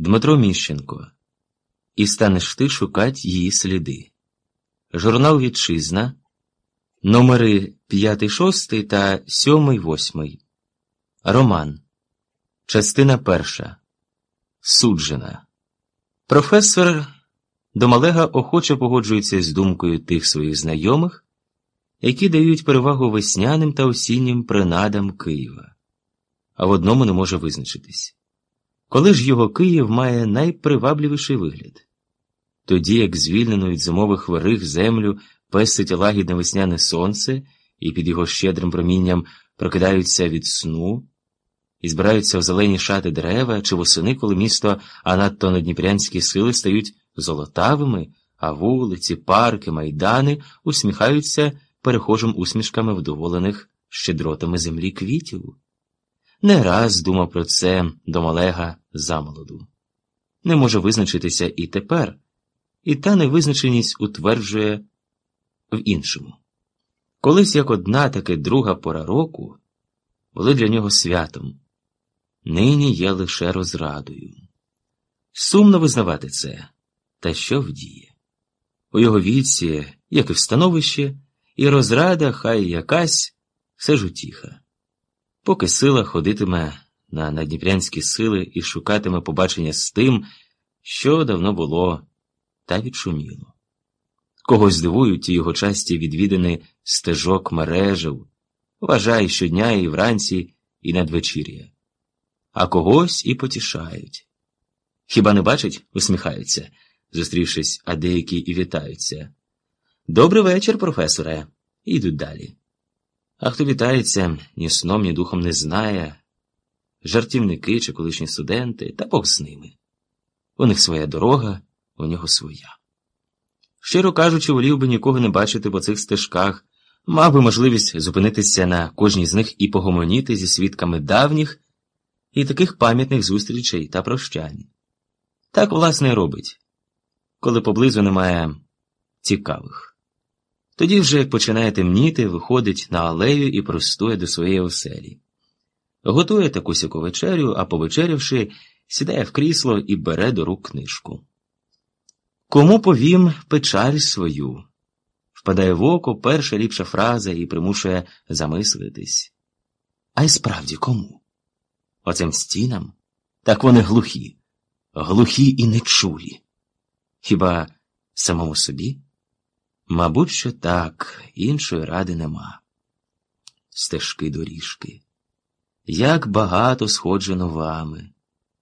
Дмитро Міщенко. І станеш ти шукать її сліди. Журнал Вітчизна, номери 5-6 та 7-8. Роман. Частина перша. Суджена. Професор Домалега охоче погоджується з думкою тих своїх знайомих, які дають перевагу весняним та осіннім принадам Києва, а в одному не може визначитись. Коли ж його Київ має найпривабливіший вигляд, тоді як звільнену від зимових вирих землю пестить лагідне весняне сонце, і під його щедрим промінням прокидаються від сну, і збираються в зелені шати дерева чи восени, коли місто, а надто надніпрянські сили стають золотавими, а вулиці, парки, майдани усміхаються перехожим усмішками вдоволених щедротами землі квітів. Не раз думав про це до Малега замолоду. Не може визначитися і тепер, і та невизначеність утверджує в іншому. Колись як одна, так і друга пора року були для нього святом, нині є лише розрадою. Сумно визнавати це, та що вдіє. У його віці, як і в становищі, і розрада, хай якась, все ж утіха. Поки сила ходитиме на надніпрянські сили і шукатиме побачення з тим, що давно було, та відшуміло. Когось здивують ті його часті відвідини стежок мережів, вважай щодня і вранці, і надвечір'я, а когось і потішають. Хіба не бачать, усміхаються, зустрівшись, а деякі і вітаються. Добрий вечір, професоре, і йдуть далі. А хто вітається, ні сном, ні духом не знає, жартівники чи колишні студенти, та Бог з ними. У них своя дорога, у нього своя. Щиро кажучи, волів би нікого не бачити по цих стежках, мав би можливість зупинитися на кожній з них і погомоніти зі свідками давніх і таких пам'ятних зустрічей та прощань. Так, власне, і робить, коли поблизу немає цікавих. Тоді вже, як починає темніти, виходить на алею і простує до своєї оселі. Готує таку сяку вечерю, а повечерявши, сідає в крісло і бере до рук книжку. Кому повім печаль свою? Впадає в око перша ліпша фраза і примушує замислитись. А й справді кому? Оцим стінам? Так вони глухі, глухі і нечулі. Хіба самому собі? Мабуть, що так, іншої ради нема. Стежки доріжки. Як багато сходжено вами.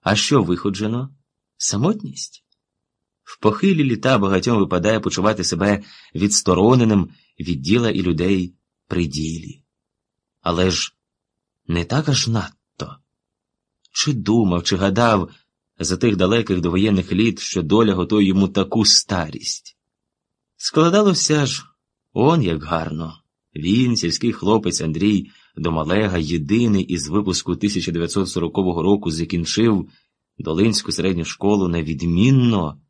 А що виходжено? Самотність? В похилі літа багатьом випадає почувати себе відстороненим від діла і людей при ділі. Але ж не так аж надто. Чи думав, чи гадав за тих далеких довоєнних літ, що доля готує йому таку старість? Складалося ж он як гарно. Він, сільський хлопець Андрій Домалега, єдиний із випуску 1940 року закінчив Долинську середню школу невідмінно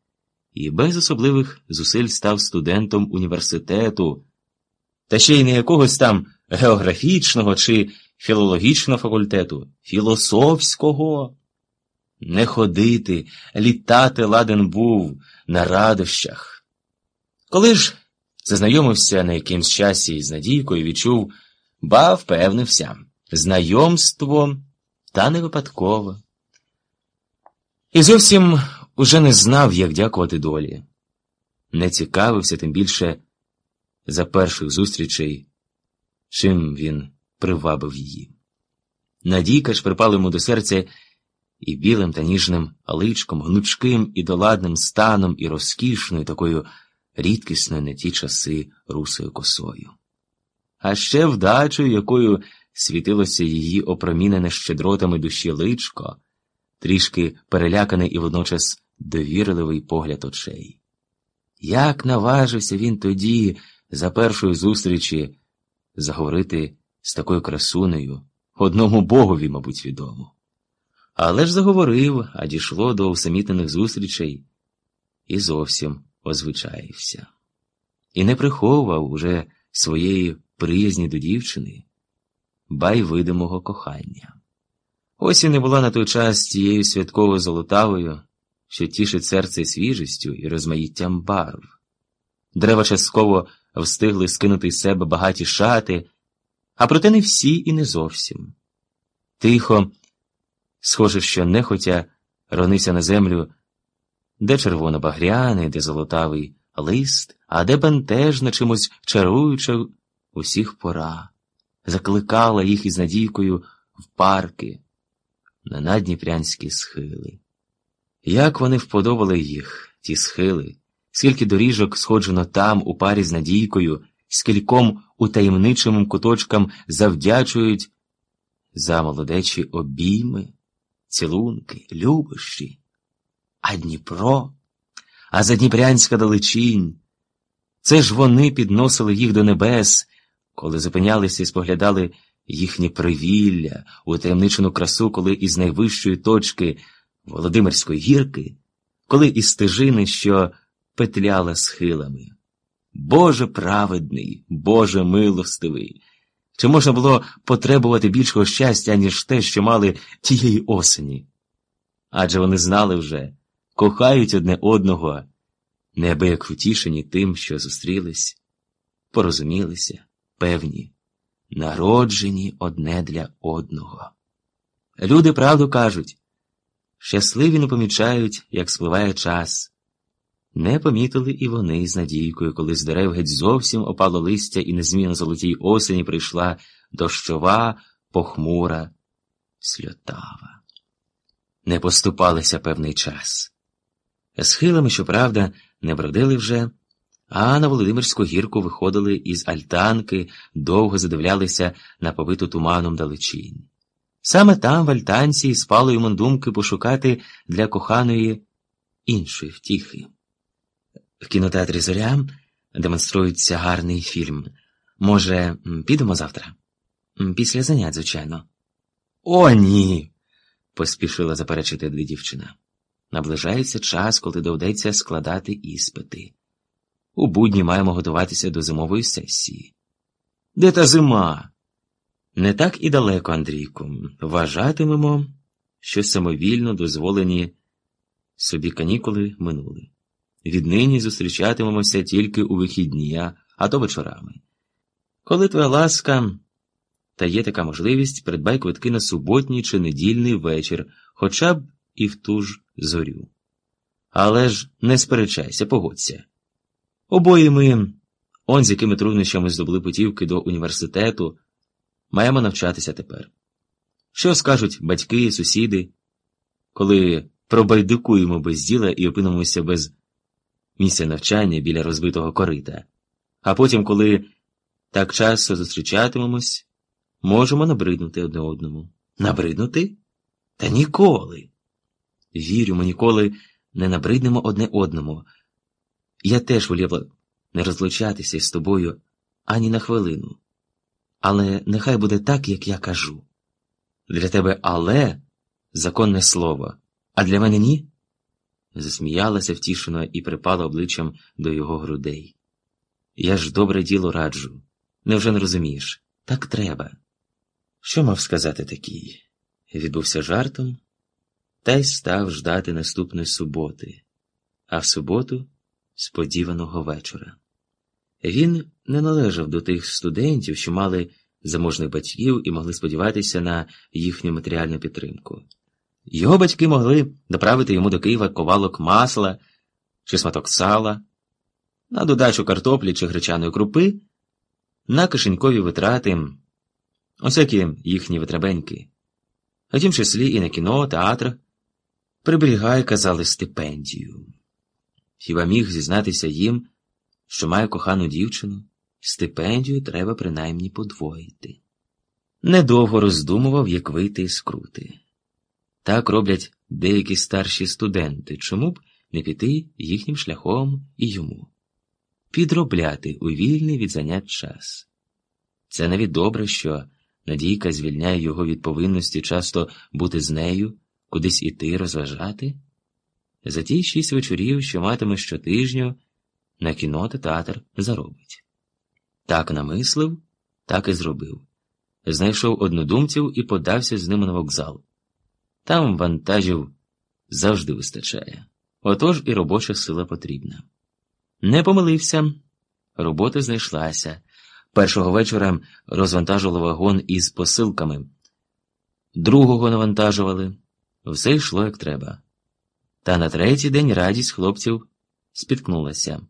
і без особливих зусиль став студентом університету, та ще й не якогось там географічного чи філологічного факультету, філософського. Не ходити, літати ладен був на радощах. Коли ж зазнайомився на якимсь часі із Надійкою, відчув, ба впевнився, знайомство та не випадково. І зовсім уже не знав, як дякувати долі. Не цікавився тим більше за перших зустрічей, чим він привабив її. Надійка ж припала йому до серця і білим та ніжним аличком, гнучким і доладним станом, і розкішною такою рідкісною на ті часи русою косою. А ще вдачею, якою світилося її опромінене щедротами душі личко, трішки переляканий і водночас довірливий погляд очей. Як наважився він тоді, за першої зустрічі, заговорити з такою красунею, одному богові, мабуть, відомо. Але ж заговорив, а дійшло до усамітнених зустрічей і зовсім озвичаївся. І не приховував уже своєї приязні до дівчини, бай видимого кохання. Ось і не була на той час тією святково золотавою, що тішить серце свіжістю і розмаїттям барв. Дерева частково встигли скинути з себе багаті шати, а проте не всі і не зовсім. Тихо, схоже, що нехотя ронився на землю, де червоно-багряний, де золотавий лист, а де бентежно чимось чаруючи усіх пора, закликала їх із надійкою в парки на надніпрянські схили. Як вони вподобали їх, ті схили, скільки доріжок сходжено там у парі з надійкою, скільком утаємничим куточкам завдячують за молодечі обійми, цілунки, любощі, а Дніпро, а задніпрянська далечінь. Це ж вони підносили їх до небес, коли зупинялися і споглядали їхнє привілля, утаємничену красу, коли із найвищої точки Володимирської гірки, коли із стежини, що петляла схилами. Боже праведний, Боже милостивий! Чи можна було потребувати більшого щастя, ніж те, що мали тієї осені? Адже вони знали вже, кохають одне одного, неабияк втішені тим, що зустрілись, порозумілися, певні, народжені одне для одного. Люди правду кажуть, щасливі не помічають, як спливає час. Не помітили і вони з надійкою, коли з дерев геть зовсім опало листя і незмінно золотій осені прийшла дощова, похмура, сльотава. Не поступалися певний час. Схилами, щоправда, не бродили вже, а на Володимирську гірку виходили із альтанки, довго задивлялися на повиту туманом далечінь. Саме там, в альтанці, спало йому думки пошукати для коханої іншої втіхи. В кінотеатрі Зоря демонструється гарний фільм. Може, підемо завтра? Після занять, звичайно. О, ні. поспішила заперечити дівчина. Наближається час, коли доведеться складати іспити. У будні маємо готуватися до зимової сесії. Де та зима? Не так і далеко, Андрійку. Вважатимемо, що самовільно дозволені собі канікули минули. Віднині зустрічатимемося тільки у вихідні, а то вечорами. Коли твоя ласка, та є така можливість, придбай квитки на суботній чи недільний вечір, хоча б і в ту ж зорю. Але ж не сперечайся, погодься. Обоє ми, он з якими труднощами здобули путівки до університету, маємо навчатися тепер. Що скажуть батьки, сусіди, коли пробайдикуємо без діла і опинимося без місця навчання біля розбитого корита, а потім, коли так часто зустрічатимемось, можемо набриднути одне одному. Набриднути? Та ніколи. Вірю, ми ніколи не набриднемо одне одному. Я теж воліла не розлучатися з тобою ані на хвилину. Але нехай буде так, як я кажу. Для тебе але законне слово, а для мене ні? Засміялася втішено і припала обличчям до його грудей. Я ж добре діло раджу. Невже не розумієш? Так треба. Що мав сказати такий? Відбувся жартом, та й став ждати наступної суботи, а в суботу сподіваного вечора. Він не належав до тих студентів, що мали заможних батьків і могли сподіватися на їхню матеріальну підтримку. Його батьки могли доправити йому до Києва ковалок масла чи сматок сала, на додачу картоплі чи гречаної крупи, на кишенькові витрати, усякі їхні витребеньки, а тім числі і на кіно, театр, приберігай, казали, стипендію. Хіба міг зізнатися їм, що має кохану дівчину, стипендію треба принаймні подвоїти. Недовго роздумував, як вийти із крути. Так роблять деякі старші студенти, чому б не піти їхнім шляхом і йому, підробляти у вільний від занять час. Це навіть добре, що Надійка звільняє його від повинності часто бути з нею, кудись іти розважати. За ті шість вечорів, що матиме щотижню, на кіно та театр заробить. Так намислив, так і зробив. Знайшов однодумців і подався з ними на вокзал. Там вантажів завжди вистачає. Отож і робоча сила потрібна. Не помилився, робота знайшлася. Першого вечора розвантажували вагон із посилками, другого навантажували, все йшло як треба. Та на третій день радість хлопців спіткнулася.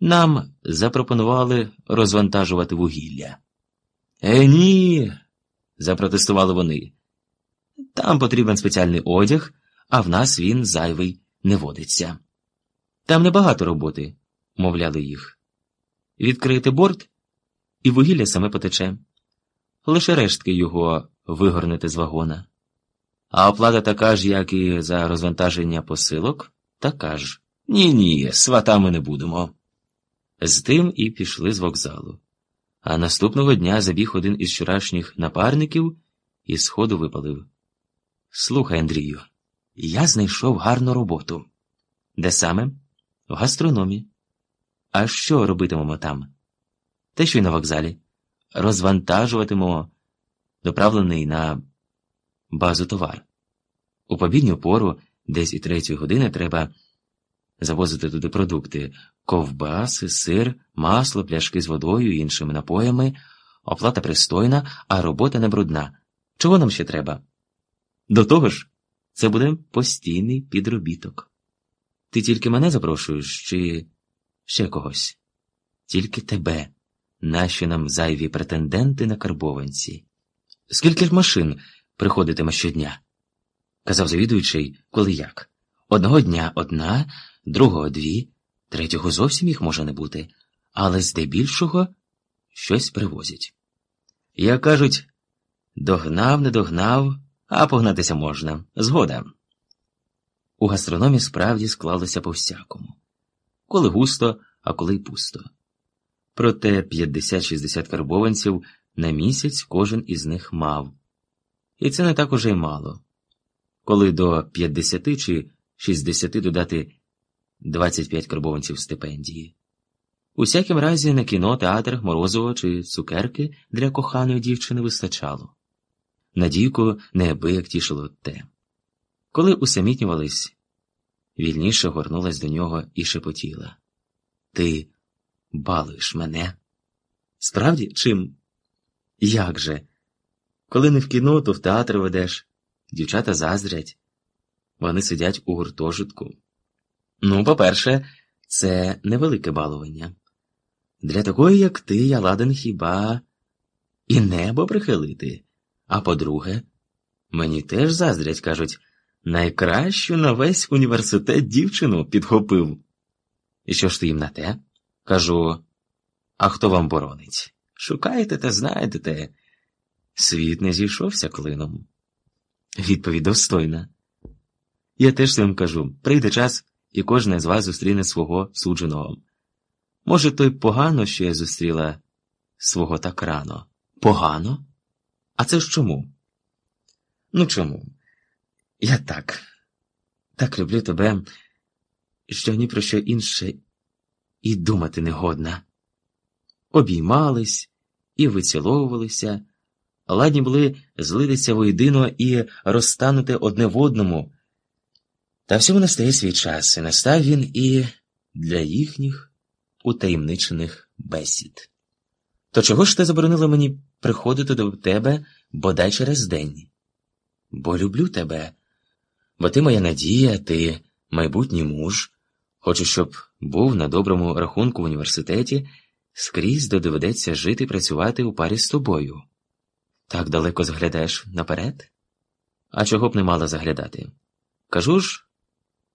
Нам запропонували розвантажувати вугілля. Е, ні, запротестували вони. Там потрібен спеціальний одяг, а в нас він зайвий не водиться. Там небагато роботи, мовляли їх. Відкрити борт, і вугілля саме потече. Лише рештки його вигорнути з вагона. А оплата така ж, як і за розвантаження посилок, така ж. Ні, ні, сватами не будемо. З тим і пішли з вокзалу. А наступного дня забіг один із вчорашніх напарників і сходу випалив. Слухай, Андрію, я знайшов гарну роботу. Де саме? В гастрономі. А що робитимемо там? Те, що й на вокзалі. Розвантажуватимемо доправлений на базу товар. У побідню пору, десь і третьої години, треба завозити туди продукти ковбаси, сир, масло, пляшки з водою і іншими напоями, оплата пристойна, а робота не брудна. Чого нам ще треба? До того ж, це буде постійний підробіток. Ти тільки мене запрошуєш, чи ще когось? Тільки тебе, наші нам зайві претенденти на карбованці. Скільки ж машин приходитиме щодня? Казав завідуючий, коли як. Одного дня одна, другого дві, третього зовсім їх може не бути, але здебільшого щось привозять. Як кажуть, догнав, не догнав, а погнатися можна. Згода. У гастрономі справді склалося по всякому коли густо, а коли й пусто. Проте 50-60 карбованців на місяць кожен із них мав. І це не так уже й мало. Коли до 50 чи 60 додати 25 карбованців стипендії. У всякім разі на кіно, театр, морозиво чи цукерки для коханої дівчини вистачало. Надійку неабияк тішило те. Коли усамітнювались, вільніше горнулась до нього і шепотіла. Ти балуєш мене? Справді, чим? Як же? Коли не в кіно, то в театр ведеш. Дівчата заздрять. Вони сидять у гуртожитку. Ну, по-перше, це невелике балування. Для такої, як ти, я ладен хіба і небо прихилити. А по-друге, мені теж заздрять, кажуть, найкращу на весь університет дівчину підхопив. І що ж ти їм на те? Кажу, а хто вам боронить? Шукаєте та знаєте те. Світ не зійшовся клином. Відповідь достойна. Я теж вам кажу прийде час, і кожна з вас зустріне свого судженого. Може, той погано, що я зустріла свого так рано. Погано? А це ж чому? Ну чому? Я так, так люблю тебе, що ні про що інше і думати не годна. Обіймались і виціловувалися, ладні були злитися воєдино і розтанути одне в одному. Та всьому настає свій час, і настав він і для їхніх утаємничених бесід. То чого ж ти заборонила мені приходити до тебе бодай через день? Бо люблю тебе, бо ти моя надія, ти майбутній муж, хочу, щоб був на доброму рахунку в університеті, скрізь де доведеться жити і працювати у парі з тобою. Так далеко зглядаєш наперед? А чого б не мала заглядати? Кажу ж,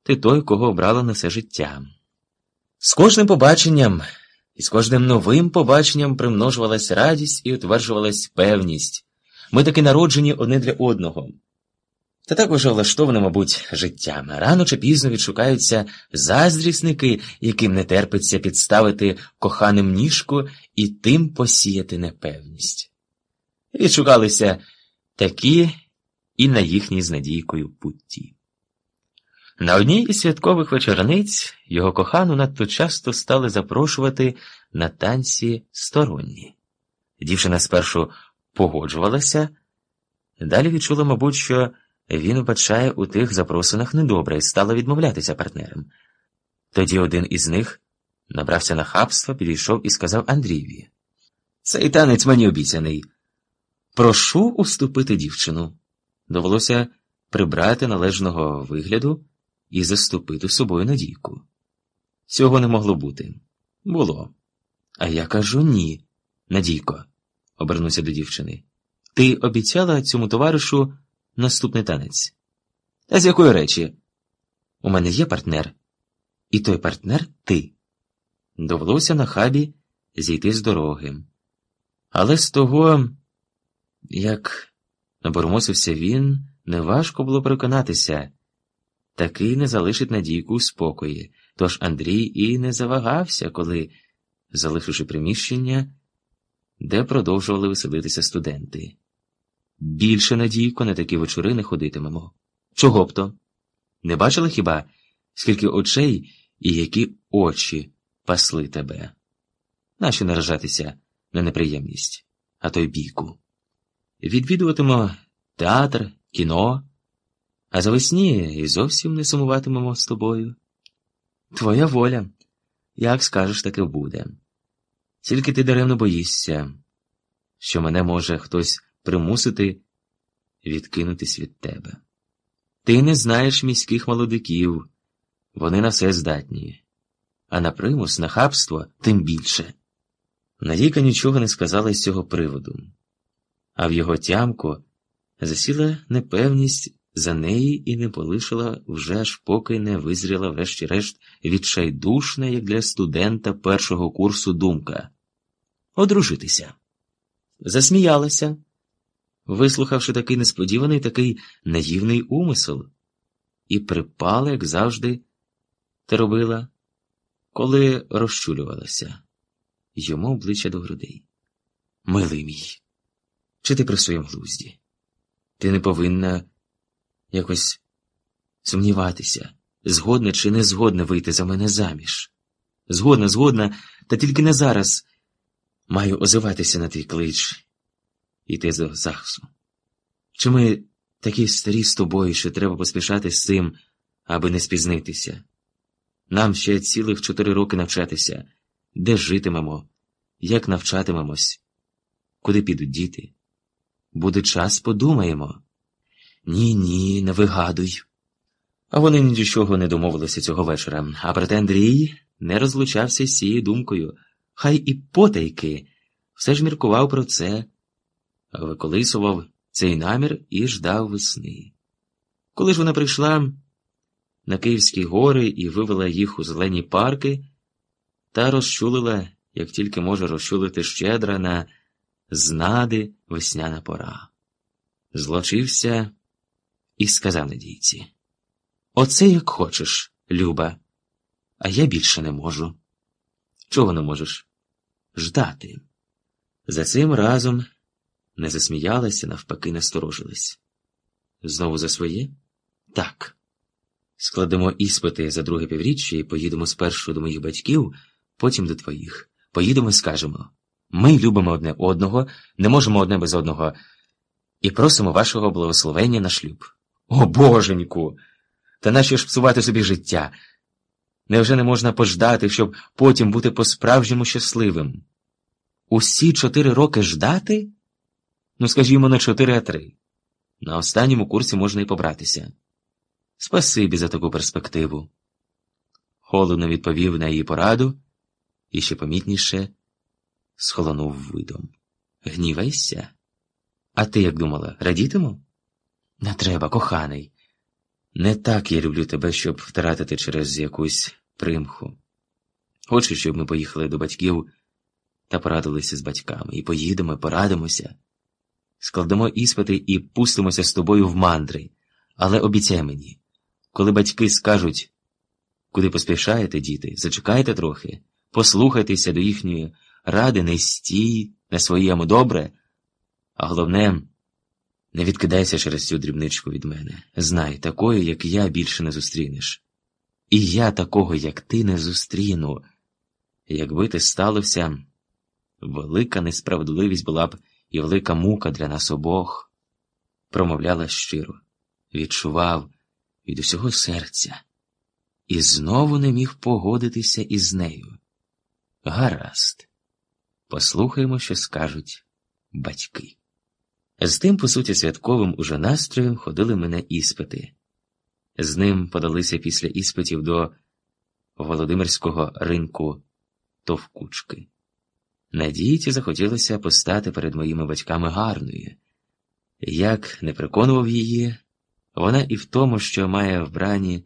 ти той, кого обрала на все життя. З кожним побаченням і з кожним новим побаченням примножувалась радість і утверджувалась певність. Ми таки народжені одне для одного. Та так уже влаштоване, мабуть, життя. Рано чи пізно відшукаються заздрісники, яким не терпиться підставити коханим ніжку і тим посіяти непевність. Відшукалися такі і на їхній з надійкою путті. На одній із святкових вечорниць його кохану надто часто стали запрошувати на танці сторонні. Дівчина спершу погоджувалася, далі відчула, мабуть, що він вбачає у тих запросинах недобре і стало відмовлятися партнерам. Тоді один із них набрався на хабства, підійшов і сказав Андрієві Цей танець мені обіцяний. Прошу уступити дівчину. Довелося прибрати належного вигляду і заступити собою надійку. Цього не могло бути. Було. А я кажу ні, Надійко, обернувся до дівчини. Ти обіцяла цьому товаришу наступний танець. А з якої речі? У мене є партнер, і той партнер ти. Довелося на хабі зійти з дороги. Але з того, як набормосився він, неважко було переконатися, такий не залишить надійку у спокої, тож Андрій і не завагався, коли, залишивши приміщення, де продовжували веселитися студенти. Більше надійко на такі вечори не ходитимемо. Чого б то? Не бачила хіба, скільки очей і які очі пасли тебе? Нащо наражатися на неприємність, а то й бійку? Відвідуватимо театр, кіно, а завесні і зовсім не сумуватимемо з тобою. Твоя воля, як скажеш, таки буде. Тільки ти даремно боїшся, що мене може хтось примусити відкинутись від тебе. Ти не знаєш міських молодиків, вони на все здатні, а на примус, на хабство тим більше. Надійка нічого не сказала з цього приводу, а в його тямку засіла непевність за неї і не полишила вже аж поки не визріла, врешті-решт, відчайдушна, як для студента першого курсу думка одружитися. Засміялася, вислухавши такий несподіваний, такий наївний умисел, і припала, як завжди, те робила, коли розчулювалася йому обличчя до грудей. Милий мій, чи ти при своєму глузді? Ти не повинна якось сумніватися, згодна чи не згодна вийти за мене заміж. Згодна, згодна, та тільки не зараз маю озиватися на твій клич іти до захису. Чи ми такі старі з тобою, що треба поспішати з цим, аби не спізнитися? Нам ще цілих чотири роки навчатися, де житимемо, як навчатимемось, куди підуть діти. Буде час, подумаємо. Ні, ні, не вигадуй. А вони нічого не домовилися цього вечора, а проте Андрій не розлучався з цією думкою, хай і потайки все ж міркував про це, виколисував цей намір і ждав весни. Коли ж вона прийшла на Київські гори і вивела їх у зелені парки та розчулила, як тільки може розчулити щедра на знади весняна пора. Злочився і сказав надійці Оце як хочеш, Люба, а я більше не можу. Чого не можеш? Ждати. За цим разом не засміялася, навпаки, насторожилась. Знову за своє? Так. Складемо іспити за друге півріччя і поїдемо спершу до моїх батьків, потім до твоїх. Поїдемо і скажемо ми любимо одне одного, не можемо одне без одного, і просимо вашого благословення на шлюб. О боженьку! Та нащо ж псувати собі життя? Невже не можна пождати, щоб потім бути по-справжньому щасливим? Усі чотири роки ждати? Ну, скажімо, не чотири, а три. На останньому курсі можна і побратися. Спасибі за таку перспективу. Холодно відповів на її пораду і ще помітніше схолонув видом. Гнівайся? А ти як думала, радітиму? Не треба, коханий. Не так я люблю тебе, щоб втратити через якусь примху. Хочу, щоб ми поїхали до батьків та порадилися з батьками, і поїдемо, і порадимося, складемо іспити і пустимося з тобою в мандри, але обіцяй мені, коли батьки скажуть, куди поспішаєте, діти, зачекайте трохи, послухайтеся до їхньої ради, не стій на своєму добре, а головне, не відкидайся через цю дрібничку від мене. Знай, такої, як я, більше не зустрінеш. І я такого, як ти, не зустріну. Якби ти сталося, велика несправедливість була б і велика мука для нас обох, промовляла щиро. відчував від усього серця і знову не міг погодитися із нею. Гаразд, послухаймо, що скажуть батьки. З тим, по суті, святковим уже настроєм ходили ми на іспити. З ним подалися після іспитів до Володимирського ринку Товкучки. Надійці захотілося постати перед моїми батьками гарною. Як не переконував її, вона і в тому, що має вбрані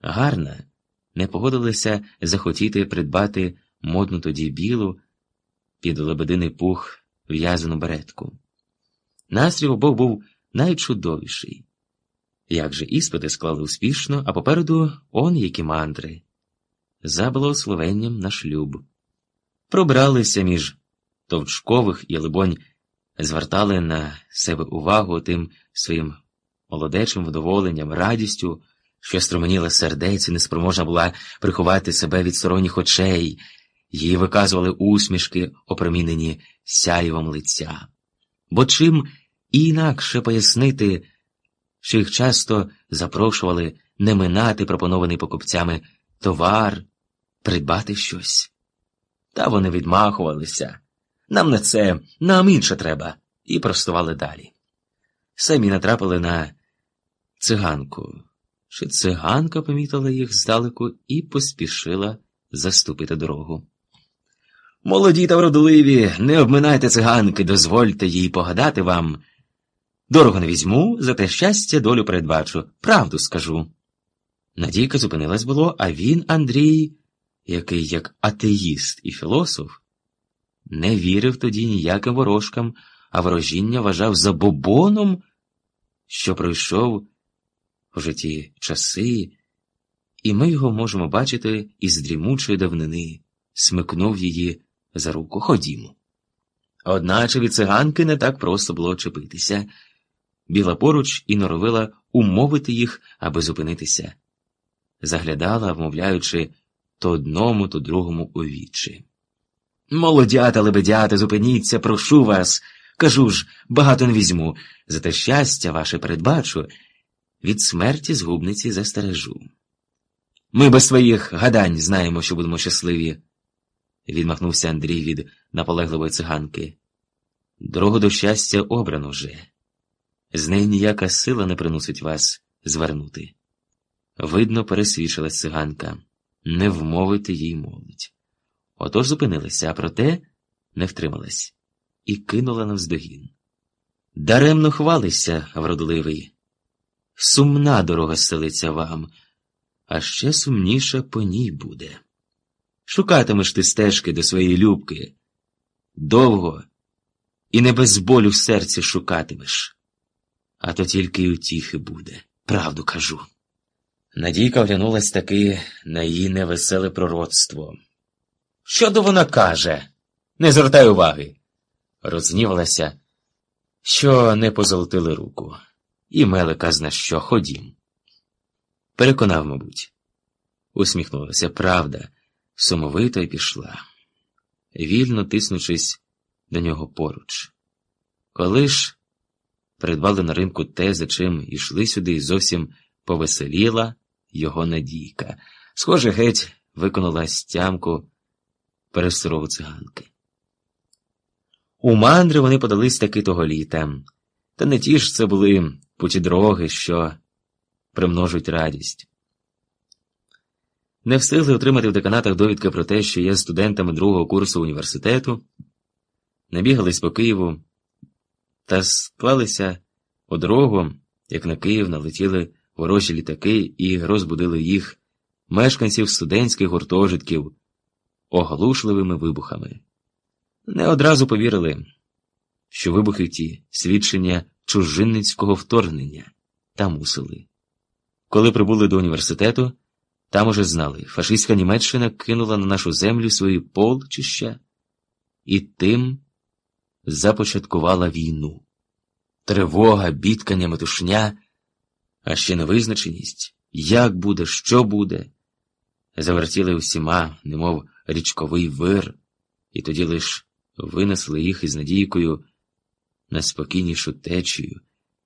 гарна, не погодилася захотіти придбати модну тоді білу під лебединий пух в'язану беретку. Настрій обох був найчудовіший. Як же іспити склали успішно, а попереду он які мандри, за благословенням на шлюб. Пробралися між товчкових і, либонь, звертали на себе увагу тим своїм молодечим вдоволенням, радістю, що струменіла сердець і неспроможна була приховати себе від сторонніх очей, її виказували усмішки, опромінені сяєвом лиця. Бо чим інакше пояснити, що їх часто запрошували не минати пропонований покупцями товар, придбати щось. Та вони відмахувалися. Нам на це, нам інше треба, і простували далі. Самі натрапили на циганку. Чи циганка помітила їх здалеку і поспішила заступити дорогу. Молоді та вродливі, не обминайте циганки, дозвольте їй погадати вам. Дорого не візьму, за те щастя долю передбачу, правду скажу. Надійка зупинилась було, а він, Андрій, який, як атеїст і філософ, не вірив тоді ніяким ворожкам, а ворожіння вважав забобоном, що пройшов у житті часи, і ми його можемо бачити із дрімучої давнини, смикнув її за руку. Ходімо. Одначе від циганки не так просто було очепитися. Біла поруч і норовила умовити їх, аби зупинитися. Заглядала, вмовляючи то одному, то другому у вічі. Молодята, лебедята, зупиніться, прошу вас. Кажу ж, багато не візьму, зате щастя ваше передбачу, від смерті згубниці застережу. Ми без своїх гадань знаємо, що будемо щасливі, відмахнувся Андрій від наполегливої циганки. Дорогу до щастя обрано вже. З неї ніяка сила не приносить вас звернути. Видно, пересвідчилась циганка, не вмовити їй молодь. Отож зупинилася, а проте не втрималась і кинула навздогін. Даремно хвалися, вродливий. Сумна дорога стелиться вам, а ще сумніша по ній буде. Шукатимеш ти стежки до своєї любки. Довго і не без болю в серці шукатимеш, а то тільки й утіхи буде, правду кажу. Надійка оглянулась таки на її невеселе пророцтво. Що до вона каже? Не звертай уваги. Рознівалася, що не позолотили руку, і мелика зна що ходім. Переконав, мабуть, усміхнулася правда, сумовито й пішла, вільно тиснучись до нього поруч. Коли ж придбали на ринку те, за чим йшли сюди, і зовсім повеселіла його надійка. Схоже, геть виконала стямку пересторогу циганки. У мандри вони подались таки того літа, та не ті ж це були путі дороги, що примножують радість. Не встигли отримати в деканатах довідки про те, що є студентами другого курсу університету, набігались по Києву та склалися у дорогу, як на Київ налетіли ворожі літаки і розбудили їх, мешканців студентських гуртожитків, оглушливими вибухами. Не одразу повірили, що вибухи ті свідчення чужинницького вторгнення та мусили. Коли прибули до університету, там уже знали, фашистська Німеччина кинула на нашу землю свої полчища і тим започаткувала війну. Тривога, бідкання, метушня, а ще невизначеність, як буде, що буде, завертіли усіма, немов річковий вир, і тоді лиш винесли їх із надійкою на спокійнішу течію,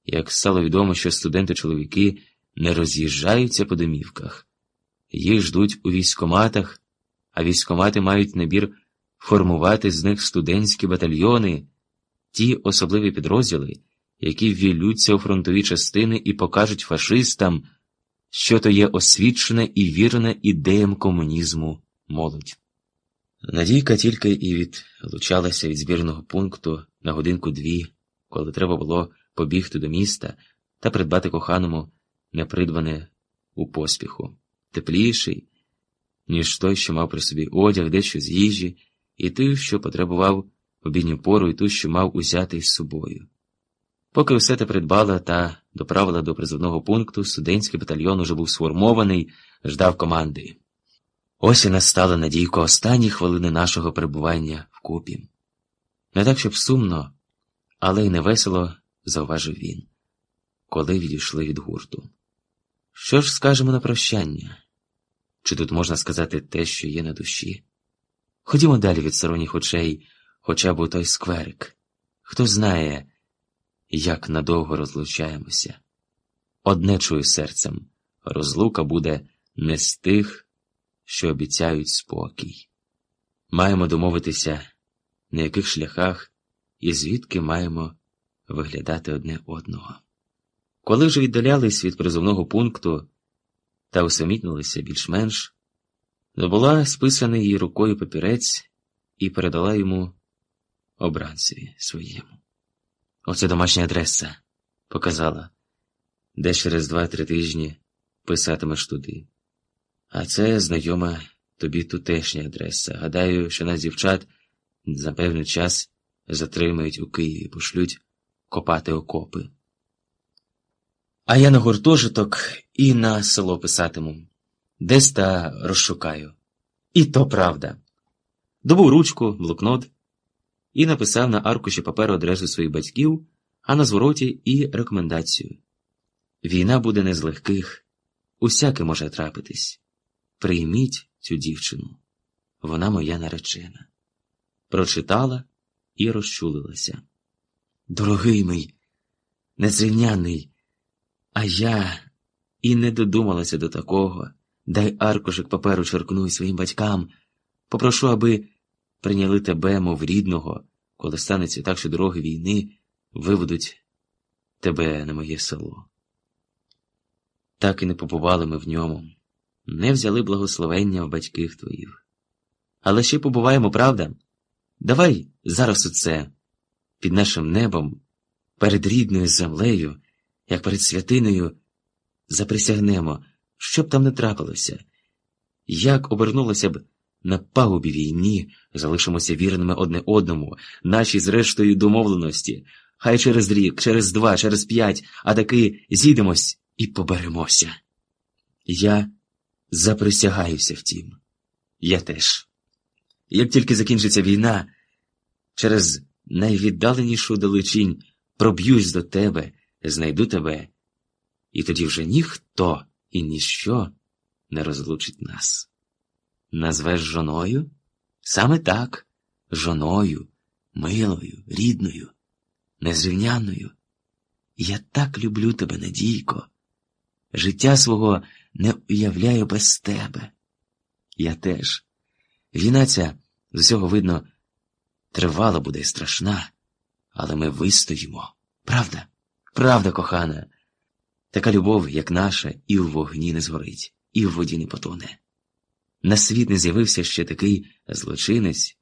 як стало відомо, що студенти-чоловіки не роз'їжджаються по домівках, їх ждуть у військоматах, а військомати мають набір формувати з них студентські батальйони, ті особливі підрозділи, які ввілються у фронтові частини і покажуть фашистам, що то є освічена і вірна ідеям комунізму молодь. Надійка тільки і відлучалася від збірного пункту на годинку дві, коли треба було побігти до міста та придбати коханому непридбане у поспіху, тепліший, ніж той, що мав при собі одяг, дещо з їжі, і той, що потребував обідню пору, і ту, що мав узяти із собою. Поки все те придбала та доправила до призовного пункту, студентський батальйон уже був сформований, ждав команди. Ось і настала надійко останні хвилини нашого перебування вкупі. Не так, щоб сумно, але й невесело, зауважив він, коли відійшли від гурту. Що ж скажемо на прощання? Чи тут можна сказати те, що є на душі? Ходімо далі від сторонніх очей, хоча б у той скверик. Хто знає, як надовго розлучаємося. Одне чую серцем розлука буде не з тих, що обіцяють спокій. Маємо домовитися, на яких шляхах і звідки маємо виглядати одне одного. Коли вже віддалялись від призовного пункту та усамітнилися більш-менш, добула списаний її рукою папірець і передала йому обранцеві своєму. Оце домашня адреса, показала, де через два-три тижні писатимеш туди. А це знайома тобі тутешня адреса. Гадаю, що нас дівчат за певний час затримають у Києві, пошлють копати окопи. А я на гуртожиток і на село писатиму, десь та розшукаю. І то правда. Добув ручку, блокнот і написав на аркуші паперу адресу своїх батьків, а на звороті і рекомендацію. Війна буде не з легких, усяке може трапитись. Прийміть цю дівчину, вона моя наречена. Прочитала і розчулилася. Дорогий мій, незрівняний, а я і не додумалася до такого. Дай аркушик паперу черкну своїм батькам, попрошу, аби прийняли тебе, мов рідного, коли станеться так, що дороги війни виведуть тебе на моє село. Так і не побували ми в ньому, не взяли благословення в батьків твоїх. Але ще побуваємо, правда? Давай зараз оце, під нашим небом, перед рідною землею, як перед святиною, заприсягнемо, що б там не трапилося, як обернулося б на пагубі війні, залишимося вірними одне одному, нашій зрештою домовленості, хай через рік, через два, через п'ять, а таки зійдемось і поберемося. Я заприсягаюся втім. Я теж. Як тільки закінчиться війна, через найвіддаленішу далечінь проб'юсь до тебе, знайду тебе, і тоді вже ніхто і ніщо не розлучить нас. Назвеш жоною? Саме так, жоною, милою, рідною, незрівняною. Я так люблю тебе, Надійко. Життя свого не уявляю без тебе. Я теж. Війна ця, з усього видно, тривала буде страшна, але ми вистоїмо. Правда? Правда, кохана. Така любов, як наша, і в вогні не згорить, і в воді не потоне. На світ не з'явився ще такий злочинець,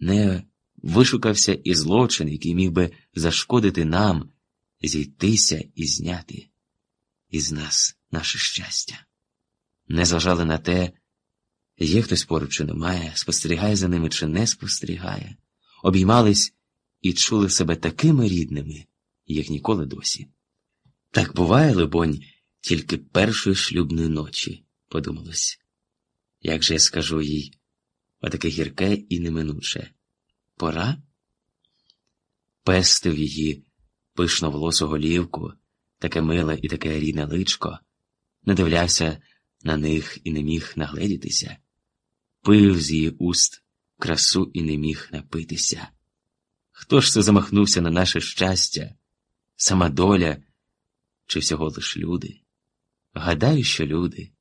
не вишукався і злочин, який міг би зашкодити нам, зійтися і зняти із нас наше щастя. Не зважали на те, є хтось поруч чи немає, спостерігає за ними чи не спостерігає, обіймались і чули себе такими рідними, як ніколи досі. Так буває, либонь, тільки першої шлюбної ночі, подумалось. Як же я скажу їй, отаке гірке і неминуче. Пора? Пестив її пишно волосу голівку, таке миле і таке рідне личко, не дивлявся на них і не міг нагледітися, пив з її уст красу і не міг напитися. Хто ж це замахнувся на наше щастя? Сама доля, чи всього лиш люди? Гадаю, що люди.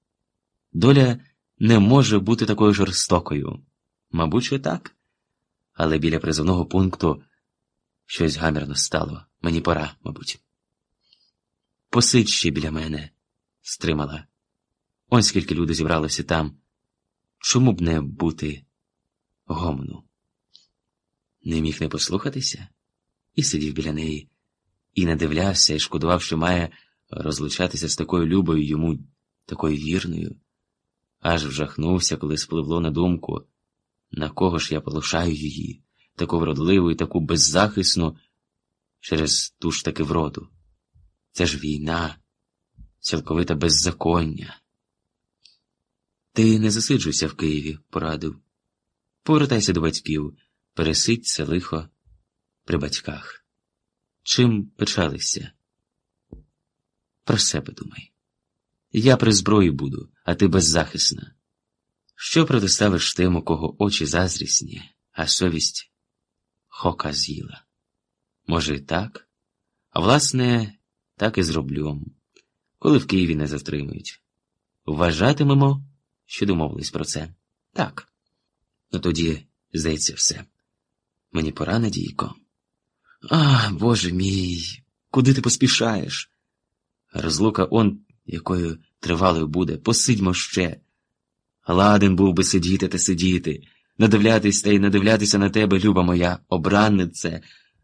Доля не може бути такою жорстокою. Мабуть, що так. Але біля призовного пункту щось гамірно стало. Мені пора, мабуть. Посидь ще біля мене, стримала. Он скільки люди зібралося там. Чому б не бути гомону? Не міг не послухатися і сидів біля неї, і надивлявся, і шкодував, що має розлучатися з такою любою йому, такою вірною. Аж вжахнувся, коли спливло на думку, на кого ж я полишаю її, таку вродливу і таку беззахисну через ту ж таки вроду. Це ж війна, цілковите беззаконня. Ти не засиджуйся в Києві, порадив. Повертайся до батьків, пересидь це лихо при батьках. Чим печалися? Про себе думай. Я при зброї буду, а ти беззахисна. Що протиставиш тим, у кого очі зазрісні, а совість хока з'їла? Може, і так? А власне, так і зроблю, коли в Києві не затримують. Вважатимемо, що домовились про це. Так. Ну тоді, здається, все. Мені пора, Надійко. А, Боже мій, куди ти поспішаєш? Розлука он, якою тривалою буде, посидьмо ще. Ладен був би сидіти та сидіти, надивлятись та й надивлятися на тебе, люба моя, обраннице,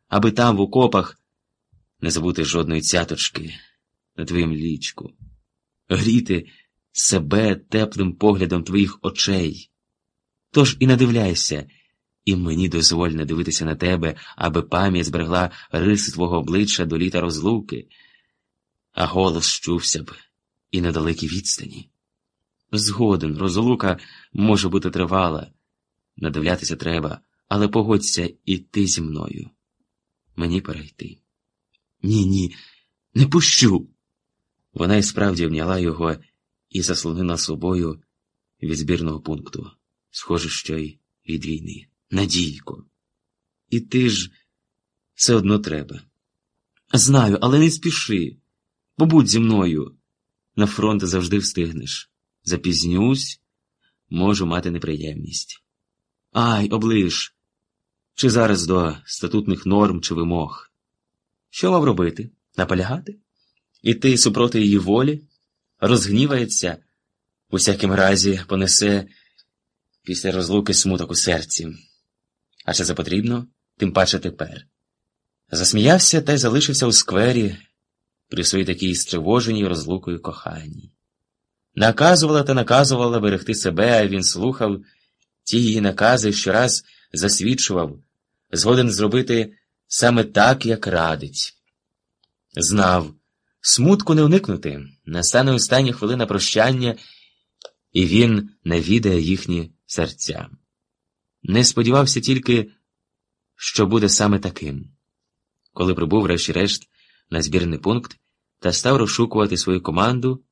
аби там в окопах не забути жодної цяточки на твоїм лічку, гріти себе теплим поглядом твоїх очей. Тож і надивляйся, і мені дозвольно дивитися на тебе, аби пам'ять зберегла риси твого обличчя до літа розлуки, а голос чувся б і на далекій відстані. Згоден, розлука може бути тривала, надивлятися треба, але погодься і ти зі мною. Мені пора йти. Ні, ні, не пущу. Вона й справді вняла його і заслонила собою від збірного пункту, схоже, що й від війни. Надійко. І ти ж все одно треба. Знаю, але не спіши. Побудь зі мною. На фронт завжди встигнеш. Запізнюсь, можу мати неприємність. Ай, оближ. Чи зараз до статутних норм чи вимог? Що мав робити? Наполягати? Іти супроти її волі? Розгнівається, у всякім разі понесе після розлуки смуток у серці. А це потрібно, тим паче тепер. Засміявся та й залишився у сквері при своїй такій стривоженій розлукою коханій. Наказувала та наказувала берегти себе, а він слухав ті її накази щораз засвідчував, згоден зробити саме так, як радить. Знав, смутку не уникнути, настане остання хвилина прощання, і він навідає їхні серця. Не сподівався тільки, що буде саме таким. Коли прибув, врешті-решт, на збірний пункт та став розшукувати свою команду,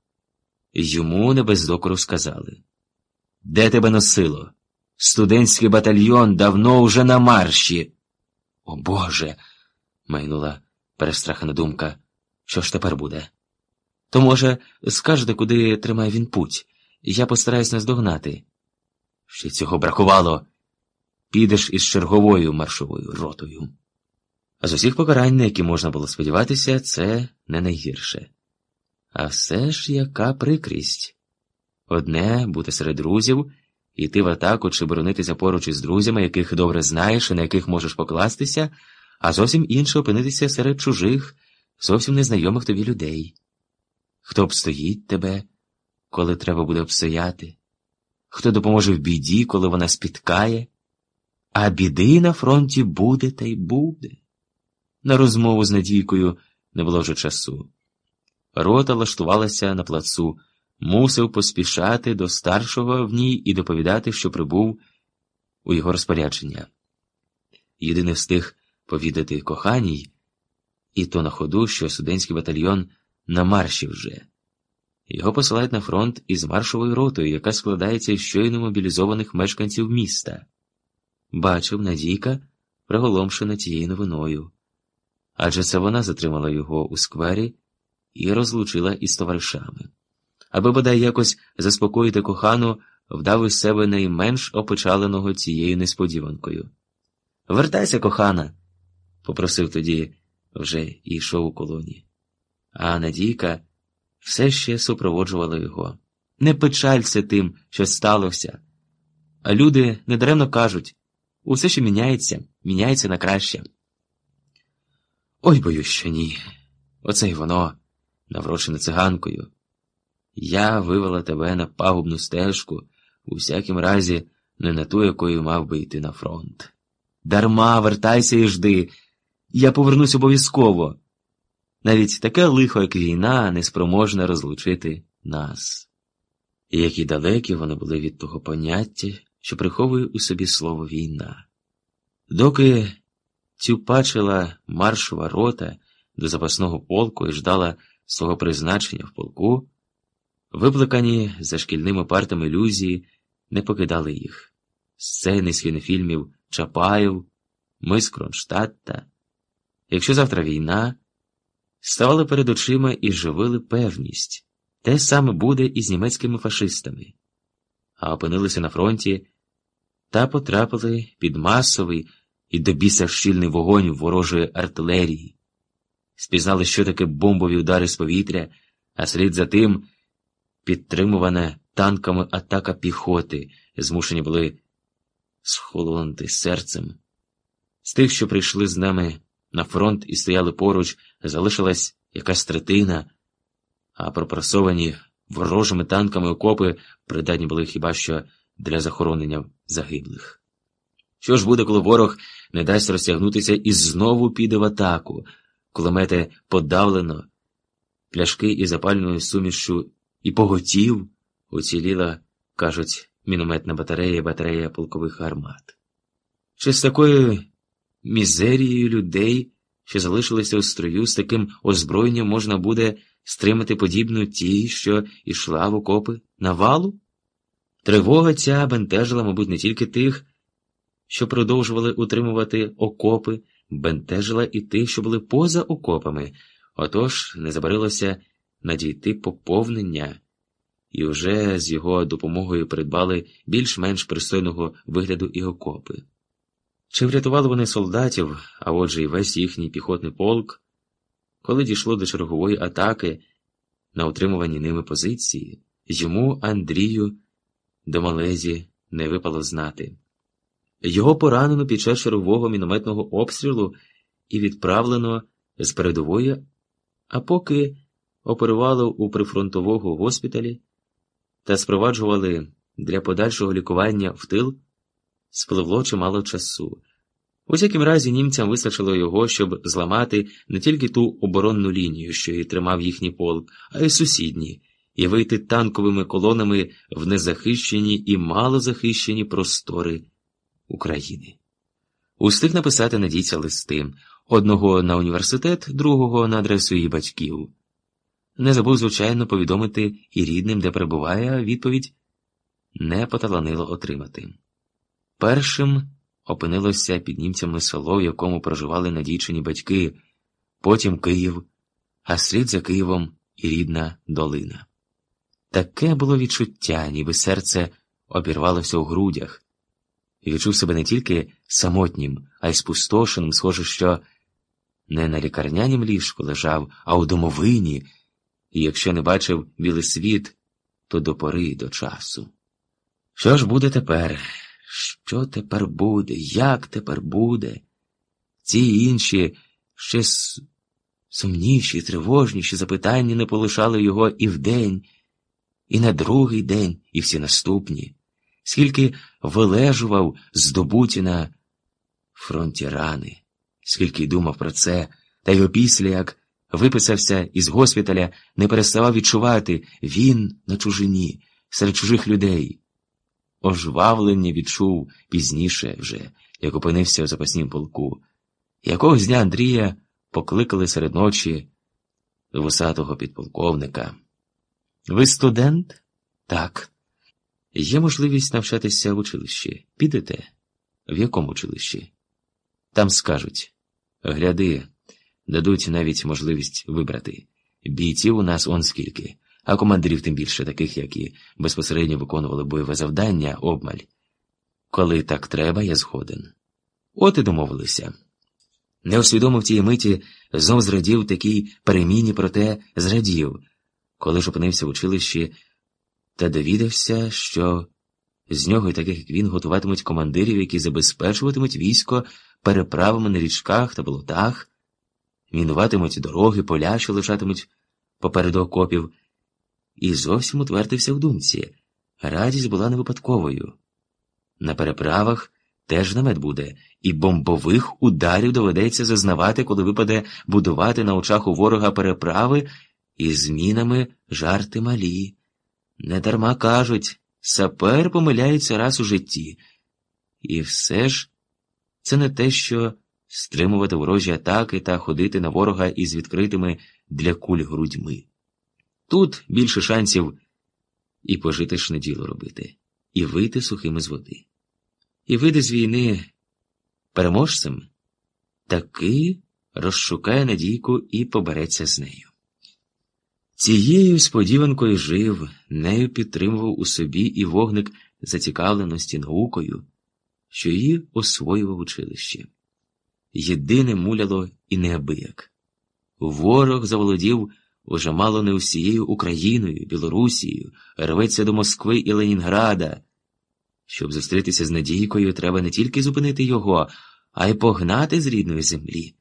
йому не без докору сказали Де тебе носило? Студентський батальйон давно уже на марші. О Боже. майнула перестрахана думка. Що ж тепер буде? То, може, скажете, куди тримає він путь, я постараюсь наздогнати. Ще цього бракувало. Підеш із черговою маршовою ротою. А з усіх покарань, на які можна було сподіватися, це не найгірше. А все ж яка прикрість одне бути серед друзів, іти в атаку чи боронитися поруч із друзями, яких добре знаєш і на яких можеш покластися, а зовсім інше опинитися серед чужих, зовсім незнайомих тобі людей. Хто обстоїть тебе, коли треба буде обстояти, хто допоможе в біді, коли вона спіткає, а біди на фронті буде та й буде. На розмову з Надійкою не було вже часу. Рота лаштувалася на плацу, мусив поспішати до старшого в ній і доповідати, що прибув у його розпорядження. Єдиний встиг повідати коханій, і то на ходу, що студентський батальйон на марші вже. Його посилають на фронт із маршовою ротою, яка складається із щойно мобілізованих мешканців міста. Бачив Надійка, приголомшена тією новиною. адже це вона затримала його у сквері і розлучила із товаришами. Аби бодай якось заспокоїти кохану, вдав із себе найменш опечаленого цією несподіванкою. Вертайся, кохана, попросив тоді вже йшов у колоні. А Надійка все ще супроводжувала його. Не печалься тим, що сталося. А люди недаремно кажуть усе, що міняється, міняється на краще. Ой боюсь, що ні. Оце й воно, наврочене циганкою. Я вивела тебе на пагубну стежку, у всякім разі, не на ту, якою мав би йти на фронт. Дарма, вертайся і жди. Я повернусь обов'язково. Навіть таке лихо, як війна, не спроможна розлучити нас. І які далекі вони були від того поняття, що приховує у собі слово війна. Доки тюпачила маршова рота до запасного полку і ждала свого призначення в полку, випликані за шкільними партами ілюзії не покидали їх. Сцени з кінофільмів Чапаєв, Мис Кронштадта. Якщо завтра війна, ставали перед очима і живили певність. Те саме буде і з німецькими фашистами, а опинилися на фронті та потрапили під масовий і до біса щільний вогонь ворожої артилерії, спізнали, що таке бомбові удари з повітря, а слід за тим підтримувана танками атака піхоти, змушені були схолонути серцем. З тих, що прийшли з нами на фронт і стояли поруч, залишилась якась третина а пропрасовані ворожими танками окопи придатні були хіба що для захоронення загиблих. Що ж буде, коли ворог не дасть розтягнутися і знову піде в атаку, кулемети подавлено, пляшки із запальною сумішшю і поготів уціліла, кажуть, мінометна батарея, батарея полкових гармат. Чи з такою мізерією людей, що залишилися у строю, з таким озброєнням можна буде стримати подібну ті, що йшла в окопи навалу? Тривога ця бентежила, мабуть, не тільки тих, що продовжували утримувати окопи, бентежила і тих, що були поза окопами, отож не забарилося надійти поповнення, і вже з його допомогою придбали більш-менш пристойного вигляду і окопи. Чи врятували вони солдатів, а отже, і весь їхній піхотний полк? Коли дійшло до чергової атаки на утримувані ними позиції, йому, Андрію, до Малезі не випало знати. Його поранено під час чергового мінометного обстрілу і відправлено з передової, а поки оперували у прифронтового госпіталі та спроваджували для подальшого лікування в тил, спливло чимало часу. У всякім разі, німцям вистачило його, щоб зламати не тільки ту оборонну лінію, що і тримав їхній полк, а й сусідні, і вийти танковими колонами в незахищені і малозахищені простори України. Устиг написати надійця листи одного на університет, другого на адресу її батьків. Не забув, звичайно, повідомити і рідним, де перебуває, відповідь не поталанило отримати. Першим опинилося під німцями село, в якому проживали надійчені батьки, потім Київ, а слід за Києвом і рідна долина. Таке було відчуття, ніби серце обірвалося у грудях, і відчув себе не тільки самотнім, а й спустошеним, схоже, що не на лікарнянім ліжку лежав, а у домовині, і якщо не бачив білий світ, то до пори до часу. Що ж буде тепер? Що тепер буде? Як тепер буде? Ці інші ще сумніші, тривожніші запитання не полишали його і вдень, і на другий день, і всі наступні, скільки вилежував здобуті на фронті рани, скільки думав про це, та й опісля, як виписався із госпіталя, не переставав відчувати він на чужині, серед чужих людей. Ожвавлення відчув пізніше вже, як опинився в запаснім полку. Якогось дня Андрія покликали серед ночі вусатого підполковника. Ви студент? Так. Є можливість навчатися в училищі. Підете? В якому училищі? Там скажуть Гляди, Дадуть навіть можливість вибрати. Бійців у нас он скільки, а командирів тим більше таких, які безпосередньо виконували бойове завдання, обмаль. Коли так треба, я згоден. От і домовилися. Не усвідомив тієї миті, знов зрадів такій переміні, проте зрадів, коли ж опинився в училищі та довідався, що з нього і таких, як він, готуватимуть командирів, які забезпечуватимуть військо переправами на річках та болотах, мінуватимуть дороги, поля, що лежатимуть попереду окопів, і зовсім утвердився в думці. Радість була не випадковою. На переправах теж намет буде, і бомбових ударів доведеться зазнавати, коли випаде будувати на очах у ворога переправи і змінами жарти малі. Недарма кажуть, сапер помиляється раз у житті. І все ж це не те, що стримувати ворожі атаки та ходити на ворога із відкритими для куль грудьми. Тут більше шансів і пожитишне діло робити, і вийти сухими з води. І вийде з війни переможцем, таки розшукає Надійку і побереться з нею. Цією сподіванкою жив, нею підтримував у собі і вогник зацікавленості наукою, що її освоював училище. Єдине муляло і неабияк. Ворог заволодів уже мало не усією Україною, Білорусією, рветься до Москви і Ленінграда. Щоб зустрітися з Надійкою, треба не тільки зупинити його, а й погнати з рідної землі.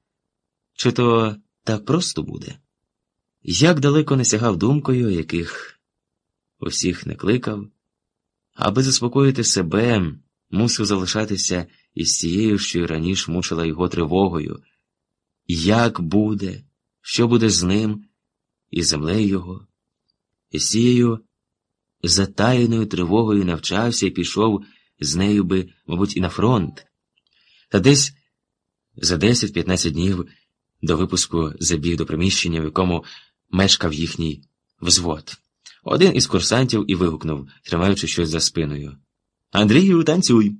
Чи то так просто буде? Як далеко не сягав думкою, яких усіх не кликав, аби заспокоїти себе, мусив залишатися із цією, що й раніше мучила його тривогою. Як буде, що буде з ним і землею його? І з цією затаєною тривогою навчався і пішов з нею би, мабуть, і на фронт. Та десь за 10-15 днів до випуску забіг до приміщення, в якому мешкав їхній взвод. Один із курсантів і вигукнув, тримаючи щось за спиною. Андрію, танцюй.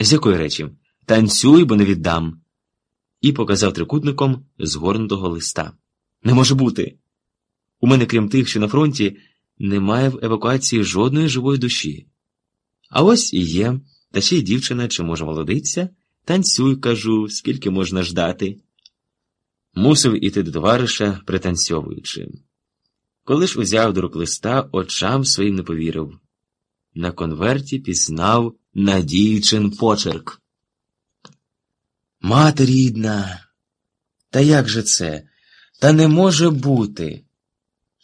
З якої речі? Танцюй, бо не віддам. І показав трикутником згорнутого листа. Не може бути. У мене, крім тих, що на фронті, немає в евакуації жодної живої душі. А ось і є, та ще й дівчина, чи може молодиця, танцюй, кажу, скільки можна ждати. Мусив іти до товариша, пританцьовуючи. Коли ж узяв до рук листа, очам своїм не повірив. На конверті пізнав надійчин почерк. Мати рідна, та як же це? Та не може бути.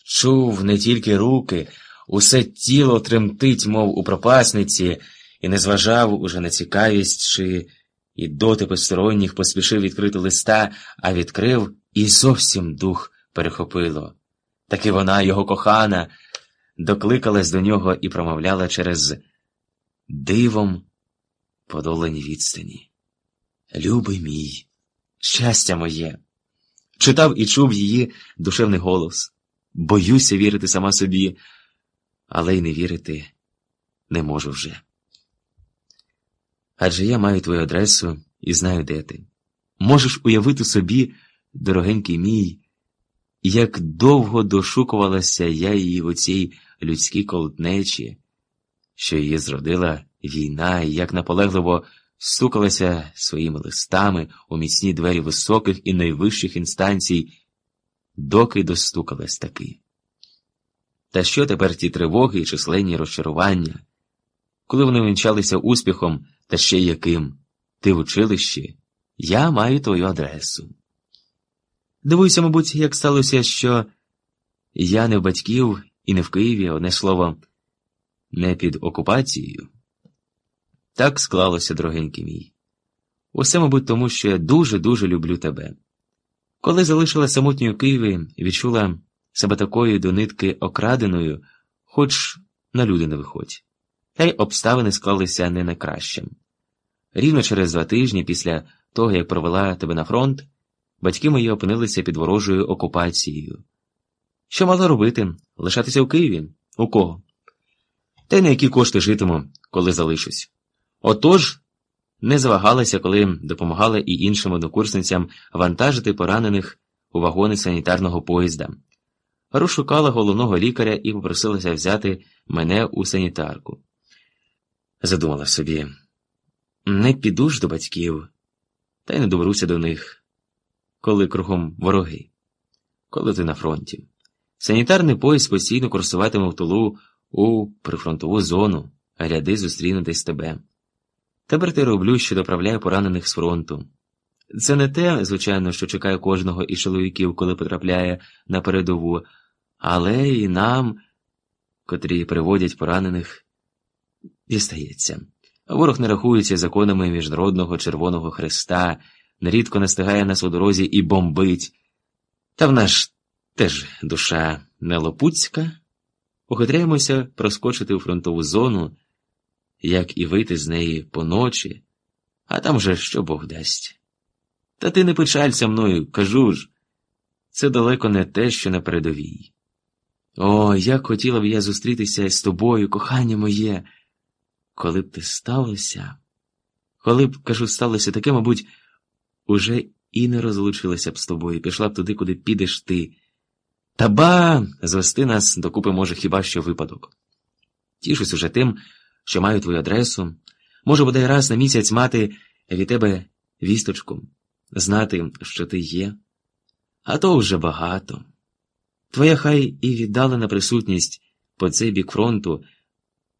Чув не тільки руки, усе тіло тремтить, мов у пропасниці, і не зважав уже на цікавість, чи і доти посторонніх поспішив відкрити листа, а відкрив і зовсім дух перехопило. Таки вона, його кохана, докликалась до нього і промовляла через дивом подолані відстані. Любий мій, щастя моє, читав і чув її душевний голос. Боюся вірити сама собі, але й не вірити не можу вже. Адже я маю твою адресу і знаю, де ти. Можеш уявити собі, дорогенький мій, як довго дошукувалася я її в оцій людській колотнечі, що її зродила війна, і як наполегливо стукалася своїми листами у міцні двері високих і найвищих інстанцій, доки достукалась таки. Та що тепер ті тривоги і численні розчарування, коли вони вінчалися успіхом, та ще яким? Ти в училищі? Я маю твою адресу. Дивуюся, мабуть, як сталося, що я не в батьків і не в Києві, одне слово, не під окупацією. Так склалося, дорогенький мій. Усе, мабуть, тому що я дуже-дуже люблю тебе. Коли залишила самотньою Києві, відчула себе такою до нитки окраденою, хоч на люди не виходь. Та й обставини склалися не найкращим. Рівно через два тижні після того, як провела тебе на фронт, батьки мої опинилися під ворожою окупацією. Що мала робити? Лишатися в Києві? У кого? Та й на які кошти житиму, коли залишусь. Отож, не завагалася, коли допомагала і іншим однокурсницям вантажити поранених у вагони санітарного поїзда. Розшукала головного лікаря і попросилася взяти мене у санітарку. Задумала собі, не піду ж до батьків, та й не доберуся до них, коли кругом вороги, коли ти на фронті. Санітарний поїзд постійно курсуватиме в тулу у прифронтову зону, а ряди зустріне десь тебе. Тепер ти роблю, що доправляю поранених з фронту. Це не те, звичайно, що чекає кожного із чоловіків, коли потрапляє на передову, але і нам, котрі приводять поранених, дістається. Ворог не рахується законами Міжнародного Червоного Христа, нерідко настигає нас у дорозі і бомбить. Та в нас теж душа не лопуцька. Ухитряємося проскочити у фронтову зону, як і вийти з неї поночі, а там же що Бог дасть. Та ти не печалься мною, кажу ж, це далеко не те, що на передовій. О, як хотіла б я зустрітися з тобою, кохання моє, коли б ти сталося, коли б, кажу, сталося таке, мабуть, уже і не розлучилася б з тобою, пішла б туди, куди підеш ти. Та ба, звести нас докупи може хіба що випадок. Тішусь уже тим, що маю твою адресу, можу бодай раз на місяць мати від тебе вісточку, знати, що ти є. А то вже багато. Твоя хай і віддалена присутність по цей бік фронту,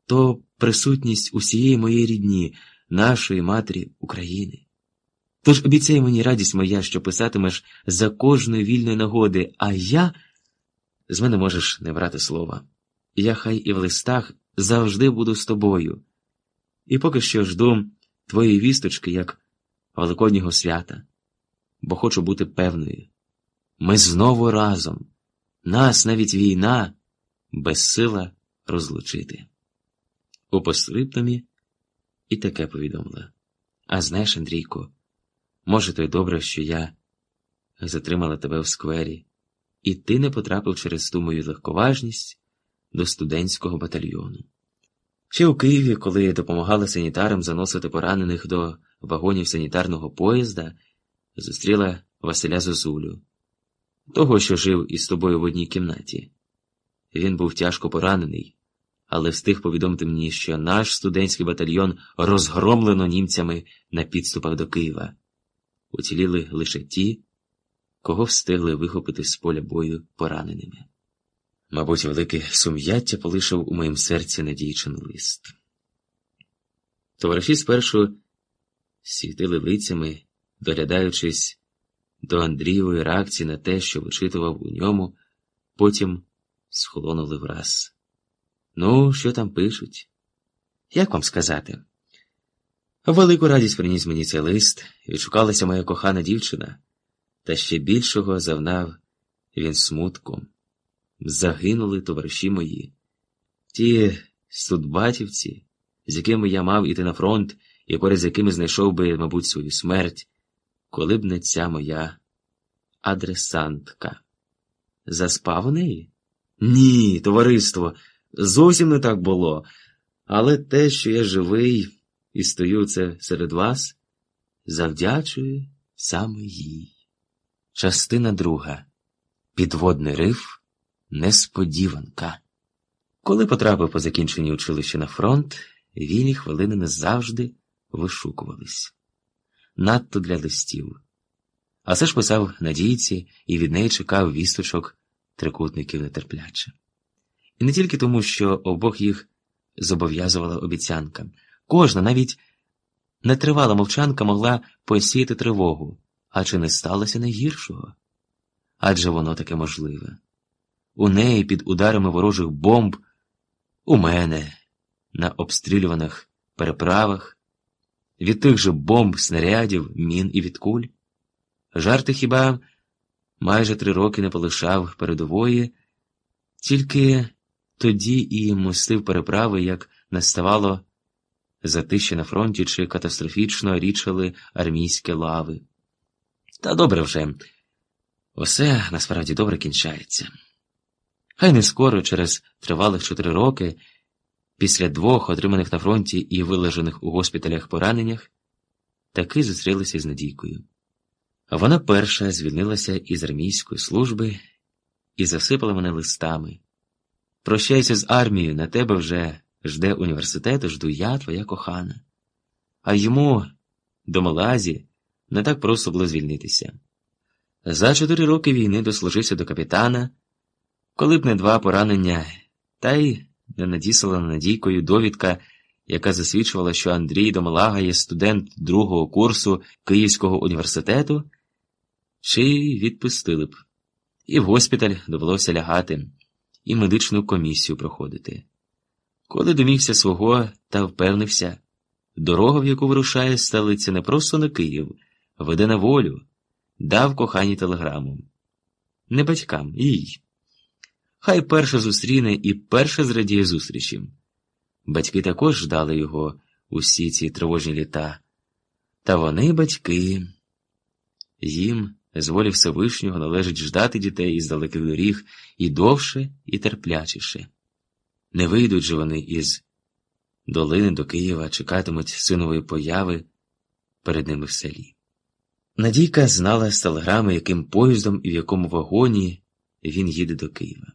то присутність усієї моєї рідні, нашої матері України. Тож обіцяй мені радість моя, що писатимеш за кожної вільної нагоди, а я з мене можеш не брати слова. Я хай і в листах завжди буду з тобою. І поки що жду твоєї вісточки, як Великоднього свята, бо хочу бути певною. Ми знову разом, нас навіть війна безсила розлучити. У постриптомі і таке повідомила. А знаєш, Андрійко, може, то й добре, що я затримала тебе в сквері, і ти не потрапив через ту мою легковажність до студентського батальйону. Ще у Києві, коли допомагала санітарам заносити поранених до вагонів санітарного поїзда, зустріла Василя Зозулю, того, що жив із тобою в одній кімнаті. Він був тяжко поранений, але встиг повідомити мені, що наш студентський батальйон розгромлено німцями на підступах до Києва. Уціліли лише ті, кого встигли вихопити з поля бою пораненими. Мабуть, велике сум'яття полишив у моїм серці надійчин лист. Товариші спершу світили лицями, доглядаючись до Андрієвої реакції на те, що вичитував у ньому, потім схолонули враз. Ну, що там пишуть? Як вам сказати? Велику радість приніс мені цей лист, відшукалася моя кохана дівчина, та ще більшого завнав він смутком загинули товариші мої. Ті судбатівці, з якими я мав іти на фронт і поряд з якими знайшов би, мабуть, свою смерть, коли б не ця моя адресантка. Заспав у неї? Ні, товариство, зовсім не так було. Але те, що я живий і стою це серед вас, завдячую саме їй. Частина друга. Підводний риф. Несподіванка. Коли потрапив по закінченні училища на фронт, вільні хвилини не завжди вишукувались. Надто для листів. А все ж писав надійці і від неї чекав вісточок трикутників нетерпляче. І не тільки тому, що обох їх зобов'язувала обіцянка. Кожна, навіть нетривала мовчанка могла посіяти тривогу, а чи не сталося найгіршого? Адже воно таке можливе у неї під ударами ворожих бомб, у мене на обстрілюваних переправах, від тих же бомб, снарядів, мін і від куль. Жарти хіба майже три роки не полишав передової, тільки тоді і мостив переправи, як наставало затище на фронті чи катастрофічно річали армійські лави. Та добре вже, усе насправді добре кінчається. Хай не скоро, через тривалих чотири роки, після двох отриманих на фронті і вилежених у госпіталях пораненнях, таки зустрілися з Надійкою. Вона перша звільнилася із армійської служби і засипала мене листами. Прощайся з армією, на тебе вже жде університету, жду я, твоя кохана. А йому до Малазі не так просто було звільнитися. За чотири роки війни дослужився до капітана, коли б не два поранення, та й не надіслана надійкою довідка, яка засвідчувала, що Андрій Домалага є студент другого курсу Київського університету, чи відпустили б. І в госпіталь довелося лягати, і медичну комісію проходити. Коли домігся свого та впевнився, дорога, в яку вирушає столиця, не просто на Київ, веде на волю, дав коханій телеграму. Не батькам, їй. Хай перше зустріне і перше зрадіє зустрічі. Батьки також ждали його усі ці тривожні літа. Та вони батьки. Їм, з волі Всевишнього, належить ждати дітей із далеких доріг і довше, і терплячіше. Не вийдуть же вони із долини до Києва, чекатимуть синової появи перед ними в селі. Надійка знала з телеграми, яким поїздом і в якому вагоні він їде до Києва.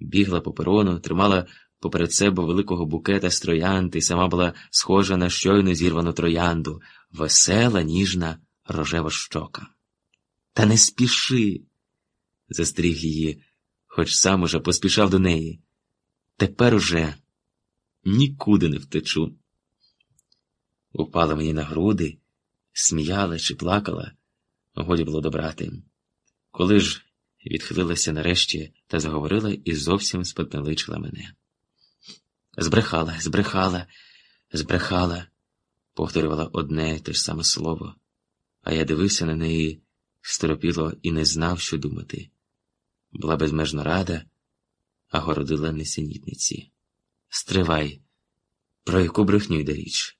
Бігла по перону, тримала поперед себе великого букета з троянди, і сама була схожа на щойно зірвану троянду, весела, ніжна, рожева щока. Та не спіши, застріг її, хоч сам уже поспішав до неї. Тепер уже нікуди не втечу. Упала мені на груди, сміяла чи плакала, годі було добрати. Коли ж відхилилася нарешті та заговорила і зовсім спотнеличила мене. Збрехала, збрехала, збрехала, повторювала одне те ж саме слово, а я дивився на неї сторопіло і не знав, що думати. Була безмежно рада, а городила несенітниці. Стривай, про яку брехню йде річ.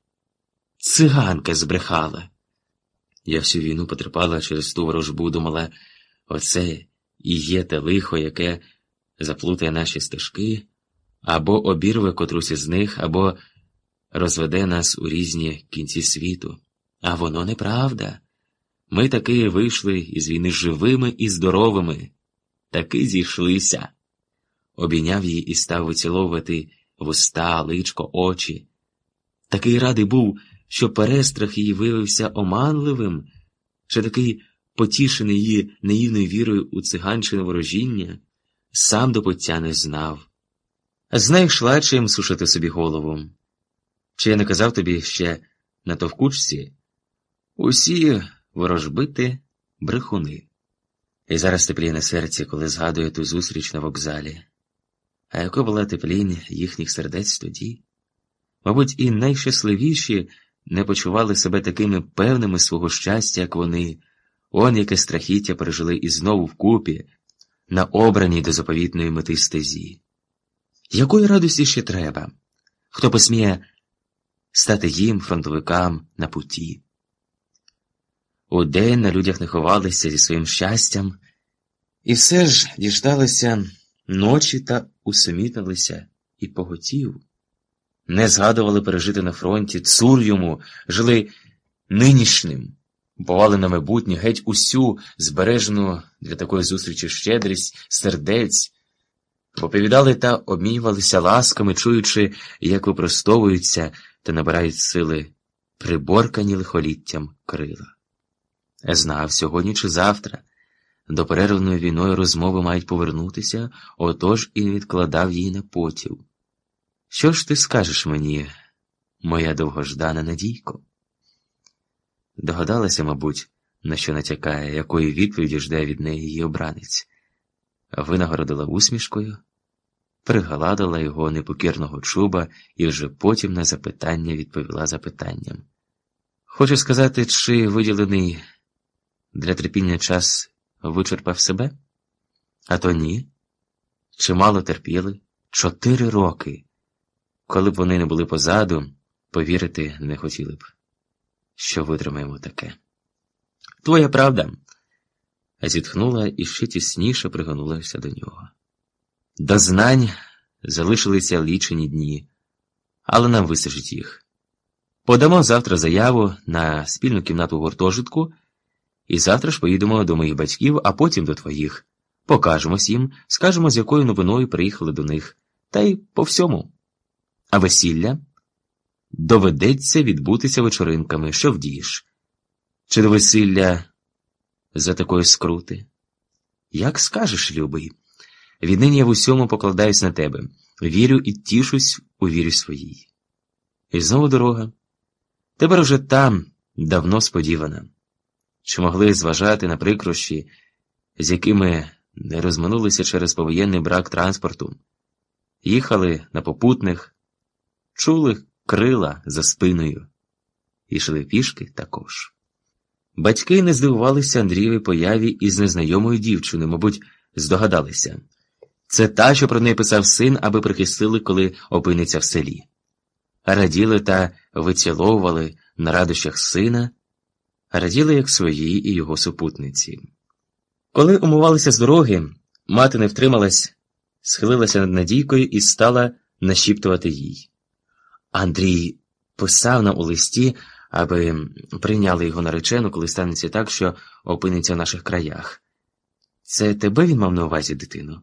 Циганка збрехала. Я всю війну потерпала через ту ворожбу, думала, оце і є те лихо, яке заплутає наші стежки, або обірве котрусь із них, або розведе нас у різні кінці світу. А воно неправда. Ми таки вийшли із війни живими і здоровими, таки зійшлися. Обійняв її і став виціловувати вуста, личко, очі. Такий радий був, що перестрах її виявився оманливим, що такий потішений її наївною вірою у циганчине ворожіння, сам до пуття не знав. Знай йшла чим сушити собі голову. Чи я не казав тобі ще на товкучці? Усі ворожбити брехуни. І зараз тепліє на серці, коли згадує ту зустріч на вокзалі. А яка була теплінь їхніх сердець тоді? Мабуть, і найщасливіші не почували себе такими певними свого щастя, як вони, он яке страхіття пережили і знову вкупі, на обраній до заповітної мети стезі. Якої радості ще треба? Хто посміє стати їм, фронтовикам, на путі? Удень на людях не ховалися зі своїм щастям, і все ж діждалися ночі та усамітнилися і поготів. Не згадували пережити на фронті, цур йому, жили нинішнім, бували на майбутнє геть усю збережену для такої зустрічі щедрість, сердець, оповідали та обмінювалися ласками, чуючи, як випростовуються та набирають сили приборкані лихоліттям крила. Знав, сьогодні чи завтра до перерваної війною розмови мають повернутися, отож і відкладав її на потів. Що ж ти скажеш мені, моя довгождана надійко? Догадалася, мабуть, на що натякає, якої відповіді жде від неї її обранець, винагородила усмішкою, пригладила його непокірного чуба і вже потім на запитання відповіла запитанням. Хочу сказати, чи виділений для терпіння час вичерпав себе? А то ні. Чимало терпіли чотири роки. Коли б вони не були позаду, повірити не хотіли б, що витримаємо таке. Твоя правда, зітхнула і ще тісніше пригонулася до нього. До знань залишилися лічені дні, але нам вистачить їх. Подамо завтра заяву на спільну кімнату гуртожитку І завтра ж поїдемо до моїх батьків, а потім до твоїх. Покажемось їм, скажемо, з якою новиною приїхали до них, та й по всьому. А весілля доведеться відбутися вечоринками, що вдієш. Чи до весілля за такої скрути? Як скажеш, любий. Віднині я в усьому покладаюсь на тебе, вірю і тішусь у вірі своїй. І знову дорога. Тепер вже там давно сподівана. Чи могли зважати на прикрощі, з якими не розминулися через повоєнний брак транспорту, їхали на попутних, чули крила за спиною, йшли пішки також. Батьки не здивувалися Андрієвій появі із незнайомою дівчиною, мабуть, здогадалися. Це та, що про неї писав син, аби прихистили, коли опиниться в селі. Раділи та виціловували на радощах сина, раділи як свої і його супутниці. Коли умувалися з дороги, мати не втрималась, схилилася над Надійкою і стала нашіптувати їй. Андрій писав нам у листі, аби прийняли його наречену, коли станеться так, що опиниться в наших краях. Це тебе він мав на увазі, дитино?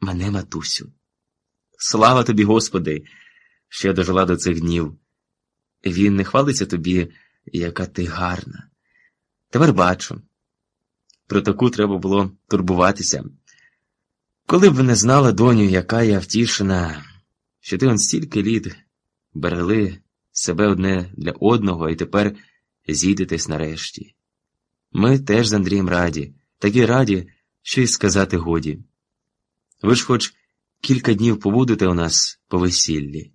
Мене, матусю. Слава тобі, Господи, що я дожила до цих днів. Він не хвалиться тобі, яка ти гарна. Тепер бачу. Про таку треба було турбуватися. Коли б не знала, доню, яка я втішена, що ти он стільки літ берегли себе одне для одного і тепер зійдетесь нарешті. Ми теж з Андрієм раді, такі раді, що й сказати годі. Ви ж хоч кілька днів побудете у нас по весіллі.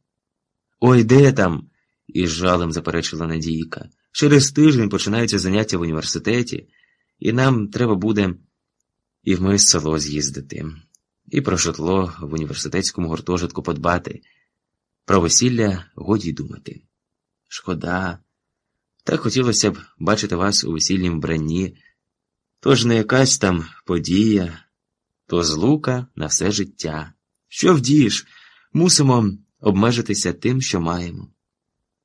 Ой, де там? із жалем заперечила Надійка. Через тиждень починаються заняття в університеті, і нам треба буде і в моє село з'їздити, і про житло в університетському гуртожитку подбати. Про весілля годі думати. Шкода, так хотілося б бачити вас у весільнім вбранні, тож не якась там подія, то злука на все життя. Що вдієш, мусимо обмежитися тим, що маємо.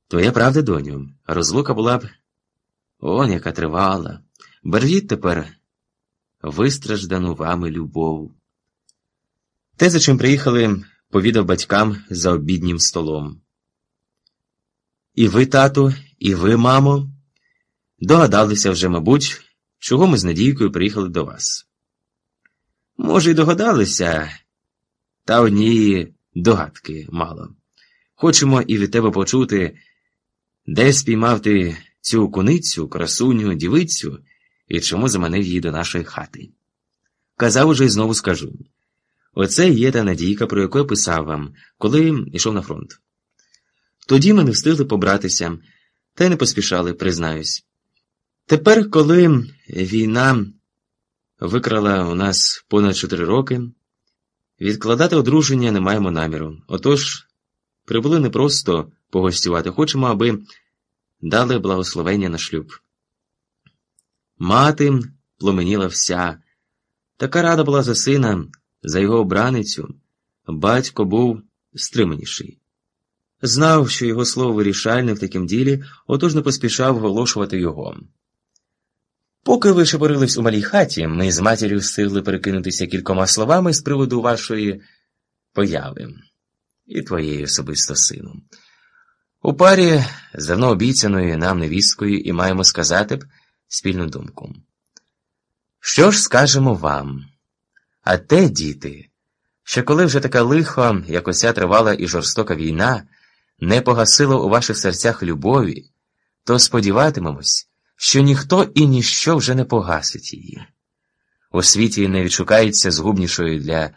Твоя правда, доню, розлука була б он яка тривала. Бережіть тепер вистраждану вами любов. Те, за чим приїхали, повідав батькам за обіднім столом. І ви, тату, і ви, мамо, догадалися вже, мабуть, чого ми з Надійкою приїхали до вас. Може, й догадалися, та однієї догадки мало. Хочемо і від тебе почути, де спіймав ти цю куницю, красуню, дівицю і чому заманив її до нашої хати. Казав уже і знову скажу оце є та надійка, про яку я писав вам, коли йшов на фронт. Тоді ми не встигли побратися, та й не поспішали, признаюсь. Тепер, коли війна викрала у нас понад чотири роки, відкладати одруження не маємо наміру. Отож, прибули не просто погостювати, хочемо, аби дали благословення на шлюб. Мати пломеніла вся, така рада була за сина, за його обраницю. Батько був стриманіший. Знав, що його слово вирішальне в такім ділі, отож не поспішав оголошувати його. Поки ви шепорились у малій хаті, ми з матір'ю встигли перекинутися кількома словами з приводу вашої появи і твоєї особисто сину. У парі з давно обіцяною нам невісткою і маємо сказати б спільну думку. Що ж скажемо вам? А те, діти, що коли вже така лихо, як ося тривала і жорстока війна, не погасило у ваших серцях любові, то сподіватимемось, що ніхто і ніщо вже не погасить її. У світі не відшукається згубнішої для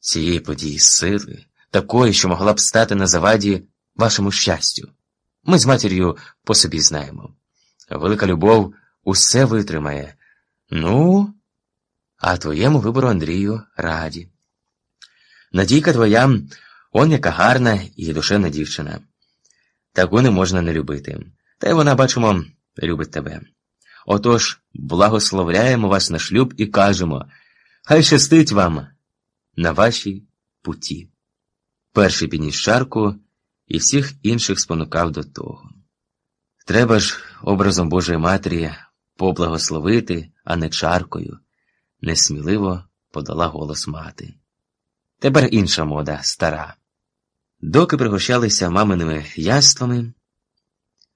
цієї події сили, такої, що могла б стати на заваді вашому щастю. Ми з матір'ю по собі знаємо. Велика любов усе витримає. Ну, а твоєму вибору, Андрію, раді. Надійка твоя, он яка гарна і душевна дівчина. Таку не можна не любити. Та й вона, бачимо, любить тебе. Отож, благословляємо вас на шлюб і кажемо, хай щастить вам на вашій путі. Перший підніс шарку і всіх інших спонукав до того. Треба ж, образом Божої Матері, поблагословити, а не чаркою, несміливо подала голос мати. Тепер інша мода, стара. Доки пригощалися маминими яствами,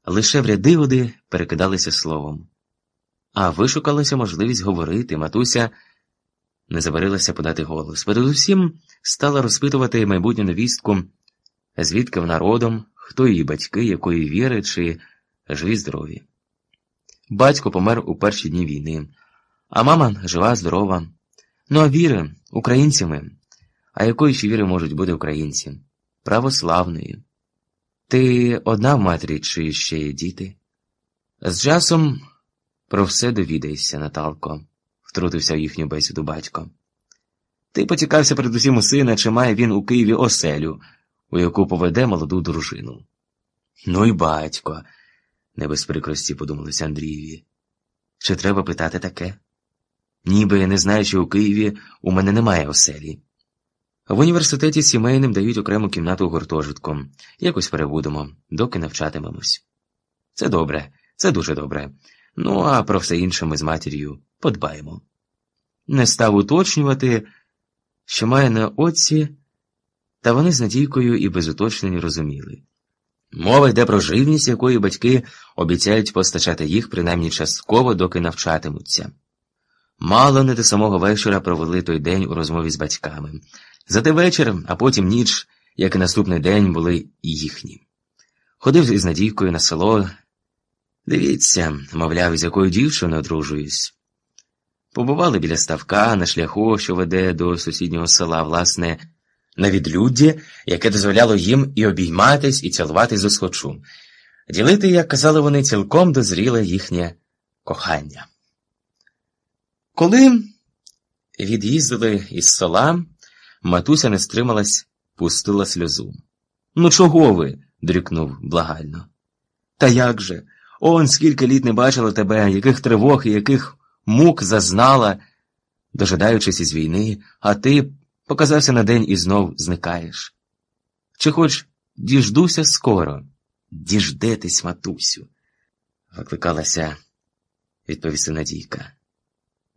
лише в ряди перекидалися словом. А вишукалася можливість говорити, матуся не забарилася подати голос. Передусім стала розпитувати майбутню невістку, звідки вона родом, хто її батьки, якої віри, чи живі здорові. Батько помер у перші дні війни, а мама жива, здорова. Ну а віри українцями. А якої ще віри можуть бути українці? Православної. Ти одна в матері, чи ще є діти? З часом про все довідайся, Наталко, втрутився в їхню бесіду батько. Ти потікався передусім у сина, чи має він у Києві оселю, у яку поведе молоду дружину. Ну й батько, не без прикрості подумалися Андрієві. Чи треба питати таке? Ніби я не знаю, що у Києві у мене немає оселі. В університеті сімейним дають окрему кімнату гуртожитком. Якось перебудемо, доки навчатимемось. Це добре, це дуже добре. Ну, а про все інше ми з матір'ю подбаємо. Не став уточнювати, що має на оці, та вони з надійкою і без уточнень розуміли. Мова йде про живність, якої батьки обіцяють постачати їх принаймні частково, доки навчатимуться. Мало не до самого вечора провели той день у розмові з батьками. Зате вечір, а потім ніч, як і наступний день, були і їхні. Ходив із Надійкою на село. Дивіться, мовляв, з якою дівчиною одружуюсь. Побували біля ставка на шляху, що веде до сусіднього села, власне, на відлюдді, яке дозволяло їм і обійматись, і цілуватись з схочу. Ділити, як казали вони, цілком дозріле їхнє кохання. Коли від'їздили із села, матуся не стрималась, пустила сльозу. Ну, чого ви? дрюкнув благально. Та як же? Он скільки літ не бачила тебе, яких тривог і яких мук зазнала, дожидаючись із війни, а ти показався на день і знов зникаєш. Чи хоч діждуся скоро? Діждетесь, матусю, викликалася відповісти Надійка.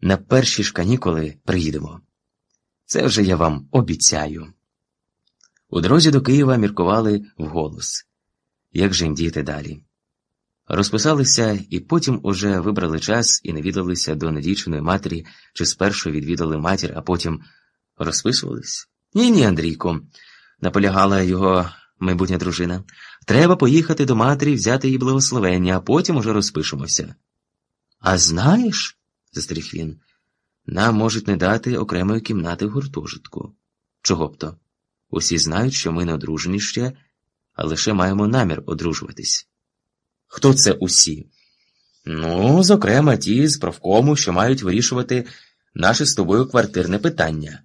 На перші ж канікули приїдемо. Це вже я вам обіцяю. У дорозі до Києва міркували вголос. Як же їм діяти далі? Розписалися і потім уже вибрали час і навідалися до надійчиної матері, чи спершу відвідали матір, а потім розписувались? Ні, ні, Андрійко, наполягала його майбутня дружина. Треба поїхати до матері, взяти її благословення, а потім уже розпишемося. А знаєш, застеріг він, нам можуть не дати окремої кімнати в гуртожитку. Чого б то? Усі знають, що ми не одружені ще, а лише маємо намір одружуватись. Хто це усі? Ну, зокрема, ті з правкому, що мають вирішувати наше з тобою квартирне питання.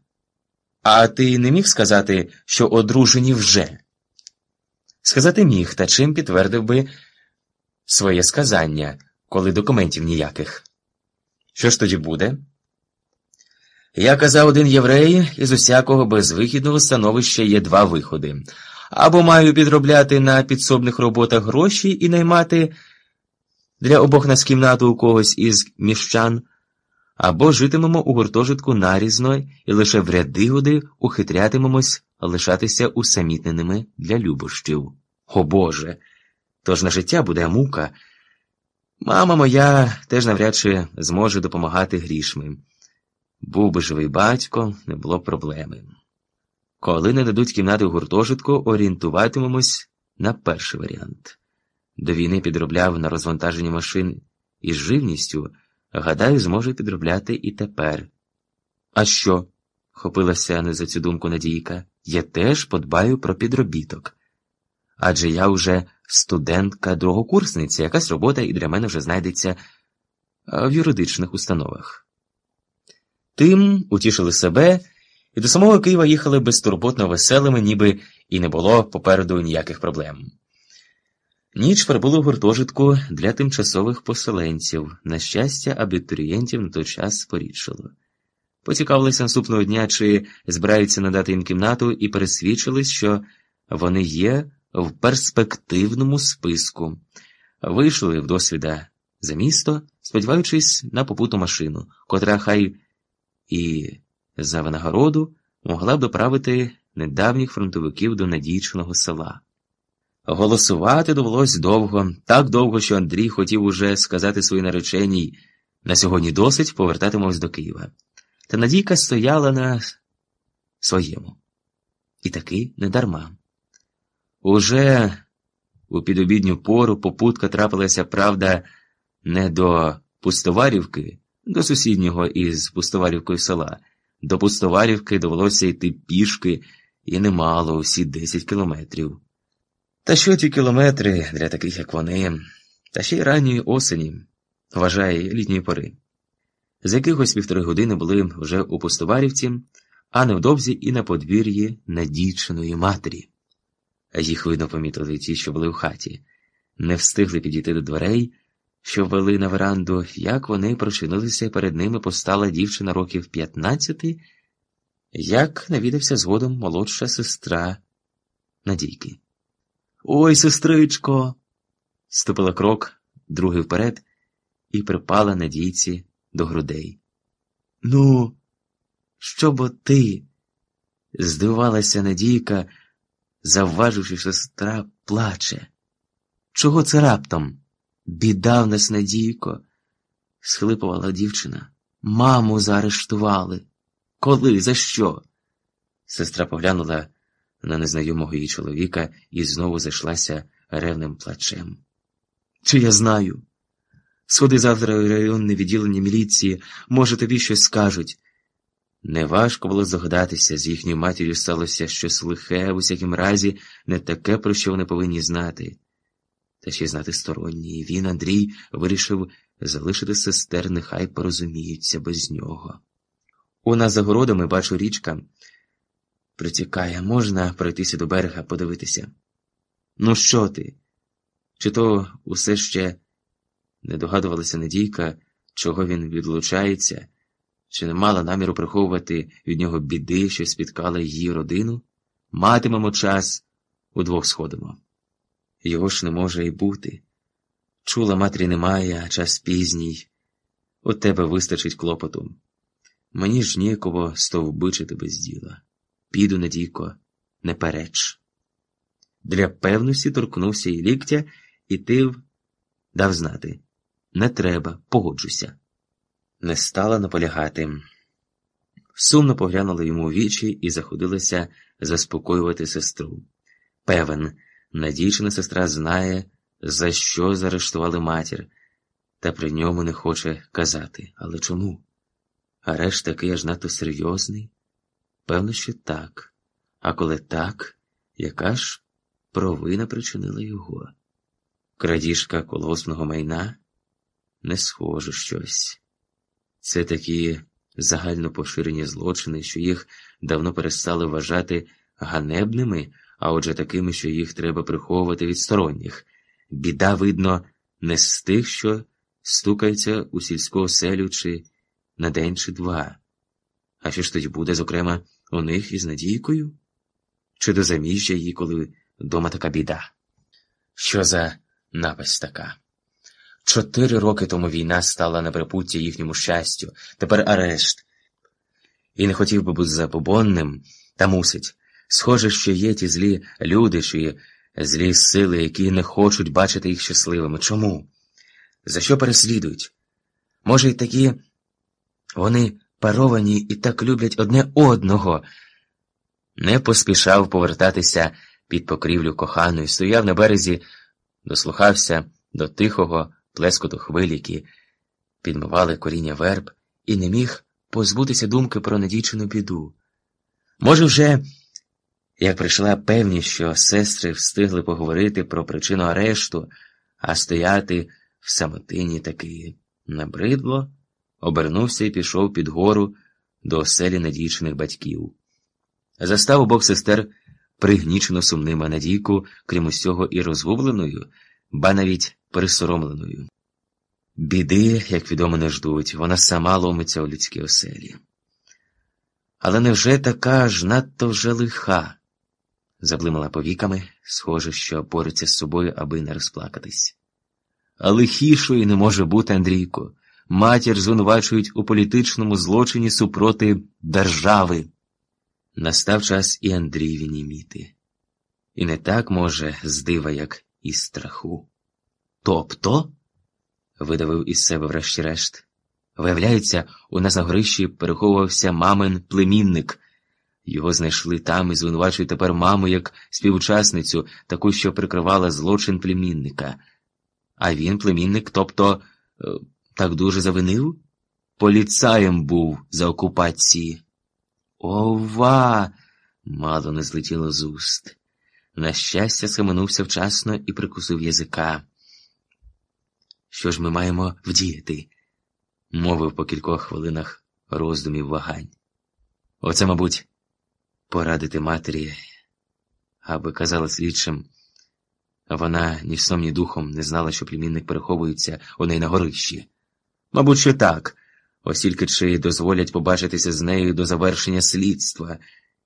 А ти не міг сказати, що одружені вже? Сказати міг, та чим підтвердив би своє сказання, коли документів ніяких. Що ж тоді буде? Я казав один єврей, із усякого безвихідного становища є два виходи або маю підробляти на підсобних роботах гроші і наймати для обох нас кімнату у когось із міщан, або житимемо у гуртожитку нарізно і лише в ряди годи ухитрятимемось лишатися усамітненими для любощів. О Боже! Тож на життя буде мука. Мама моя теж навряд чи зможе допомагати грішми. Був би живий батько, не було проблеми. Коли не дадуть кімнати в гуртожитку, орієнтуватимемось на перший варіант. До війни підробляв на розвантаженні машин із живністю, гадаю, зможе підробляти і тепер. А що? хопилася не за цю думку Надійка, я теж подбаю про підробіток. Адже я вже студентка другокурсниця, якась робота і для мене вже знайдеться в юридичних установах. Тим утішили себе і до самого Києва їхали безтурботно веселими, ніби і не було попереду ніяких проблем. Ніч прибули в гуртожитку для тимчасових поселенців, на щастя, абітурієнтів на той час порідшило. Поцікавилися наступного дня, чи збираються надати їм кімнату, і пересвідчились, що вони є в перспективному списку. Вийшли в досвіда за місто, сподіваючись на попутну машину, котра хай і за винагороду могла б доправити недавніх фронтовиків до надійченого села. Голосувати довелось довго, так довго, що Андрій хотів уже сказати своїй нареченій на сьогодні досить повертатимось до Києва. Та Надійка стояла на своєму. І таки недарма. Уже у підобідню пору попутка трапилася, правда, не до Пустоварівки, до сусіднього із Пустоварівкою села. До Пустоварівки довелося йти пішки і немало усі 10 кілометрів. Та що ті кілометри для таких, як вони, та ще й ранньої осені, вважає літньої пори. З якихось півтори години були вже у Пустоварівці, а невдовзі і на подвір'ї надійчиної матері. Їх видно помітили ті, що були в хаті, не встигли підійти до дверей, що ввели на веранду, як вони прочинилися, перед ними постала дівчина років п'ятнадцяти, як навідався згодом молодша сестра Надійки. Ой, сестричко. ступила крок, другий вперед, і припала Надійці до грудей. Ну, що бо ти? здивувалася Надійка, завваживши, що сестра плаче. Чого це раптом? Біда в нас, Надійко, схлипувала дівчина. Маму заарештували. Коли? За що? Сестра поглянула на незнайомого її чоловіка і знову зайшлася ревним плачем. Чи я знаю? Сходи завтра в районне відділення міліції, може, тобі щось скажуть. Неважко було здогадатися, з їхньою матір'ю сталося щось лихе, в усякім разі, не таке, про що вони повинні знати. Та ще й знати сторонні, і він, Андрій, вирішив залишити сестер, нехай порозуміються без нього. У нас за городами, бачу, річка притікає, можна пройтися до берега, подивитися. Ну, що ти? Чи то усе ще не догадувалася Надійка, чого він відлучається, чи не мала наміру приховувати від нього біди, що спіткала її родину? Матимемо час, удвох сходимо. Його ж не може й бути. Чула матері немає, а час пізній. У тебе вистачить клопоту. Мені ж ніяково стовбичити без діла. Піду, Надійко, не переч. Для певності торкнувся і ліктя, і тив дав знати не треба, погоджуся. Не стала наполягати. Сумно поглянула йому у вічі і заходилася заспокоювати сестру. Певен, надійчина сестра знає, за що заарештували матір, та при ньому не хоче казати. Але чому? Арешт такий аж надто серйозний? Певно, що так. А коли так, яка ж провина причинила його? Крадіжка колосного майна? Не схоже щось. Це такі загально поширені злочини, що їх давно перестали вважати ганебними, а отже такими, що їх треба приховувати від сторонніх. Біда, видно, не з тих, що стукаються у сільську оселю чи на день чи два. А що ж тоді буде, зокрема, у них із Надійкою? Чи до заміжжя її, коли вдома така біда? Що за напасть така? Чотири роки тому війна стала на припуття їхньому щастю, тепер арешт. І не хотів би бути забобонним, та мусить. Схоже, що є ті злі люди, чи злі сили, які не хочуть бачити їх щасливими. Чому? За що переслідують? Може, й такі вони паровані і так люблять одне одного. Не поспішав повертатися під покрівлю коханої, стояв на березі, дослухався до тихого плескоту хвиль, які підмивали коріння верб, і не міг позбутися думки про надійчину біду. Може, вже, як прийшла певність, що сестри встигли поговорити про причину арешту, а стояти в самотині таки набридло, обернувся і пішов під гору до оселі надійчиних батьків. Застав обох сестер пригнічено сумним, а Надійку, крім усього, і розгубленою, ба навіть пересоромленою. Біди, як відомо, не ждуть, вона сама ломиться у людській оселі. Але невже така ж надто вже лиха? Заблимала повіками, схоже, що бореться з собою, аби не розплакатись. А лихішої не може бути, Андрійко. Матір звинувачують у політичному злочині супроти держави. Настав час і Андрієві німіти. І не так може з дива, як із страху. Тобто, видавив із себе врешті-решт, виявляється, у нас на горищі переховувався мамин племінник. Його знайшли там і звинувачують тепер маму як співучасницю, таку, що прикривала злочин племінника. А він, племінник, тобто, е, так дуже завинив? Поліцаєм був за окупації. Ова! мало не злетіло з уст. На щастя, схаменувся вчасно і прикусив язика. Що ж ми маємо вдіяти? мовив по кількох хвилинах роздумів вагань. Оце, мабуть, порадити матері, аби казала слідчим. Вона ні сном, ні духом не знала, що племінник переховується у неї на горищі. Мабуть, що так, осільки чи дозволять побачитися з нею до завершення слідства,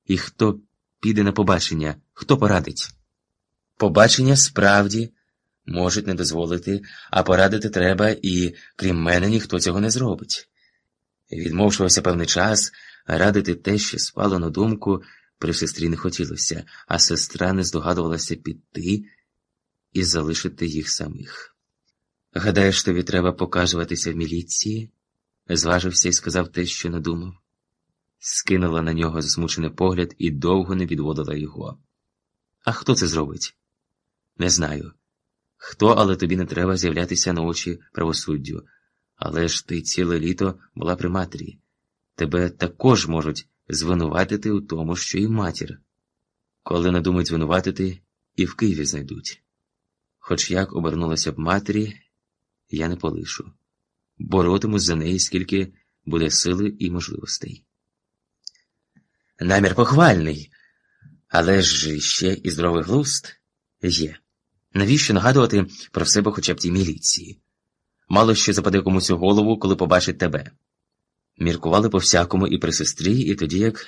і хто піде на побачення, хто порадить? Побачення справді можуть не дозволити, а порадити треба, і крім мене, ніхто цього не зробить. Відмовшувався певний час, радити те, що спало на думку, при сестрі не хотілося, а сестра не здогадувалася піти і залишити їх самих. Гадаєш, тобі треба показуватися в міліції? зважився і сказав те, що надумав. Скинула на нього засмучений погляд і довго не відводила його. А хто це зробить? Не знаю. Хто, але тобі не треба з'являтися на очі правосуддю. Але ж ти ціле літо була при матері. Тебе також можуть звинуватити у тому, що і матір. Коли надумають звинуватити, і в Києві знайдуть. Хоч як обернулася б матері, я не полишу. Боротимусь за неї, скільки буде сили і можливостей. Намір похвальний, але ж ще і здоровий глузд є. Навіщо нагадувати про себе хоча б тій міліції? Мало що западе комусь у голову, коли побачить тебе. Міркували по всякому і при сестрі, і тоді як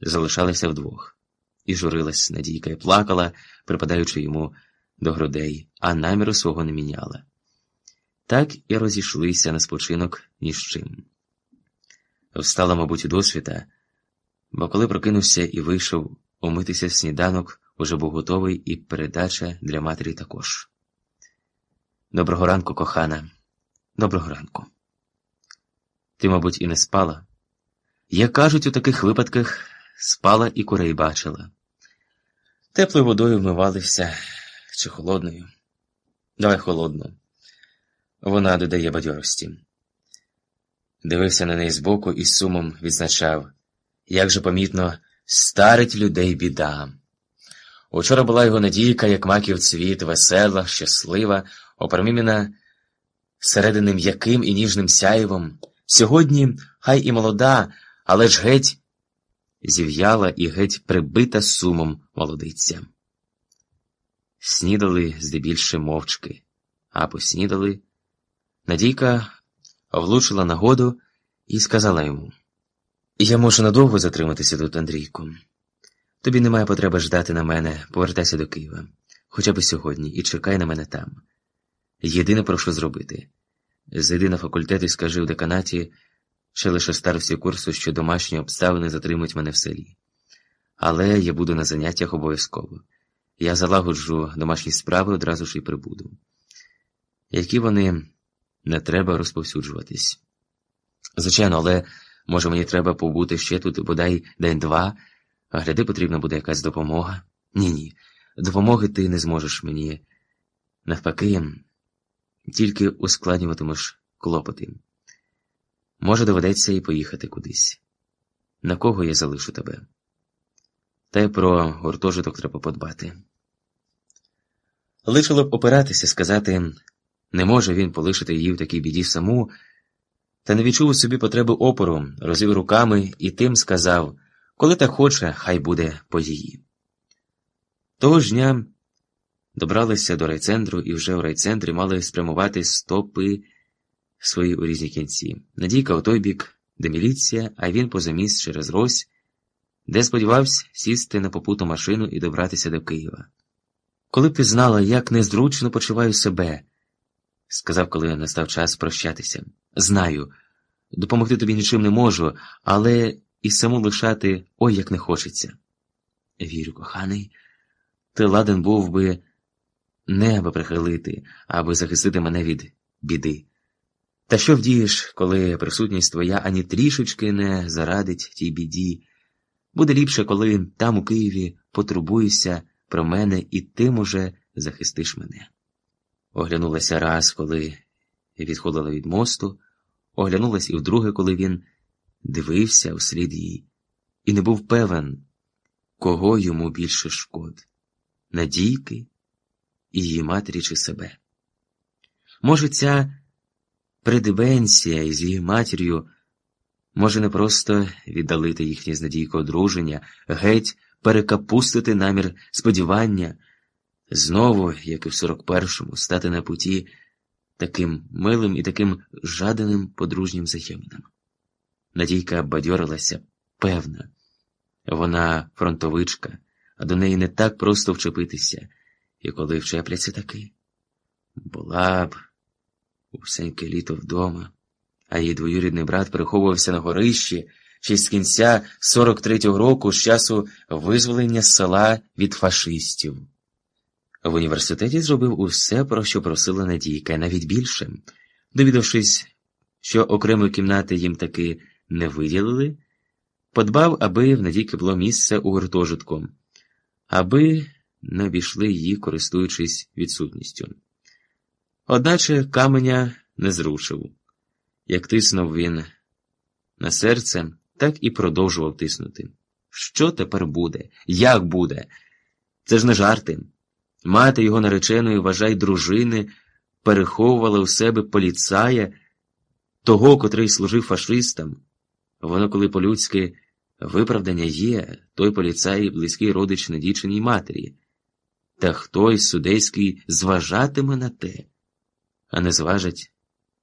залишалися вдвох. І журилась Надійка і плакала, припадаючи йому до грудей, а наміру свого не міняла. Так і розійшлися на спочинок ні з чим. Встала, мабуть, досвіта, бо коли прокинувся і вийшов умитися сніданок, уже був готовий і передача для матері також. Доброго ранку, кохана, доброго ранку. Ти, мабуть, і не спала. Як кажуть, у таких випадках спала і курей бачила. Теплою водою вмивалися чи холодною. Давай холодну. Вона додає бадьорості. Дивився на неї збоку і сумом відзначав, як же помітно старить людей біда. Учора була його надійка, як маків цвіт, весела, щаслива, опроміміна середини м'яким і ніжним сяєвом. Сьогодні хай і молода, але ж геть зів'яла і геть прибита сумом молодиця. Снідали здебільше мовчки, а поснідали. Надійка влучила нагоду і сказала йому: Я можу надовго затриматися тут, Андрійку. Тобі немає потреби ждати на мене, повертайся до Києва, хоча б сьогодні, і чекай на мене там. Єдине прошу зробити зайди на факультет і скажи в деканаті, ще лише старості курсу, що домашні обставини затримують мене в селі. Але я буду на заняттях обов'язково. Я залагоджу домашні справи одразу ж і прибуду. Які вони не треба розповсюджуватись. Звичайно, але може мені треба побути ще тут бодай день-два, а гляди, потрібна буде якась допомога. Ні, ні. Допомоги ти не зможеш мені. Навпаки, тільки ускладнюватимеш клопоти. Може, доведеться і поїхати кудись. На кого я залишу тебе? Та й про гуртожиток треба подбати. Лишило б опиратися, сказати не може він полишити її в такій біді саму, та не відчув у собі потреби опору, розвів руками і тим сказав коли так хоче, хай буде по її. Того ж дня добралися до райцентру і вже у райцентрі мали спрямувати стопи свої у різні кінці. Надійка у той бік, де міліція, а він позаміст через Рось, де сподівався сісти на попуту машину і добратися до Києва. Коли б ти знала, як незручно почуваю себе, сказав, коли настав час прощатися. Знаю, допомогти тобі нічим не можу, але і саму лишати ой як не хочеться. Вірю, коханий, ти ладен був би небо прихилити, аби захистити мене від біди. Та що вдієш, коли присутність твоя ані трішечки не зарадить тій біді? Буде ліпше, коли там, у Києві, потурбуєшся про мене, і ти, може, захистиш мене. Оглянулася раз, коли відходила від мосту, оглянулась і вдруге, коли він дивився у слід їй, і не був певен, кого йому більше шкод надійки і її матері чи себе. Може, ця предибенція із її матір'ю може не просто віддалити їхнє з надійкою одруження, геть перекапустити намір сподівання, знову, як і в 41-му, стати на путі таким милим і таким жаданим подружнім взаєминам. Надійка бадьорилася, певна, вона фронтовичка, а до неї не так просто вчепитися, і коли вчепляться таки, була б усеньке літо вдома, а її двоюрідний брат переховувався на горищі ще з кінця 43-го року з часу визволення села від фашистів. В університеті зробив усе, про що просила Надійка, навіть більше. Довідавшись, що окремої кімнати їм таки не виділили, подбав, аби в Надійки було місце у гуртожитку, аби не обійшли її, користуючись відсутністю. Одначе каменя не зрушив. Як тиснув він на серце, так і продовжував тиснути. Що тепер буде? Як буде? Це ж не жарти. Мати його нареченої, вважай, дружини, переховувала у себе поліцая, того, котрий служив фашистам. Воно, коли по-людськи виправдання є, той поліцай близький родич надіченій матері. Та хтось судейський зважатиме на те, а не зважить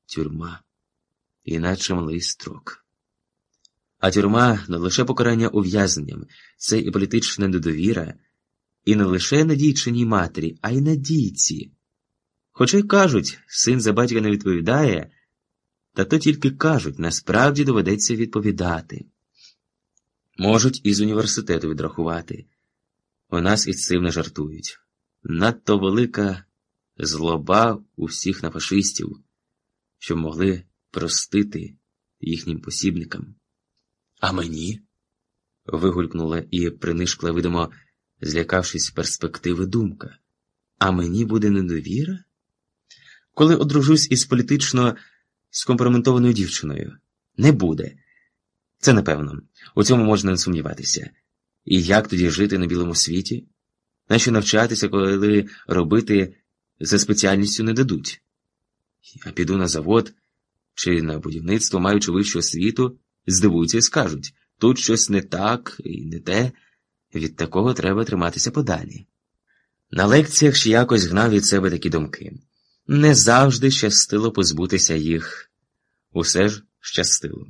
тюрма, іначе малий строк. А тюрма не лише покарання ув'язненням, це і політична недовіра, і не лише надійчиній матері, а й надійці. Хоча й кажуть, син за батька не відповідає, та то тільки кажуть, насправді доведеться відповідати. Можуть із університету відрахувати. У нас із цим не жартують. Надто велика злоба у всіх на фашистів, щоб могли простити їхнім посібникам. А мені? вигулькнула і принишкла, видимо, злякавшись перспективи думка. А мені буде недовіра? Коли одружусь із політично скомпрометованою дівчиною? Не буде. Це напевно. У цьому можна не сумніватися. І як тоді жити на білому світі? Нащо навчатися, коли робити за спеціальністю не дадуть? Я піду на завод чи на будівництво, маючи вищу освіту, здивуються і скажуть тут щось не так і не те, від такого треба триматися подалі. На лекціях ще якось гнав від себе такі думки. Не завжди щастило позбутися їх, усе ж щастило.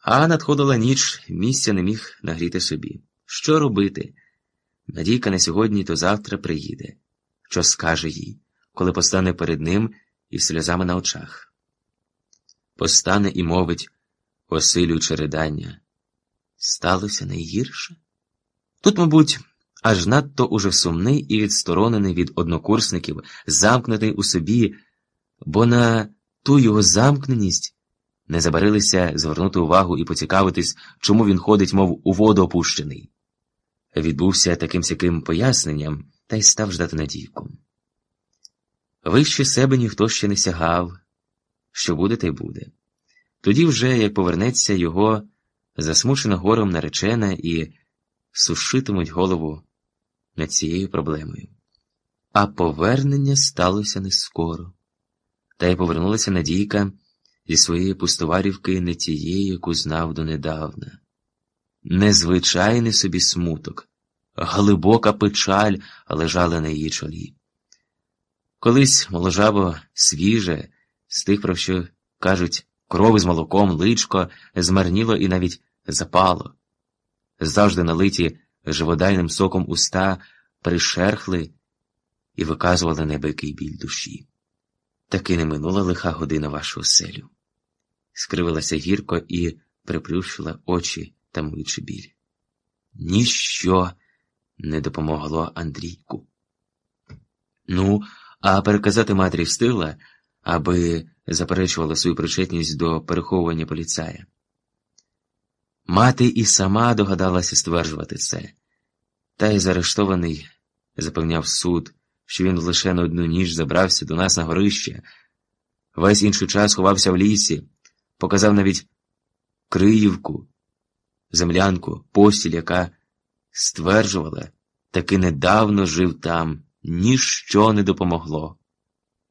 А надходила ніч, місця не міг нагріти собі. Що робити? Надійка не сьогодні, то завтра приїде. Що скаже їй, коли постане перед ним і сльозами на очах? Постане і мовить, посилюючи ридання. Сталося найгірше? Тут, мабуть, аж надто уже сумний і відсторонений від однокурсників, замкнений у собі, бо на ту його замкненість не забарилися звернути увагу і поцікавитись, чому він ходить, мов у воду опущений. Відбувся таким сяким поясненням та й став ждати надійку. Вище себе ніхто ще не сягав, що буде, та й буде. Тоді вже, як повернеться його засмучена горем наречена і сушитимуть голову над цією проблемою. А повернення сталося не скоро. Та й повернулася Надійка зі своєї пустоварівки не тієї, яку знав донедавна. Незвичайний собі смуток, глибока печаль лежала на її чолі. Колись моложаво свіже, з тих, про що кажуть, крови з молоком, личко, змарніло і навіть запало. Завжди налиті живодайним соком уста пришерхли і виказували небекий біль душі. Таки не минула лиха година вашу оселю. Скривилася гірко і приплющила очі, тамуючи біль. Ніщо не допомогло Андрійку. Ну, а переказати матері встигла, аби заперечувала свою причетність до переховування поліцая. Мати і сама догадалася стверджувати це, та й заарештований запевняв суд, що він лише на одну ніч забрався до нас на горище, весь інший час ховався в лісі, показав навіть Криївку, землянку, постіль, яка стверджувала, таки недавно жив там, ніщо не допомогло.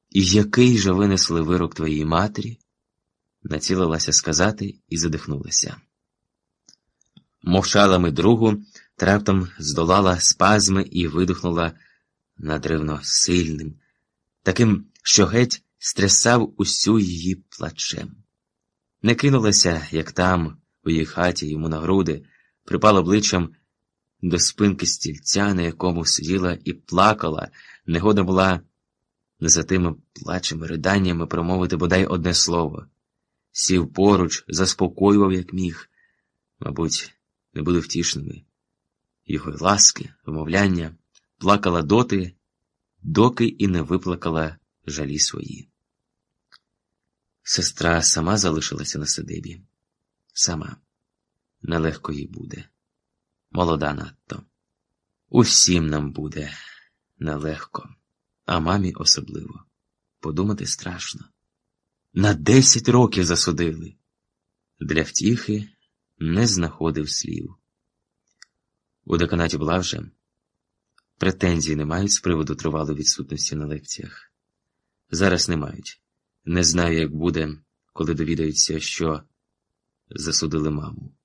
І який же винесли вирок твоїй матері? націлилася сказати і задихнулася. Мовчала ми другу, трептом здолала спазми і видихнула надривно сильним, таким, що геть стрясав усю її плачем. Не кинулася, як там, у її хаті, йому на груди, припала обличчям до спинки стільця, на якому сиділа і плакала, негода була не за тими плачами, риданнями промовити бодай одне слово. Сів поруч, заспокоював, як міг, мабуть, не були втішними. Його ласки, вмовляння, плакала доти, доки і не виплакала жалі свої. Сестра сама залишилася на сидибі. Сама. Нелегко їй буде. Молода надто. Усім нам буде нелегко, а мамі особливо. Подумати страшно. На десять років засудили. Для втіхи не знаходив слів. У деканаті була вже претензій не мають з приводу тривалої відсутності на лекціях. Зараз не мають. Не знаю, як буде, коли довідаються, що засудили маму.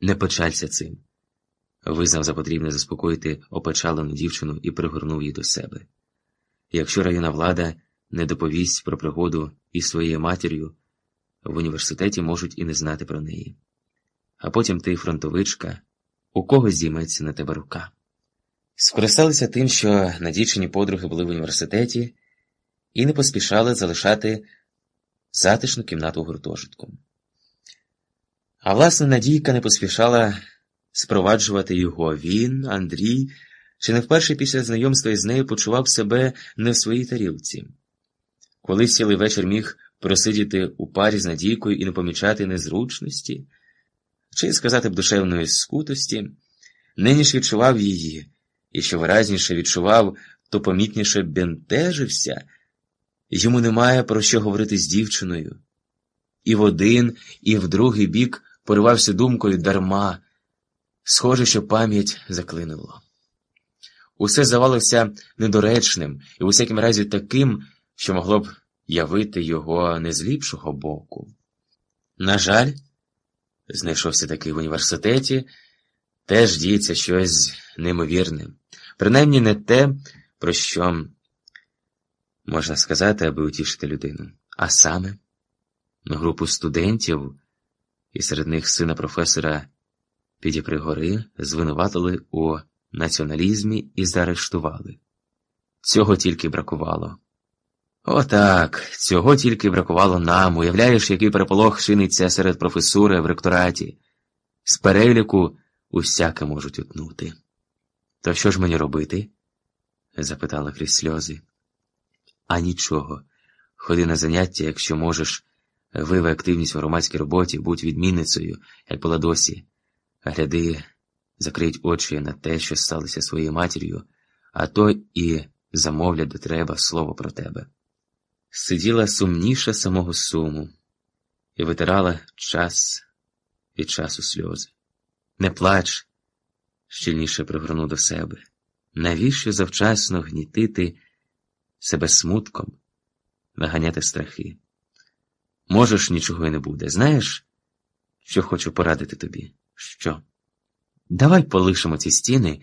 Не печалься цим. Визнав за потрібне заспокоїти опечалену дівчину і пригорнув її до себе. Якщо районна влада не доповість про пригоду із своєю матір'ю, в університеті можуть і не знати про неї. А потім ти, фронтовичка, у кого зійметься на тебе рука. Скористалися тим, що на дівчині подруги були в університеті і не поспішали залишати затишну кімнату гуртожитку. А власне Надійка не поспішала спроваджувати його. Він, Андрій, чи не вперше після знайомства із нею почував себе не в своїй тарілці. Колись цілий вечір міг просидіти у парі з Надійкою і не помічати незручності, чи сказати б душевної скутості, нині ж відчував її, і що виразніше відчував, то помітніше бентежився. Йому немає про що говорити з дівчиною. І в один, і в другий бік поривався думкою дарма, схоже, що пам'ять заклинило. Усе здавалося недоречним і, у всякому разі, таким, що могло б явити його не з ліпшого боку. На жаль, знайшовся такий в університеті, теж діється щось неймовірне, принаймні не те, про що можна сказати, аби утішити людину, а саме групу студентів, і серед них сина професора Підіпригори звинуватили у націоналізмі і заарештували. Цього тільки бракувало. Отак, цього тільки бракувало нам. Уявляєш, який переполох шиниться серед професури в ректораті. З переліку усяке можуть утнути. То що ж мені робити? запитала крізь сльози. А нічого. Ходи на заняття, якщо можеш, виви активність в громадській роботі, будь відмінницею, як була досі. Гляди, закрить очі на те, що сталося своєю матір'ю, а то і замовлять до треба слово про тебе. Сиділа сумніша самого суму і витирала час від часу сльози. Не плач, щільніше пригорну до себе. Навіщо завчасно гнітити себе смутком, наганяти страхи? Можеш, нічого й не буде. Знаєш, що хочу порадити тобі? Що? Давай полишимо ці стіни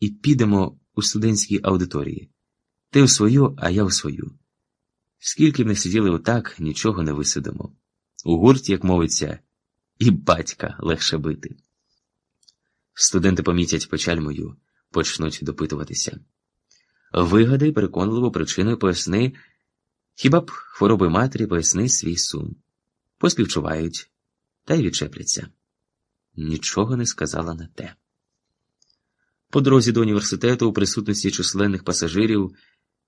і підемо у студентській аудиторії. Ти у свою, а я у свою. Скільки б не сиділи отак, нічого не висидимо. У гурті, як мовиться, і батька легше бити. Студенти помітять печаль мою, почнуть допитуватися. Вигадай переконливу причину і поясни, Хіба б хвороби матері поясни свій сум, поспівчувають та й відчепляться. Нічого не сказала на те. По дорозі до університету, у присутності численних пасажирів,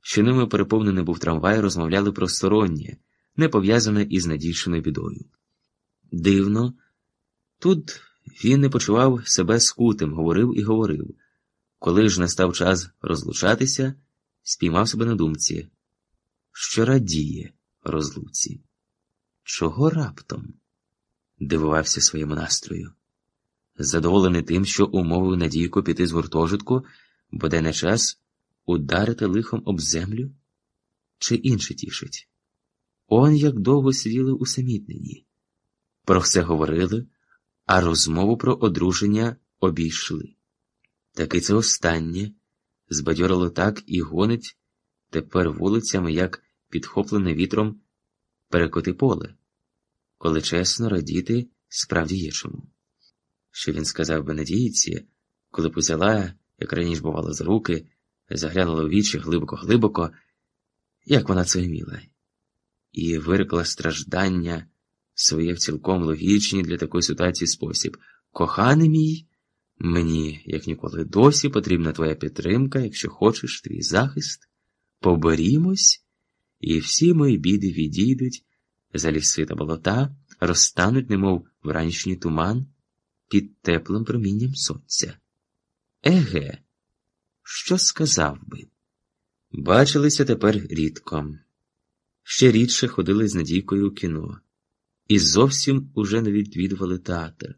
що ними переповнений був трамвай, розмовляли про стороннє, не пов'язане із надійшеною бідою. Дивно, тут він не почував себе скутим, говорив і говорив. Коли ж настав час розлучатися, спіймав себе на думці, що радіє розлуці. Чого раптом? дивувався своєму настрою. Задоволений тим, що умовив Надійку піти з гуртожитку, буде не час ударити лихом об землю? Чи інше тішить? Он як довго сиділи усамітнені. Про все говорили, а розмову про одруження обійшли. Таки це останнє збадьорило так і гонить тепер вулицями, як підхоплене вітром перекоти поле, коли чесно радіти справді є чому. Що він сказав Бенедійці, коли позяла, як раніше бувало, за руки, заглянула у вічі глибоко-глибоко, як вона це вміла, і вирекла страждання своє в цілком логічний для такої ситуації спосіб. Коханий мій, мені, як ніколи, досі потрібна твоя підтримка, якщо хочеш твій захист, поборімось, і всі мої біди відійдуть, за ліси та болота, розтануть, немов вранішній туман, під теплим промінням сонця. Еге, що сказав би? Бачилися тепер рідко. Ще рідше ходили з Надійкою у кіно і зовсім уже не відвідували театр.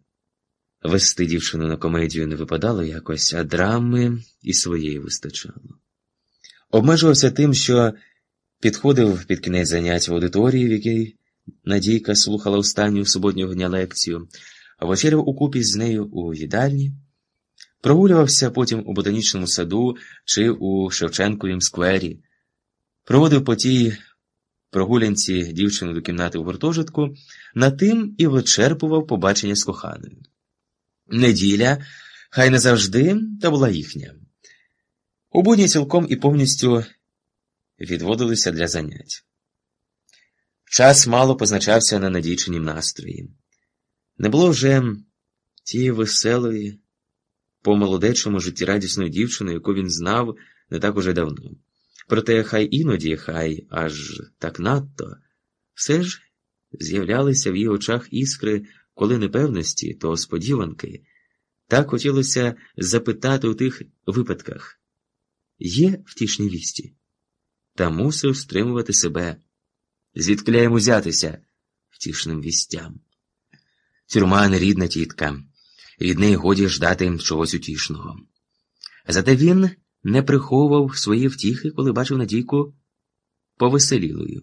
Вести дівчину на комедію не випадало якось, а драми і своєї вистачало. Обмежувався тим, що підходив під кінець занять в аудиторії, в якій Надійка слухала останню суботнього дня лекцію, а вечеряв укупі з нею у їдальні, прогулювався потім у ботанічному саду чи у Шевченковім сквері, проводив по тій прогулянці дівчину до кімнати в гуртожитку, на тим і вичерпував побачення з коханою. Неділя, хай не завжди, та була їхня. У будні цілком і повністю відводилися для занять. Час мало позначався на надійченім настрої. Не було вже тієї веселої, по молодечому життєрадісної дівчини, яку він знав не так уже давно. Проте хай іноді, хай аж так надто, все ж з'являлися в її очах іскри, коли непевності, то сподіванки. Так хотілося запитати у тих випадках є втішні вісті, та мусив стримувати себе, звідкля йому взятися втішним вістям. Тюрма нерідна тітка, від неї годі ждати чогось утішного. Зате він не приховував свої втіхи, коли бачив Надійку повеселілою,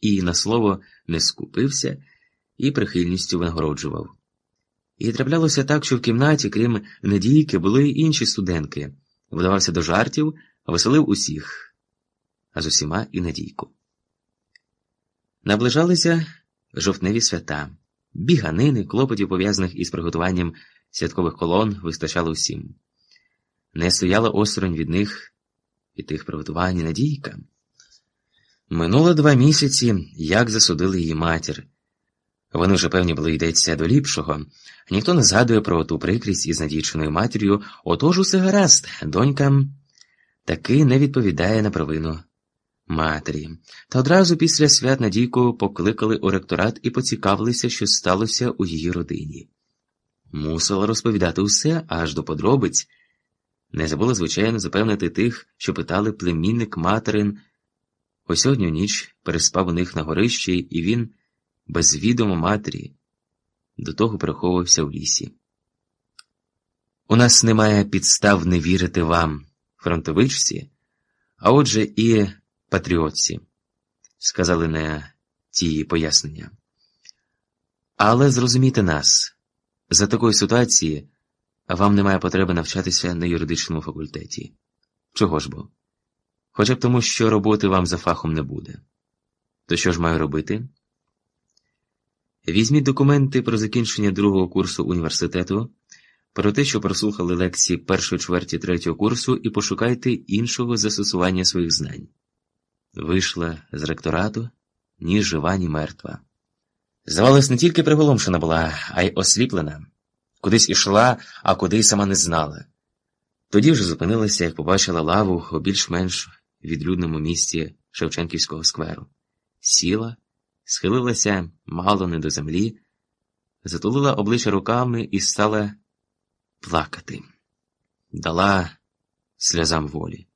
і на слово не скупився і прихильністю винагороджував. І траплялося так, що в кімнаті, крім Надійки, були й інші студентки, вдавався до жартів, веселив усіх, а з усіма і Надійку. Наближалися жовтневі свята, біганини, клопотів, пов'язаних із приготуванням святкових колон, вистачало всім не стояла осторонь від них і тих приготувань Надійка. Минуло два місяці, як засудили її матір. Вони вже певні були йдеться до ліпшого. Ніхто не згадує про ту прикрість із надійченою матір'ю, отож усе гаразд, донька таки не відповідає на провину матері. Та одразу після свят Надійку покликали у ректорат і поцікавилися, що сталося у її родині. Мусила розповідати усе аж до подробиць. Не забула, звичайно, запевнити тих, що питали племінник материн. Ось сьогодні ніч переспав у них на горищі, і він, без відомо матері, до того переховувався в лісі. У нас немає підстав не вірити вам, фронтовичці, а отже і патріотці, сказали на ті пояснення. Але зрозумійте нас, за такої ситуації. Вам немає потреби навчатися на юридичному факультеті. Чого ж бо? Хоча б тому, що роботи вам за фахом не буде. То що ж маю робити? Візьміть документи про закінчення другого курсу університету, про те, що прослухали лекції першої чверті третього курсу, і пошукайте іншого застосування своїх знань. Вийшла з ректорату ні жива, ні мертва. Здавалось, не тільки приголомшена була, а й осліплена, кудись ішла, а куди сама не знала. Тоді вже зупинилася, як побачила лаву у більш-менш відлюдному місці Шевченківського скверу. Сіла, схилилася мало не до землі, затулила обличчя руками і стала плакати, дала сльозам волі.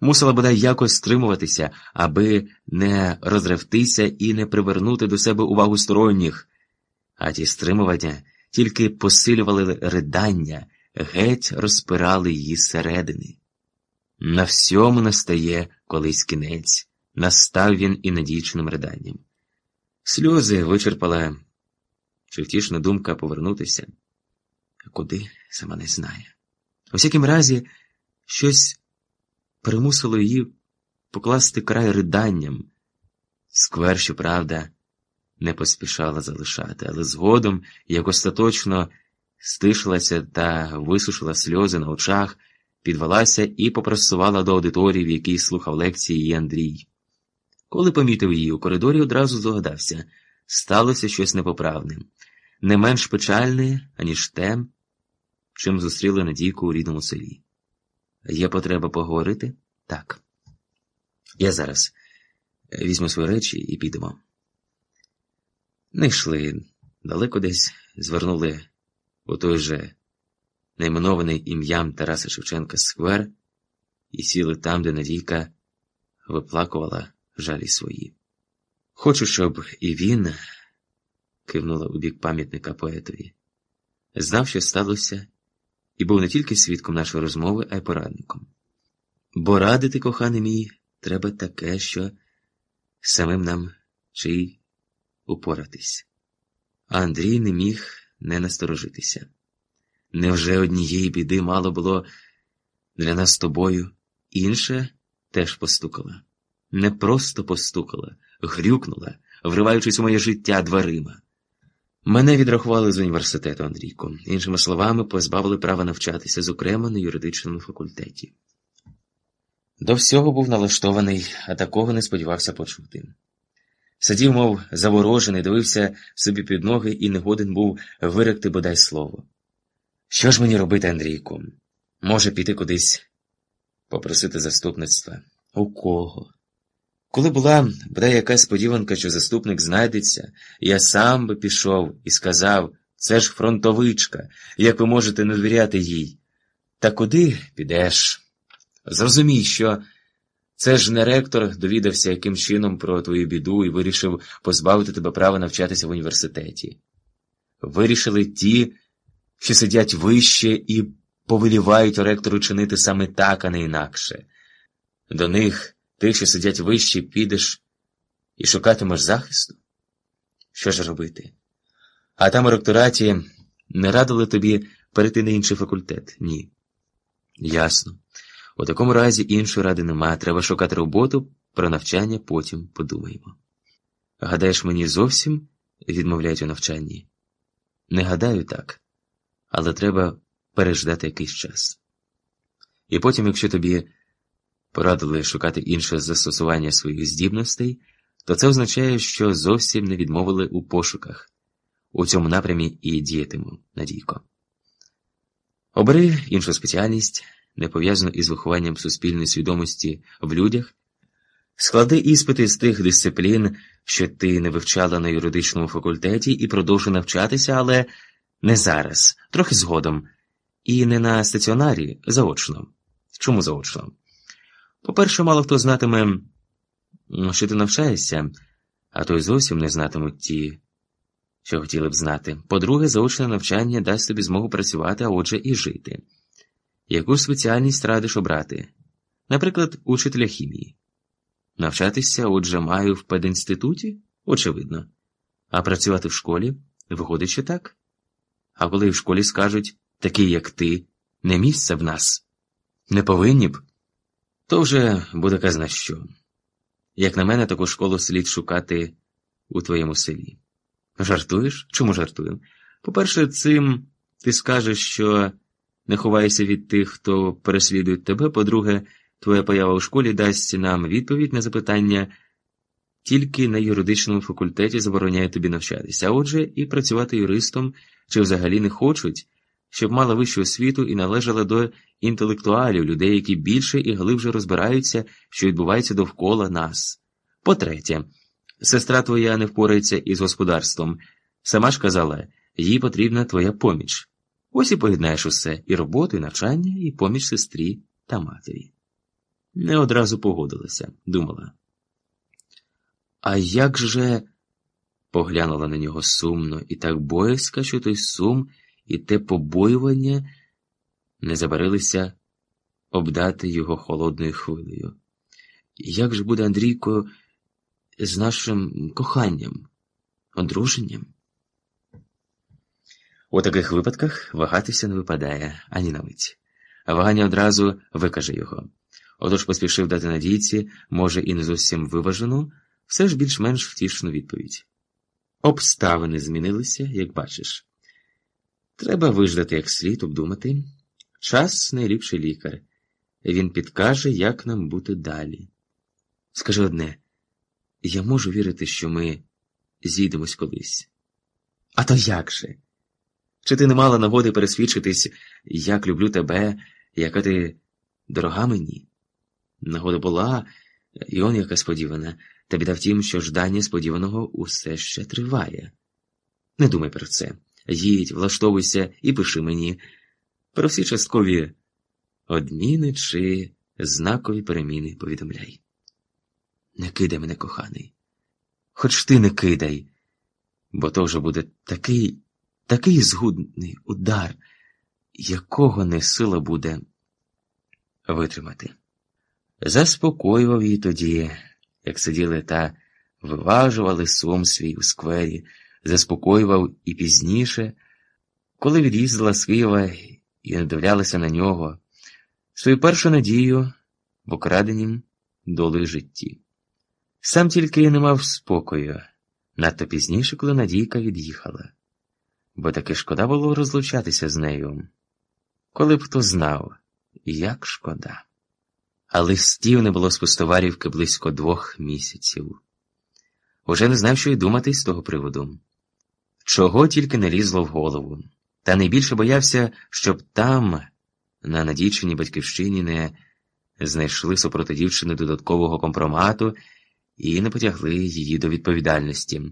Мусила бодай якось стримуватися, аби не розревтися і не привернути до себе увагу сторонніх, а ті стримування тільки посилювали ридання, геть розпирали її зсередини. На всьому настає колись кінець, настав він і надійчним риданням. Сльози вичерпала чи втішна думка повернутися, куди сама не знає. У всякім разі, щось примусило її покласти край риданням. Сквер, щоправда, не поспішала залишати, але згодом, як остаточно стишилася та висушила сльози на очах, підвелася і попросувала до аудиторії, в якій слухав лекції її Андрій. Коли помітив її у коридорі, одразу здогадався сталося щось непоправне, не менш печальне, аніж те, чим зустріли Надійку у рідному селі. Є потреба поговорити? Так. Я зараз візьму свої речі і підемо. Не йшли далеко десь, звернули у той же найменований ім'ям Тараса Шевченка сквер і сіли там, де Надійка виплакувала жалі свої. Хочу, щоб і він, кивнула у бік пам'ятника поетові, знав, що сталося, і був не тільки свідком нашої розмови, а й порадником. Бо радити, коханий мій, треба таке, що самим нам чи упоратись. А Андрій не міг не насторожитися. Невже однієї біди мало було для нас з тобою, інше теж постукала. Не просто постукала, грюкнула, вриваючись у моє життя дверима. Мене відрахували з університету, Андрійко, іншими словами, позбавили права навчатися, зокрема на юридичному факультеті. До всього був налаштований, а такого не сподівався почути. Сидів, мов заворожений, дивився собі під ноги і не годен був виректи бодай слово. Що ж мені робити, Андрійку? Може, піти кудись попросити заступництва? У кого? Коли була бодай якась сподіванка, що заступник знайдеться, я сам би пішов і сказав це ж фронтовичка, як ви можете не довіряти їй. Та куди підеш? Зрозумій, що це ж не ректор довідався яким чином про твою біду і вирішив позбавити тебе права навчатися в університеті. Вирішили ті, що сидять вище і повелівають ректору чинити саме так, а не інакше. До них, тих, що сидять вище, підеш і шукатимеш захисту? Що ж робити? А там у ректораті не радили тобі перейти на інший факультет? Ні. Ясно. У такому разі іншої ради нема, треба шукати роботу, про навчання потім подумаємо. Гадаєш, мені зовсім відмовляють у навчанні? Не гадаю так, але треба переждати якийсь час. І потім, якщо тобі порадили шукати інше застосування своїх здібностей, то це означає, що зовсім не відмовили у пошуках. У цьому напрямі і діятиму, Надійко. Обери іншу спеціальність не пов'язано із вихованням суспільної свідомості в людях, склади іспити з тих дисциплін, що ти не вивчала на юридичному факультеті, і продовжуй навчатися, але не зараз, трохи згодом, і не на стаціонарі заочно. Чому заочно? По-перше, мало хто знатиме, що ти навчаєшся, а то й зовсім не знатимуть ті, що хотіли б знати. По-друге, заочне навчання дасть тобі змогу працювати, а отже, і жити. Яку спеціальність радиш обрати? Наприклад, учителя хімії. Навчатися, отже, маю в пединституті? Очевидно. А працювати в школі? Виходить, що так. А коли в школі скажуть такий, як ти, не місце в нас, не повинні б, то вже буде казна що. Як на мене, таку школу слід шукати у твоєму селі. Жартуєш? Чому жартую? По-перше, цим ти скажеш, що не ховайся від тих, хто переслідує тебе. По-друге, твоя поява у школі дасть нам відповідь на запитання. Тільки на юридичному факультеті забороняє тобі навчатися, а отже, і працювати юристом чи взагалі не хочуть, щоб мала вищу освіту і належала до інтелектуалів, людей, які більше і глибше розбираються, що відбувається довкола нас. По-третє, сестра твоя не впорається із господарством. Сама ж казала, їй потрібна твоя поміч. Ось і поєднаєш усе і роботу, і навчання, і поміч сестрі та матері. Не одразу погодилася, думала. А як же. поглянула на нього сумно, і так боязка, що той сум і те побоювання не забарилися обдати його холодною хвилею. Як же буде Андрійко з нашим коханням, одруженням? У таких випадках вагатися не випадає ані на мить. А вагання одразу викаже його. Отож поспішив дати надійці, може, і не зовсім виважену, все ж більш-менш втішну відповідь. Обставини змінилися, як бачиш. Треба виждати як слід обдумати. Час найліпший лікар. Він підкаже, як нам бути далі. Скажи одне, я можу вірити, що ми зійдемось колись. А то як же? Чи ти не мала нагоди пересвідчитись, як люблю тебе, яка ти дорога мені? Нагода була, і он яка сподівана, та біда в тім, що ждання сподіваного усе ще триває. Не думай про це. Їдь, влаштовуйся і пиши мені про всі часткові одміни чи знакові переміни повідомляй. Не кидай мене, коханий, хоч ти не кидай, бо то вже буде такий, такий згудний удар, якого не сила буде витримати. Заспокоював її тоді, як сиділи та виважували сум свій у сквері, заспокоював і пізніше, коли від'їздила з Києва і надивлялася на нього, свою першу надію в окраденім долею житті. Сам тільки не мав спокою, надто пізніше, коли Надійка від'їхала, бо таки шкода було розлучатися з нею. Коли б хто знав, як шкода. А листів не було з пустоварівки близько двох місяців. Уже не знав, що й думати з того приводу. Чого тільки не лізло в голову. Та найбільше боявся, щоб там, на надійчиній батьківщині, не знайшли супроти дівчини додаткового компромату і не потягли її до відповідальності.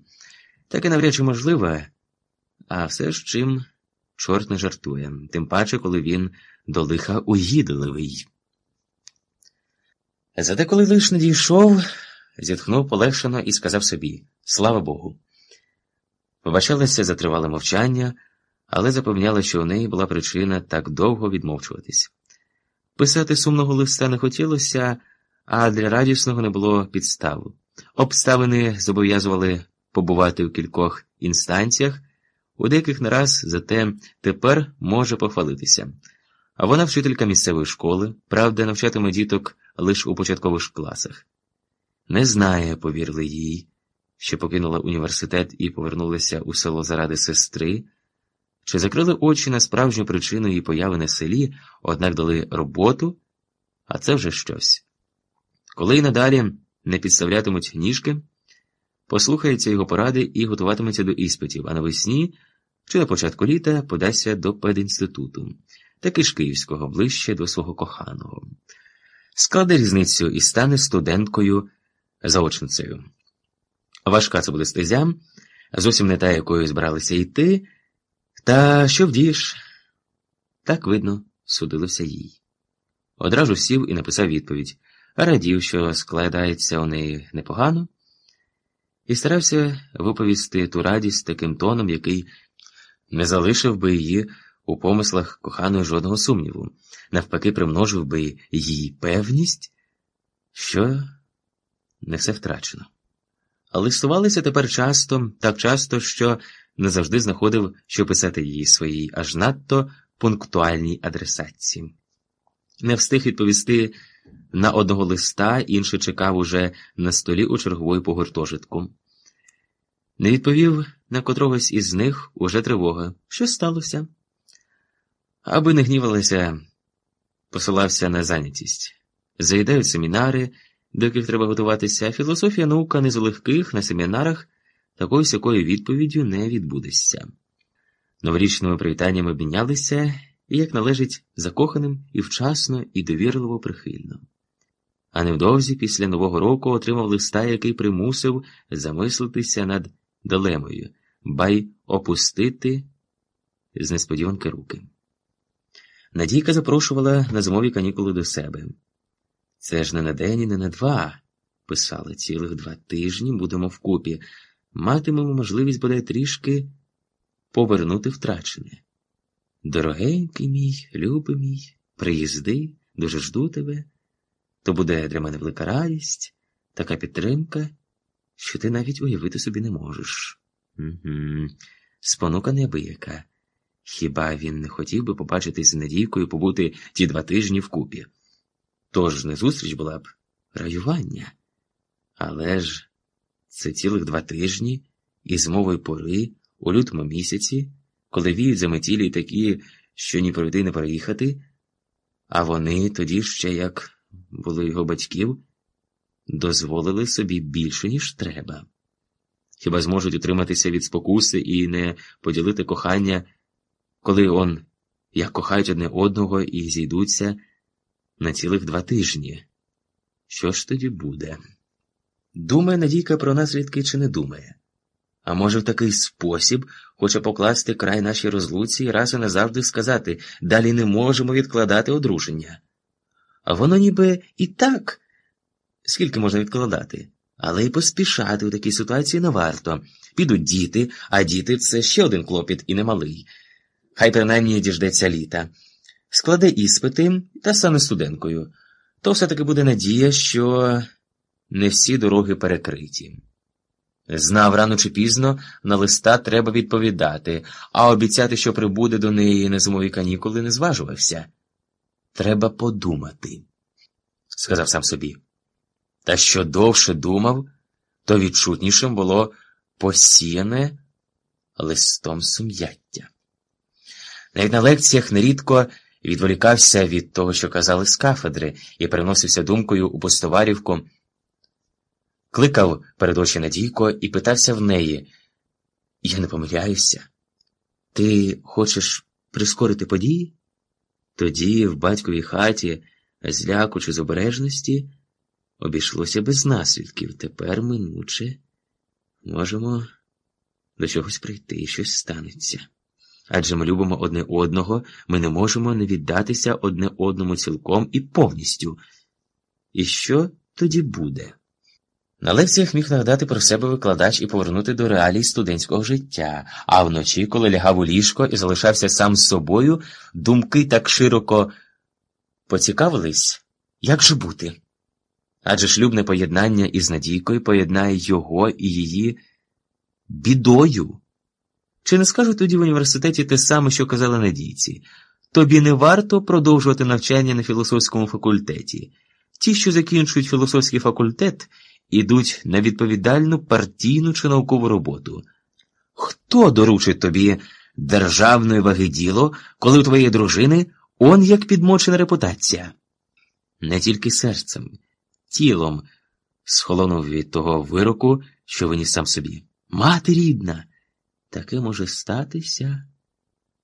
Таке навряд чи можливе, а все ж чим чорт не жартує, тим паче, коли він до лиха угідливий. Зате, коли лиш не дійшов, зітхнув полегшено і сказав собі Слава Богу. Побачалася за тривале мовчання, але запевняла, що у неї була причина так довго відмовчуватись. Писати сумного листа не хотілося, а для радісного не було підставу. Обставини зобов'язували побувати у кількох інстанціях, у деяких нараз, зате тепер може похвалитися. А вона вчителька місцевої школи, правда, навчатиме діток лише у початкових класах. Не знає, повірили їй, що покинула університет і повернулася у село заради сестри, чи закрили очі на справжню причину її появи на селі, однак дали роботу, а це вже щось. Коли й надалі не підставлятимуть ніжки, послухається його поради і готуватиметься до іспитів, а навесні чи на початку літа подасться до педінституту, таки ж київського, ближче до свого коханого складе різницю і стане студенткою заочницею. Важка це буде стезя, зовсім не та, якою збиралися йти, та що вдієш? Так видно, судилося їй. Одразу сів і написав відповідь, радів, що складається у неї непогано, і старався виповісти ту радість таким тоном, який не залишив би її у помислах коханої жодного сумніву, навпаки, примножив би її певність, що не все втрачено. Листувалися тепер часто, так часто, що не завжди знаходив, що писати її своїй аж надто пунктуальній адресації. Не встиг відповісти на одного листа, інший чекав уже на столі у чергової по гуртожитку. Не відповів на котрогось із них уже тривога. Що сталося? Аби не гнівалися, посилався на зайнятість. заїдають семінари, до яких треба готуватися, філософія наука не з легких на семінарах такою сякою відповіддю не відбудеться. Новорічними привітаннями обмінялися і, як належить, закоханим і вчасно, і довірливо прихильно. А невдовзі після Нового року отримав листа, який примусив замислитися над дилемою, бай опустити з несподіванки руки. Надійка запрошувала на зимові канікули до себе. Це ж не на день і не на два, писала цілих два тижні будемо вкупі, матимемо можливість бодай трішки повернути втрачене. Дорогенький мій, любий мій, приїзди, дуже жду тебе. То буде для мене велика радість, така підтримка, що ти навіть уявити собі не можеш. Угу. Спонука неабияка. Хіба він не хотів би побачитись з Надійкою побути ті два тижні вкупі? Тож не зустріч була б раювання. Але ж це цілих два тижні і змової пори у лютому місяці, коли віють заметілі такі, що ні пройти, не переїхати, а вони тоді ще, як були його батьків, дозволили собі більше, ніж треба. Хіба зможуть утриматися від спокуси і не поділити кохання, коли он, як кохають одне одного і зійдуться на цілих два тижні? Що ж тоді буде? Думає Надійка про наслідки чи не думає? А може, в такий спосіб хоче покласти край нашій розлуці і раз і назавжди сказати далі не можемо відкладати одруження. А воно ніби і так, скільки можна відкладати, але й поспішати у такій ситуації не варто. Підуть діти, а діти це ще один клопіт і немалий. Хай принаймні діждеться літа. Складе іспити та стане студенткою. То все-таки буде надія, що не всі дороги перекриті. Знав, рано чи пізно на листа треба відповідати, а обіцяти, що прибуде до неї на зимові канікули, не зважувався. Треба подумати, сказав сам собі. Та що довше думав, то відчутнішим було посіяне листом сум'яття. Навіть на лекціях нерідко відволікався від того, що казали з кафедри, і переносився думкою у постоварівку. Кликав перед очі Надійко і питався в неї Я не помиляюся. Ти хочеш прискорити події? Тоді, в батьковій хаті, зляку чи з обережності, обійшлося без наслідків. Тепер минуче можемо до чогось прийти, щось станеться. Адже ми любимо одне одного, ми не можемо не віддатися одне одному цілком і повністю. І що тоді буде? На лекціях міг нагадати про себе викладач і повернути до реалій студентського життя, а вночі, коли лягав у ліжко і залишався сам з собою, думки так широко поцікавились, як же бути? Адже шлюбне поєднання із Надійкою поєднає його і її бідою. Чи не скажуть тоді в університеті те саме, що казали надійці? Тобі не варто продовжувати навчання на філософському факультеті. Ті, що закінчують філософський факультет, ідуть на відповідальну партійну чи наукову роботу. Хто доручить тобі державної ваги діло, коли у твоєї дружини он як підмочена репутація? Не тільки серцем, тілом схолонув від того вироку, що виніс сам собі. Мати рідна, таке може статися.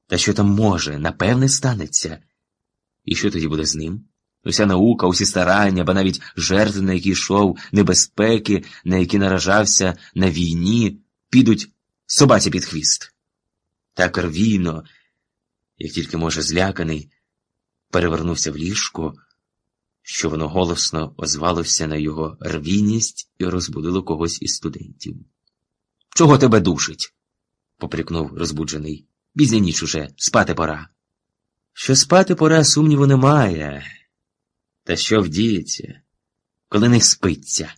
Та що там може, напевне, станеться. І що тоді буде з ним? Уся наука, усі старання, ба навіть жертви, на які йшов, небезпеки, на які наражався на війні, підуть собаці під хвіст. Так рвійно, як тільки, може, зляканий, перевернувся в ліжко, що воно голосно озвалося на його рвійність і розбудило когось із студентів. Чого тебе душить? Поприкнув розбуджений. Бізня ніч уже, спати пора. Що спати пора, сумніву немає. Та що вдіється, коли не спиться?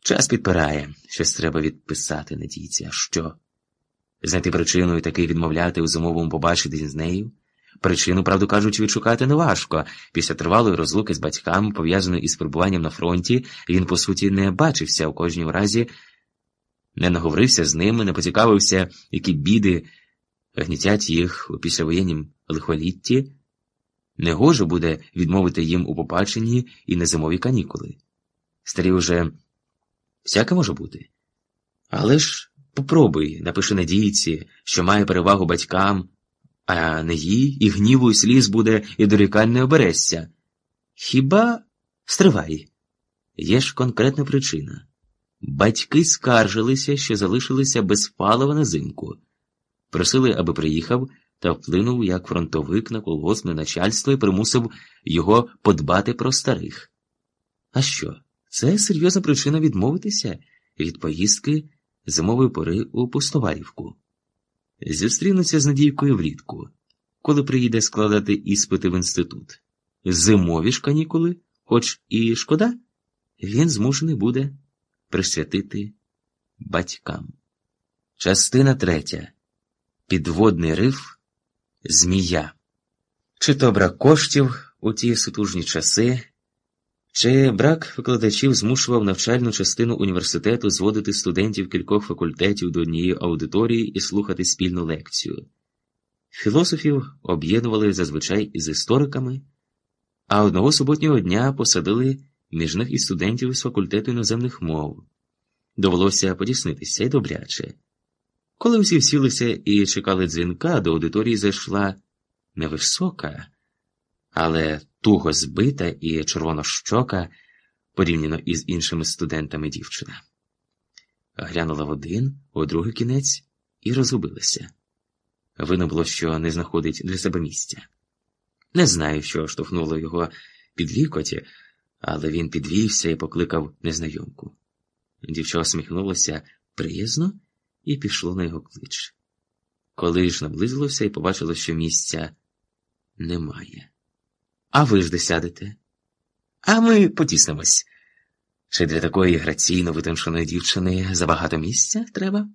Час підпирає, щось треба відписати надійці, а що? Знайти причину і таки відмовляти у зимовому побачити з нею? Причину, правду кажучи, відшукати неважко. Після тривалої розлуки з батьками, пов'язаної із перебуванням на фронті, він, по суті, не бачився у кожній разі, не наговорився з ними, не поцікавився, які біди гнітять їх у післявоєннім лихолітті. Негоже буде відмовити їм у побаченні і на зимові канікули. Старі уже всяке може бути. Але ж попробуй, напиши надійці, що має перевагу батькам, а не їй, і гніву і сліз буде, і дорікань не оберешся. Хіба стривай? Є ж конкретна причина. Батьки скаржилися, що залишилися без палива на зимку, просили, аби приїхав та вплинув як фронтовик на колгоспне начальство і примусив його подбати про старих. А що? Це серйозна причина відмовитися від поїздки зимової пори у Пустоварівку. Зустрінуться з Надійкою влітку, коли приїде складати іспити в інститут. Зимові ж канікули, хоч і шкода, він змушений буде присвятити батькам. Частина третя. Підводний риф Змія. Чи то брак коштів у ті сутужні часи, чи брак викладачів змушував навчальну частину університету зводити студентів кількох факультетів до однієї аудиторії і слухати спільну лекцію. Філософів об'єднували зазвичай із істориками, а одного суботнього дня посадили між них і студентів з факультету іноземних мов. Довелося потіснитися й добряче. Коли всі сілися і чекали дзвінка, до аудиторії зайшла невисока, але туго збита і червонощока, порівняно із іншими студентами дівчина. Глянула в один, у другий кінець і розгубилася. Видно було, що не знаходить для себе місця. Не знаю, що штовхнуло його під лікоті, але він підвівся і покликав незнайомку. Дівча усміхнулася приязно і пішло на його клич. Коли ж наблизилося і побачило, що місця немає. А ви ж де сядете? А ми потіснемось. Чи для такої граційно витонченої дівчини забагато місця треба?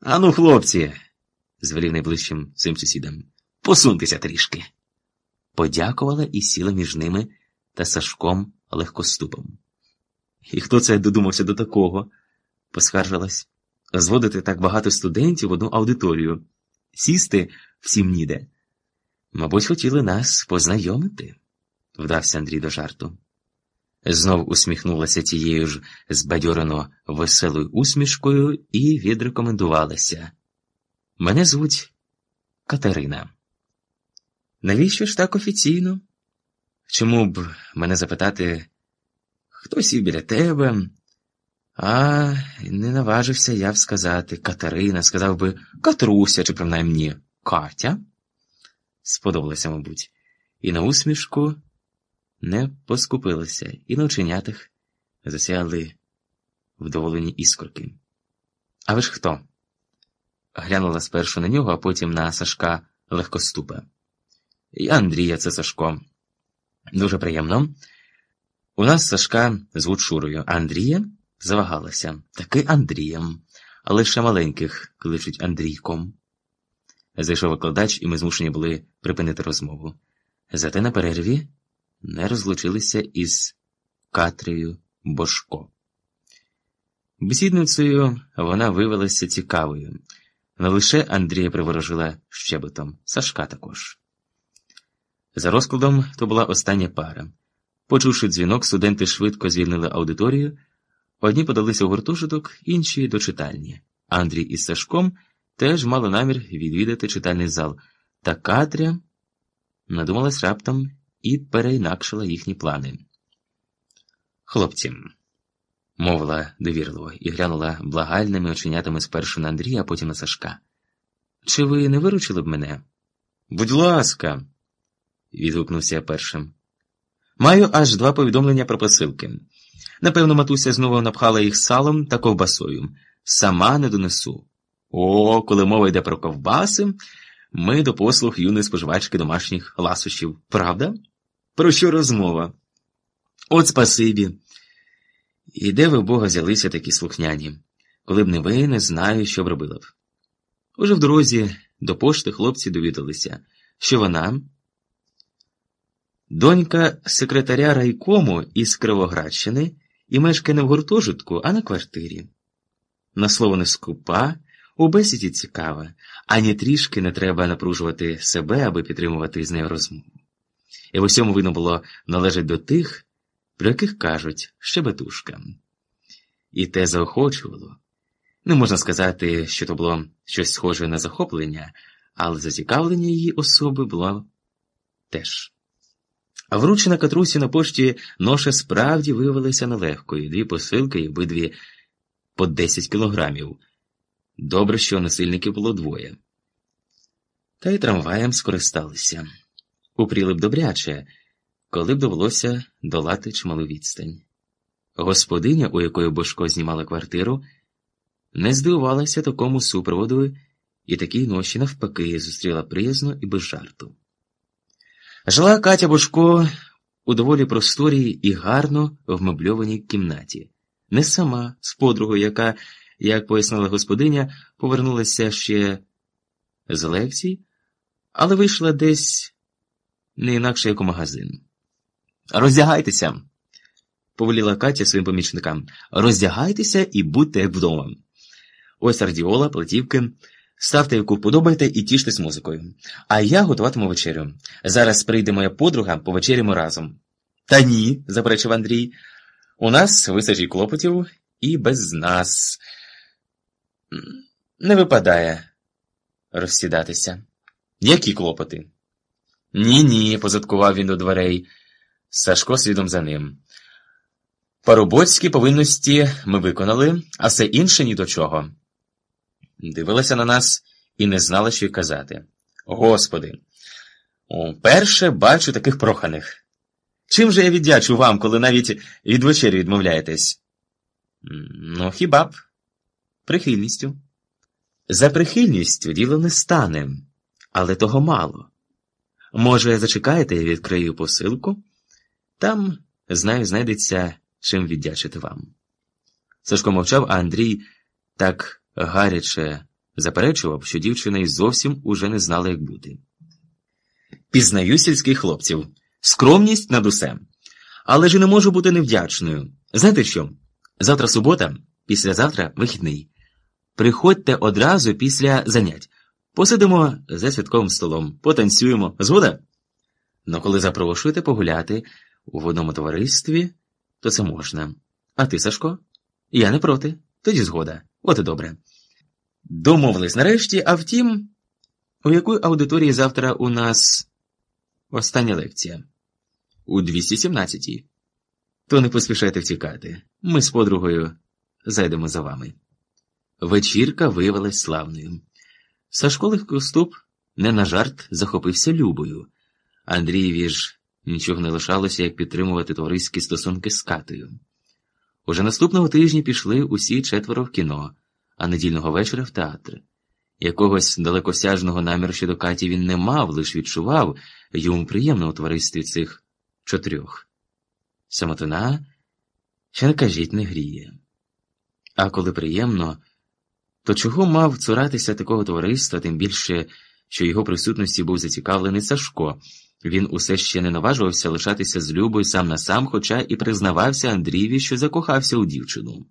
Ану, хлопці, звелів найближчим цим сусідам, посуньтеся трішки. Подякувала і сіла між ними та Сашком легкоступом. І хто це додумався до такого? поскаржилась. Зводити так багато студентів в одну аудиторію, сісти всім ніде. Мабуть, хотіли нас познайомити, вдався Андрій до жарту. Знов усміхнулася тією ж збадьорено веселою усмішкою і відрекомендувалася. Мене звуть Катерина. Навіщо ж так офіційно? Чому б мене запитати, хто сів біля тебе? А не наважився я б сказати Катерина, сказав би Катруся, чи принаймні Катя. Сподобалося, мабуть, і на усмішку не поскупилася, і на оченятах засяяли вдоволені іскорки. А ви ж хто? Глянула спершу на нього, а потім на Сашка легкоступа. Я Андрія, це Сашко. Дуже приємно. У нас Сашка звуть Шурою, а Андрія завагалася. Таки Андрієм, але ще маленьких кличуть Андрійком. Зайшов викладач, і ми змушені були припинити розмову. Зате на перерві не розлучилися із Катрею Бошко. Бесідницею вона виявилася цікавою. Не лише Андрія приворожила щебетом, Сашка також. За розкладом то була остання пара. Почувши дзвінок, студенти швидко звільнили аудиторію. Одні подалися у гуртожиток, інші до читальні. Андрій із Сашком теж мали намір відвідати читальний зал, та Катря надумалась раптом і переінакшила їхні плани. Хлопці, мовила довірливо і глянула благальними оченятами спершу на Андрія, а потім на Сашка. Чи ви не виручили б мене? Будь ласка, відгукнувся я першим. Маю аж два повідомлення про посилки. Напевно, матуся знову напхала їх салом та ковбасою. Сама не донесу. О, коли мова йде про ковбаси, ми до послуг юної споживачки домашніх ласощів. Правда? Про що розмова? От спасибі. І де ви Бога взялися такі слухняні? Коли б не ви, не знаю, що б робила б. Уже в дорозі до пошти хлопці довідалися, що вона, донька секретаря райкому із Кривоградщини, і мешкає не в гуртожитку, а на квартирі. На слово не скупа, у бесіді цікава, ані трішки не треба напружувати себе, аби підтримувати з нею розмову. і в усьому видно було належать до тих, про яких кажуть щебетушка. І те заохочувало. Не можна сказати, що то було щось схоже на захоплення, але зацікавлення її особи було теж. А вручена Катрусі на пошті ноша справді виявилася нелегкою, дві посилки і обидві по 10 кілограмів. Добре, що насильників було двоє. Та й трамваєм скористалися. Упріли б добряче, коли б довелося долати чималу відстань. Господиня, у якої Бошко знімала квартиру, не здивувалася такому супроводу і такій ночі навпаки зустріла приязно і без жарту. Жила Катя Бошко у доволі просторій і гарно вмебльованій кімнаті, не сама з подругою, яка, як пояснила господиня, повернулася ще з лекцій, але вийшла десь не інакше як у магазин. Роздягайтеся, повеліла Катя своїм помічникам. Роздягайтеся і будьте вдома. Ось радіола, платівки. Ставте, яку подобаєте, і тіштесь музикою. А я готуватиму вечерю. Зараз прийде моя подруга, повечеряємо разом. Та ні, заперечив Андрій. У нас вистачить клопотів і без нас. Не випадає розсідатися. Які клопоти? Ні, ні, позадкував він до дверей. Сашко слідом за ним. Парубоцькі повинності ми виконали, а все інше ні до чого. Дивилася на нас і не знала, що й казати. Господи, перше бачу таких проханих. Чим же я віддячу вам, коли навіть від вечері відмовляєтесь? Ну, хіба б? Прихильністю. За прихильністю діло не стане, але того мало. Може, зачекаєте, я відкрию посилку? Там, знаю, знайдеться чим віддячити вам. Сашко мовчав, а Андрій так гаряче заперечував, що дівчина й зовсім уже не знала, як бути. Пізнаю сільських хлопців, скромність над усе. Але ж не можу бути невдячною. Знаєте що? Завтра субота, післязавтра вихідний. Приходьте одразу після занять. Посидимо за святковим столом, потанцюємо. Згода? Ну, коли запрошуєте погуляти у водному товаристві, то це можна. А ти, Сашко? Я не проти. Тоді згода. От і добре. Домовились нарешті, а втім, у якої аудиторії завтра у нас остання лекція? У 217-й. То не поспішайте втікати. Ми з подругою зайдемо за вами. Вечірка виявилась славною. Сашко Легкоступ не на жарт захопився Любою. Андрієві ж нічого не лишалося, як підтримувати товариські стосунки з Катою. Уже наступного тижня пішли усі четверо в кіно, а недільного вечора в театр. Якогось далекосяжного наміру щодо Каті він не мав, лиш відчував йому приємно у товаристві цих чотирьох. Самотина, ще не кажіть, не гріє. А коли приємно, то чого мав цуратися такого товариства, тим більше, що його присутності був зацікавлений Сашко. Він усе ще не наважувався лишатися з Любою сам на сам, хоча і признавався Андрієві, що закохався у дівчину.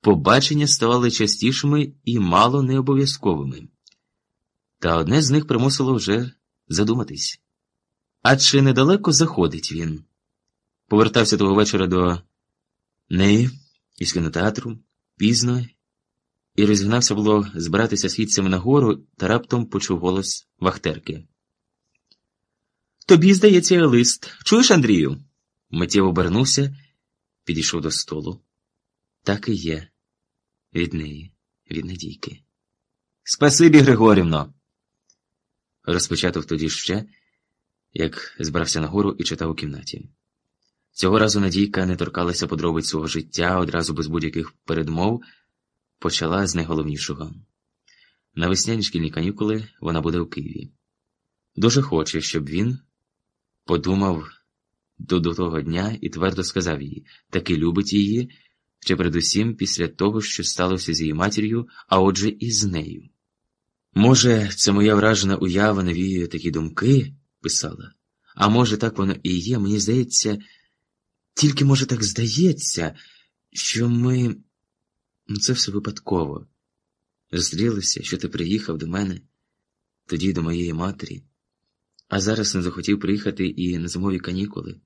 Побачення ставали частішими і мало необов'язковими. Та одне з них примусило вже задуматись. А чи недалеко заходить він? Повертався того вечора до неї із кінотеатру пізно і розігнався було збиратися східцями нагору та раптом почув голос Вахтерки. Тобі, здається, лист. Чуєш, Андрію? Миттєво обернувся, підійшов до столу. Так і є. Від неї, від Надійки. Спасибі, Григорівно. Розпочатав тоді ще, як збрався нагору і читав у кімнаті. Цього разу Надійка не торкалася подробиць свого життя, одразу без будь-яких передмов, почала з найголовнішого. На весняні шкільні канікули вона буде у Києві. Дуже хоче, щоб він подумав до, до того дня і твердо сказав їй таки любить її, ще передусім після того, що сталося з її матір'ю, а отже, і з нею. Може, це моя вражена уява навіює такі думки, писала, а може, так воно і є, мені здається, тільки, може, так здається, що ми. Ну, це все випадково. Зустрілися, що ти приїхав до мене, тоді до моєї матері. А зараз не захотів приїхати і на зимові канікули.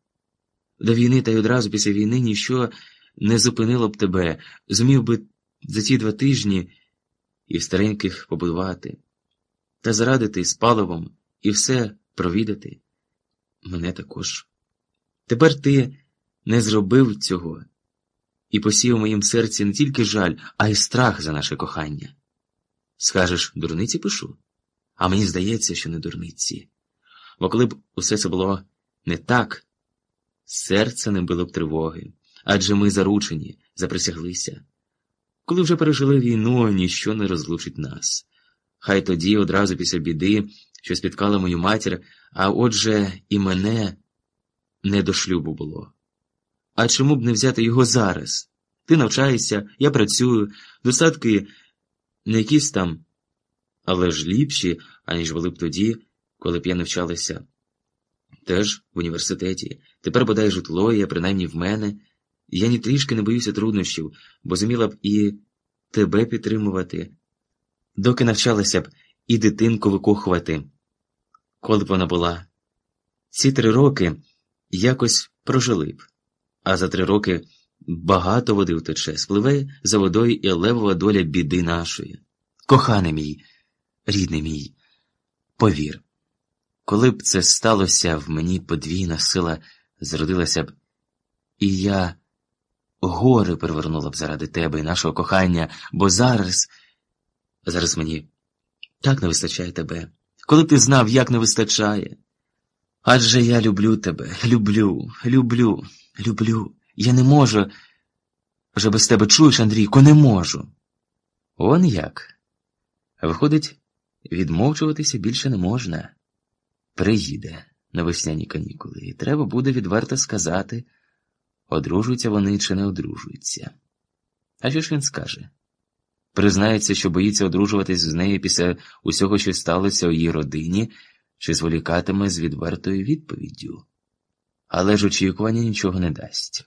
До війни та й одразу після війни ніщо не зупинило б тебе, зумів би за ці два тижні і в стареньких побудувати, та зарадити з паливом і все провідати. Мене також. Тепер ти не зробив цього і посів у моїм серці не тільки жаль, а й страх за наше кохання. Скажеш, дурниці пишу, а мені здається, що не дурниці. Бо коли б усе це було не так, серце не було б тривоги, адже ми заручені, заприсяглися. Коли вже пережили війну, ніщо не розлучить нас. Хай тоді, одразу після біди, що спіткала мою матір, а отже, і мене не до шлюбу було. А чому б не взяти його зараз? Ти навчаєшся, я працюю, достатки не якісь там, але ж ліпші, аніж були б тоді, коли б я навчалася. Теж в університеті. Тепер бодай житло є, принаймні в мене. Я ні трішки не боюся труднощів, бо зуміла б і тебе підтримувати, доки навчалася б і дитинку викохувати, коли б вона була. Ці три роки якось прожили б, а за три роки багато води втече, спливе за водою і левова доля біди нашої. Коханий мій, рідний мій, повір, коли б це сталося, в мені подвійна сила зродилася б, і я гори перевернула б заради тебе і нашого кохання, бо зараз, зараз мені так не вистачає тебе, коли б ти знав, як не вистачає. Адже я люблю тебе, люблю, люблю, люблю. Я не можу. Вже без тебе чуєш, Андрійко, не можу. Он як? Виходить, відмовчуватися більше не можна. Приїде на весняні канікули, і треба буде відверто сказати, одружуються вони чи не одружуються. А що ж він скаже? Признається, що боїться одружуватись з нею після усього, що сталося у її родині, чи зволікатиме з відвертою відповіддю. Але ж очікування нічого не дасть.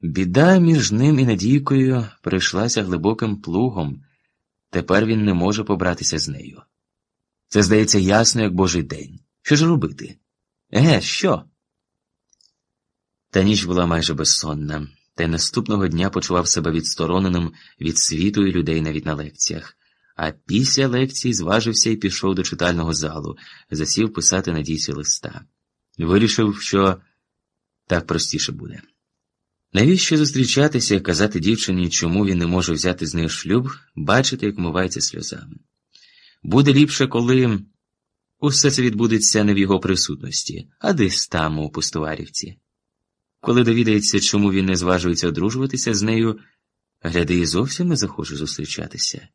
Біда між ним і Надійкою прийшлася глибоким плугом, тепер він не може побратися з нею. Це здається ясно, як божий день. Що ж робити? Еге, що? Та ніч була майже безсонна, та й наступного дня почував себе відстороненим від світу і людей навіть на лекціях. А після лекції зважився і пішов до читального залу, засів писати надійці листа. Вирішив, що так простіше буде. Навіщо зустрічатися і казати дівчині, чому він не може взяти з нею шлюб, бачити, як мивається сльозами? Буде ліпше, коли усе це відбудеться не в його присутності, а десь там, у пустоварівці. Коли довідається, чому він не зважується одружуватися з нею, гляди і зовсім не захоче зустрічатися.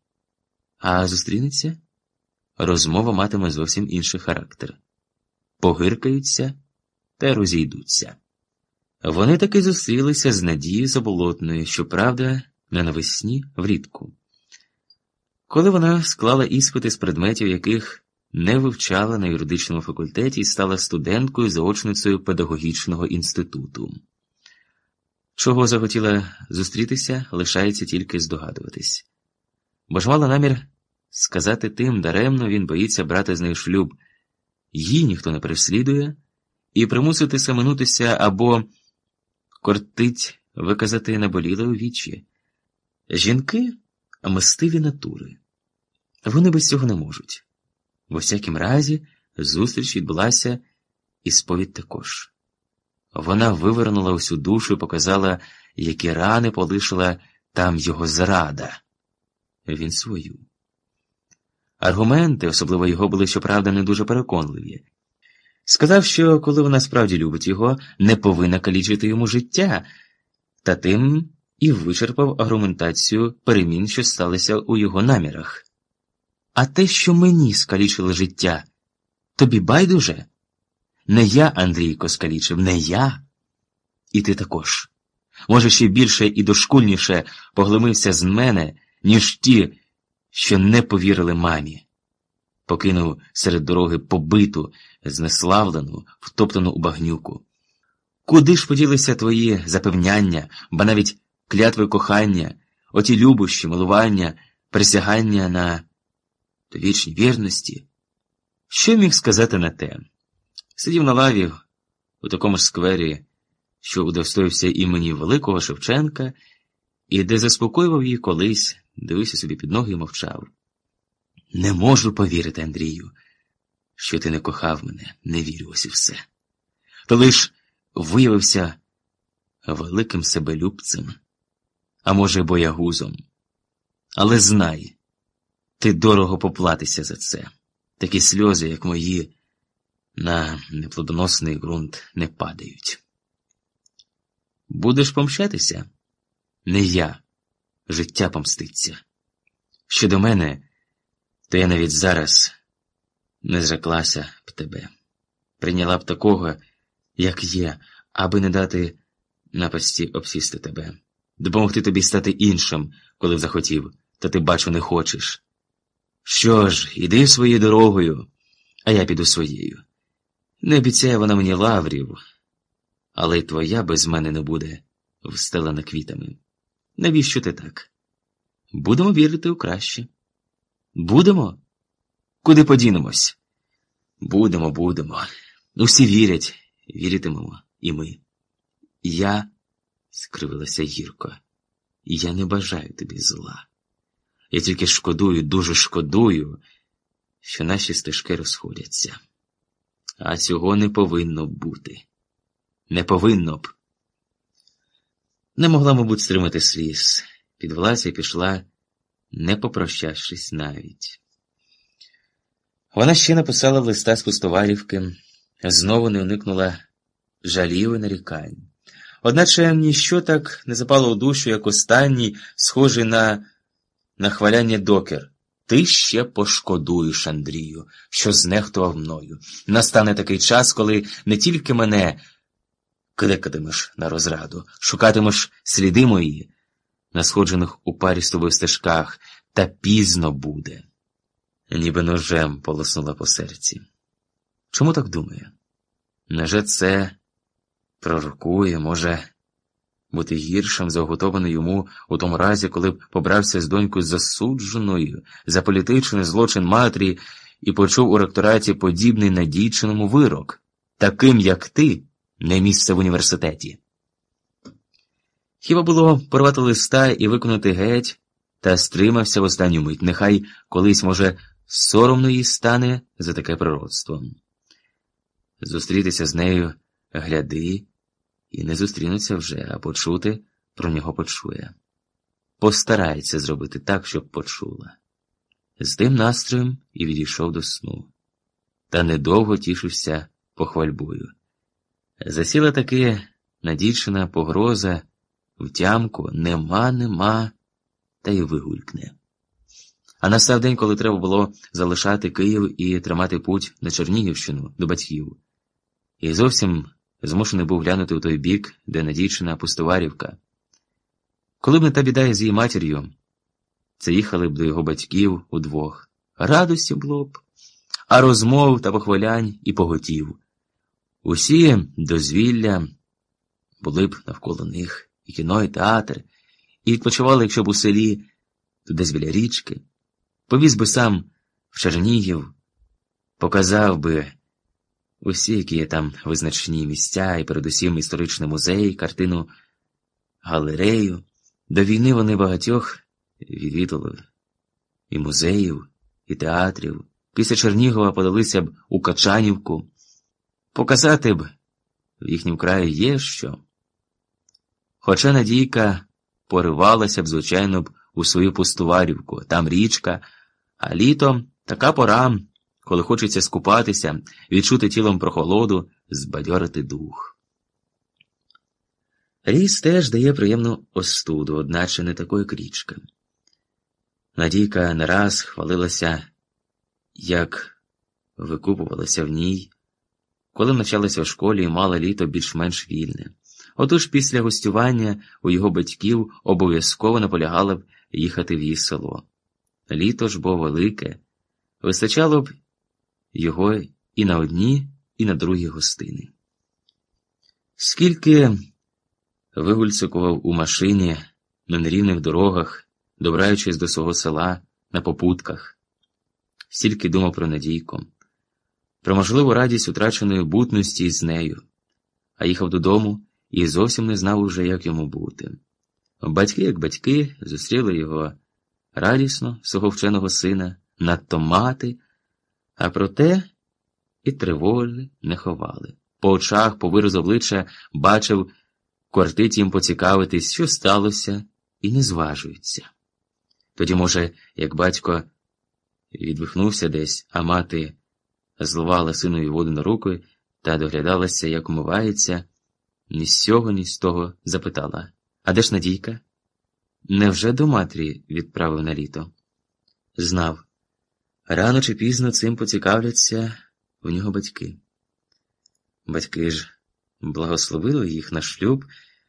А зустрінеться, розмова матиме зовсім інший характер. Погиркаються та розійдуться. Вони таки зустрілися з Надією Заболотною, щоправда, не навесні влітку. Коли вона склала іспити з предметів, яких не вивчала на юридичному факультеті і стала студенткою заочницею педагогічного інституту. Чого захотіла зустрітися, лишається тільки здогадуватись. Бо ж мала намір сказати тим даремно він боїться брати з нею шлюб, її ніхто не переслідує, і примусити саминутися або кортить виказати наболіле у вічі. Жінки мистиві натури. Вони без цього не можуть. В усякім разі, зустріч відбулася і сповідь також. Вона вивернула усю душу і показала, які рани полишила там його зрада. Він свою. Аргументи, особливо його, були, щоправда, не дуже переконливі. Сказав, що коли вона справді любить його, не повинна калічити йому життя, та тим і вичерпав аргументацію перемін, що сталися у його намірах. А те, що мені скалічило життя, тобі байдуже? Не я, Андрійко, скалічив, не я. І ти також. Може, ще більше і дошкульніше поглимився з мене, ніж ті, що не повірили мамі. Покинув серед дороги побиту, знеславлену, втоптану у багнюку. Куди ж поділися твої запевняння, ба навіть клятви кохання, оті любощі, милування, присягання на вічній вірності? Що міг сказати на те? Сидів на лаві у такому ж сквері, що удостоївся імені Великого Шевченка, і де заспокоював її колись, дивився собі під ноги і мовчав. Не можу повірити, Андрію, що ти не кохав мене, не вірю ось і все. То лиш виявився великим себелюбцем, а може, боягузом. Але знай, ти дорого поплатися за це. Такі сльози, як мої, на неплодоносний ґрунт не падають. Будеш помщатися? Не я, життя помститься. Щодо мене, то я навіть зараз не зреклася б тебе, прийняла б такого, як є, аби не дати напасті обсісти тебе, допомогти тобі стати іншим, коли б захотів, та ти бачу, не хочеш. Що ж, іди своєю дорогою, а я піду своєю. Не обіцяє вона мені лаврів, але й твоя без мене не буде встелена квітами. Навіщо ти так? Будемо вірити у краще. Будемо? Куди подінемось? Будемо, будемо. Усі вірять, віритимемо і ми. Я, скривилася гірко, я не бажаю тобі зла. Я тільки шкодую, дуже шкодую, що наші стежки розходяться. А цього не повинно бути. Не повинно б. Не могла, мабуть, стримати сліз. Підвелася і пішла, не попрощавшись навіть. Вона ще написала листа з пустоварівки, знову не уникнула жалів і нарікань. Одначе ніщо так не запало у душу, як останній, схожий на нахваляння докер. Ти ще пошкодуєш, Андрію, що знехтував мною. Настане такий час, коли не тільки мене кликатимеш на розраду, шукатимеш сліди мої, на сходжених у парі з тобою стежках, та пізно буде. Ніби ножем полоснула по серці. Чому так думає? Неже це пророкує, може бути гіршим за уготований йому у тому разі, коли б побрався з донькою засудженою за політичний злочин матері і почув у ректораті подібний на дійчиному вирок, таким, як ти, не місце в університеті. Хіба було порвати листа і виконати геть, та стримався в останню мить, нехай колись, може, соромно їй стане за таке пророцтво. Зустрітися з нею гляди і не зустрінуться вже, а почути про нього почує. Постарається зробити так, щоб почула. З тим настроєм і відійшов до сну. Та недовго тішився похвальбою. Засіла таки надійчина погроза, втямку нема, нема, та й вигулькне. А настав день, коли треба було залишати Київ і тримати путь на Чернігівщину до батьків. І зовсім змушений був глянути у той бік, де надійчина пустоварівка. Коли б не та біда з її матір'ю, це їхали б до його батьків удвох. Радості було б, а розмов та похвалянь і поготів. Усі дозвілля були б навколо них, і кіно, і театр, і відпочивали, якщо б у селі, то десь біля річки. Повіз би сам в Чернігів, показав би усі, які є там визначні місця, і передусім історичний музей, картину галерею. До війни вони багатьох відвідали і музеїв, і театрів. Після Чернігова подалися б у Качанівку. Показати б в їхнім краї є що. Хоча Надійка поривалася б, звичайно, б у свою пустуварівку, там річка, а літом така пора, коли хочеться скупатися, відчути тілом прохолоду, збадьорити дух. Ріс теж дає приємну остуду, одначе не такої як річка. Надійка не раз хвалилася, як викупувалася в ній, коли навчалася в школі і мала літо більш-менш вільне. Отож після гостювання у його батьків обов'язково наполягала б їхати в її село. Літо ж бо велике, вистачало б його і на одні, і на другі гостини. Скільки вигульцикував у машині на нерівних дорогах, добраючись до свого села на попутках, стільки думав про Надійку. про можливу радість утраченої бутності з нею, а їхав додому і зовсім не знав уже, як йому бути. Батьки, як батьки, зустріли його радісно, свого вченого сина, надто мати, а проте і тривоги не ховали. По очах, по виразу обличчя бачив, кортить їм поцікавитись, що сталося, і не зважуються. Тоді, може, як батько відвихнувся десь, а мати зливала синові воду на руки та доглядалася, як умивається, ні з цього, ні з того запитала А де ж Надійка? Невже до матері відправив на літо? Знав. Рано чи пізно цим поцікавляться в нього батьки. Батьки ж благословили їх на шлюб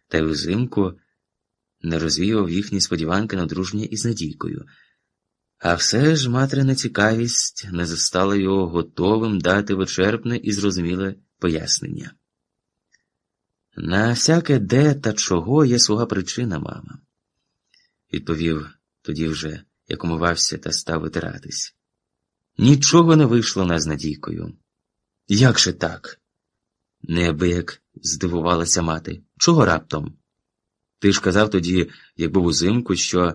та й взимку не розвіював їхні сподіванки на дружнє із Надійкою. А все ж материна цікавість не застала його готовим дати вичерпне і зрозуміле пояснення. На всяке де та чого є свого причина, мама, відповів тоді вже, як умивався та став витиратись. Нічого не вийшло нас Надійкою. Як же так? Неабияк здивувалася мати. Чого раптом? Ти ж казав тоді, як був узимку, що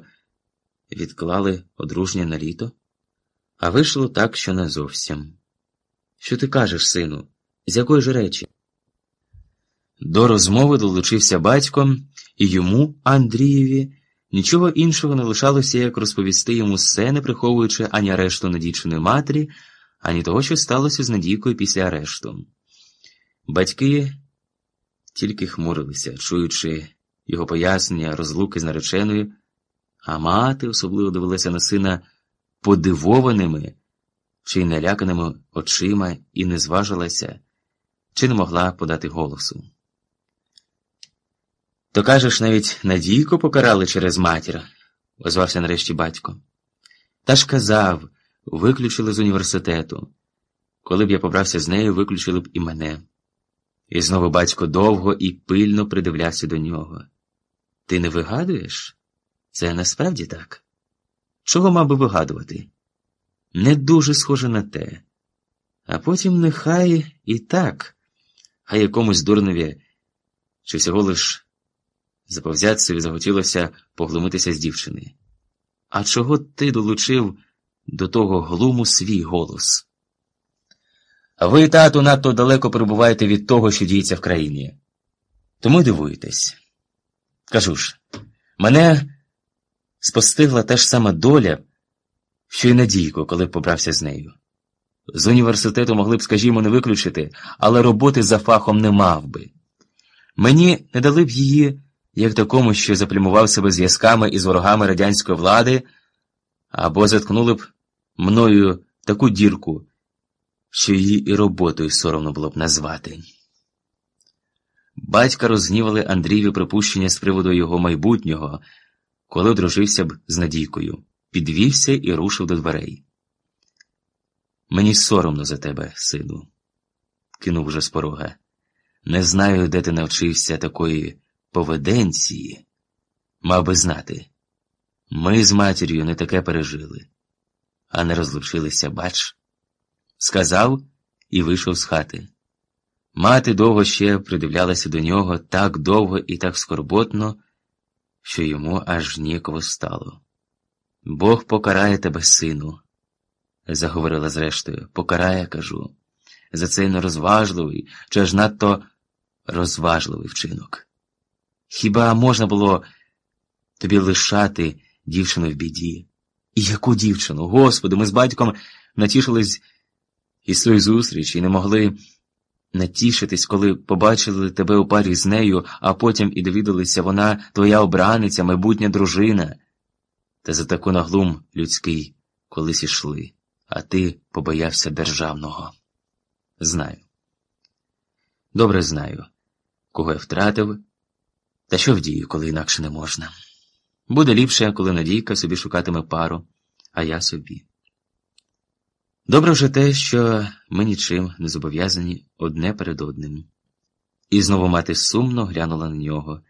відклали одруження на літо, а вийшло так, що не зовсім. Що ти кажеш, сину, з якої ж речі? До розмови долучився батько, і йому, Андрієві, нічого іншого не лишалося, як розповісти йому все, не приховуючи ані арешту надійчиної матері, ані того, що сталося з Надійкою після арешту. Батьки тільки хмурилися, чуючи його пояснення, розлуки з нареченою, а мати особливо дивилася на сина подивованими чи наляканими очима і не зважилася, чи не могла подати голосу. То кажеш, навіть Надійку покарали через матір, озвався нарешті батько. Та ж казав, виключили з університету. Коли б я побрався з нею, виключили б і мене. І знову батько довго і пильно придивлявся до нього. Ти не вигадуєш? Це насправді так? Чого мав би вигадувати? Не дуже схоже на те. А потім нехай і так, а якомусь дурнові, чи всього лиш заповзятцеві захотілося поглумитися з дівчини. А чого ти долучив до того глуму свій голос? Ви, тату, надто далеко перебуваєте від того, що діється в країні. Тому й дивуєтесь. Кажу ж, мене спостигла та ж сама доля, що й Надійко, коли побрався з нею. З університету могли б, скажімо, не виключити, але роботи за фахом не мав би. Мені не дали б її, як такому, що заплямував себе зв'язками із ворогами радянської влади, або заткнули б мною таку дірку, що її і роботою соромно було б назвати. Батька розгнівали Андрієві припущення з приводу його майбутнього, коли одружився б з Надійкою, підвівся і рушив до дверей. Мені соромно за тебе, сину, кинув уже з порога. Не знаю, де ти навчився такої поведенції. Мав би знати. Ми з матір'ю не таке пережили, а не розлучилися, бач. Сказав і вийшов з хати. Мати довго ще придивлялася до нього так довго і так скорботно, що йому аж ніяково стало. Бог покарає тебе, сину, заговорила зрештою, покарає, кажу, за цей нерозважливий чи аж надто розважливий вчинок. Хіба можна було тобі лишати дівчину в біді? І яку дівчину? Господи, ми з батьком натішились із своєї зустрічі і не могли натішитись, коли побачили тебе у парі з нею, а потім і довідалися вона твоя обраниця, майбутня дружина. Та за таку наглум людський колись ішли, а ти побоявся державного. Знаю. Добре знаю, кого я втратив, та що вдію, коли інакше не можна. Буде ліпше, коли Надійка собі шукатиме пару, а я собі. Добре вже те, що ми нічим не зобов'язані одне перед одним. І знову мати сумно глянула на нього.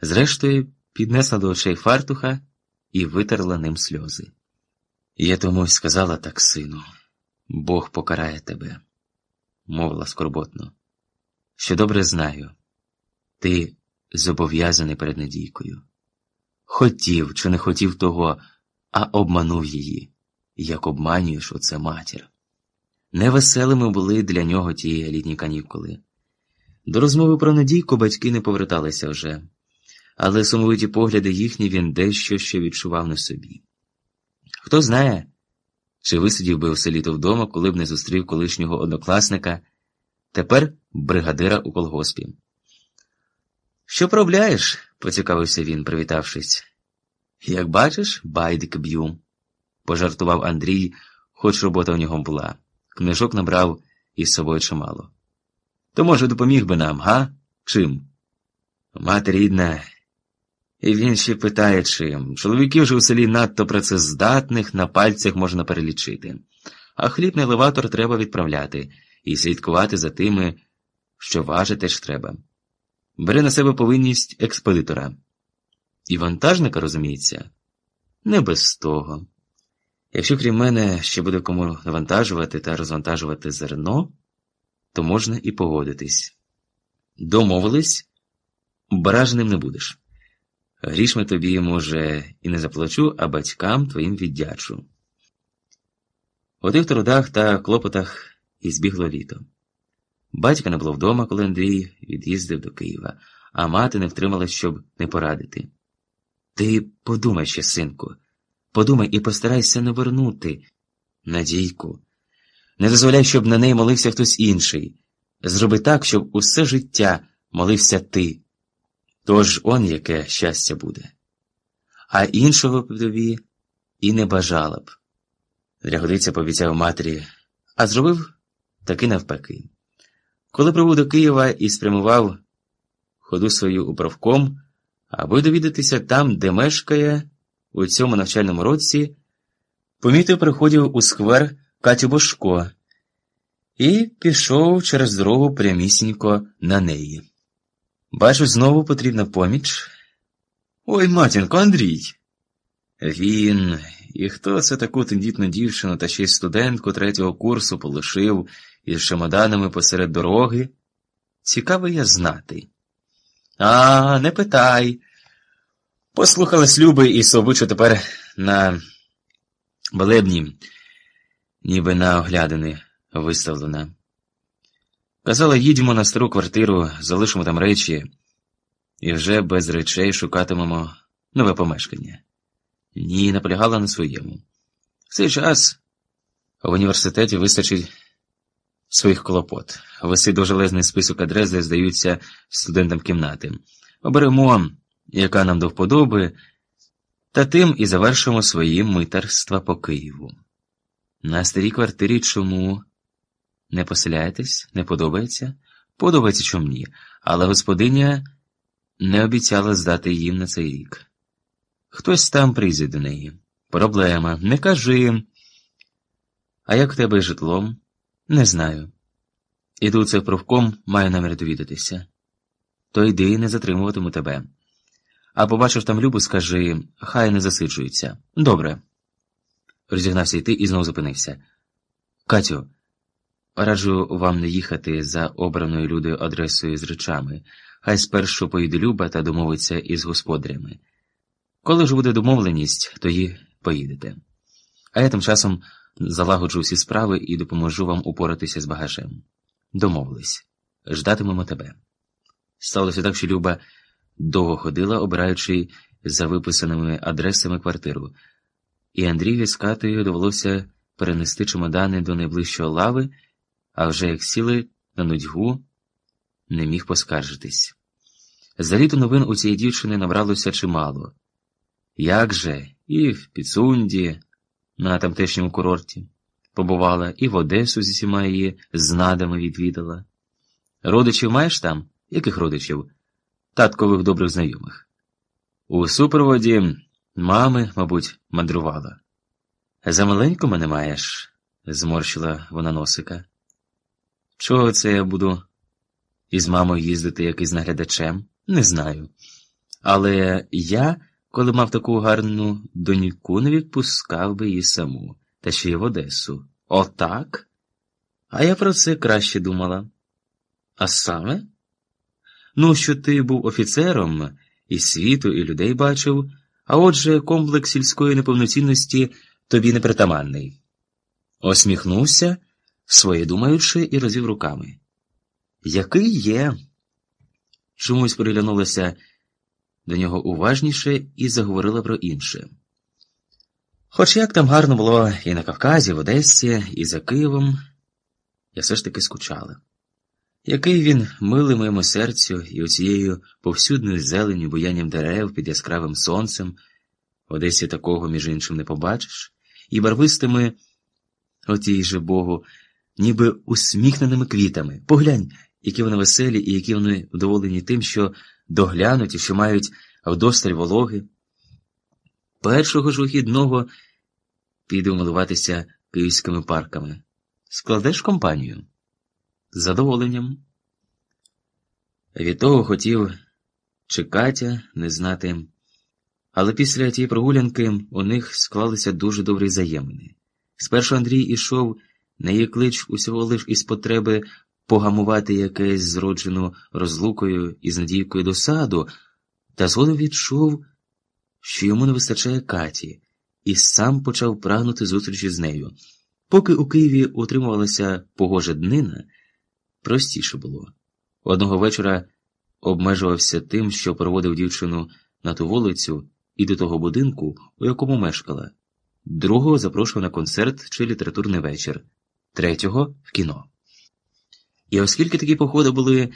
Зрештою, піднесла до очей фартуха і витерла ним сльози. Я тому й сказала так, сину. Бог покарає тебе, мовила скорботно, що добре знаю, ти зобов'язаний перед Надійкою. Хотів чи не хотів того, а обманув її, як обманюєш оце матір. Невеселими були для нього ті літні канікули. До розмови про Надійку батьки не поверталися вже, але сумовиті погляди їхні він дещо ще відчував на собі. Хто знає, чи висидів би все літо вдома, коли б не зустрів колишнього однокласника, тепер бригадира у колгоспі. Що пробляєш? поцікавився він, привітавшись. Як бачиш, байдик б'ю, пожартував Андрій, хоч робота у нього була. Книжок набрав із собою чимало. То, може, допоміг би нам, га? Чим? Мати рідна. І він ще питає, чим. Чоловіків же у селі надто працездатних на пальцях можна перелічити, а хліб на елеватор треба відправляти і слідкувати за тими, що важить теж треба. Бери на себе повинність експедитора. І вантажника, розуміється, не без того. Якщо крім мене ще буде кому навантажувати та розвантажувати зерно, то можна і погодитись. Домовились, баражним не будеш. Грішми тобі, може, і не заплачу, а батькам твоїм віддячу. У тих трудах та клопотах і збігло літо. Батька не було вдома, коли Андрій від'їздив до Києва, а мати не втрималась, щоб не порадити. Ти подумай ще, синку, подумай і постарайся не вернути Надійку. Не дозволяй, щоб на неї молився хтось інший. Зроби так, щоб усе життя молився ти. Тож он яке щастя буде. А іншого б тобі і не бажала б. Дрягодиця пообіцяв матері, а зробив таки навпаки. Коли прибув до Києва і спрямував ходу свою у правком, аби довідатися там, де мешкає, у цьому навчальному році, помітив приходів у сквер Катю Бошко і пішов через дорогу прямісінько на неї. Бачу, знову потрібна поміч. Ой, матінко, Андрій. Він. І хто це таку тендітну дівчину та ще й студентку третього курсу полишив із чемоданами посеред дороги? Цікаво я знати. А, не питай. Послухалась Люби і Совичу тепер на балебні, ніби на оглядини виставлена. Казала, їдьмо на стару квартиру, залишимо там речі, і вже без речей шукатимемо нове помешкання. Ні, наполягала на своєму. В цей час в університеті вистачить своїх клопот. Висить довжелезний список адрес, де здаються студентам кімнати. Оберемо, яка нам до вподоби, та тим і завершимо свої митарства по Києву. На старій квартирі чому не поселяєтесь? Не подобається? Подобається чому ні, але господиня не обіцяла здати їм на цей рік. Хтось там прийде до неї. Проблема. Не кажи. А як в тебе з житлом? Не знаю. Іду це профком, маю намір довідатися. То йди не затримуватиму тебе. А побачив там Любу, скажи, хай не засиджується. Добре. Розігнався йти і знову зупинився. Катю, раджу вам не їхати за обраною людою адресою з речами. Хай спершу поїде Люба та домовиться із господарями. Коли ж буде домовленість, тоді поїдете. А я тим часом залагоджу всі справи і допоможу вам упоратися з багажем. Домовились. Ждатимемо тебе. Сталося так, що Люба довго ходила, обираючи за виписаними адресами квартиру, і Андрію з Катею довелося перенести чемодани до найближчої лави, а вже як сіли на нудьгу, не міг поскаржитись. За літо новин у цієї дівчини набралося чимало. Як же, і в Піцунді, на тамтешньому курорті, побувала, і в Одесу зі всіма її знадами відвідала. Родичів маєш там? Яких родичів? Таткових добрих знайомих. У супроводі мами, мабуть, мандрувала. За маленьку мене маєш, зморщила вона носика. Чого це я буду із мамою їздити, як із наглядачем? Не знаю. Але я, коли мав таку гарну доньку, не відпускав би її саму, та ще й в Одесу. Отак? А я про це краще думала. А саме? Ну, що ти був офіцером і світу, і людей бачив, а отже, комплекс сільської неповноцінності тобі непритаманний. Осміхнувся, своє думаючи, і розвів руками. Який є? Чомусь переглянулася до нього уважніше і заговорила про інше. Хоч як там гарно було і на Кавказі, в Одесі, і за Києвом, я все ж таки скучала. Який він милий моєму серцю і оцією повсюдною зеленю, буянням дерев під яскравим сонцем, в Одесі такого, між іншим, не побачиш, і барвистими, отій же Богу, ніби усміхненими квітами. Поглянь, які вони веселі і які вони вдоволені тим, що доглянуті, що мають вдосталь вологи. Першого ж вихідного піду милуватися київськими парками. Складеш компанію? З задоволенням. Від того хотів чи не знати, але після тієї прогулянки у них склалися дуже добрі взаємини. Спершу Андрій ішов на її клич усього лиш із потреби погамувати якесь зроджену розлукою і з надійкою досаду, та згодом відчув, що йому не вистачає Каті, і сам почав прагнути зустрічі з нею. Поки у Києві утримувалася погожа днина, простіше було. Одного вечора обмежувався тим, що проводив дівчину на ту вулицю і до того будинку, у якому мешкала, другого запрошував на концерт чи літературний вечір, третього в кіно. І оскільки такі походи були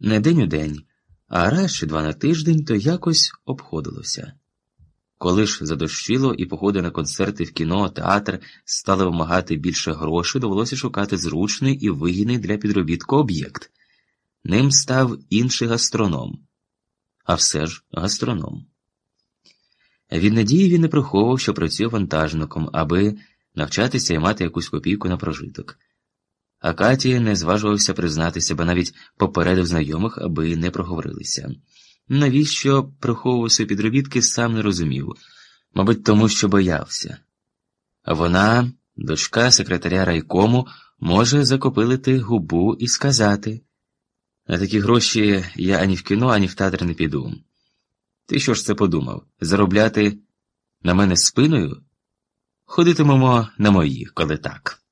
не день у день, а раз два на тиждень, то якось обходилося. Коли ж задощило і походи на концерти в кіно, театр стали вимагати більше грошей, довелося шукати зручний і вигідний для підробітку об'єкт. Ним став інший гастроном, а все ж гастроном. Від надії він не приховував, що працює вантажником, аби навчатися і мати якусь копійку на прожиток. А Каті не зважувався признатися, бо навіть попередив знайомих, аби не проговорилися. Навіщо приховував свої підробітки, сам не розумів, мабуть, тому що боявся. Вона, дочка секретаря райкому, може закопилити губу і сказати на такі гроші я ані в кіно, ані в театр не піду. Ти що ж це подумав? Заробляти на мене спиною? Ходитимемо на мої, коли так.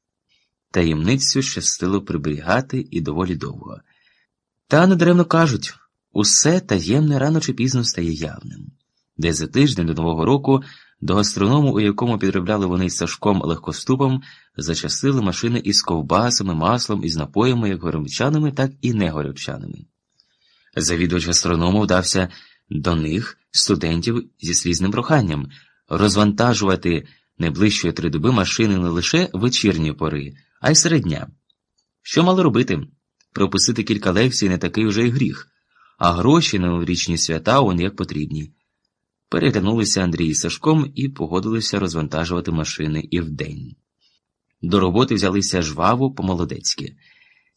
Таємницю щастило приберігати і доволі довго. Та недаремно кажуть усе таємне рано чи пізно стає явним. Десь за тиждень до Нового року до гастроному, у якому підробляли вони з Сашком легкоступом, зачастили машини із ковбасами, маслом, із напоями, як городчанами, так і негородчанами. Завідувач гастроному вдався до них, студентів, зі слізним проханням розвантажувати найближчої три доби машини не лише вечірньої пори, а й серед дня. Що мали робити? Пропустити кілька лекцій не такий уже й гріх, а гроші на новорічні свята он як потрібні. Переглянулися Андрій з Сашком і погодилися розвантажувати машини і вдень. До роботи взялися жваво по-молодецьки.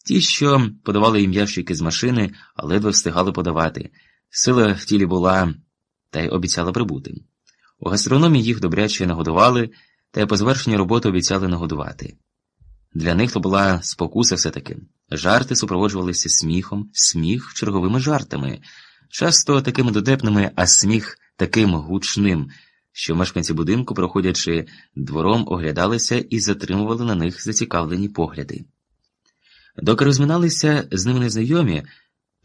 Ті, що подавали їм ящики з машини, ледве встигали подавати. Сила в тілі була, та й обіцяла прибути. У гастрономі їх добряче нагодували, та й по завершенні роботи обіцяли нагодувати. Для них то була спокуса все-таки. Жарти супроводжувалися сміхом, сміх черговими жартами, часто такими дотепними, а сміх таким гучним, що мешканці будинку, проходячи двором, оглядалися і затримували на них зацікавлені погляди. Доки розминалися з ними незнайомі,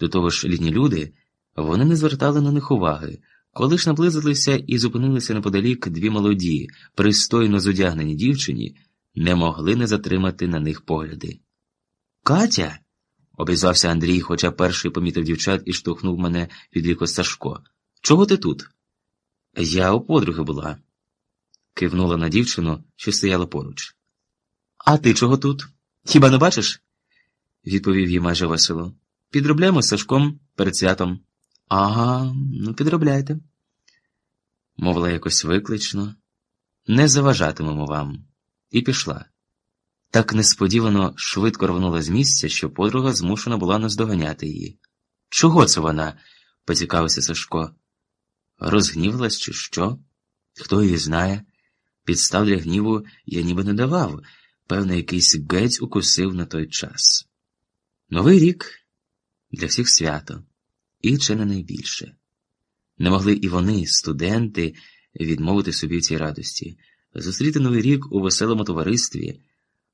до того ж літні люди, вони не звертали на них уваги. Коли ж наблизилися і зупинилися неподалік дві молоді, пристойно зодягнені дівчині, не могли не затримати на них погляди. Катя. обізвався Андрій, хоча перший помітив дівчат і штовхнув мене під ліко Сашко. Чого ти тут? Я у подруги була, кивнула на дівчину, що стояла поруч. А ти чого тут? Хіба не бачиш? відповів їй майже весело. Підробляємо з Сашком перед святом. Ага, ну підробляйте, мовила якось виклично. Не заважатимемо вам. І пішла. Так несподівано швидко рванула з місця, що подруга змушена була наздоганяти її. Чого це вона? поцікавився Сашко. Розгнівалась, чи що? Хто її знає? Підстав для гніву я ніби не давав. Певно, якийсь гець укусив на той час. Новий рік для всіх свято, і чи не найбільше. Не могли і вони, студенти, відмовити собі в цій радості, зустріти новий рік у веселому товаристві,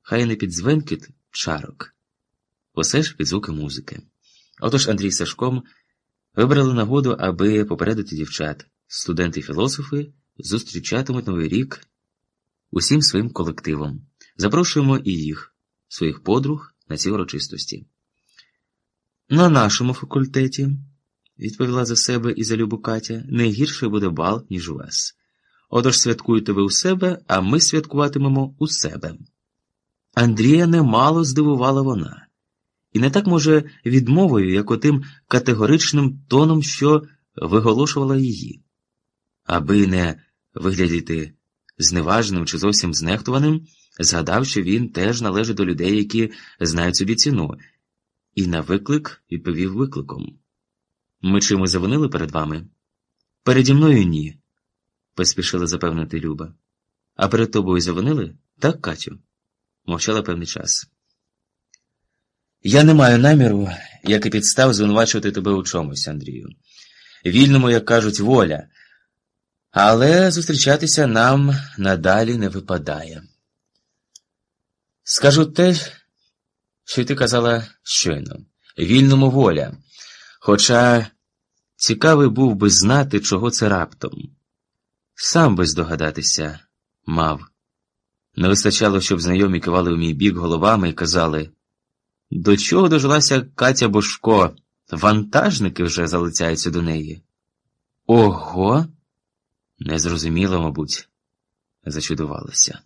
хай не під звенкіт чарок, усе ж під звуки музики. Отож Андрій Сашком вибрали нагоду, аби попередити дівчат. Студенти-філософи зустрічатимуть новий рік усім своїм колективом. Запрошуємо і їх, своїх подруг, на ці урочистості. На нашому факультеті, відповіла за себе і за любу Катя, не гірше буде бал, ніж у вас. Отож святкуєте ви у себе, а ми святкуватимемо у себе. Андрія немало здивувала вона, і не так, може, відмовою, як отим категоричним тоном, що виголошувала її. Аби не виглядіти зневаженим чи зовсім знехтуваним, згадав, що він теж належить до людей, які знають собі ціну, і на виклик відповів викликом. Ми чимось завинили перед вами? Переді мною ні, поспішила запевнити Люба. А перед тобою завинили? Так, Катю? Мовчала певний час. Я не маю наміру, як і підстав звинувачувати тебе у чомусь, Андрію. Вільному, як кажуть, воля. Але зустрічатися нам надалі не випадає. Скажу те, що й ти казала щойно, вільному воля. Хоча цікавий був би знати, чого це раптом. Сам би здогадатися мав. Не вистачало, щоб знайомі кивали у мій бік головами і казали, до чого дожилася Катя Бошко, вантажники вже залицяються до неї. Ого! Не зрозуміло, мабуть, зачудувалася.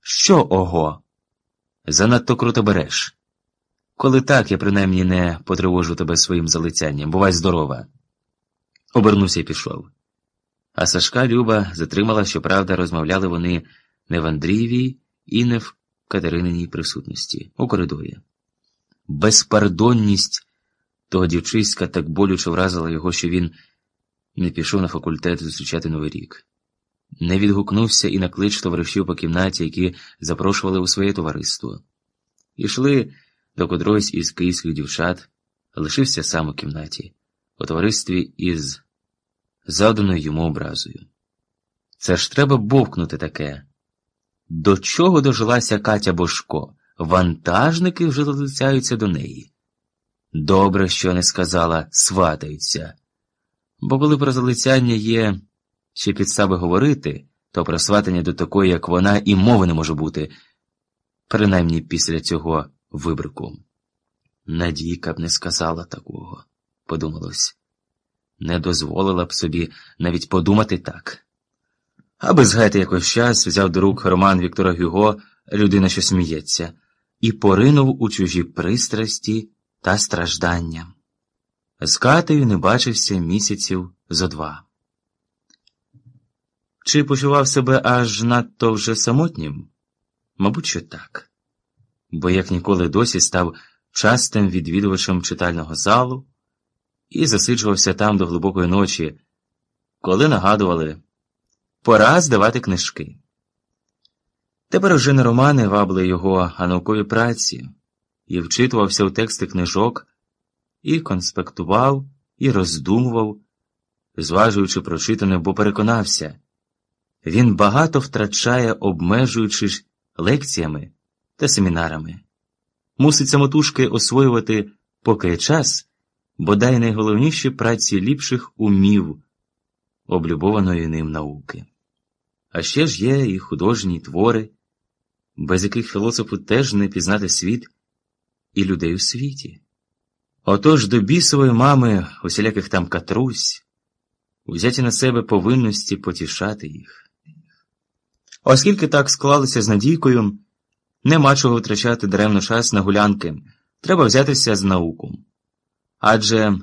Що ого? Занадто круто береш. Коли так, я принаймні не потривожу тебе своїм залицянням, бувай здорова. Обернувся і пішов. А Сашка Люба затримала, щоправда, розмовляли вони не в Андрієвій і не в Катерининій присутності, у коридорі. Безпардонність того дівчиська так болюче вразила його, що він не пішов на факультет зустрічати Новий рік. Не відгукнувся і на клич товаришів по кімнаті, які запрошували у своє товариство. Ішли до котрогось із київських дівчат, лишився сам у кімнаті, у товаристві із заданою йому образою. Це ж треба бовкнути таке. До чого дожилася Катя Бошко? Вантажники вже залицяються до неї. Добре, що не сказала, сватаються. Бо коли про залицяння є ще підстави говорити, то про сватання до такої, як вона, і мови не може бути, принаймні після цього вибрику. Надійка б не сказала такого, подумалось, не дозволила б собі навіть подумати так. Аби згаяти якось час взяв до рук роман Віктора Гюго людина, що сміється, і поринув у чужі пристрасті та страждання. З Катею не бачився місяців зо два. Чи почував себе аж надто вже самотнім? Мабуть, що так, бо як ніколи досі став частим відвідувачем читального залу і засиджувався там до глибокої ночі, коли нагадували пора здавати книжки. Тепер вже не романи вабли його, а наукові праці, і вчитувався у тексти книжок, і конспектував, і роздумував, зважуючи прочитане, бо переконався. Він багато втрачає, обмежуючись лекціями та семінарами. Мусить самотужки освоювати, поки є час, бодай найголовніші праці ліпших умів, облюбованої ним науки. А ще ж є і художні твори, без яких філософу теж не пізнати світ і людей у світі. Отож до бісової мами усіляких там катрусь, узяті на себе повинності потішати їх. Оскільки так склалося з Надійкою, нема чого втрачати даремно час на гулянки, треба взятися з науку. Адже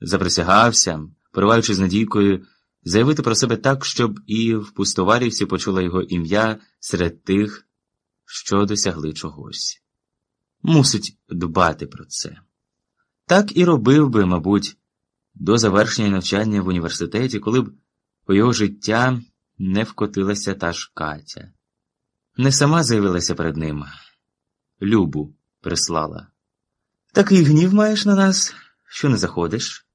заприсягався, пориваючи з Надійкою, заявити про себе так, щоб і в пустоварі всі почула його ім'я серед тих, що досягли чогось. Мусить дбати про це. Так і робив би, мабуть, до завершення навчання в університеті, коли б у його життя не вкотилася та ж Катя. Не сама з'явилася перед ним. Любу прислала. Такий гнів маєш на нас, що не заходиш?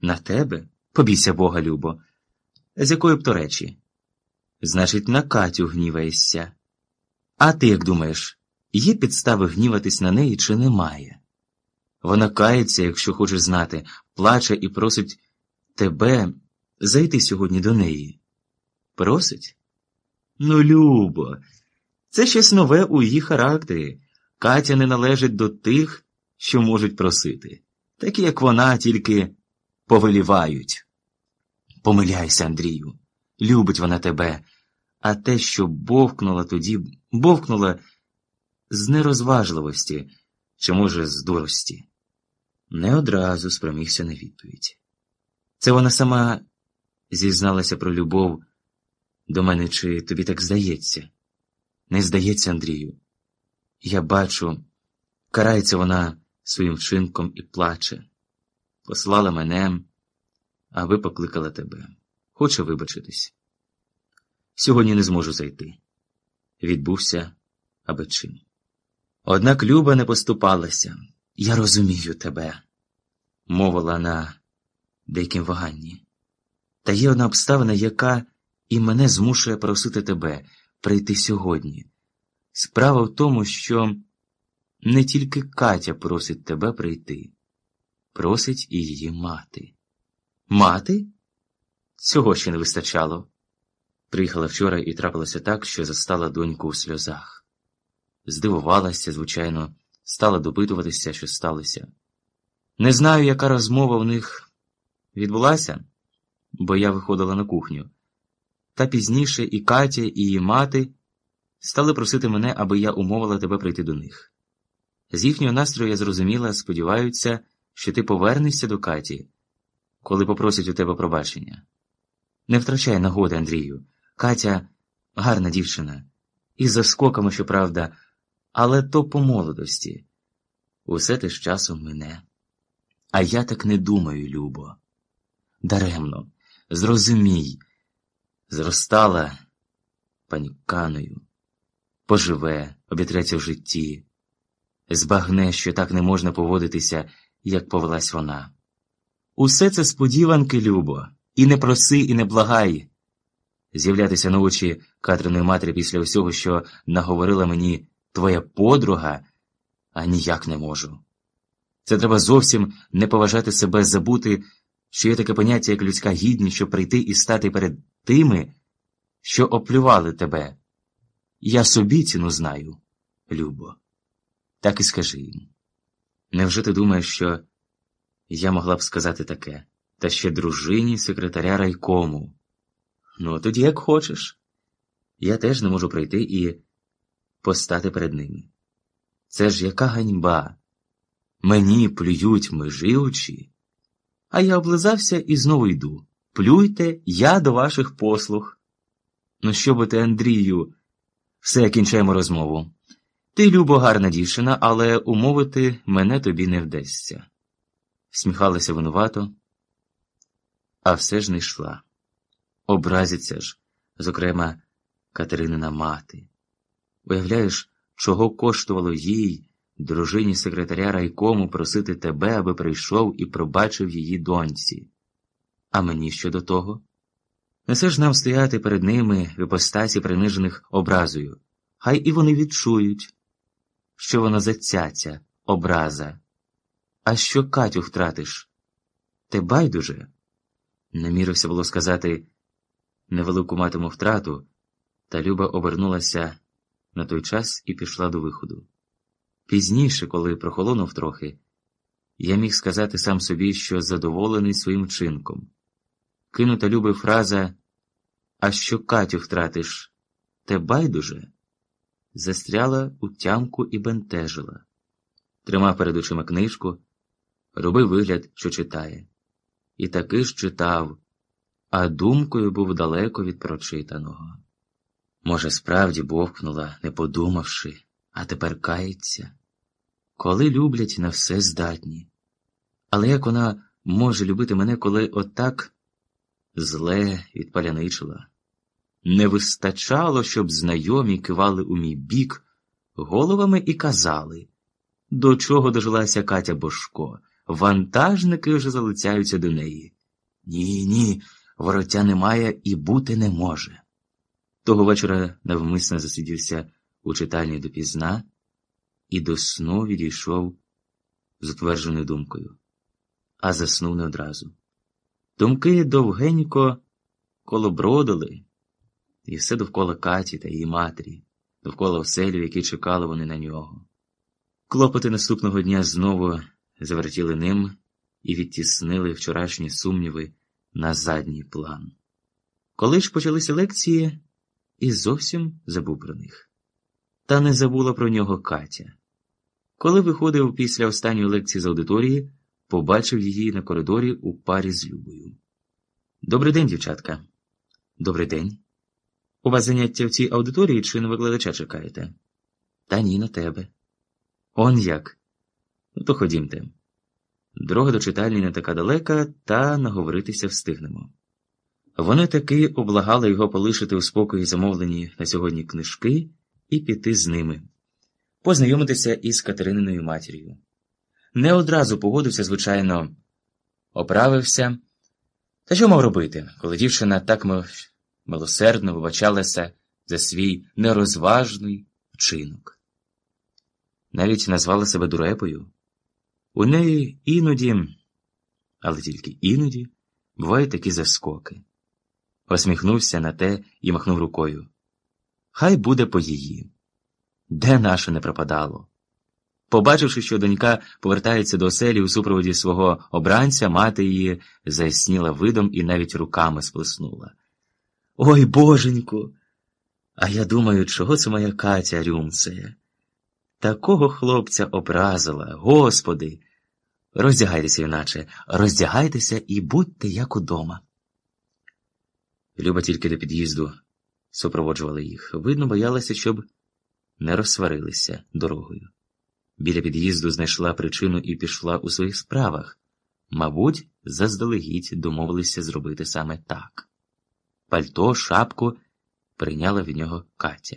На тебе? Побійся Бога, Любо. З якої б то речі? Значить, на Катю гніваєшся. А ти як думаєш, є підстави гніватись на неї чи немає? Вона кається, якщо хочеш знати, плаче і просить тебе зайти сьогодні до неї. Просить? Ну, Любо, це щось нове у її характері. Катя не належить до тих, що можуть просити. Такі, як вона, тільки повелівають. Помиляйся, Андрію, любить вона тебе, а те, що бовкнула тоді, бовкнула з нерозважливості, чи, може, з дурості. Не одразу спромігся на відповідь. Це вона сама зізналася про любов до мене, чи тобі так здається? Не здається, Андрію. Я бачу, карається вона своїм вчинком і плаче. Послала мене, а ви покликала тебе. Хоче вибачитись. Сьогодні не зможу зайти. Відбувся аби чим. Однак Люба не поступалася. Я розумію тебе, мовила на деяким ваганні. Та є одна обставина, яка і мене змушує просити тебе прийти сьогодні. Справа в тому, що не тільки Катя просить тебе прийти, просить і її мати. Мати? Цього ще не вистачало. Приїхала вчора і трапилося так, що застала доньку у сльозах. Здивувалася, звичайно, стала допитуватися, що сталося. Не знаю, яка розмова у них відбулася, бо я виходила на кухню. Та пізніше і Катя, і її мати стали просити мене, аби я умовила тебе прийти до них. З їхнього настрою я зрозуміла, сподіваються, що ти повернешся до Каті, коли попросять у тебе пробачення. Не втрачай нагоди, Андрію. Катя гарна дівчина, із заскоками, щоправда, але то по молодості. Усе те з часом мине. А я так не думаю, Любо. Даремно, зрозумій, зростала паніканою, поживе, обітреться в житті, збагне, що так не можна поводитися, як повелась вона. Усе це сподіванки, Любо, і не проси, і не благай. З'являтися на очі Катриної матері після всього, що наговорила мені твоя подруга, а ніяк не можу. Це треба зовсім не поважати себе, забути, що є таке поняття, як людська гідність, щоб прийти і стати перед тими, що оплювали тебе. Я собі ціну знаю, Любо. Так і скажи їм. Невже ти думаєш, що я могла б сказати таке, та ще дружині секретаря райкому? Ну, тоді як хочеш. Я теж не можу прийти і постати перед ними. Це ж яка ганьба. Мені плюють меживчі, а я облизався і знову йду. Плюйте, я до ваших послуг. Ну, що би ти, Андрію, все кінчаємо розмову. Ти, любо, гарна дівчина, але умовити мене тобі не вдасться. Сміхалася винувато, а все ж не йшла. Образиться ж, зокрема, Катеринина мати. Уявляєш, чого коштувало їй, дружині секретаря райкому, просити тебе, аби прийшов і пробачив її доньці. А мені що до того? Несе ж нам стояти перед ними в іпостасі принижених образою. Хай і вони відчують, що вона зацяця, образа. А що Катю втратиш? Те байдуже? Намірився було сказати невелику матиму втрату, та Люба обернулася на той час і пішла до виходу. Пізніше, коли прохолонув трохи, я міг сказати сам собі, що задоволений своїм чинком. Кинута Люби фраза А що Катю втратиш? Те байдуже? Застряла у тямку і бентежила. Тримав перед очима книжку, робив вигляд, що читає. І таки ж читав, а думкою був далеко від прочитаного. Може, справді бовкнула, не подумавши, а тепер кається. Коли люблять, на все здатні. Але як вона може любити мене, коли отак зле відпаляничила? Не вистачало, щоб знайомі кивали у мій бік головами і казали, до чого дожилася Катя Бошко. Вантажники вже залицяються до неї. Ні, ні, вороття немає і бути не може. Того вечора навмисно засидівся у читальні допізна і до сну відійшов з утвердженою думкою, а заснув не одразу. Думки довгенько колобродили, і все довкола Каті та її матері, довкола оселю, які чекали вони на нього. Клопоти наступного дня знову завертіли ним і відтіснили вчорашні сумніви на задній план. Коли ж почалися лекції, і зовсім забув про них. Та не забула про нього Катя. Коли виходив після останньої лекції з аудиторії, побачив її на коридорі у парі з Любою. Добрий день, дівчатка. Добрий день. У вас заняття в цій аудиторії чи на викладача чекаєте? Та ні, на тебе. Он як? Ну, то ходімте. Дорога до читальні не така далека, та наговоритися встигнемо. Вони таки облагали його полишити у спокої замовлені на сьогодні книжки і піти з ними, познайомитися із Катерининою матір'ю. Не одразу погодився, звичайно, оправився. Та що мав робити, коли дівчина так милосердно вибачалася за свій нерозважний вчинок? Навіть назвала себе дурепою. У неї іноді, але тільки іноді, бувають такі заскоки. Посміхнувся на те і махнув рукою. Хай буде по її. Де наше не пропадало? Побачивши, що донька повертається до оселі у супроводі свого обранця, мати її заясніла видом і навіть руками сплеснула. Ой, боженьку! А я думаю, чого це моя Катя рюмцеє? Такого хлопця образила, господи. Роздягайтеся, іначе, роздягайтеся і будьте як удома. Люба тільки до під'їзду супроводжувала їх. Видно, боялася, щоб не розсварилися дорогою. Біля під'їзду знайшла причину і пішла у своїх справах. Мабуть, заздалегідь домовилися зробити саме так. Пальто, шапку прийняла від нього Катя.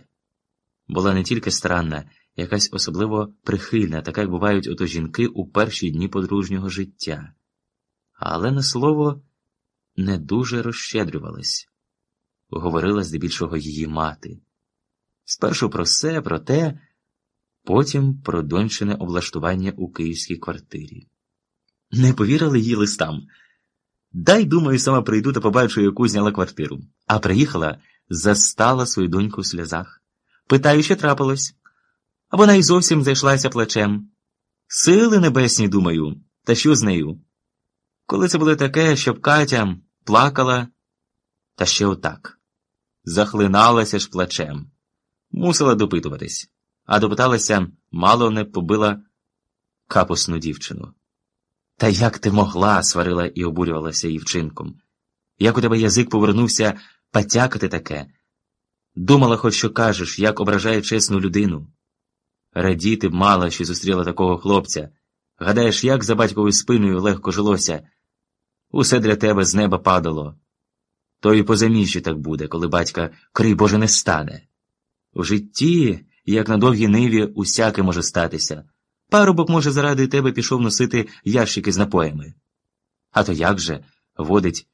Була не тільки странна, якась особливо прихильна, така як бувають ото жінки у перші дні подружнього життя, але на слово не дуже розщедрювалась, говорила здебільшого її мати. Спершу про все, про те, потім про дончине облаштування у київській квартирі. Не повірили їй листам. Дай, думаю, сама прийду та побачу, яку зняла квартиру. А приїхала, застала свою доньку в сльозах. Питаю, що трапилось. А вона й зовсім зайшлася плечем. Сили небесні, думаю, та що з нею? Коли це було таке, щоб Катя плакала, та ще отак. Захлиналася ж плачем. Мусила допитуватись, а допиталася, мало не побила капусну дівчину. Та як ти могла, сварила і обурювалася її вчинком. Як у тебе язик повернувся потякати таке? Думала, хоч що кажеш, як ображає чесну людину. Радіти мала, що зустріла такого хлопця. Гадаєш, як за батьковою спиною легко жилося? Усе для тебе з неба падало. То і по заміжжі так буде, коли батька, крий Боже, не стане. У житті, як на довгій ниві, усяке може статися. Парубок, може, заради тебе пішов носити ящики з напоями. А то як же водить,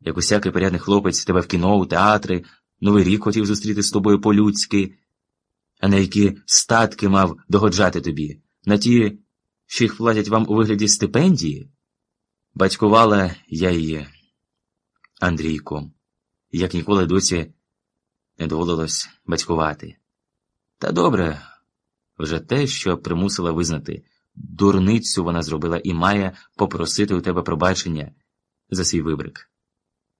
як усякий порядний хлопець тебе в кіно, у театри, новий рік хотів зустріти з тобою по-людськи, а на які статки мав догоджати тобі, на ті, що їх платять вам у вигляді стипендії? Батькувала я її Андрійком, як ніколи досі не доводилось батькувати. Та добре, вже те, що примусила визнати, дурницю вона зробила і має попросити у тебе пробачення за свій вибрик.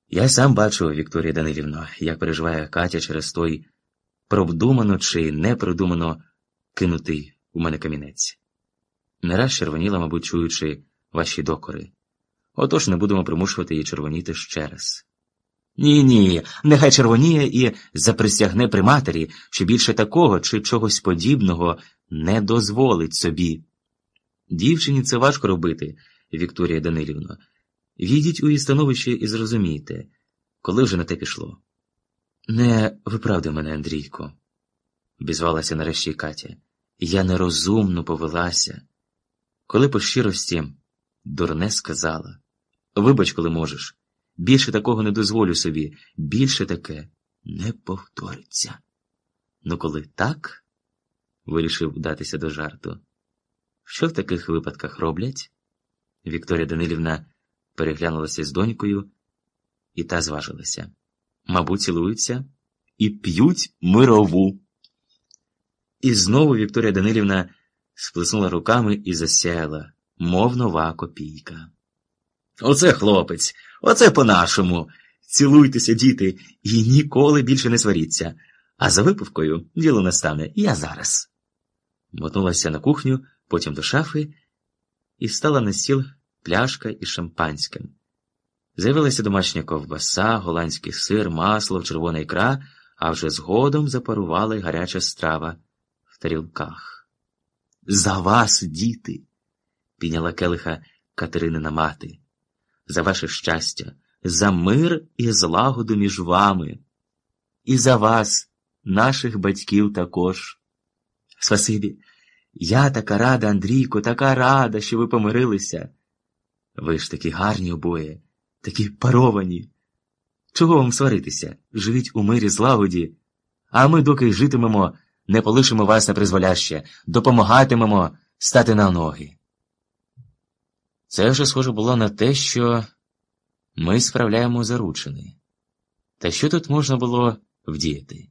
Я сам бачу, Вікторія Данилівна, як переживає Катя через той продумано чи непродумано кинутий у мене камінець. Не раз червоніла, мабуть, чуючи ваші докори. Отож не будемо примушувати її червоніти ще раз. Ні, ні, нехай червоніє і заприсягне при матері, що більше такого чи чогось подібного не дозволить собі. Дівчині це важко робити, Вікторія Данилівна. Війдіть у її становище і зрозумійте, коли вже на те пішло. Не виправдай мене, Андрійко, обізвалася нарешті Катя. Я нерозумно повелася. Коли по щирості дурне сказала. Вибач, коли можеш. Більше такого не дозволю собі, більше таке не повториться. Ну, коли так, вирішив вдатися до жарту. Що в таких випадках роблять? Вікторія Данилівна переглянулася з донькою, і та зважилася. Мабуть, цілуються і п'ють мирову. І знову Вікторія Данилівна сплеснула руками і засяяла, мов нова копійка. Оце хлопець, оце по-нашому. Цілуйтеся, діти, і ніколи більше не сваріться. А за випивкою діло не стане я зараз. Мотнулася на кухню, потім до шафи, і стала на стіл пляшка із шампанським. З'явилася домашня ковбаса, голландський сир, масло, червона ікра, а вже згодом запарувала й гаряча страва в тарілках. За вас, діти, підняла келиха Катеринина мати, за ваше щастя, за мир і злагоду між вами, і за вас, наших батьків також. Спасибі, я така рада, Андрійко, така рада, що ви помирилися. Ви ж такі гарні обоє, такі паровані. Чого вам сваритися? Живіть у мирі злагоді, а ми, доки житимемо, не полишимо вас на призволяще, допомагатимемо стати на ноги. Це вже схоже було на те, що ми справляємо заручини. Та що тут можна було вдіяти?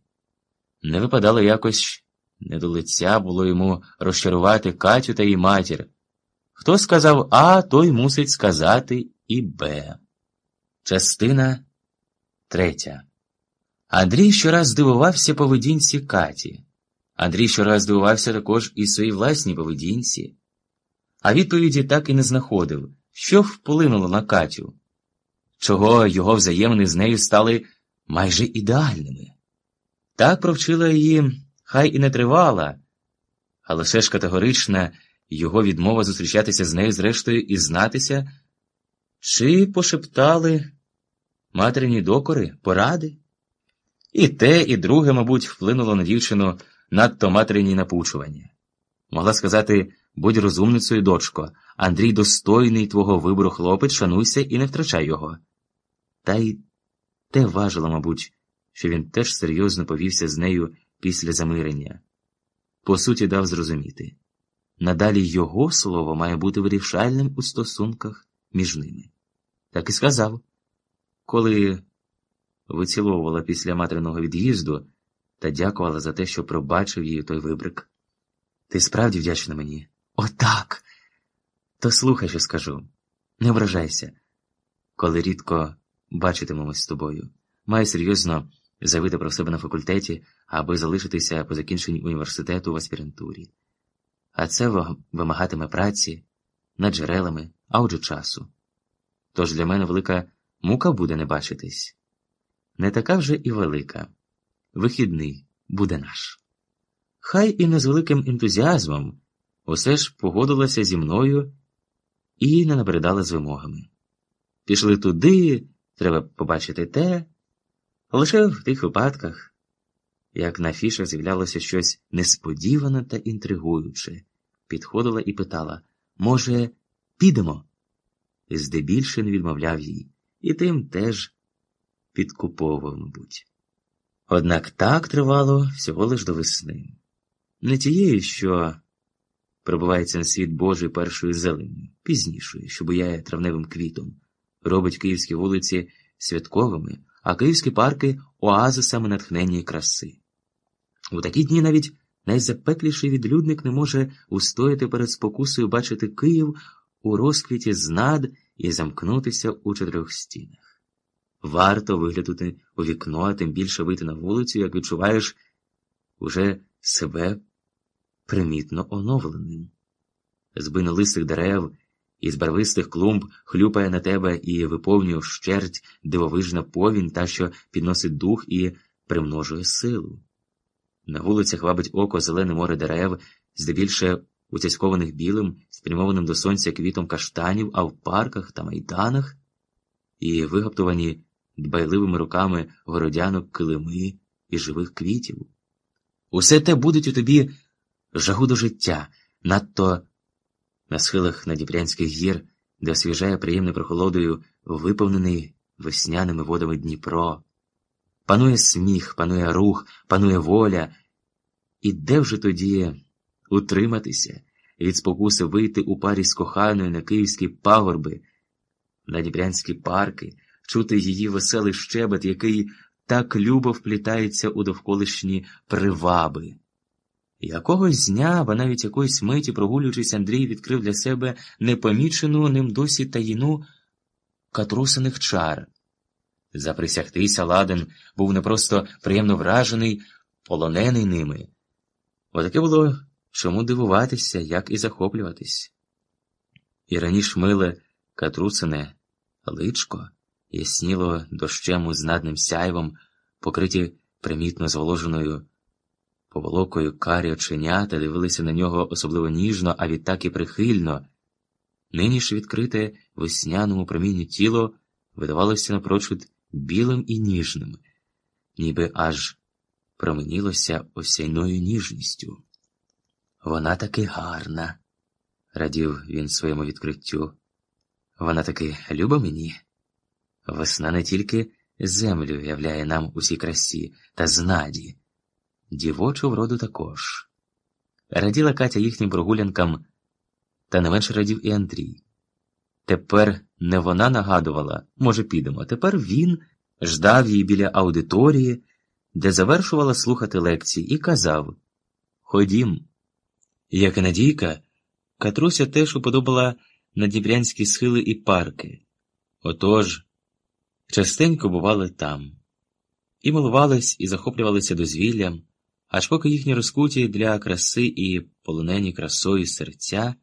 Не випадало якось не до лиця було йому розчарувати Катю та її матір. Хто сказав А, той мусить сказати і Б. Частина третя. Андрій щораз здивувався поведінці Каті. Андрій щораз здивувався також і своїй власній поведінці, а відповіді так і не знаходив, що вплинуло на Катю, чого його взаємини з нею стали майже ідеальними. Так провчила її, хай і не тривала, а лише ж категорична його відмова зустрічатися з нею зрештою і знатися, чи пошептали материні докори, поради? І те, і друге, мабуть, вплинуло на дівчину надто материні напучування. Могла сказати будь розумницею, дочко, Андрій достойний твого вибору хлопець, шануйся і не втрачай його. Та й те важило, мабуть, що він теж серйозно повівся з нею після замирення. По суті, дав зрозуміти надалі його слово має бути вирішальним у стосунках між ними. Так і сказав, коли виціловувала після материного від'їзду та дякувала за те, що пробачив її той вибрик. Ти справді вдячна мені? Отак. То слухай, що скажу. Не ображайся, коли рідко бачитимемось з тобою. Маю серйозно заявити про себе на факультеті, аби залишитися по закінченні університету в аспірантурі. А це вимагатиме праці над джерелами, а отже часу. Тож для мене велика мука буде не бачитись. Не така вже і велика. Вихідний буде наш. Хай і не з великим ентузіазмом усе ж погодилася зі мною і не набридала з вимогами. Пішли туди, треба побачити те, лише в тих випадках, як на фішах з'являлося щось несподіване та інтригуюче, підходила і питала може, підемо? Здебільше не відмовляв їй, і тим теж підкуповував, мабуть. Однак так тривало всього лиш до весни, не тієї, що пробувається на світ Божий першою зеленню, пізнішою, що буяє травневим квітом, робить київські вулиці святковими, а київські парки оазисами натхнення і краси. У такі дні навіть найзапекліший відлюдник не може устояти перед спокусою бачити Київ у розквіті знад і замкнутися у чотирьох стінах. Варто виглянути у вікно, а тим більше вийти на вулицю, як відчуваєш уже себе примітно оновленим. З бинолистих дерев із барвистих клумб хлюпає на тебе і виповнює вщерть дивовижна повінь, та що підносить дух і примножує силу. На вулицях вабить око зелене море дерев, здебільше уцяськованих білим, спрямованим до сонця квітом каштанів, а в парках та майданах і вигаптовані дбайливими руками городянок килими і живих квітів. Усе те будуть у тобі жагу до життя, надто на схилах Надіпрянських гір, де освіжає приємною прохолодою виповнений весняними водами Дніпро. Панує сміх, панує рух, панує воля. І де вже тоді утриматися від спокуси вийти у парі з коханою на київські пагорби, на Дніпрянські парки, чути її веселий щебет, який так любо вплітається у довколишні приваби. Якогось дня, або навіть якоїсь миті, прогулюючись, Андрій відкрив для себе непомічену ним досі таїну катрусиних чар. Заприсягтися ладен був не просто приємно вражений, полонений ними. Отаке було чому дивуватися, як і захоплюватись. І раніше миле катрусине личко ясніло дощем з надним сяйвом, покриті примітно зволоженою поволокою карі оченята дивилися на нього особливо ніжно, а відтак і прихильно. Нині ж відкрите весняному промінню тіло видавалося напрочуд білим і ніжним, ніби аж променілося осяйною ніжністю. Вона таки гарна, радів він своєму відкриттю. Вона таки люба мені. Весна не тільки землю являє нам усій красі та знаді, дівочу вроду також. Раділа Катя їхнім прогулянкам, та не менше радів і Андрій. Тепер не вона нагадувала, може, підемо. Тепер він ждав її біля аудиторії, де завершувала слухати лекції, і казав Ходім. Як і Надійка, Катруся теж уподобала надібрянські схили і парки. Отож, частенько бували там, і милувались, і захоплювалися дозвіллям, аж поки їхні розкуті для краси і полонені красою серця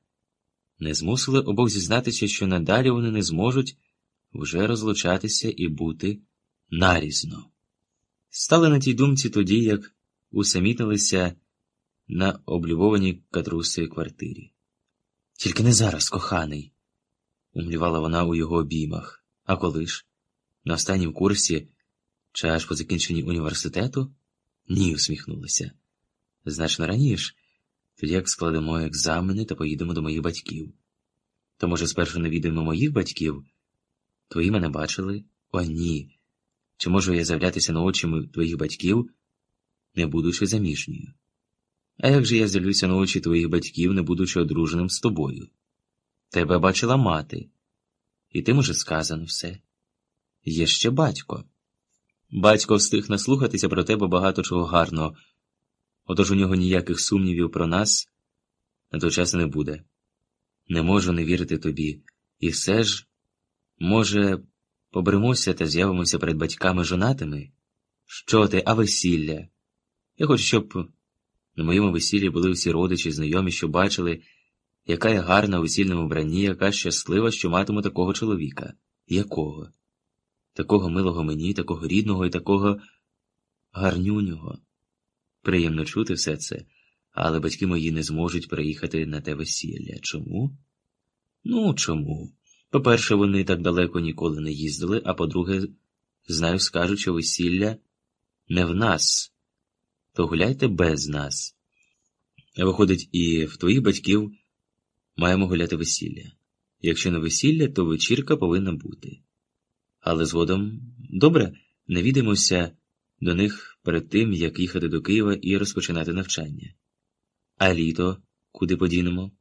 не змусили обох зізнатися, що надалі вони не зможуть вже розлучатися і бути нарізно. Стали на тій думці тоді, як усамітнилися на облюбованій катрусої квартирі. Тільки не зараз, коханий, умлівала вона у його обіймах. А коли ж? На останнім курсі, чи аж по закінченні університету? Ні, усміхнулася. Значно раніше, тоді як складемо екзамени та поїдемо до моїх батьків. То, може, спершу навідаємо моїх батьків? Твої мене бачили? О, ні. Чи можу я з'являтися на очі твоїх батьків, не будучи заміжньою? А як же я з'явлюся на очі твоїх батьків, не будучи одруженим з тобою? Тебе бачила мати, і тим уже сказано все. Є ще батько. Батько встиг наслухатися про тебе багато чого гарного, отож у нього ніяких сумнівів про нас на той час не буде. Не можу не вірити тобі, і все ж, може, поберемося та з'явимося перед батьками жонатими? Що ти, а весілля? Я хочу, щоб на моєму весіллі були всі родичі, знайомі, що бачили, яка я гарна у весільному вбранні, яка щаслива, що матиму такого чоловіка. Якого? Такого милого мені, такого рідного і такого гарнюнього. Приємно чути все це, але батьки мої не зможуть приїхати на те весілля. Чому? Ну, чому? По-перше, вони так далеко ніколи не їздили, а по-друге, знаю, скажуть, що весілля не в нас, то гуляйте без нас. Виходить, і в твоїх батьків маємо гуляти весілля. Якщо не весілля, то вечірка повинна бути. Але згодом добре, навідемося до них перед тим, як їхати до Києва і розпочинати навчання. А літо куди подінемо?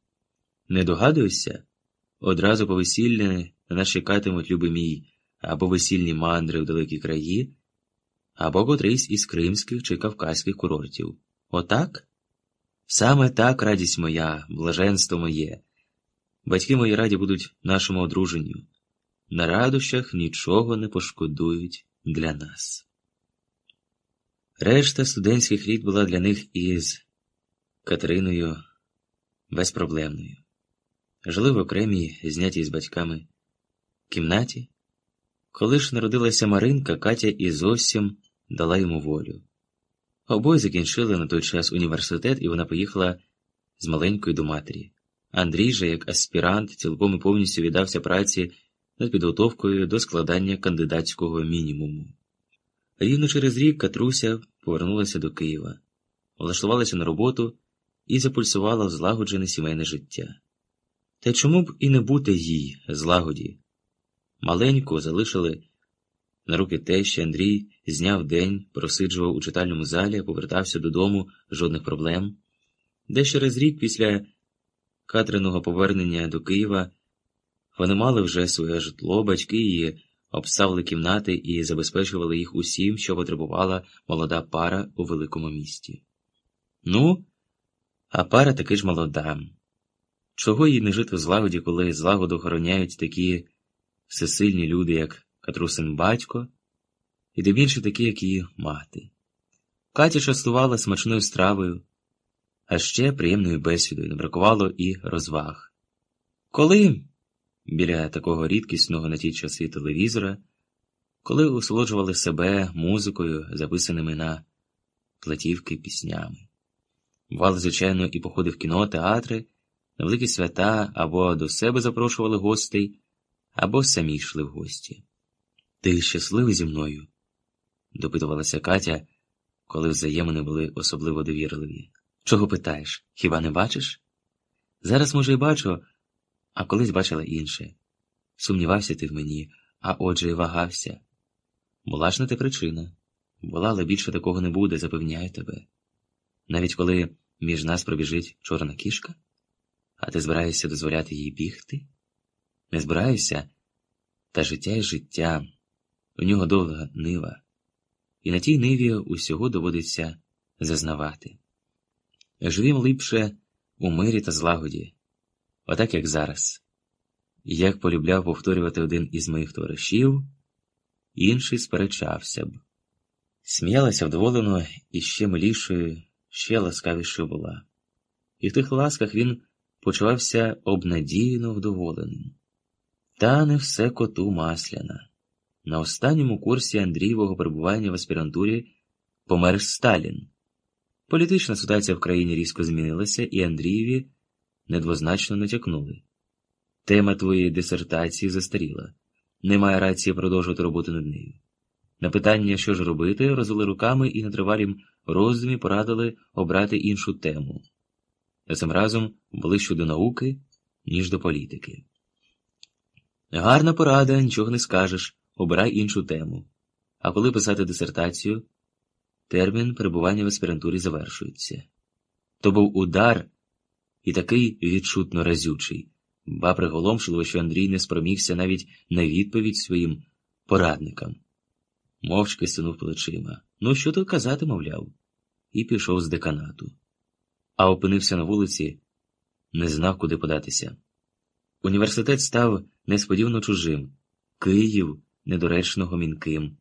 Не догадуюся? Одразу по весіллі на нас чекатимуть, любий мій, або весільні мандри в далекі краї, або котрийсь із кримських чи кавказьких курортів. Отак? Саме так радість моя, блаженство моє. Батьки мої раді будуть нашому одруженню. На радощах нічого не пошкодують для нас. Решта студентських літ була для них із Катериною безпроблемною. Жили в окремій, знятій з батьками кімнаті. Коли ж народилася Маринка, Катя і зовсім дала йому волю. Обоє закінчили на той час університет, і вона поїхала з маленькою до матері. Андрій же, як аспірант, цілком і повністю віддався праці над підготовкою до складання кандидатського мінімуму. Рівно через рік Катруся повернулася до Києва, влаштувалася на роботу і запульсувала злагоджене сімейне життя. Та чому б і не бути їй злагоді? Маленьку залишили на руки тещі Андрій зняв день, просиджував у читальному залі, повертався додому, жодних проблем. Де через рік після Катриного повернення до Києва вони мали вже своє житло, батьки її обставили кімнати і забезпечували їх усім, що потребувала молода пара у великому місті. Ну, а пара таки ж молода. Чого їй не жити в злагоді, коли злагоду охороняють такі всесильні люди, як Катрусин батько, і де більше такі, як її мати. Катя частувала смачною стравою, а ще приємною бесідою не бракувало і розваг. Коли біля такого рідкісного на ті часи телевізора, коли усолоджували себе музикою, записаними на платівки піснями. Бували, звичайно, і походи в кіно, театри, на великі свята або до себе запрошували гостей, або самі йшли в гості. Ти щасливий зі мною? допитувалася Катя, коли взаємини були особливо довірливі. Чого питаєш? Хіба не бачиш? Зараз, може, і бачу, а колись бачила інше. Сумнівався ти в мені, а отже й вагався. Була ж на те причина. Була, але більше такого не буде, запевняю тебе. Навіть коли між нас пробіжить чорна кішка, а ти збираєшся дозволяти їй бігти? Не збираюся, та життя і життя. У нього довга нива, і на тій ниві усього доводиться зазнавати. Живім липше у мирі та злагоді, отак як зараз. Як полюбляв повторювати один із моїх товаришів, інший сперечався б. Сміялася вдоволено і ще милішою, ще ласкавішою була. І в тих ласках він почувався обнадіяно вдоволеним. Та не все коту масляна. На останньому курсі Андрієвого перебування в аспірантурі помер Сталін. Політична ситуація в країні різко змінилася, і Андрієві недвозначно натякнули. Тема твоєї дисертації застаріла. Немає рації продовжувати роботу над нею. На питання, що ж робити, розвели руками і на тривалім роздумі порадили обрати іншу тему. Цим разом ближче до науки, ніж до політики. Гарна порада, нічого не скажеш, обирай іншу тему. А коли писати дисертацію, термін перебування в аспірантурі завершується. То був удар і такий відчутно разючий, ба приголомшливо, що Андрій не спромігся навіть на відповідь своїм порадникам. Мовчки синув плечима. Ну, що тут казати, мовляв, і пішов з деканату. А опинився на вулиці, не знав, куди податися. Університет став несподівано чужим, Київ недоречно гомінким,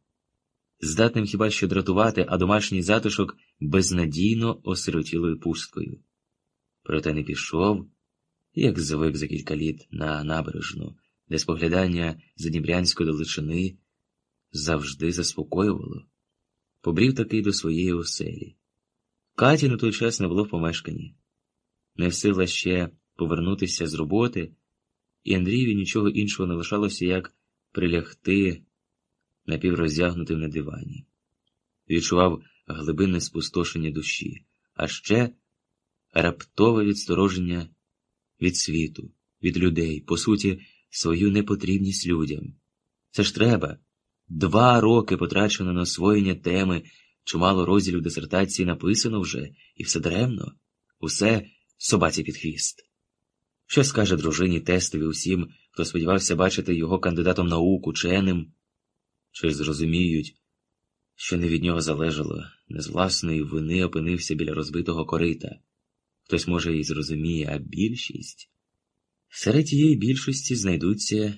здатним хіба що дратувати, а домашній затишок безнадійно осиротілою пусткою. Проте не пішов, як звик за кілька літ на набережну, де споглядання за Дніпрянської далечини завжди заспокоювало, побрів таки до своєї оселі. Каті на той час не було в помешканні, не в сила ще повернутися з роботи і Андрієві нічого іншого не лишалося, як прилягти напівроздягнутим на дивані. Відчував глибинне спустошення душі, а ще раптове відстороження від світу, від людей, по суті, свою непотрібність людям. Це ж треба. Два роки потрачено на освоєння теми, чимало розділів дисертації написано вже, і все даремно, усе собаці під хвіст. Що скаже дружині тестові усім, хто сподівався бачити його кандидатом наук, ученим? Чи зрозуміють, що не від нього залежало, не з власної вини опинився біля розбитого корита. Хтось, може, і зрозуміє, а більшість. Серед тієї більшості знайдуться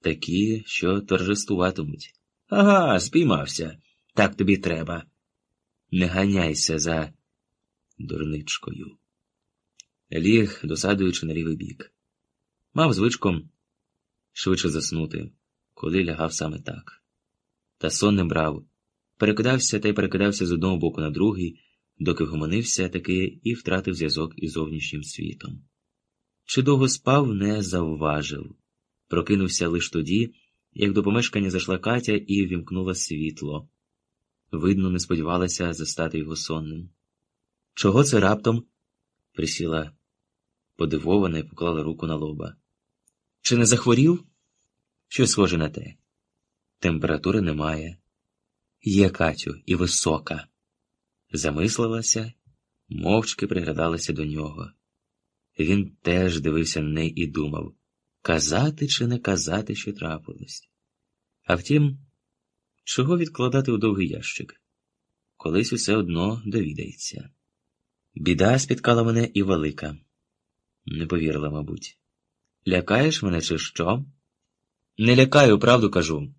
такі, що торжествуватимуть. Ага, спіймався. Так тобі треба. Не ганяйся за дурничкою ліг, досадуючи на лівий бік. Мав звичком швидше заснути, коли лягав саме так. Та сон не брав, перекидався та й перекидався з одного боку на другий, доки гомонився таки і втратив зв'язок із зовнішнім світом. Чи довго спав, не завважив. прокинувся лише тоді, як до помешкання зайшла Катя і вімкнула світло. Видно, не сподівалася застати його сонним. Чого це раптом? присіла подивована і поклала руку на лоба. Чи не захворів? Що схоже на те. Температури немає. Є Катю і висока. Замислилася, мовчки пригадалася до нього. Він теж дивився на неї і думав казати чи не казати, що трапилось. А втім, чого відкладати у довгий ящик? Колись усе одно довідається. Біда спіткала мене і велика. Не повірила, мабуть. Лякаєш мене, чи що? Не лякаю, правду кажу.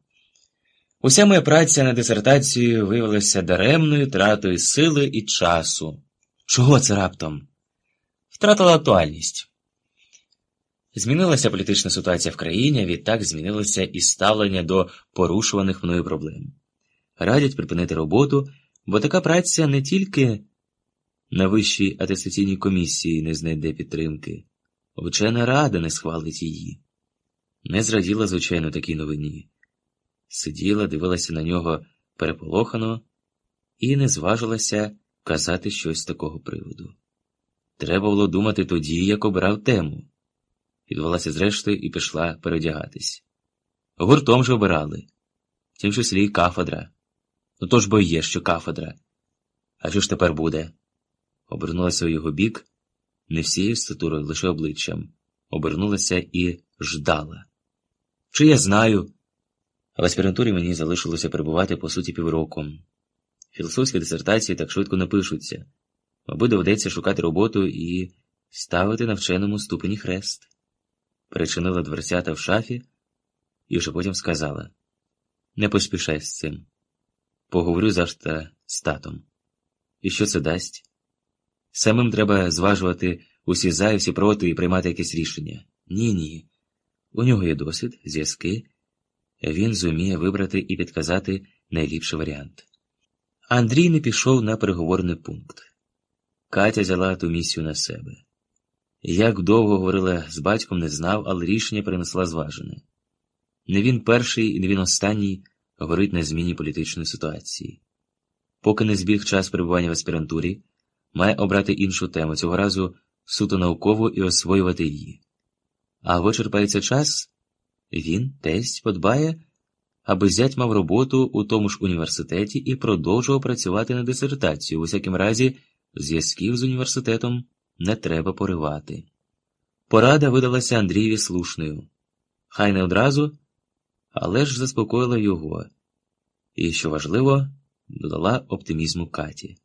Уся моя праця на дисертацію виявилася даремною тратою сили і часу. Чого це раптом? Втратила актуальність. Змінилася політична ситуація в країні, відтак змінилося і ставлення до порушуваних мною проблем. Радять припинити роботу, бо така праця не тільки на вищій атестаційній комісії не знайде підтримки, вчена рада не схвалить її. Не зраділа, звичайно, такій новині. Сиділа, дивилася на нього переполохано і не зважилася казати щось з такого приводу. Треба було думати тоді, як обирав тему. Підвелася зрештою і пішла передягатись. Гуртом же обирали, в тім числі й кафедра. Ну то ж бо є, що кафедра. А що ж тепер буде? Обернулася у його бік, не всією статурою, лише обличчям, обернулася і ждала. Чи я знаю? В аспірантурі мені залишилося перебувати по суті півроку. Філософські дисертації так швидко не пишуться. Мабуть, доведеться шукати роботу і ставити на вченому ступені хрест. Причинила дверцята в шафі і вже потім сказала: Не поспішай з цим. Поговорю завжди з татом. І що це дасть? Самим треба зважувати усі за і всі проти і приймати якесь рішення. Ні, ні. У нього є досвід, зв'язки. Він зуміє вибрати і підказати найліпший варіант. Андрій не пішов на переговорний пункт. Катя взяла ту місію на себе. Як довго говорила з батьком, не знав, але рішення принесла зважене. Не він перший і не він останній говорить на зміні політичної ситуації. Поки не збіг час перебування в аспірантурі, має обрати іншу тему, цього разу суто наукову і освоювати її. А вичерпається час, він, тесть, подбає, аби зять мав роботу у тому ж університеті і продовжував працювати на дисертацію, у всякому разі, зв'язків з університетом не треба поривати. Порада видалася Андрієві слушною. Хай не одразу, але ж заспокоїла його, і, що важливо, додала оптимізму Каті.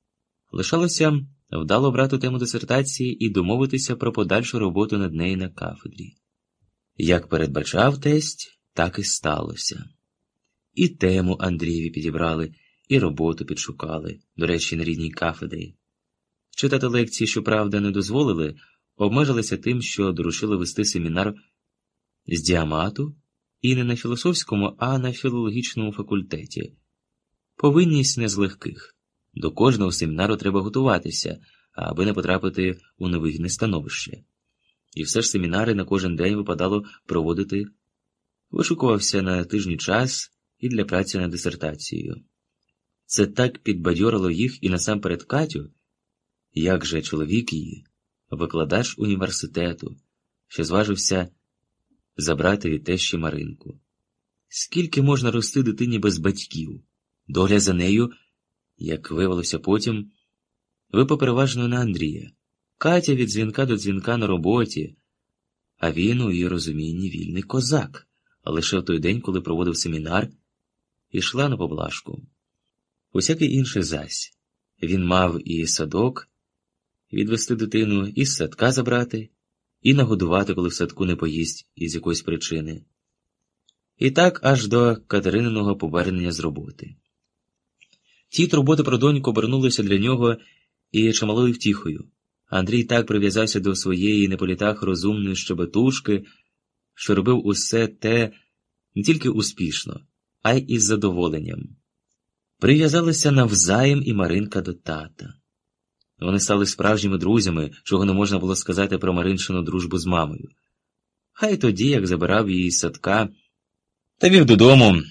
Лишалося вдало брати тему дисертації і домовитися про подальшу роботу над нею на кафедрі. Як передбачав тесть, так і сталося. І тему Андрієві підібрали, і роботу підшукали, до речі, на рідній кафедрі. Читати лекції, щоправда, не дозволили, обмежилися тим, що доручили вести семінар з діамату і не на філософському, а на філологічному факультеті. Повинність не з легких. До кожного семінару треба готуватися, аби не потрапити у невигідне становище. І все ж семінари на кожен день випадало проводити, вишукувався на тижні час і для праці над дисертацією. Це так підбадьорило їх і насамперед Катю, як же чоловік її, викладач університету, що зважився забрати від тещі Маринку. Скільки можна рости дитині без батьків? Доля за нею, як виявилося потім, випав переважно на Андрія. Катя від дзвінка до дзвінка на роботі, а він, у її розумінні, вільний козак, а лише в той день, коли проводив семінар, ішла на поблажку. Усякий інший зась. Він мав і садок, відвести дитину, і з садка забрати, і нагодувати, коли в садку не поїсть із якоїсь причини. І так аж до Катерининого повернення з роботи. Ті турботи про доньку обернулися для нього і чималою втіхою. Андрій так прив'язався до своєї не по літах розумної щебетушки, що робив усе те не тільки успішно, а й із задоволенням. Прив'язалися навзаєм і Маринка до тата. Вони стали справжніми друзями, чого не можна було сказати про Маринчину дружбу з мамою. хай тоді, як забирав її з садка, та вів додому,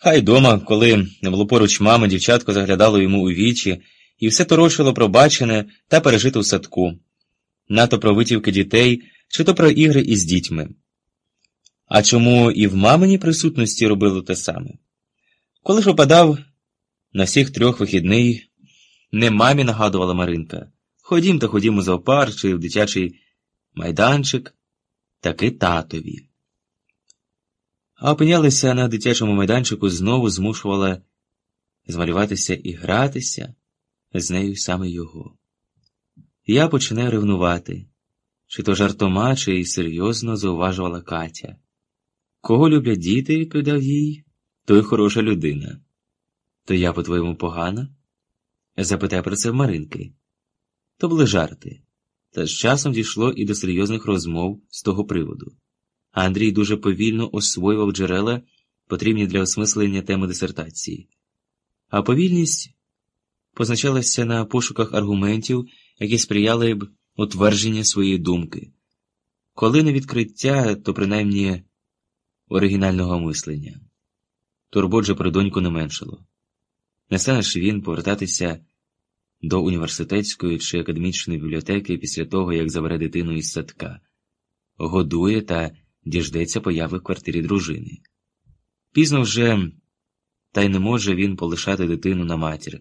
хай дома, коли не було поруч мами, дівчатко заглядало йому у вічі і все торочило пробачене та пережите у садку, нато про витівки дітей чи то про ігри із дітьми. А чому і в маминій присутності робило те саме? Коли ж опадав на всіх трьох вихідний, не мамі нагадувала Маринка. Ходім та ходім у зоопарк чи в дитячий майданчик, таки татові. А опинялися на дитячому майданчику, знову змушувала змалюватися і гратися з нею саме його. Я починаю ревнувати, чи то жартома, чи й серйозно зауважувала Катя. Кого люблять діти, відповідав їй, той хороша людина. То я, по-твоєму, погана? запитає про це в Маринки. То були жарти, та з часом дійшло і до серйозних розмов з того приводу. Андрій дуже повільно освоював джерела, потрібні для осмислення теми дисертації, а повільність позначалася на пошуках аргументів, які сприяли б утвердженню своєї думки, коли не відкриття, то принаймні оригінального мислення. Турбот про доньку не меншало. Не станеш він повертатися до університетської чи академічної бібліотеки після того, як забере дитину із садка, годує та діждеться появи в квартирі дружини. Пізно вже, та й не може він полишати дитину на матір,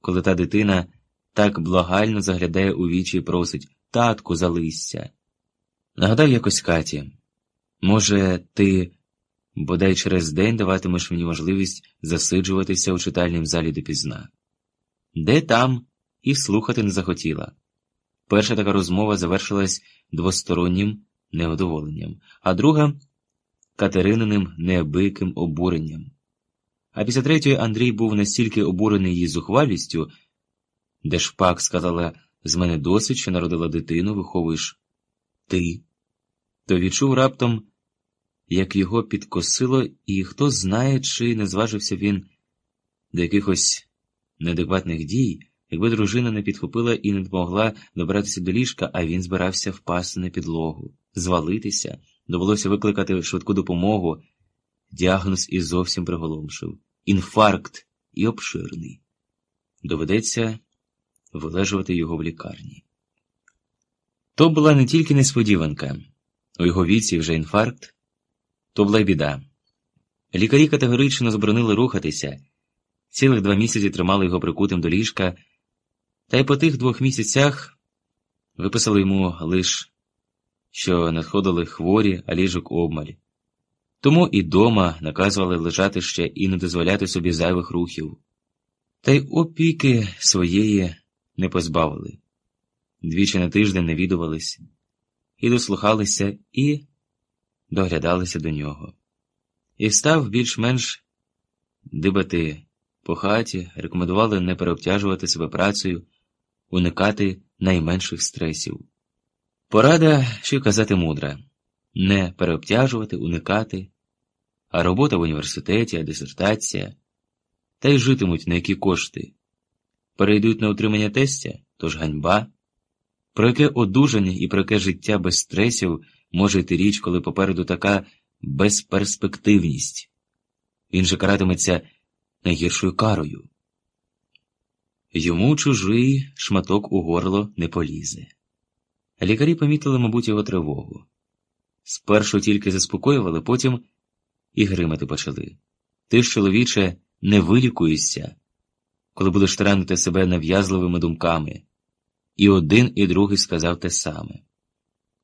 коли та дитина так благально заглядає у вічі і просить татку, залися. Нагадав якось Каті, може, ти бодай через день даватимеш мені можливість засиджуватися у читальнім залі допізна. Де там і слухати не захотіла. Перша така розмова завершилась двостороннім невдоволенням, а друга Катерининим неабияким обуренням. А після третьої Андрій був настільки обурений її зухвалістю, де ж пак сказала. З мене досить, що народила дитину, виховуєш ти, то відчув раптом, як його підкосило, і хто знає, чи не зважився він до якихось неадекватних дій, якби дружина не підхопила і не допомогла добратися до ліжка, а він збирався впасти на підлогу, звалитися, довелося викликати швидку допомогу. Діагноз і зовсім приголомшив інфаркт і обширний. Доведеться вилежувати його в лікарні. То була не тільки несподіванка, у його віці вже інфаркт, то була й біда. Лікарі категорично заборонили рухатися, цілих два місяці тримали його прикутим до ліжка, та й по тих двох місяцях виписали йому лиш, що надходили хворі, а ліжок обмаль. Тому і дома наказували лежати ще і не дозволяти собі зайвих рухів, та й опіки своєї не позбавили. Двічі на тиждень навідувались, і дослухалися, і доглядалися до нього. І став більш-менш дибати по хаті, рекомендували не переобтяжувати себе працею, уникати найменших стресів. Порада, що казати мудра не переобтяжувати, уникати, а робота в університеті, а дисертація, та й житимуть на які кошти. Перейдуть на утримання тестя, тож ганьба. Про яке одужання і про яке життя без стресів може йти річ, коли попереду така безперспективність. Він же каратиметься найгіршою карою. Йому чужий шматок у горло не полізе. Лікарі помітили, мабуть, його тривогу. Спершу тільки заспокоювали, потім і гримати почали. Ти ж, чоловіче, не вилікуєшся, коли будеш таранити себе нав'язливими думками. І один, і другий сказав те саме.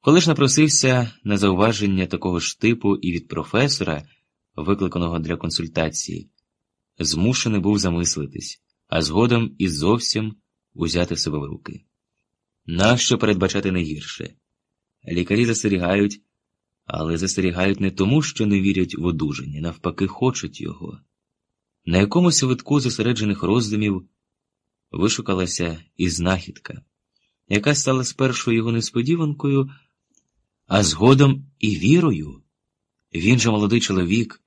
Коли ж напросився на зауваження такого ж типу і від професора, викликаного для консультації, змушений був замислитись, а згодом і зовсім узяти себе в руки. Нащо передбачати найгірше? Лікарі застерігають, але застерігають не тому, що не вірять в одужання, навпаки, хочуть його. На якомусь витку зосереджених роздумів вишукалася і знахідка, яка стала спершу його несподіванкою, а згодом і вірою. Він же молодий чоловік,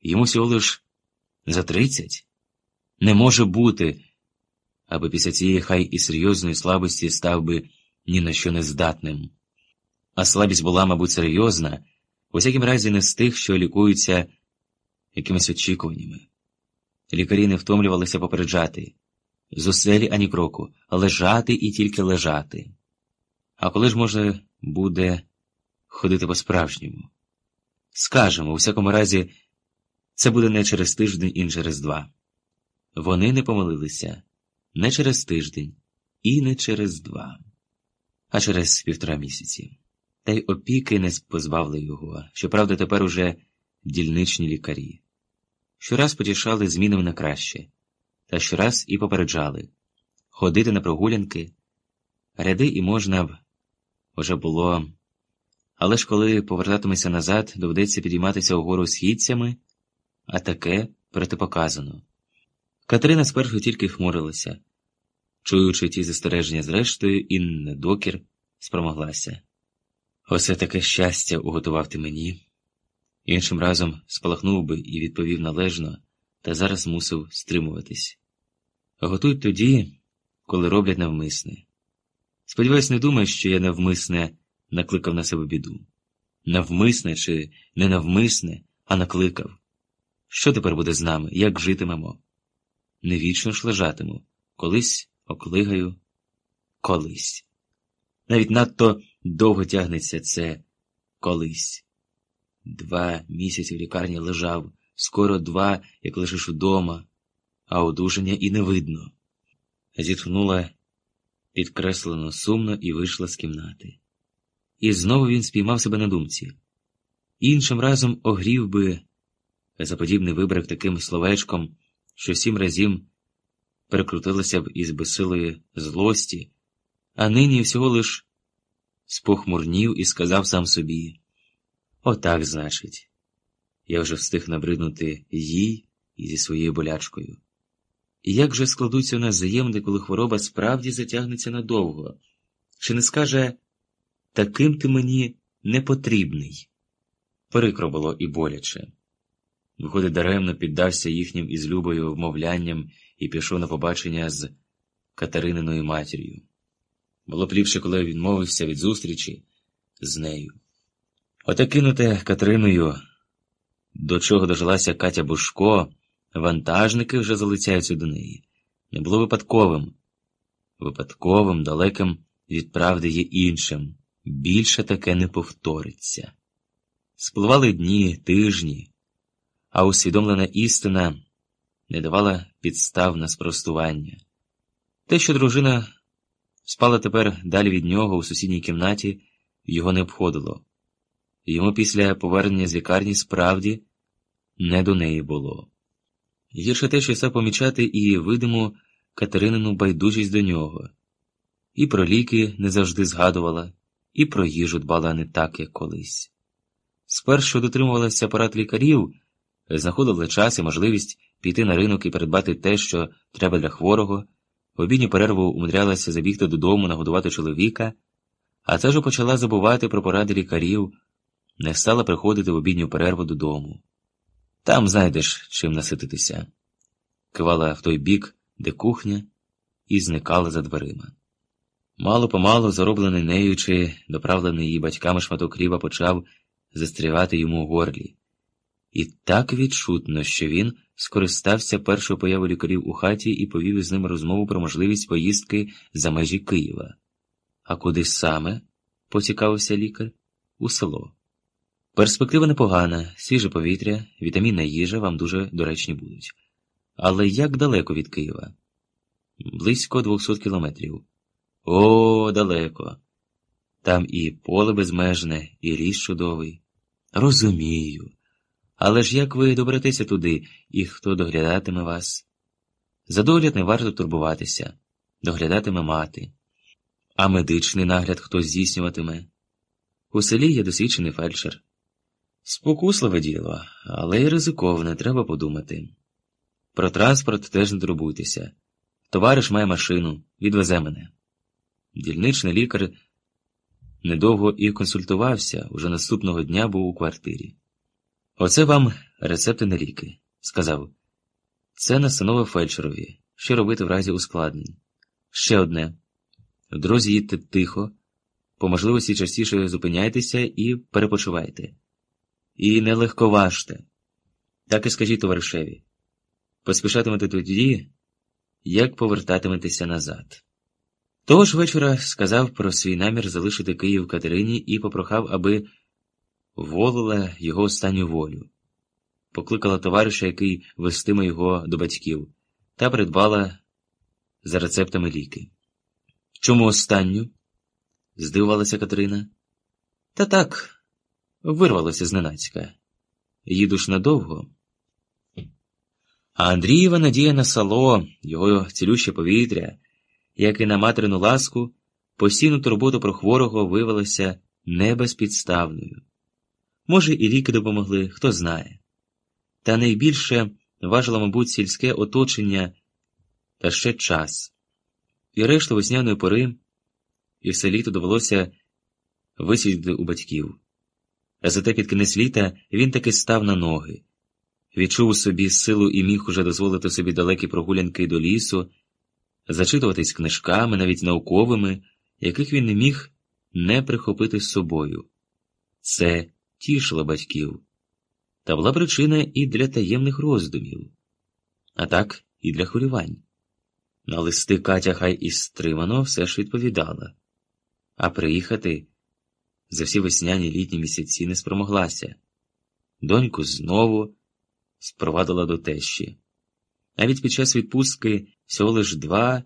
йому всього лиш за тридцять. Не може бути, аби після цієї хай і серйозної слабості став би ні на що не здатним. А слабість була, мабуть, серйозна, У всякім разі, не з тих, що лікуються якимись очікуваннями. Лікарі не втомлювалися попереджати з оселі ані кроку, лежати і тільки лежати. А коли ж, може, буде ходити по-справжньому? Скажемо, у всякому разі, це буде не через тиждень і не через два. Вони не помилилися не через тиждень і не через два, а через півтора місяці. Та й опіки не позбавили його, щоправда, тепер уже дільничні лікарі. Щораз потішали змінами на краще, та щораз і попереджали ходити на прогулянки, ряди і можна б уже було. Але ж коли повертатимеся назад, доведеться підійматися угору східцями, а таке протипоказано. Катерина спершу тільки хмурилася, чуючи ті застереження зрештою, і недокір спромоглася. Оце таке щастя уготував ти мені. Іншим разом спалахнув би і відповів належно, та зараз мусив стримуватись. Готуй тоді, коли роблять навмисне. Сподіваюсь, не думаєш, що я навмисне накликав на себе біду. Навмисне чи не навмисне, а накликав. Що тепер буде з нами, як житимемо? Не вічно ж лежатиму, колись оклигаю, колись. Навіть надто довго тягнеться це колись. Два місяці в лікарні лежав, скоро два, як лежиш удома, а одужання і не видно. Зітхнула підкреслено сумно і вийшла з кімнати. І знову він спіймав себе на думці. Іншим разом огрів би за подібний вибрак таким словечком, що сім разів перекрутилося б із безсилої злості, а нині всього лиш спохмурнів і сказав сам собі Отак, значить, я вже встиг набриднути їй і зі своєю болячкою. І як же складуться у нас взаємни, коли хвороба справді затягнеться надовго? Чи не скаже таким ти мені не потрібний? Прикро було і боляче. Виходить, даремно піддався їхнім із любою вмовлянням і пішов на побачення з Катерининою матір'ю. Було б ліпше, коли він мовився від зустрічі з нею. Оте кинуте Катериною, до чого дожилася Катя Бушко, вантажники вже залицяються до неї. Не було випадковим. Випадковим, далеким від правди є іншим. Більше таке не повториться. Спливали дні, тижні, а усвідомлена істина не давала підстав на спростування. Те, що дружина спала тепер далі від нього у сусідній кімнаті, його не обходило. Йому після повернення з лікарні справді не до неї було. Гірше те, що став помічати і видиму Катеринину байдужість до нього, і про ліки не завжди згадувала, і про їжу дбала не так, як колись. Спершу дотримувалася апарат лікарів, знаходила час і можливість піти на ринок і придбати те, що треба для хворого, в обідню перерву умудрялася забігти додому, нагодувати чоловіка, а теж почала забувати про поради лікарів, не стала приходити в обідню перерву додому. Там знайдеш чим насититися. Кивала в той бік, де кухня, і зникала за дверима. Мало помалу, зароблений нею чи доправлений її батьками шматок хліба почав застрівати йому у горлі. І так відчутно, що він скористався першою появою лікарів у хаті і повів із ним розмову про можливість поїздки за межі Києва. А куди саме? поцікавився лікар, у село. Перспектива непогана, свіже повітря, вітамінна їжа вам дуже доречні будуть. Але як далеко від Києва? Близько 200 кілометрів. О, далеко. Там і поле безмежне, і ліс чудовий. Розумію. Але ж як ви доберетеся туди, і хто доглядатиме вас? За догляд не варто турбуватися, доглядатиме мати. А медичний нагляд хто здійснюватиме? У селі є досвідчений фельдшер. Спокусливе діло, але й ризиковане, треба подумати. Про транспорт теж не турбуйтеся. Товариш має машину, відвезе мене. Дільничний лікар недовго і консультувався, уже наступного дня був у квартирі. Оце вам рецепти на ліки, сказав. Це настанова фельдшерові. Що робити в разі ускладнень? Ще одне. В дорозі їдьте тихо, по можливості частіше зупиняйтеся і перепочивайте. і не легковажте. Так і скажіть товаришеві. Поспішатимете тоді, як повертатиметеся назад. Того ж вечора сказав про свій намір залишити Київ Катерині і попрохав, аби волила його останню волю. Покликала товариша, який вестиме його до батьків, та придбала за рецептами ліки. Чому останню? здивувалася Катерина. Та так, вирвалося зненацька. Їду ж надовго. А Андрієва надія на сало, його цілюще повітря, як і на материну ласку, постійну турботу про хворого виявилася небезпідставною. Може, і ліки допомогли, хто знає. Та найбільше важило, мабуть, сільське оточення та ще час. І решту весняної пори, і все літо довелося висідати у батьків. А зате під кінець літа він таки став на ноги, відчув у собі силу і міг уже дозволити собі далекі прогулянки до лісу, зачитуватись книжками, навіть науковими, яких він не міг не прихопити з собою. Це тішило батьків, та була причина і для таємних роздумів, а так і для хвилювань. На листи Катя хай і стримано все ж відповідала, а приїхати за всі весняні літні місяці не спромоглася. Доньку знову спровадила до тещі. Навіть під час відпустки всього лиш два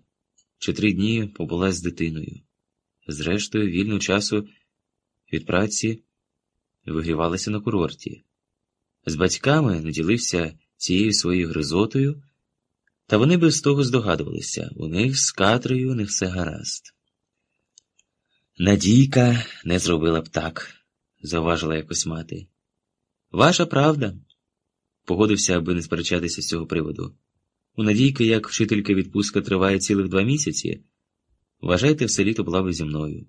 чи три дні побула з дитиною. Зрештою, вільного часу від праці вигрівалася на курорті. З батьками наділився цією своєю гризотою, та вони без того здогадувалися у них з Катрею не все гаразд. Надійка не зробила б так, заважила якось мати. Ваша правда, погодився, аби не сперечатися з цього приводу. У Надійки, як вчителька відпустка триває цілих два місяці, вважайте, все літо була би зі мною.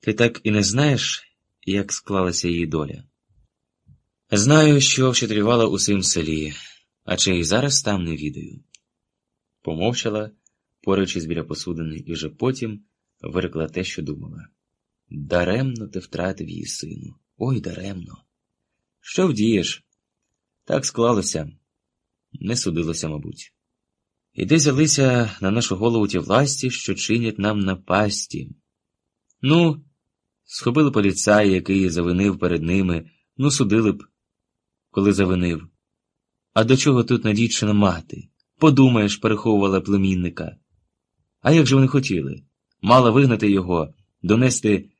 Ти так і не знаєш, як склалася її доля. Знаю, що вчителювала у своїм селі, а чи і зараз там не відаю. Помовчала, поруючись біля посудини, і вже потім вирекла те, що думала. Даремно ти втратив її сину. Ой, даремно. Що вдієш? Так склалося, не судилося, мабуть. І де взялися на нашу голову ті власті, що чинять нам напасті. Ну, схопили поліцай, який завинив перед ними, ну, судили б, коли завинив. А до чого тут надійчина мати? Подумаєш, переховувала племінника. А як же вони хотіли? Мала вигнати його, донести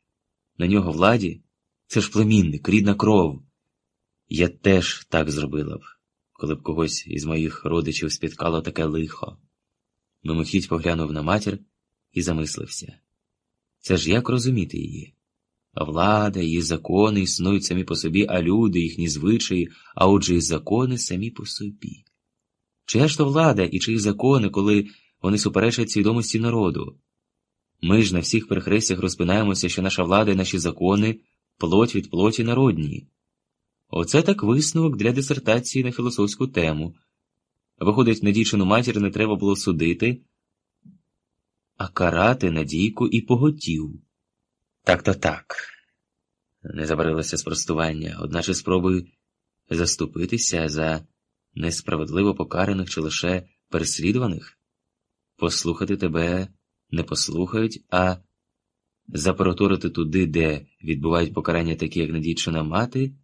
на нього владі? Це ж племінник, рідна кров. Я теж так зробила б, коли б когось із моїх родичів спіткало таке лихо. Мимохідь поглянув на матір і замислився. Це ж як розуміти її? Влада, її закони існують самі по собі, а люди, їхні звичаї, а отже і закони самі по собі. Чия ж то влада і чиї закони, коли вони суперечать свідомості народу? Ми ж на всіх перехрестях розпинаємося, що наша влада і наші закони плоть від плоті народні. Оце так висновок для дисертації на філософську тему. Виходить, надійчину матір не треба було судити, а карати надійку і поготів. Так-то так. Не забарилося спростування, одначе спробуй заступитися за несправедливо покараних чи лише переслідуваних, послухати тебе не послухають, а запроторити туди, де відбувають покарання такі, як надійчина мати,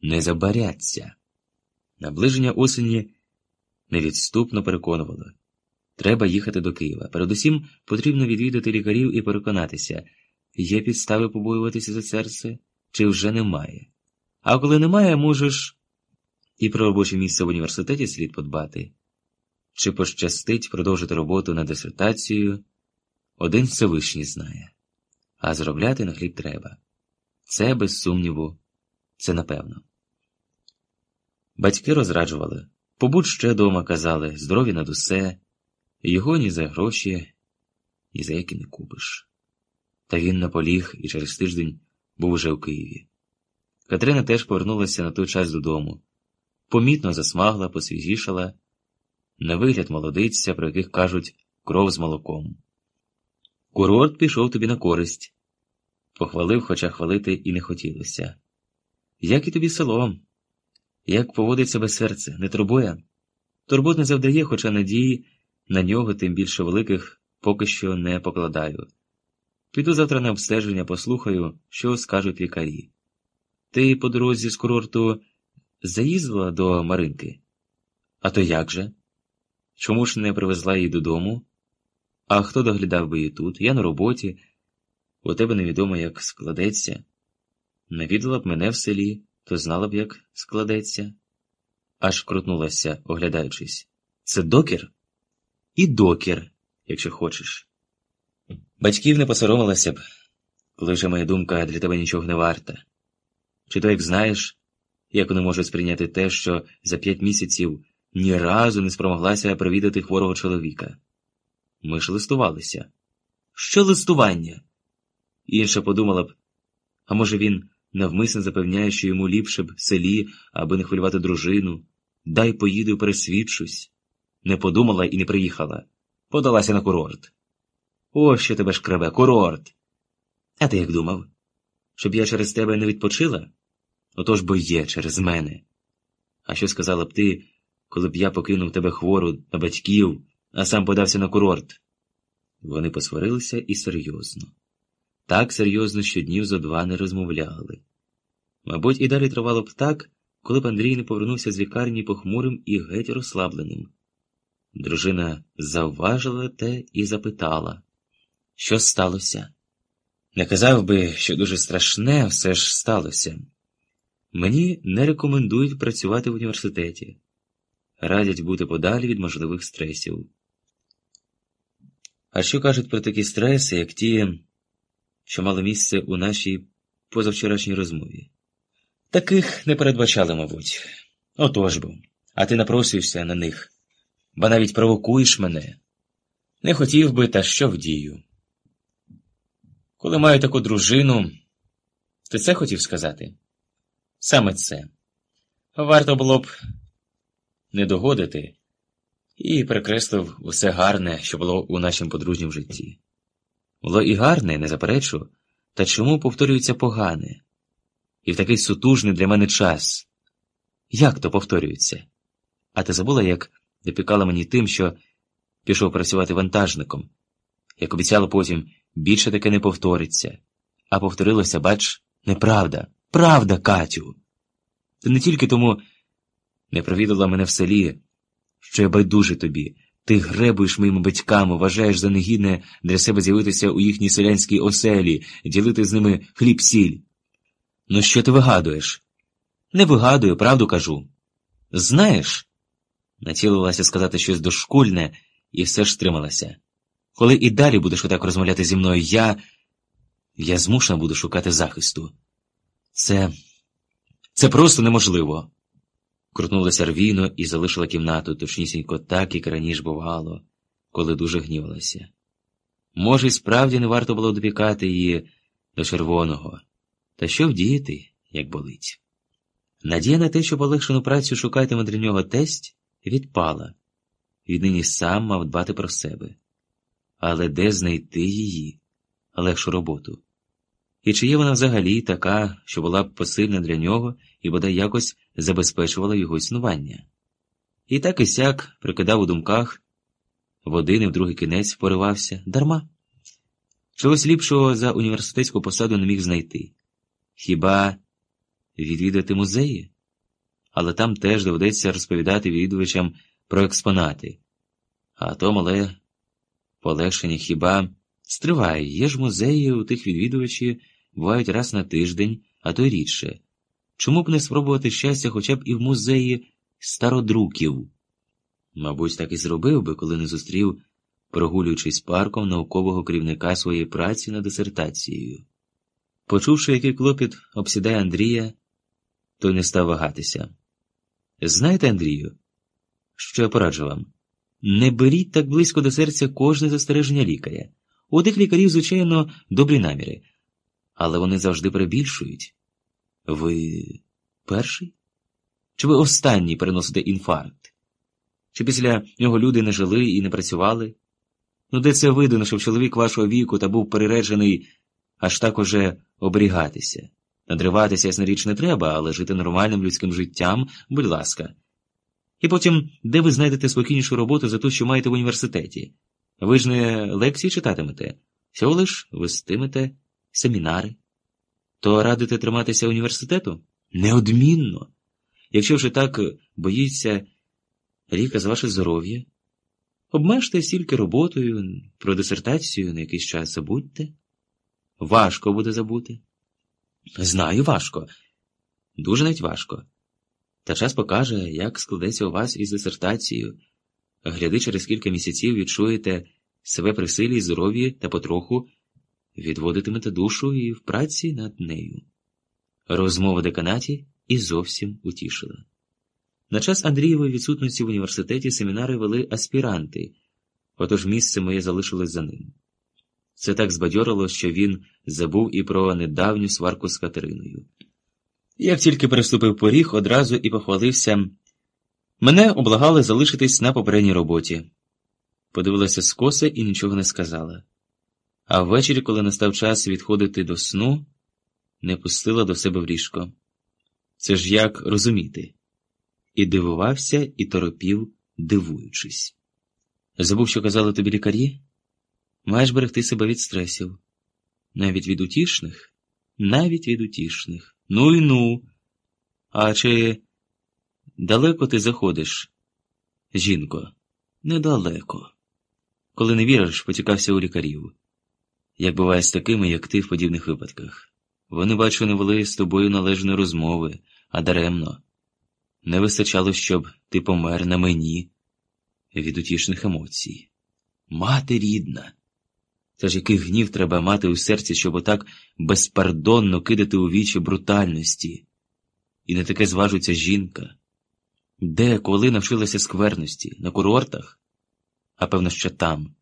не забаряться. Наближення осені невідступно переконувало. Треба їхати до Києва. Передусім потрібно відвідати лікарів і переконатися, є підстави побоюватися за серце, чи вже немає. А коли немає, можеш і про робоче місце в університеті слід подбати, чи пощастить продовжити роботу над дисертацією. Один Всевишній знає, а заробляти на хліб треба. Це, без сумніву, це напевно. Батьки розраджували, побудь ще дома казали, здорові над усе, його ні за гроші, ні за які не купиш. Та він наполіг і через тиждень був уже у Києві. Катерина теж повернулася на той час додому, помітно засмагла, посвіжішала, на вигляд молодиця, про яких кажуть кров з молоком. Курорт пішов тобі на користь, похвалив, хоча хвалити і не хотілося. Як і тобі село, як поводить себе серце, не турбує? Турбот не завдає, хоча надії на нього, тим більше великих, поки що не покладаю. Піду завтра на обстеження, послухаю, що скажуть лікарі. Ти по дорозі з курорту заїздила до Маринки? А то як же? Чому ж не привезла її додому? А хто доглядав би її тут? Я на роботі, у тебе невідомо, як складеться. Навідала б мене в селі, то знала б, як складеться. Аж крутнулася, оглядаючись. Це докір? І докір, якщо хочеш. Батьків не посоромилася б, коли моя думка для тебе нічого не варта. Чи то як знаєш, як вони можуть сприйняти те, що за п'ять місяців ні разу не спромоглася провідати хворого чоловіка? Ми ж листувалися. Що листування? Інша подумала б, а може, він навмисно запевняє, що йому ліпше б в селі, аби не хвилювати дружину. Дай поїду, пересвідчусь. Не подумала і не приїхала. Подалася на курорт. О, що тебе шкребе, курорт. А ти як думав? Щоб я через тебе не відпочила? Отож бо є через мене. А що сказала б ти, коли б я покинув тебе хвору на батьків, а сам подався на курорт? Вони посварилися і серйозно. Так серйозно, що днів зо два не розмовляли. Мабуть, і далі тривало б так, коли б Андрій не повернувся з лікарні похмурим і геть розслабленим. Дружина завважила те і запитала, що сталося? Не казав би, що дуже страшне все ж сталося. Мені не рекомендують працювати в університеті, радять бути подалі від можливих стресів. А що кажуть про такі стреси, як ті, що мали місце у нашій позавчорашній розмові? Таких не передбачали, мабуть. Отож бо, а ти напросуєшся на них, ба навіть провокуєш мене. Не хотів би, та що вдію. Коли маю таку дружину, ти це хотів сказати? Саме це. Варто було б не догодити і прикреслив усе гарне, що було у нашому подружнім житті. Було і гарне, не заперечу, та чому повторюється погане? І в такий сутужний для мене час. Як то повторюється? А ти забула, як допікала мені тим, що пішов працювати вантажником, як обіцяла потім, більше таке не повториться, а повторилося, бач, неправда, правда, Катю. Ти не тільки тому не провідала мене в селі, що я байдужий тобі. Ти гребуєш моїми батьками, вважаєш за негідне для себе з'явитися у їхній селянській оселі, ділити з ними хліб сіль. Ну, що ти вигадуєш? Не вигадую, правду кажу. Знаєш, націлилася сказати щось дошкульне і все ж стрималася. Коли і далі будеш отак розмовляти зі мною, я. я змушена буду шукати захисту. Це. це просто неможливо. Крутнулася рвійно і залишила кімнату точнісінько так, як раніше бувало, коли дуже гнівалася. Може, й справді не варто було допікати її до червоного. Та що вдіяти, як болить? Надія на те, що полегшену працю шукатиме для нього тесть, відпала. Віднині сам мав дбати про себе. Але де знайти її, легшу роботу? І чи є вона взагалі така, що була б посильна для нього і бодай якось забезпечувала його існування? І так і сяк прикидав у думках, в один і в другий кінець поривався дарма. Чогось ліпшого за університетську посаду не міг знайти. Хіба відвідати музеї? Але там теж доведеться розповідати відвідувачам про експонати. А то мале полегшення хіба стриває, є ж музеї у тих відвідувачів бувають раз на тиждень, а то й рідше. Чому б не спробувати щастя хоча б і в музеї стародруків? Мабуть, так і зробив би, коли не зустрів, прогулюючись парком наукового керівника своєї праці над дисертацією. Почувши, який клопіт обсідає Андрія, той не став вагатися. Знаєте, Андрію, що я пораджу вам? Не беріть так близько до серця кожне застереження лікаря. У тих лікарів, звичайно, добрі наміри, але вони завжди перебільшують. Ви перший? Чи ви останній переносите інфаркт? Чи після нього люди не жили і не працювали? Ну, де це видано, щоб чоловік вашого віку та був перереджений аж так уже оберігатися? Надриватися ясноріч не треба, але жити нормальним людським життям, будь ласка. І потім, де ви знайдете спокійнішу роботу за те, що маєте в університеті? Ви ж не лекції читатимете, всього лиш вестимете семінари. То радите триматися університету? Неодмінно. Якщо вже так боїться ліка з ваше здоров'я, обмежте стільки роботою, про дисертацію на якийсь час забудьте. Важко буде забути. Знаю, важко. Дуже навіть важко. Та час покаже, як складеться у вас із дисертацією. Гляди, через кілька місяців відчуєте себе при силі здоров'ї та потроху відводитимете душу і в праці над нею. Розмова деканаті і зовсім утішила. На час Андрієвої відсутності в університеті семінари вели аспіранти, отож місце моє залишилось за ним. Це так збадьорило, що він забув і про недавню сварку з Катериною. Як тільки переступив поріг, одразу і похвалився. Мене облагали залишитись на попередній роботі. Подивилася скоса і нічого не сказала. А ввечері, коли настав час відходити до сну, не пустила до себе в ліжко. Це ж як розуміти? І дивувався, і торопів, дивуючись. Забув, що казали тобі лікарі? Маєш берегти себе від стресів. Навіть від утішних, навіть від утішних. Ну і ну. А чи далеко ти заходиш, жінко? Недалеко. Коли не віриш, потікався у лікарів. Як буває з такими, як ти в подібних випадках. Вони, бачу, не вели з тобою належної розмови, а даремно. Не вистачало, щоб ти помер на мені від утішних емоцій. Мати рідна. Та ж який гнів треба мати у серці, щоб отак безпардонно кидати у вічі брутальності. І не таке зважується жінка. Де, коли навчилася скверності? На курортах? А певно, що там.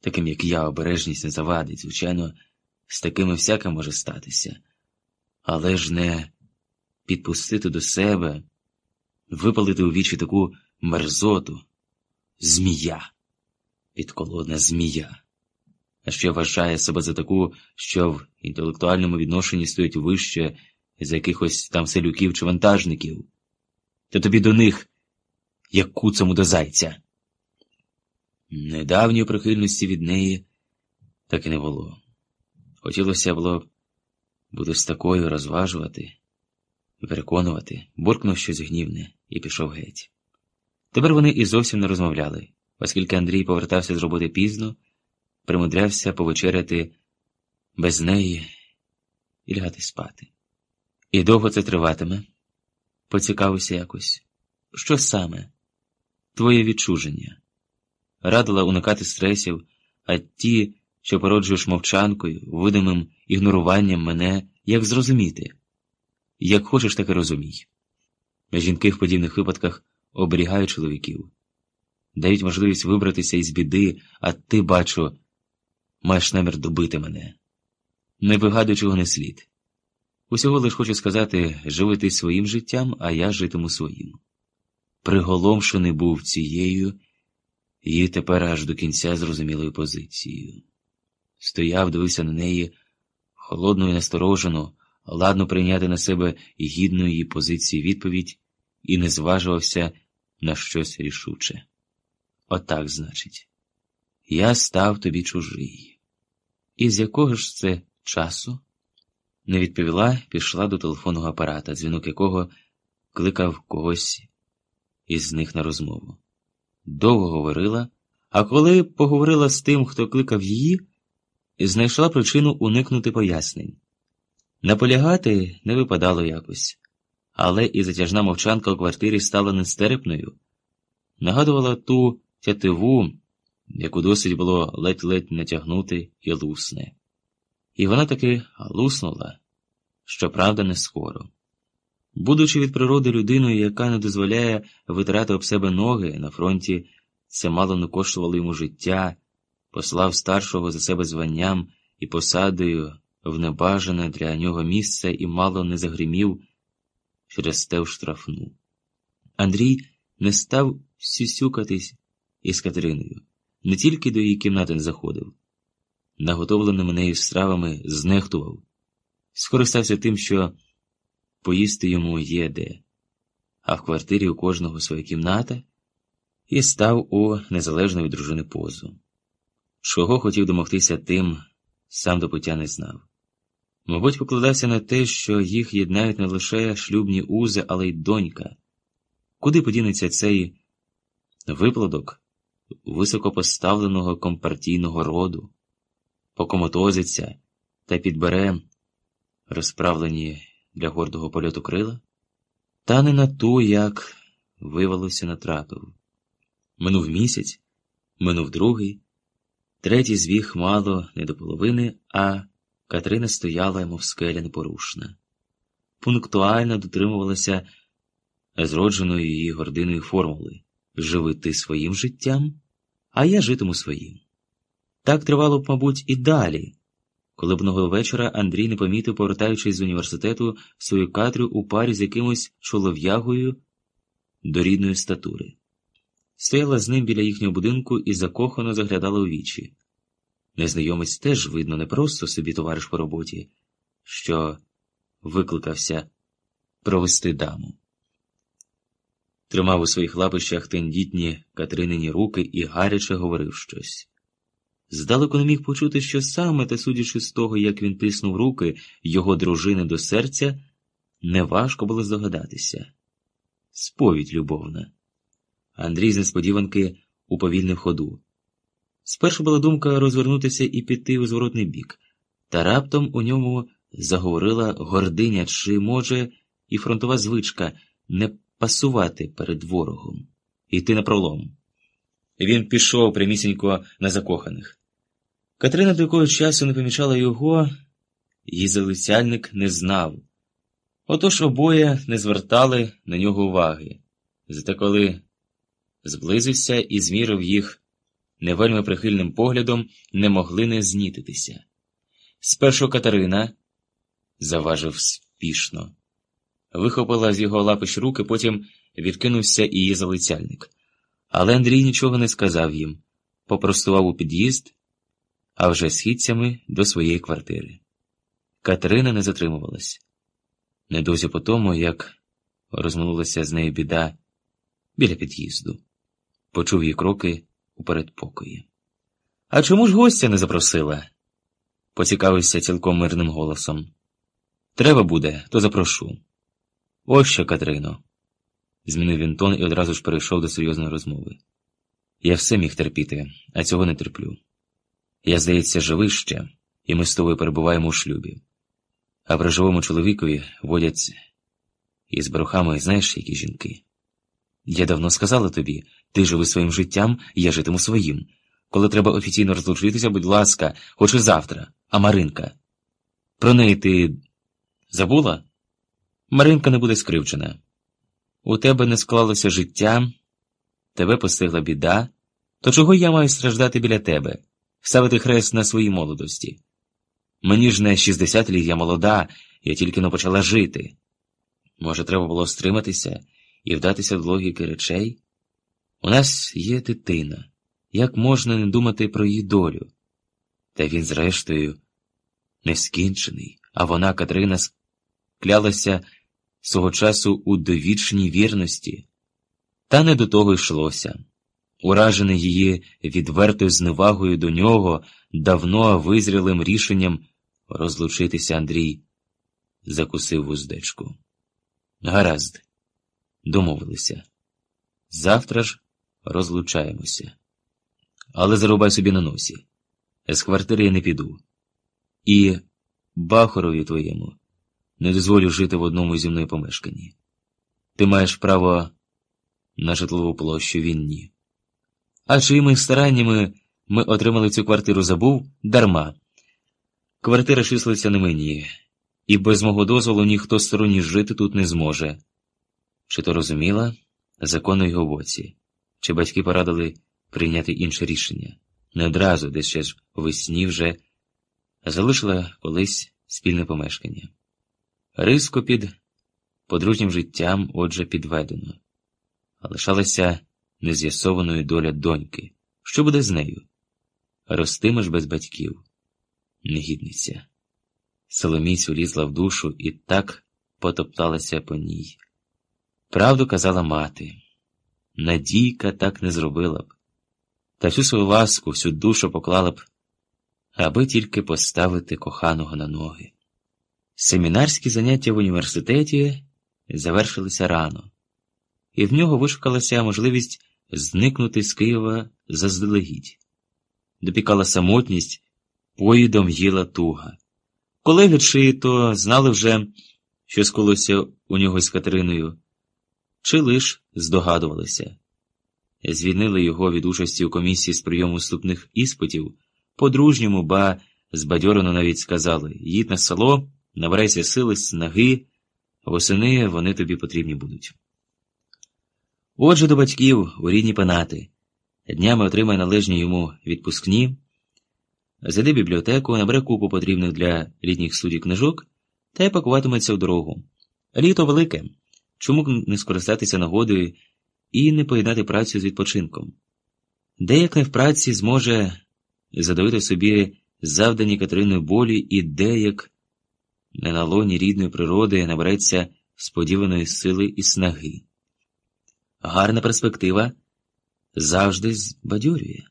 Таким, як я, обережність не завадить, звичайно, з такими всяке може статися. Але ж не підпустити до себе, випалити у вічі таку мерзоту, змія, підколодна змія а ще вважає себе за таку, що в інтелектуальному відношенні стоїть вище за якихось там селюків чи вантажників. Та тобі до них, як куцому до зайця. Недавньої прихильності від неї так і не було. Хотілося було бути з такою розважувати і переконувати, буркнув щось гнівне і пішов геть. Тепер вони і зовсім не розмовляли, оскільки Андрій повертався з роботи пізно примудрявся повечеряти без неї і лягати спати. І довго це триватиме? Поцікавився якось. Що саме? Твоє відчуження. Радила уникати стресів, а ті, що породжуєш мовчанкою, видимим ігноруванням мене, як зрозуміти. Як хочеш, так і розумій. Жінки в подібних випадках оберігають чоловіків, дають можливість вибратися із біди, а ти, бачу, маєш намір добити мене. Не вигадуй, чого не слід. Усього лиш хочу сказати, живи ти своїм життям, а я житиму своїм. Приголомшений був цією і тепер аж до кінця зрозумілою позицією. Стояв, дивився на неї, холодну і насторожену, ладно прийняти на себе гідну її позиції відповідь і не зважувався на щось рішуче. Отак, значить. Я став тобі чужий. І з якого ж це часу? Не відповіла, пішла до телефонного апарата, дзвінок якого кликав когось із них на розмову. Довго говорила, а коли поговорила з тим, хто кликав її, знайшла причину уникнути пояснень. Наполягати не випадало якось, але і затяжна мовчанка у квартирі стала нестерпною, нагадувала ту тятиву яку досить було ледь-ледь натягнути і лусне. І вона таки луснула, щоправда, не скоро. Будучи від природи людиною, яка не дозволяє витрати об себе ноги на фронті, це мало не коштувало йому життя, послав старшого за себе званням і посадою в небажане для нього місце і мало не загримів через те в штрафну. Андрій не став сюсюкатись із Катериною не тільки до її кімнати не заходив, наготовленими нею стравами знехтував, скористався тим, що поїсти йому є де, а в квартирі у кожного своя кімната, і став у незалежну від дружини позу. Чого хотів домогтися тим, сам до пуття не знав. Мабуть, покладався на те, що їх єднають не лише шлюбні узи, але й донька. Куди подінеться цей виплодок високопоставленого компартійного роду, покомотозиться та підбере розправлені для гордого польоту крила? Та не на ту, як вивалося, натрапив. Минув місяць, минув другий, третій звіг мало не до половини, а Катерина стояла, мов скеля непорушна. Пунктуально дотримувалася зродженої її гординою формули живи ти своїм життям, а я житиму своїм. Так тривало б, мабуть, і далі, коли б одного вечора Андрій не помітив, повертаючись з університету свою катрю у парі з якимось чолов'ягою до рідної статури. Стояла з ним біля їхнього будинку і закохано заглядала у вічі. Незнайомець теж, видно, не просто собі товариш по роботі, що викликався провести даму. Тримав у своїх лапищах тендітні Катеринині руки і гаряче говорив щось. Здалеку не міг почути, що саме, та судячи з того, як він тиснув руки його дружини до серця, неважко було здогадатися. Сповідь любовна. Андрій з несподіванки уповільнив ходу. Спершу була думка розвернутися і піти у зворотний бік, та раптом у ньому заговорила гординя чи, може, і фронтова звичка не пасувати перед ворогом, йти на пролом. Він пішов прямісінько на закоханих. Катерина до якого часу не помічала його, її залицяльник не знав. Отож обоє не звертали на нього уваги. Зате коли зблизився і змірив їх невельми прихильним поглядом, не могли не знітитися. Спершу Катерина заважив спішно, вихопила з його лапищ руки, потім відкинувся її залицяльник. Але Андрій нічого не сказав їм, попростував у під'їзд, а вже східцями до своєї квартири. Катерина не затримувалась. Недовзі по тому, як розминулася з нею біда біля під'їзду, почув її кроки у передпокої. А чому ж гостя не запросила? поцікавився цілком мирним голосом. Треба буде, то запрошу. Ось що, Катрино. Змінив він тон і одразу ж перейшов до серйозної розмови. Я все міг терпіти, а цього не терплю. Я, здається, живий ще, і ми з тобою перебуваємо у шлюбі. А при живому чоловікові водять із брухами, знаєш, які жінки. Я давно сказала тобі ти живи своїм життям, я житиму своїм. Коли треба офіційно розлучитися, будь ласка, хоч і завтра, а Маринка. Про неї ти забула? Маринка не буде скривчена. У тебе не склалося життя, тебе постигла біда, то чого я маю страждати біля тебе, ставити хрест на своїй молодості? Мені ж не 60 літ, я молода, я тільки но почала жити. Може, треба було стриматися і вдатися до логіки речей? У нас є дитина. Як можна не думати про її долю? Та він, зрештою, не скінчений, а вона, Катерина, склялася свого часу у довічній вірності, та не до того йшлося. Уражений її відвертою зневагою до нього, давно визрілим рішенням розлучитися Андрій, закусив вуздечку. Гаразд, домовилися. Завтра ж розлучаємося. Але зарубай собі на носі. З квартири я не піду. І бахорові твоєму не дозволю жити в одному зі мною помешканні. Ти маєш право на житлову площу він ні. А чиїми стараннями ми отримали цю квартиру забув дарма. Квартира числиться не мені, і без мого дозволу ніхто сторонній жити тут не зможе. Чи то розуміла закон у його боці, чи батьки порадили прийняти інше рішення, не одразу, десь ще ж весні вже залишила колись спільне помешкання. Риско під подружнім життям, отже, підведено, а лишалася нез'ясованою доля доньки. Що буде з нею? Ростиме ж без батьків, негідниця. Соломіць улізла в душу і так потопталася по ній. Правду казала мати. Надійка так не зробила б, та всю свою ласку, всю душу поклала б, аби тільки поставити коханого на ноги. Семінарські заняття в університеті завершилися рано, і в нього вишукалася можливість зникнути з Києва заздалегідь. Допікала самотність, поїдом їла туга. Колеги чи то знали вже, що сколося у нього з Катериною, чи лиш здогадувалися. Звільнили його від участі у комісії з прийому вступних іспитів, по-дружньому, ба збадьорено навіть сказали їдь на село, набирайся сили, снаги, восени вони тобі потрібні будуть. Отже, до батьків у рідні пенати. Днями отримає належні йому відпускні, зайде в бібліотеку, набере купу потрібних для літніх суддів книжок та й пакуватиметься в дорогу. Літо велике, чому не скористатися нагодою і не поєднати працю з відпочинком? Деяк не в праці зможе задавити собі завдані Катериною болі і деяк на лоні рідної природи набереться сподіваної сили і снаги. Гарна перспектива завжди збадьорює.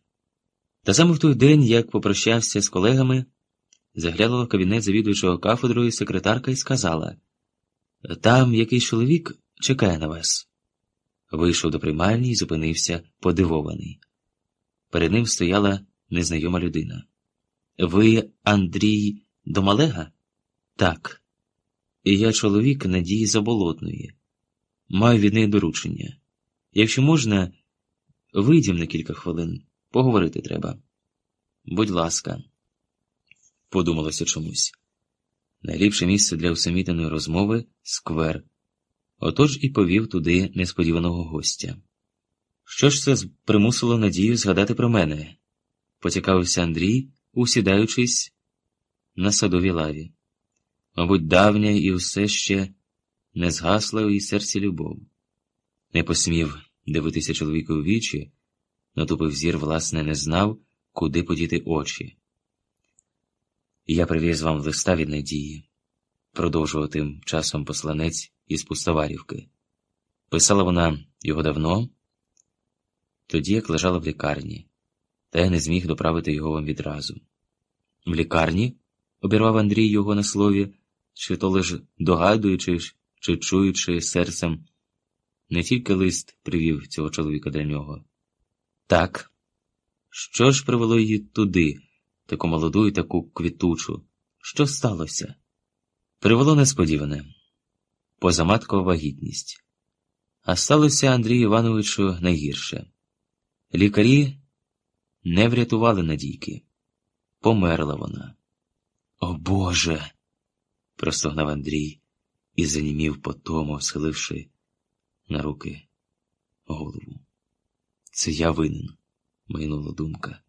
Та саме в той день, як попрощався з колегами, заглянула в кабінет завідуючого кафедрою секретарка і сказала там якийсь чоловік чекає на вас. Вийшов до приймальні і зупинився подивований. Перед ним стояла незнайома людина. Ви Андрій Домалега? Так. І я чоловік Надії Заболотної. Маю від неї доручення. Якщо можна, вийдім на кілька хвилин. Поговорити треба. Будь ласка, подумалося чомусь. Найліпше місце для усамітненої розмови сквер. Отож і повів туди несподіваного гостя. Що ж це примусило Надію згадати про мене? поцікавився Андрій, усідаючись на садовій лаві. Мабуть, давня і все ще не згасла у її серці любов. Не посмів дивитися чоловіку в вічі, натупив зір, власне, не знав, куди подіти очі. Я привіз вам листа від надії, продовжував тим часом посланець із Пустоварівки. Писала вона його давно, тоді як лежала в лікарні, та я не зміг доправити його вам відразу. В лікарні? обірвав Андрій його на слові, чи то лиш догадуючи, чи чуючи серцем, не тільки лист привів цього чоловіка для нього. Так, що ж привело її туди, таку молоду і таку квітучу? Що сталося? Привело несподіване позаматкова вагітність. А сталося Андрію Івановичу найгірше. Лікарі не врятували надійки. Померла вона. О Боже. Простогнав Андрій і занімів по тому, схиливши на руки голову. Це я винен, майнула думка.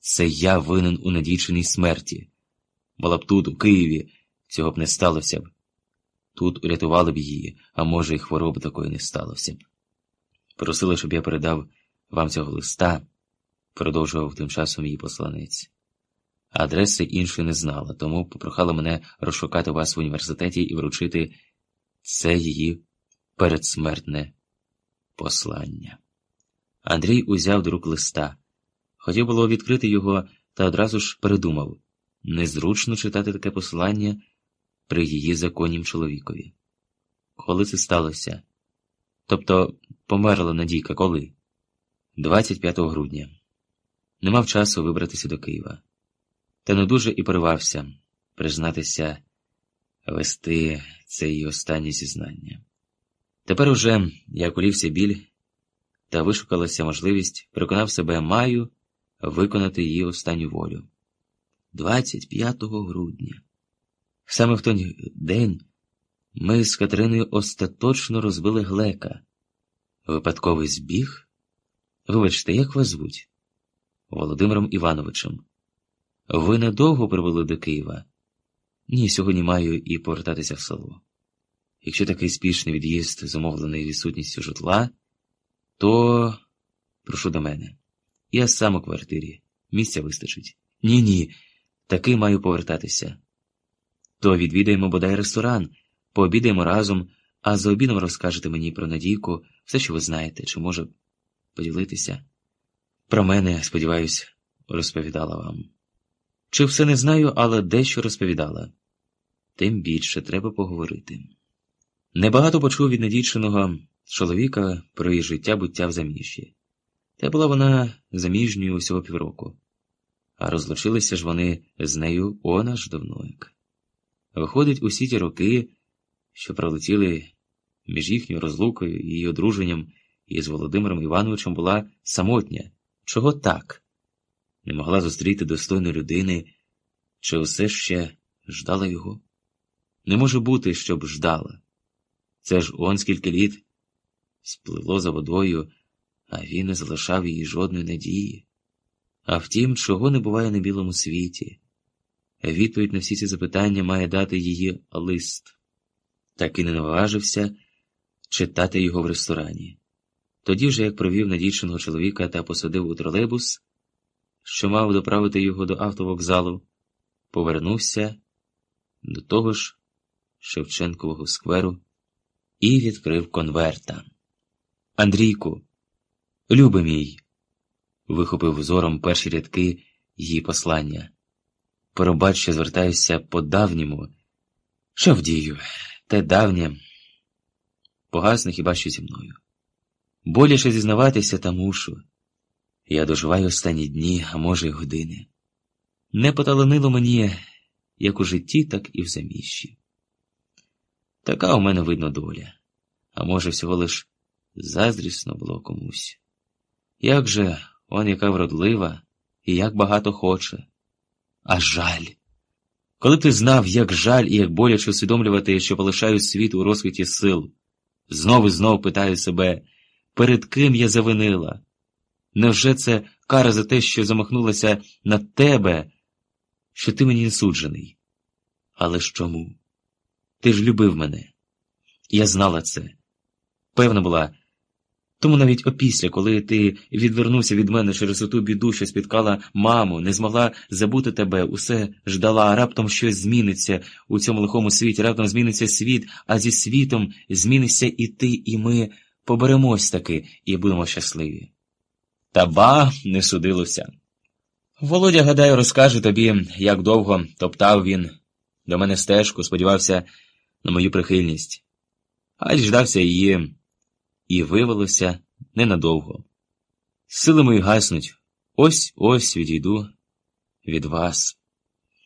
Це я винен у надійчиній смерті. Була б тут, у Києві, цього б не сталося б. Тут урятували б її, а може, і хвороби такої не сталося б. Просили, щоб я передав вам цього листа, продовжував тим часом її посланець. Адреси іншої не знала, тому попрохала мене розшукати вас в університеті і вручити це її передсмертне послання. Андрій узяв до рук листа. Хотів було відкрити його, та одразу ж передумав незручно читати таке послання при її законнім чоловікові. Коли це сталося? Тобто померла Надійка коли? 25 грудня. Не мав часу вибратися до Києва. Та не дуже і поривався признатися, вести це її останнє зізнання. Тепер уже, як улівся біль, та вишукалася можливість, переконав себе маю виконати її останню волю. 25 грудня. Саме в той день ми з Катериною остаточно розбили глека. Випадковий збіг? Вибачте, як вас звуть? Володимиром Івановичем. Ви недовго прибули до Києва? Ні, сьогодні маю і повертатися в село. Якщо такий спішний від'їзд зумовлений відсутністю житла, то прошу до мене. Я сам у квартирі. Місця вистачить. Ні, ні, таки маю повертатися. То відвідаємо бодай ресторан, пообідаємо разом, а за обідом розкажете мені про Надійку, все, що ви знаєте, чи може поділитися. Про мене, сподіваюсь, розповідала вам. Чи все не знаю, але дещо розповідала. Тим більше треба поговорити. Небагато почув від надійченого чоловіка про її життя буття в заміжжі. Та була вона заміжньою усього півроку, а розлучилися ж вони з нею она ж давно як. Виходить, усі ті роки, що пролетіли між їхньою розлукою і її одруженням із Володимиром Івановичем була самотня. Чого так? Не могла зустріти достойної людини, чи усе ще ждала його? Не може бути, щоб ждала. Це ж он скільки літ спливло за водою, а він не залишав їй жодної надії. А втім, чого не буває на білому світі. Відповідь на всі ці запитання має дати її лист. Так і не наважився читати його в ресторані. Тоді вже, як провів надійченого чоловіка та посадив у тролейбус, що мав доправити його до автовокзалу, повернувся до того ж Шевченкового скверу і відкрив конверта. Андрійку, любий мій, вихопив взором перші рядки її послання. Пробач, що звертаюся по давньому, що вдію, те давнє, погасне хіба що зі мною. Боліше зізнаватися та мушу. Я доживаю останні дні, а може, й години. Не поталанило мені як у житті, так і в заміщі. Така у мене видно доля, а може, всього лиш заздрісно було комусь. Як же он яка вродлива і як багато хоче, а жаль. Коли ти знав, як жаль і як боляче усвідомлювати, що полишаю світ у розквіті сил, знову і знов питаю себе, перед ким я завинила? Невже це кара за те, що замахнулася на тебе, що ти мені не суджений? Але ж чому? Ти ж любив мене. Я знала це. Певна була. Тому навіть опісля, коли ти відвернувся від мене через оту біду, що спіткала маму, не змогла забути тебе, усе ждала, а раптом щось зміниться у цьому лихому світі, раптом зміниться світ, а зі світом зміниться і ти, і ми поберемось таки і будемо щасливі. Та ба не судилося. Володя, гадаю, розкаже тобі, як довго топтав він до мене стежку, сподівався на мою прихильність, а ждався її, і виявилося ненадовго. Сили мої гаснуть, ось ось відійду від вас.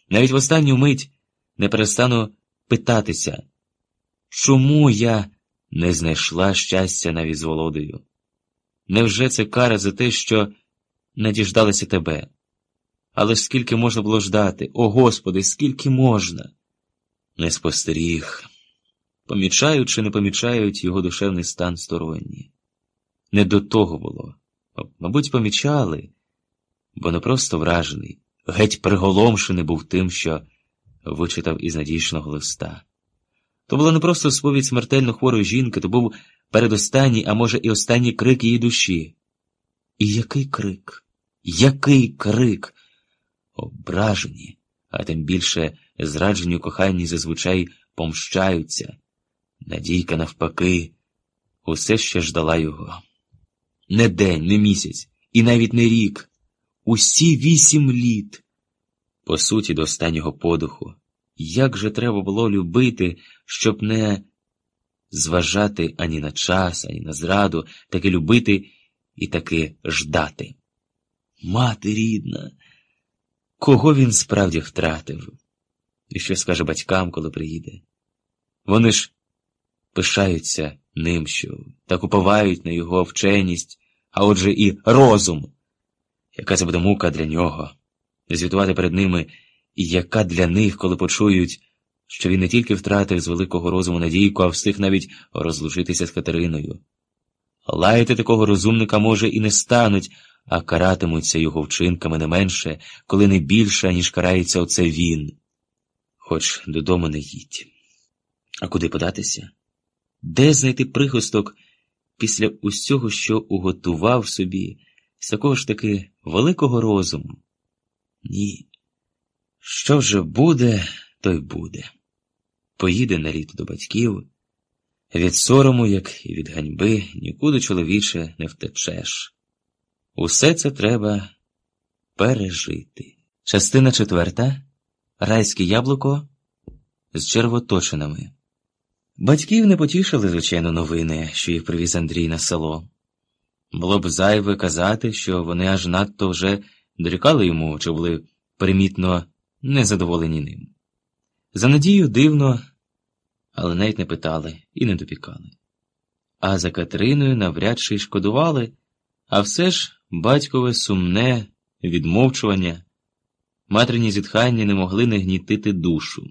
Навіть в останню мить не перестану питатися, чому я не знайшла щастя навіть з Володою? Невже це кара за те, що не діждалася тебе? Але ж скільки можна було ждати? О Господи, скільки можна? Не спостеріг, помічають чи не помічають його душевний стан сторонні. Не до того було. Мабуть, помічали, бо не просто вражений, геть приголомшений був тим, що вичитав із надійшного листа. То була не просто сповідь смертельно хворої жінки, то був передостанній, а може, і останній крик її душі. І який крик? Який крик? Ображені, а тим більше зраджені у коханні зазвичай помщаються. Надійка, навпаки, усе ще ждала його. Не день, не місяць, і навіть не рік, усі вісім літ. По суті, до останнього подуху. Як же треба було любити, щоб не зважати ані на час, ані на зраду, таки любити і таки ждати. Мати рідна, кого він справді втратив? І що скаже батькам, коли приїде? Вони ж пишаються ним, що так уповають на його вченість, а отже і розум. Яка це буде мука для нього, звітувати перед ними, і яка для них, коли почують, що він не тільки втратив з великого розуму надійку, а встиг навіть розлучитися з Катериною. Лаяти такого розумника, може, і не стануть, а каратимуться його вчинками не менше, коли не більше, ніж карається оце він. Хоч додому не їдь. А куди податися? Де знайти прихисток після усього, що уготував собі, з такого ж таки великого розуму? Ні. Що вже буде, то й буде. Поїде на літо до батьків. Від сорому, як і від ганьби, нікуди чоловіче не втечеш. Усе це треба пережити. Частина четверта Райське яблуко з червоточинами. Батьків не потішили, звичайно, новини, що їх привіз Андрій на село. Було б зайве казати, що вони аж надто вже дорікали йому, чи були примітно незадоволені ним. За надію дивно, але навіть не питали і не допікали. А за Катериною навряд чи й шкодували, а все ж батькове сумне відмовчування, материні зітхання не могли не гнітити душу.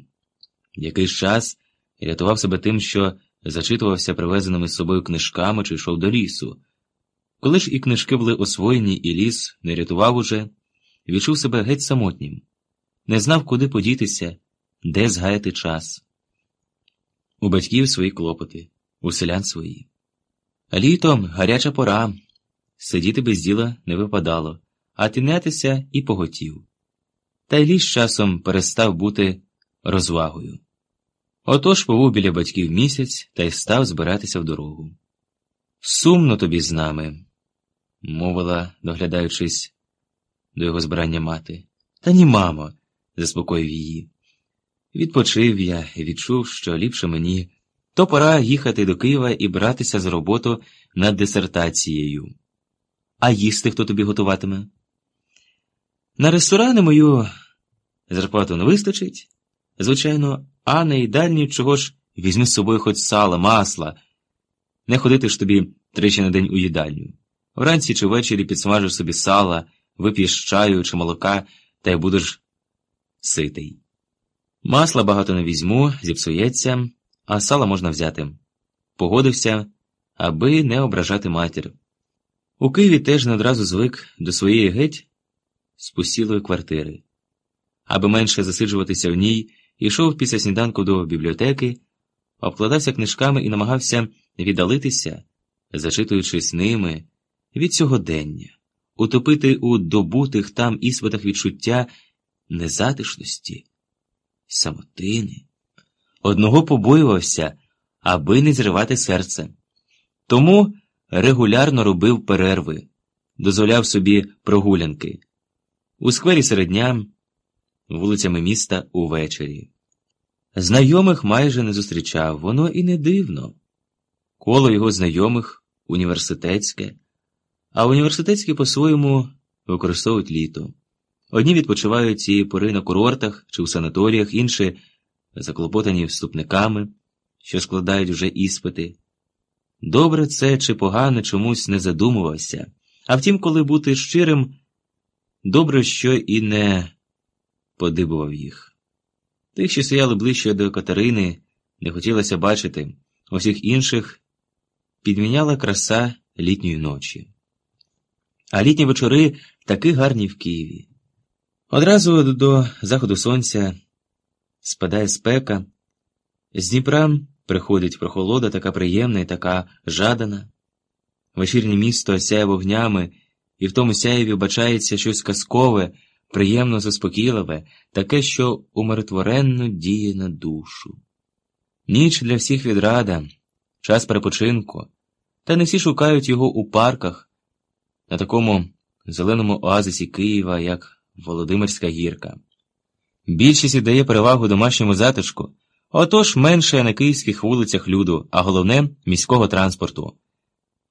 Якийсь час рятував себе тим, що зачитувався привезеними з собою книжками чи йшов до лісу. Коли ж і книжки були освоєні, і ліс не рятував уже, відчув себе геть самотнім, не знав, куди подітися, де згаяти час. У батьків свої клопоти, у селян свої. Літом гаряча пора, сидіти без діла не випадало, а тинятися і поготів. Та й ліс часом перестав бути розвагою. Отож побув біля батьків місяць та й став збиратися в дорогу. Сумно тобі з нами, мовила, доглядаючись до його збирання мати. Та ні, мамо, заспокоїв її. Відпочив я і відчув, що ліпше мені, то пора їхати до Києва і братися за роботу над дисертацією. А їсти хто тобі готуватиме? На ресторани мою зарплату не вистачить, звичайно, а на їдальні чого ж візьми з собою хоч сала, масла, не ходити ж тобі тричі на день у їдальню. Вранці чи ввечері підсмажиш собі сала, вип'єш чаю чи молока та й будеш ситий. Масла багато не візьму, зіпсується, а сала можна взяти. Погодився, аби не ображати матір. У Києві теж не одразу звик до своєї геть спустілої квартири. Аби менше засиджуватися в ній, йшов після сніданку до бібліотеки, обкладався книжками і намагався віддалитися, зачитуючись ними від сьогодення, утопити у добутих там іспитах відчуття незатишності, самотини. Одного побоювався, аби не зривати серце. Тому регулярно робив перерви, дозволяв собі прогулянки у сквері серед дня, вулицями міста увечері. Знайомих майже не зустрічав, воно і не дивно. Коло його знайомих університетське, а університетські по-своєму використовують літо. Одні відпочивають цієї пори на курортах чи у санаторіях, інші заклопотані вступниками, що складають вже іспити. Добре це чи погано чомусь не задумувався, а втім, коли бути щирим, добре, що і не подибував їх. Тих, що стояли ближче до Катерини, не хотілося бачити, усіх інших підміняла краса літньої ночі. А літні вечори таки гарні в Києві. Одразу до заходу сонця спадає спека, з Дніпра приходить прохолода, така приємна і така жадана. Вечірнє місто сяє вогнями, і в тому сяєві бачається щось казкове, приємно заспокійливе, таке, що умиротворенно діє на душу. Ніч для всіх відрада, час перепочинку, та не всі шукають його у парках, на такому зеленому оазисі Києва, як Володимирська гірка. Більшість віддає перевагу домашньому затишку, отож менше на київських вулицях люду, а головне міського транспорту,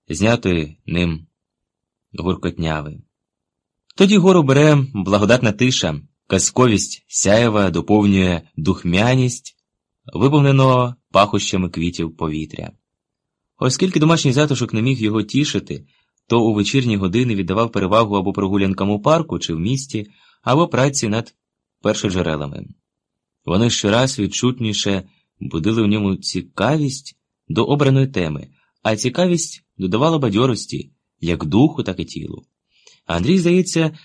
знятої ним гуркотняви. Тоді гору бере благодатна тиша, казковість сяєва доповнює духмяність, виповненого пахощами квітів повітря. Оскільки домашній затишок не міг його тішити, то у вечірні години віддавав перевагу або прогулянкам у парку чи в місті, або праці над першоджерелами. Вони щораз відчутніше будили в ньому цікавість до обраної теми, а цікавість додавала бадьорості як духу, так і тілу. Андрій, здається,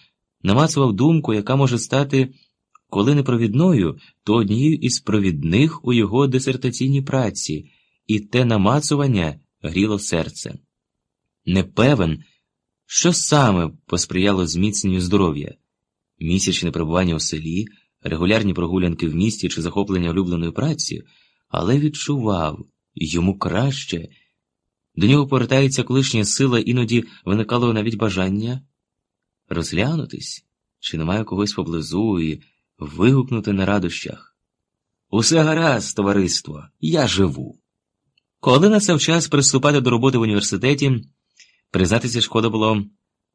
намацував думку, яка може стати, коли не провідною, то однією із провідних у його дисертаційній праці, і те намацування гріло серце. Не певен, що саме посприяло зміцненню здоров'я місячне перебування у селі, регулярні прогулянки в місті чи захоплення улюбленою працею, але відчував йому краще. До нього повертається колишня сила, іноді виникало навіть бажання розглянутись, чи немає когось поблизу і вигукнути на радощах. Усе гаразд, товариство, я живу. Коли настав час приступати до роботи в університеті, признатися шкода було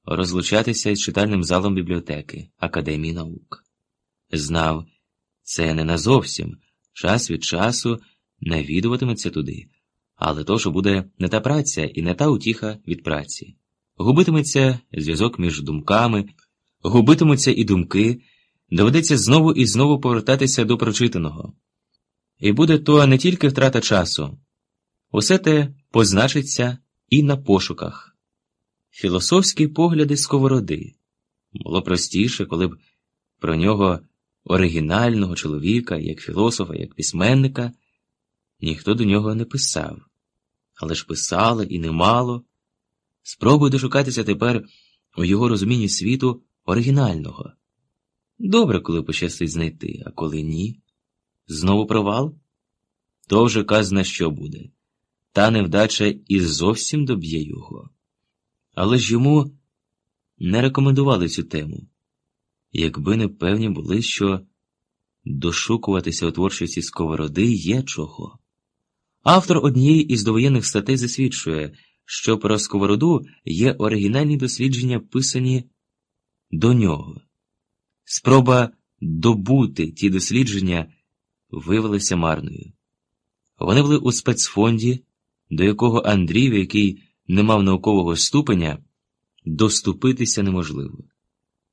розлучатися із читальним залом бібліотеки Академії наук. Знав, це не назовсім, час від часу навідуватиметься туди, але то, що буде не та праця і не та утіха від праці. Губитиметься зв'язок між думками, губитимуться і думки, доведеться знову і знову повертатися до прочитаного. І буде то не тільки втрата часу, усе те позначиться і на пошуках. Філософські погляди сковороди було простіше, коли б про нього оригінального чоловіка, як філософа, як письменника, ніхто до нього не писав, але ж писали і немало. Спробуй дошукатися тепер у його розумінні світу оригінального. Добре, коли пощастить знайти, а коли ні. Знову провал? То вже казна що буде. Та невдача і зовсім доб'є його. Але ж йому не рекомендували цю тему, якби не певні були, що дошукуватися у творчості сковороди є чого. Автор однієї із довоєнних статей засвідчує, що про сковороду є оригінальні дослідження, писані до нього. Спроба добути ті дослідження виявилася марною. Вони були у спецфонді, до якого Андрів, який не мав наукового ступеня, доступитися неможливо.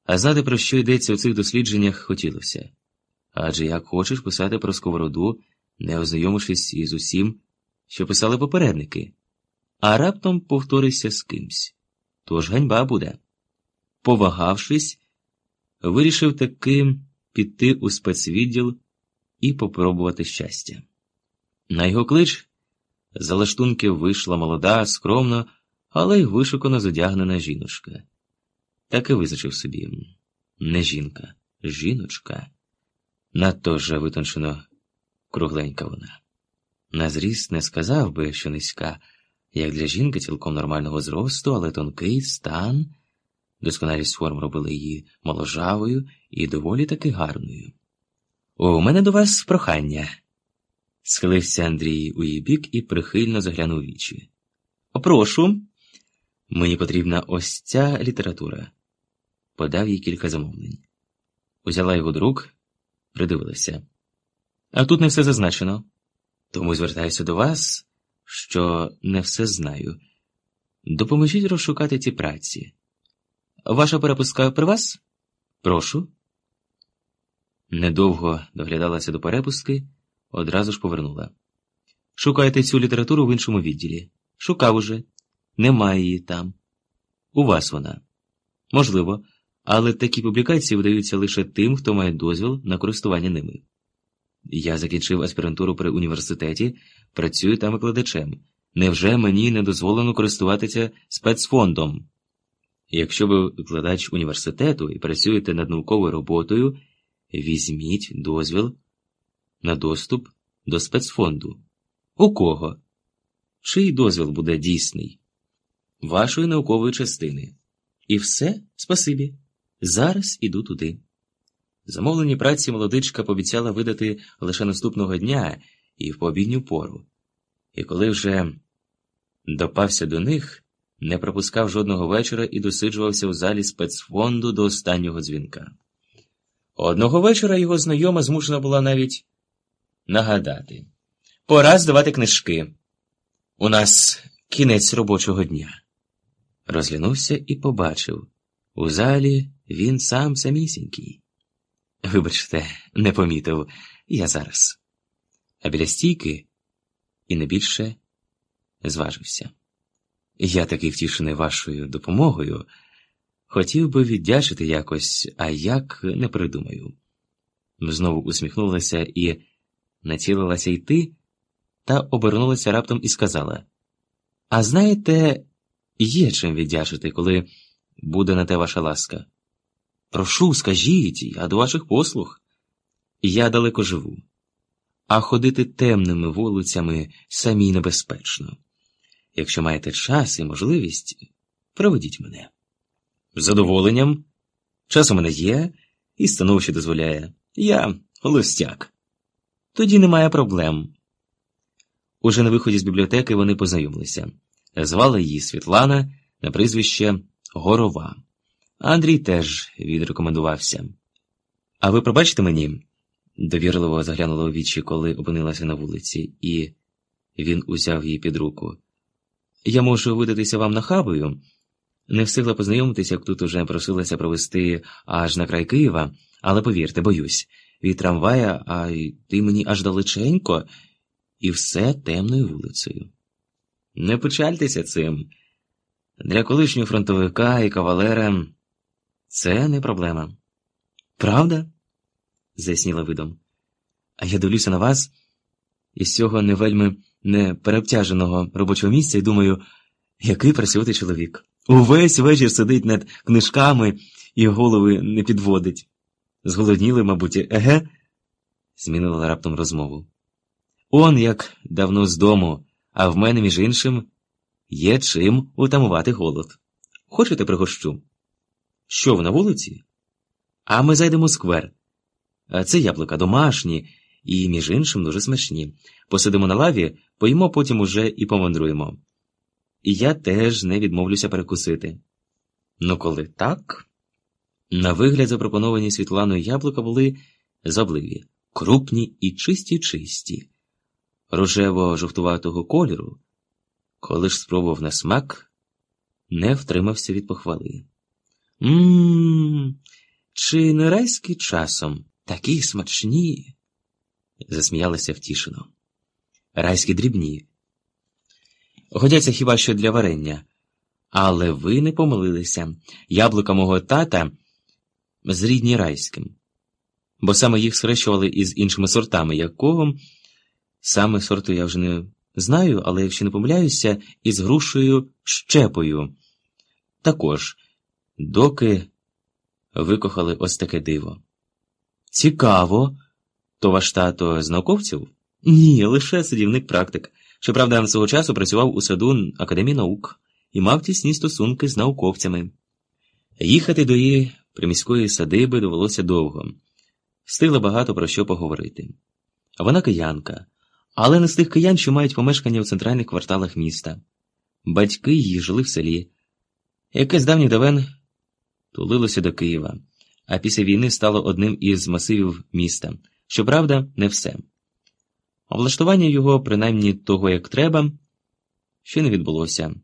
А знати, про що йдеться у цих дослідженнях, хотілося. Адже як хочеш писати про сковороду, не ознайомившись із усім, що писали попередники, а раптом повторишся з кимсь. Тож ганьба буде. Повагавшись, вирішив таки піти у спецвідділ і попробувати щастя. На його клич за лаштунки вийшла молода, скромна, але й вишукано задягнена жіночка. Так і визначив собі не жінка, жіночка. Надто вже витончено кругленька вона. На зріст не сказав би, що низька, як для жінки цілком нормального зросту, але тонкий стан, досконалість форм робили її моложавою і доволі таки гарною. У мене до вас прохання. Схилився Андрій у її бік і прихильно заглянув вічі. Прошу, мені потрібна ось ця література. Подав їй кілька замовлень. Узяла його до рук, придивилася. А тут не все зазначено. Тому звертаюся до вас, що не все знаю. Допоможіть розшукати ці праці. Ваша перепуска при вас? Прошу. Недовго доглядалася до перепустки, одразу ж повернула. Шукайте цю літературу в іншому відділі. Шукав уже. Немає її там. У вас вона. Можливо, але такі публікації видаються лише тим, хто має дозвіл на користування ними. Я закінчив аспірантуру при університеті, працюю там викладачем. Невже мені не дозволено користуватися спецфондом? Якщо ви викладач університету і працюєте над науковою роботою, візьміть дозвіл на доступ до спецфонду. У кого? Чий дозвіл буде дійсний? Вашої наукової частини. І все, спасибі. Зараз іду туди. Замовлені праці молодичка пообіцяла видати лише наступного дня і в пообідню пору. І коли вже допався до них, не пропускав жодного вечора і досиджувався в залі спецфонду до останнього дзвінка. Одного вечора його знайома змушена була навіть нагадати пора здавати книжки. У нас кінець робочого дня. Розглянувся і побачив у залі він сам самісінький. Вибачте, не помітив я зараз. А біля стійки і не більше зважився. Я таки втішений вашою допомогою. Хотів би віддячити якось, а як не придумаю. Знову усміхнулася і націлилася йти, та обернулася раптом і сказала: А знаєте, є чим віддячити, коли буде на те ваша ласка. Прошу, скажіть, я до ваших послуг. Я далеко живу. а ходити темними вулицями самій небезпечно. Якщо маєте час і можливість, проведіть мене. З задоволенням. Час у мене є, і становище дозволяє. Я холостяк. Тоді немає проблем. Уже на виході з бібліотеки вони познайомилися. Звали її Світлана на прізвище Горова. Андрій теж відрекомендувався. А ви пробачите мені? довірливо заглянула у вічі, коли опинилася на вулиці, і він узяв її під руку. Я можу видатися вам нахабою. Не встигла познайомитися, як тут уже просилася провести аж на край Києва, але повірте, боюсь, від трамвая, а йти мені аж далеченько, і все темною вулицею. Не печальтеся цим. Для колишнього фронтовика і кавалера це не проблема. Правда? заясніла видом. А я дивлюся на вас із цього не вельми непереобтяженого робочого місця і думаю, який працювати чоловік. Увесь вечір сидить над книжками і голови не підводить. Зголодніли, мабуть, еге? змінила раптом розмову. Он як давно з дому, а в мене, між іншим, є чим утамувати голод. Хочете пригощу? Що на вулиці? А ми зайдемо у сквер. Це яблука домашні і, між іншим, дуже смачні. Посидимо на лаві, поїмо потім уже і помандруємо. І я теж не відмовлюся перекусити. Ну, коли так, на вигляд запропоновані Світланою яблука були забливі, крупні і чисті чисті, рожево-жовтуватого кольору, коли ж спробував на смак, не втримався від похвали. Мм, чи не райський часом такі смачні? засміялася втішено. Райські дрібні. Годяться хіба що для варення. Але ви не помилилися. Яблука мого тата зрідні райським, бо саме їх схрещували із іншими сортами, якого саме сорту я вже не знаю, але якщо не помиляюся, із грушею щепою. Також, доки викохали ось таке диво. Цікаво, то ваш тато з науковців? Ні, лише садівник практик. Щоправда, свого часу працював у саду Академії наук і мав тісні стосунки з науковцями. Їхати до її приміської садиби довелося довго, встигла багато про що поговорити. Вона киянка, але не з тих киян, що мають помешкання в центральних кварталах міста. Батьки її жили в селі. Яке з давніх давен тулилося до Києва, а після війни стало одним із масивів міста. Щоправда, не все. Облаштування його, принаймні того, як треба, ще не відбулося,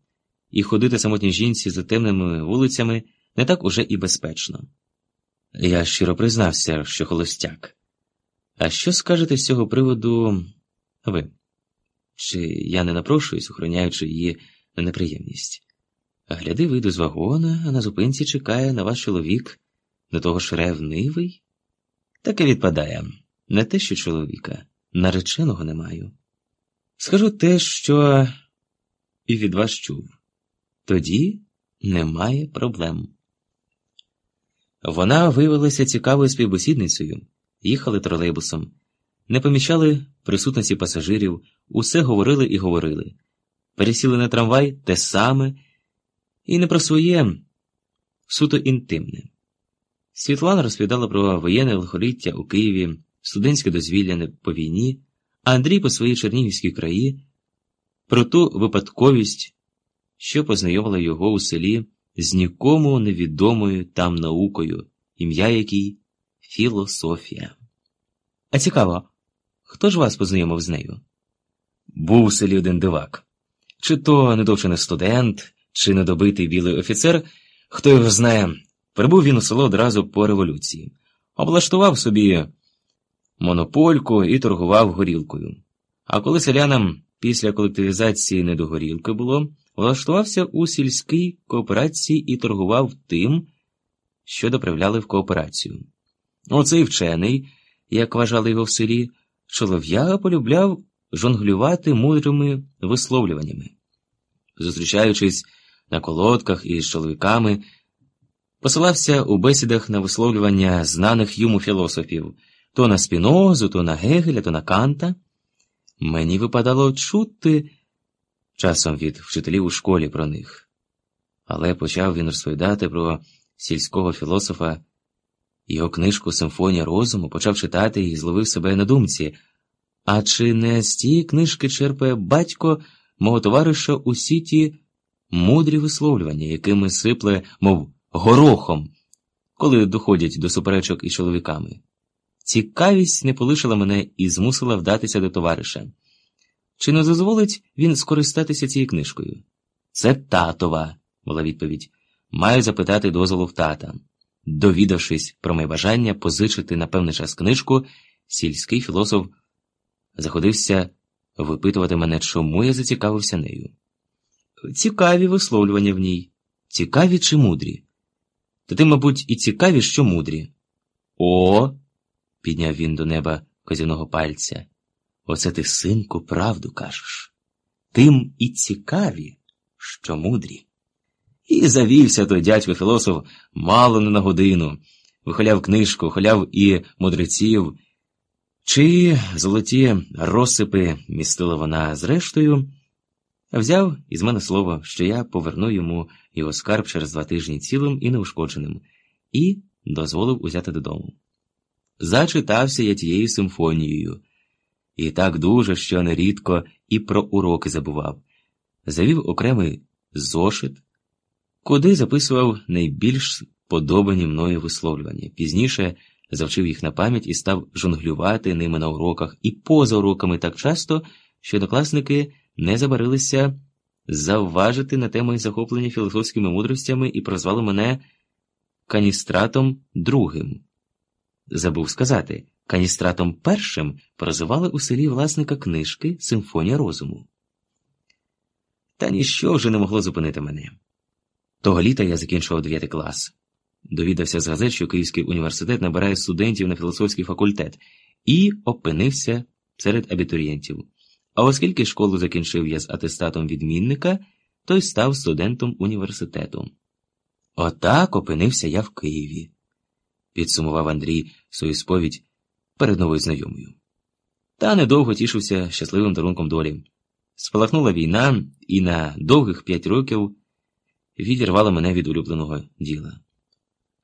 і ходити самотній жінці за темними вулицями не так уже і безпечно. Я щиро признався, що холостяк. А що скажете з цього приводу ви? Чи я не напрошуюсь, охороняючи її неприємність? Гляди, вийду з вагона, а на зупинці чекає на вас чоловік, до того ж ревнивий? Таке відпадає не те, що чоловіка нареченого не маю. Скажу те, що і від вас чув. Тоді немає проблем. Вона виявилася цікавою співбесідницею, їхали тролейбусом, не помічали присутності пасажирів, усе говорили і говорили. Пересіли на трамвай те саме, і не про своє суто інтимне. Світлана розповідала про воєнне лихоліття у Києві студентське дозвілля по війні, а Андрій по своїй Чернігівській краї, про ту випадковість, що познайомила його у селі з нікому невідомою там наукою, ім'я якій філософія. А цікаво, хто ж вас познайомив з нею? Був у селі один дивак. Чи то недовчений студент, чи недобитий білий офіцер, хто його знає, прибув він у село одразу по революції, облаштував собі монопольку і торгував горілкою. А коли селянам після колективізації не до горілки було, влаштувався у сільській кооперації і торгував тим, що доправляли в кооперацію. Оцей вчений, як вважали його в селі, чолов'яга полюбляв жонглювати мудрими висловлюваннями. Зустрічаючись на колодках із чоловіками, посилався у бесідах на висловлювання знаних йому філософів то на спінозу, то на Гегеля, то на Канта. Мені випадало чути часом від вчителів у школі про них. Але почав він розповідати про сільського філософа, його книжку Симфонія розуму, почав читати і зловив себе на думці. А чи не з тієї книжки черпає батько мого товариша усі ті мудрі висловлювання, якими сипле, мов горохом, коли доходять до суперечок із чоловіками? Цікавість не полишила мене і змусила вдатися до товариша. Чи не дозволить він скористатися цією книжкою? Це татова, була відповідь. Маю запитати дозволу в тата. Довідавшись про моє бажання позичити на певний час книжку, сільський філософ заходився випитувати мене, чому я зацікавився нею. Цікаві висловлювання в ній, цікаві чи мудрі? Та ти, мабуть, і цікаві, що мудрі. О, підняв він до неба козяного пальця. Оце ти, синку, правду кажеш. Тим і цікаві, що мудрі. І завівся той дядько філософ мало не на годину, вихиляв книжку, вихиляв і мудреців, чи золоті розсипи містила вона зрештою, взяв із мене слово, що я поверну йому його скарб через два тижні цілим і неушкодженим, і дозволив узяти додому. Зачитався я тією симфонією, і так дуже, що нерідко і про уроки забував, завів окремий зошит, куди записував найбільш подобані мною висловлювання. Пізніше завчив їх на пам'ять і став жонглювати ними на уроках і поза уроками так часто, що однокласники не забарилися завважити на тему захоплення філософськими мудростями і прозвали мене каністратом другим. Забув сказати, каністратом першим прозивали у селі власника книжки Симфонія розуму. Та ніщо вже не могло зупинити мене. Того літа я закінчував 9 клас. Довідався з газет, що Київський університет набирає студентів на філософський факультет, і опинився серед абітурієнтів. А оскільки школу закінчив я з атестатом відмінника, то й став студентом університету. Отак опинився я в Києві, підсумував Андрій свою сповідь перед новою знайомою. Та недовго тішився щасливим дарунком долі. Спалахнула війна, і на довгих п'ять років відірвала мене від улюбленого діла.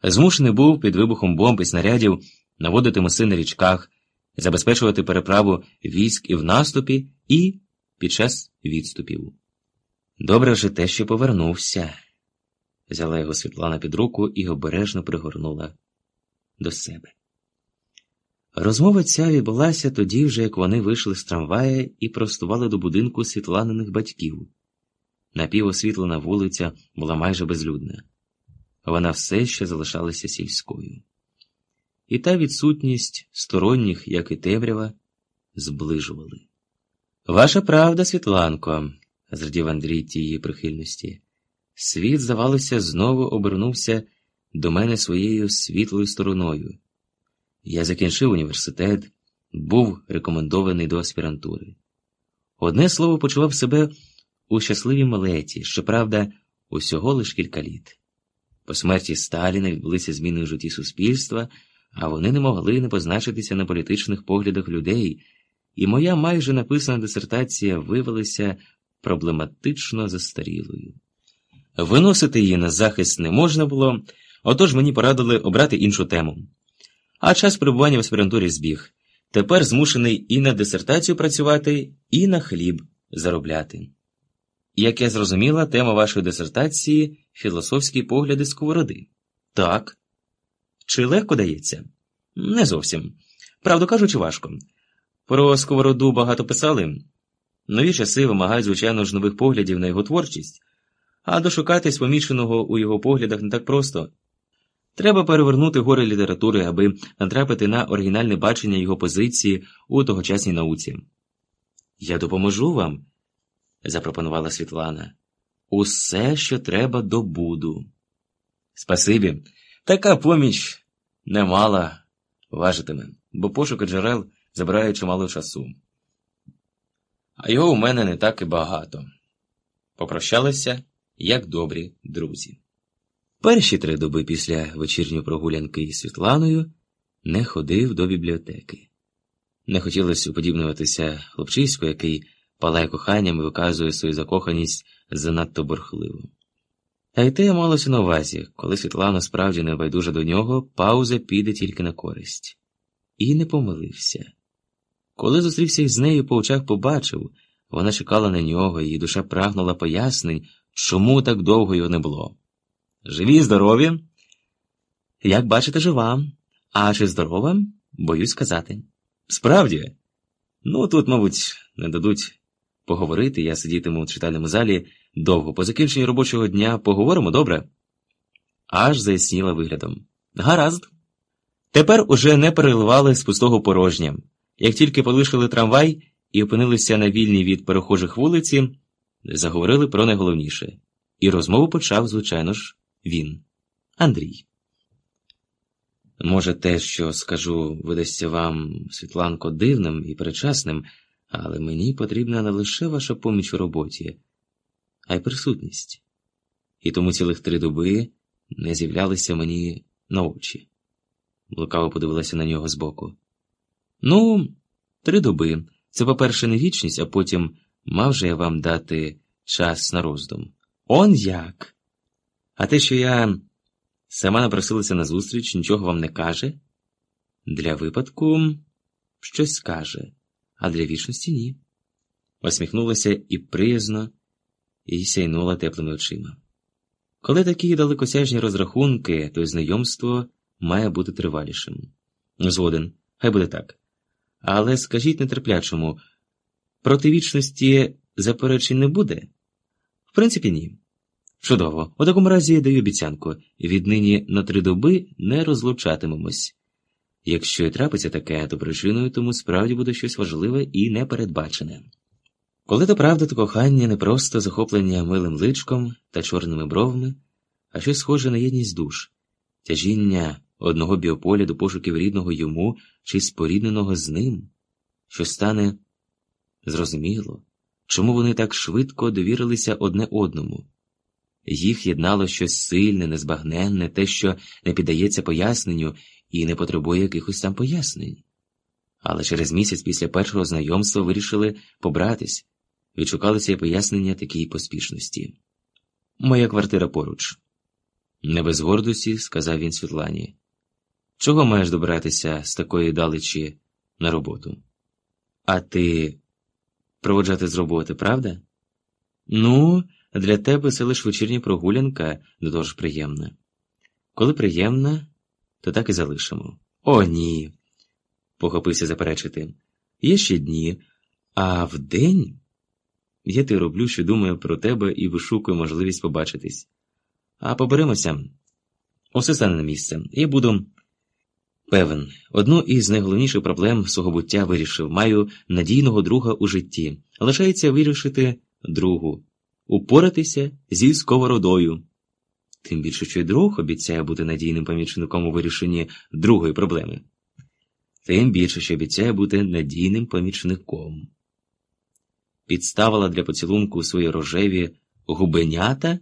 Змушений був під вибухом бомб і снарядів наводити моси на річках, забезпечувати переправу військ і в наступі, і під час відступів. Добре вже те, що повернувся, взяла його Світлана під руку і обережно пригорнула до себе. Розмова ця відбулася тоді вже, як вони вийшли з трамвая і простували до будинку світланиних батьків. Напівосвітлена вулиця була майже безлюдна вона все ще залишалася сільською. І та відсутність сторонніх, як і темрява, зближували. Ваша правда, Світланко, зрадів Андрій тієї прихильності. Світ, здавалося, знову обернувся до мене своєю світлою стороною. Я закінчив університет, був рекомендований до аспірантури. Одне слово почував себе у щасливій малеті, щоправда, усього лиш кілька літ. По смерті Сталіна відбулися зміни у житті суспільства, а вони не могли не позначитися на політичних поглядах людей, і моя майже написана дисертація виявилася проблематично застарілою. Виносити її на захист не можна було, отож мені порадили обрати іншу тему. А час перебування в аспірантурі збіг. Тепер змушений і на дисертацію працювати, і на хліб заробляти. Як я зрозуміла, тема вашої дисертації філософські погляди сковороди. Так. Чи легко дається? Не зовсім. Правду кажучи, важко. Про сковороду багато писали. Нові часи вимагають, звичайно ж, нових поглядів на його творчість, а дошукатись поміченого у його поглядах не так просто. Треба перевернути гори літератури, аби натрапити на оригінальне бачення його позиції у тогочасній науці. Я допоможу вам запропонувала Світлана. Усе, що треба добуду. Спасибі, така поміч немала важитиме, бо пошуки джерел забирає чимало часу. А його у мене не так і багато. Попрощалися, як добрі друзі. Перші три доби після вечірньої прогулянки із Світланою не ходив до бібліотеки. Не хотілося уподібнюватися хлопчиську, який палає коханням і виказує свою закоханість занадто борхливо. Та й те малося на увазі, коли Світлана справді не байдужа до нього, пауза піде тільки на користь. І не помилився. Коли зустрівся із нею по очах побачив, вона чекала на нього, її душа прагнула пояснень, чому так довго його не було. Живі, здорові? Як бачите, жива. А чи здорова? Боюсь сказати. Справді? Ну, тут, мабуть, не дадуть поговорити, я сидітиму в читальному залі довго. По закінченні робочого дня поговоримо добре? Аж заясніла виглядом. Гаразд. Тепер уже не переливали з пустого порожня. Як тільки полишили трамвай і опинилися на вільній від перехожих вулиці, заговорили про найголовніше. І розмову почав, звичайно ж, він, Андрій. Може, те, що скажу, видасться вам, Світланко, дивним і перечасним, але мені потрібна не лише ваша поміч у роботі, а й присутність. І тому цілих три доби не з'являлися мені на очі. Лукаво подивилася на нього збоку. Ну, три доби. Це, по-перше, не вічність, а потім мав же я вам дати час на роздум. Он як? А те, що я сама напросилася на зустріч, нічого вам не каже? Для випадку щось скаже, а для вічності ні. Посміхнулася і приязно, і сяйнула теплими очима. Коли такі далекосяжні розрахунки, то знайомство має бути тривалішим. Згоден, хай буде так. Але скажіть нетерплячому, проти вічності заперечень не буде? В принципі, ні. Чудово. У такому разі я даю обіцянку віднині на три доби не розлучатимемось. Якщо і трапиться таке, то причиною тому справді буде щось важливе і непередбачене. Коли то правда, то кохання не просто захоплення милим личком та чорними бровами, а щось схоже на єдність душ, тяжіння одного біополя до пошуків рідного йому чи спорідненого з ним, що стане зрозуміло, чому вони так швидко довірилися одне одному. Їх єднало щось сильне, незбагненне, те, що не піддається поясненню і не потребує якихось там пояснень. Але через місяць після першого знайомства вирішили побратись, відшукалися і пояснення такій поспішності. Моя квартира поруч. Не без гордості, сказав він Світлані. Чого маєш добратися з такої далечі на роботу? А ти проводжати з роботи, правда? Ну, для тебе це лише вечірня прогулянка, до того ж приємна. Коли приємна, то так і залишимо. О, ні, похопився заперечити. Є ще дні, а вдень я ти роблю, що думаю про тебе і вишукую можливість побачитись. А поберемося, усе стане на місце. Я буду певен, одну із найголовніших проблем свого буття вирішив. Маю надійного друга у житті. Лишається вирішити другу, упоратися зі сковородою. Тим більше, що й друг обіцяє бути надійним помічником у вирішенні другої проблеми. Тим більше, що обіцяє бути надійним помічником. Підставила для поцілунку свої рожеві губенята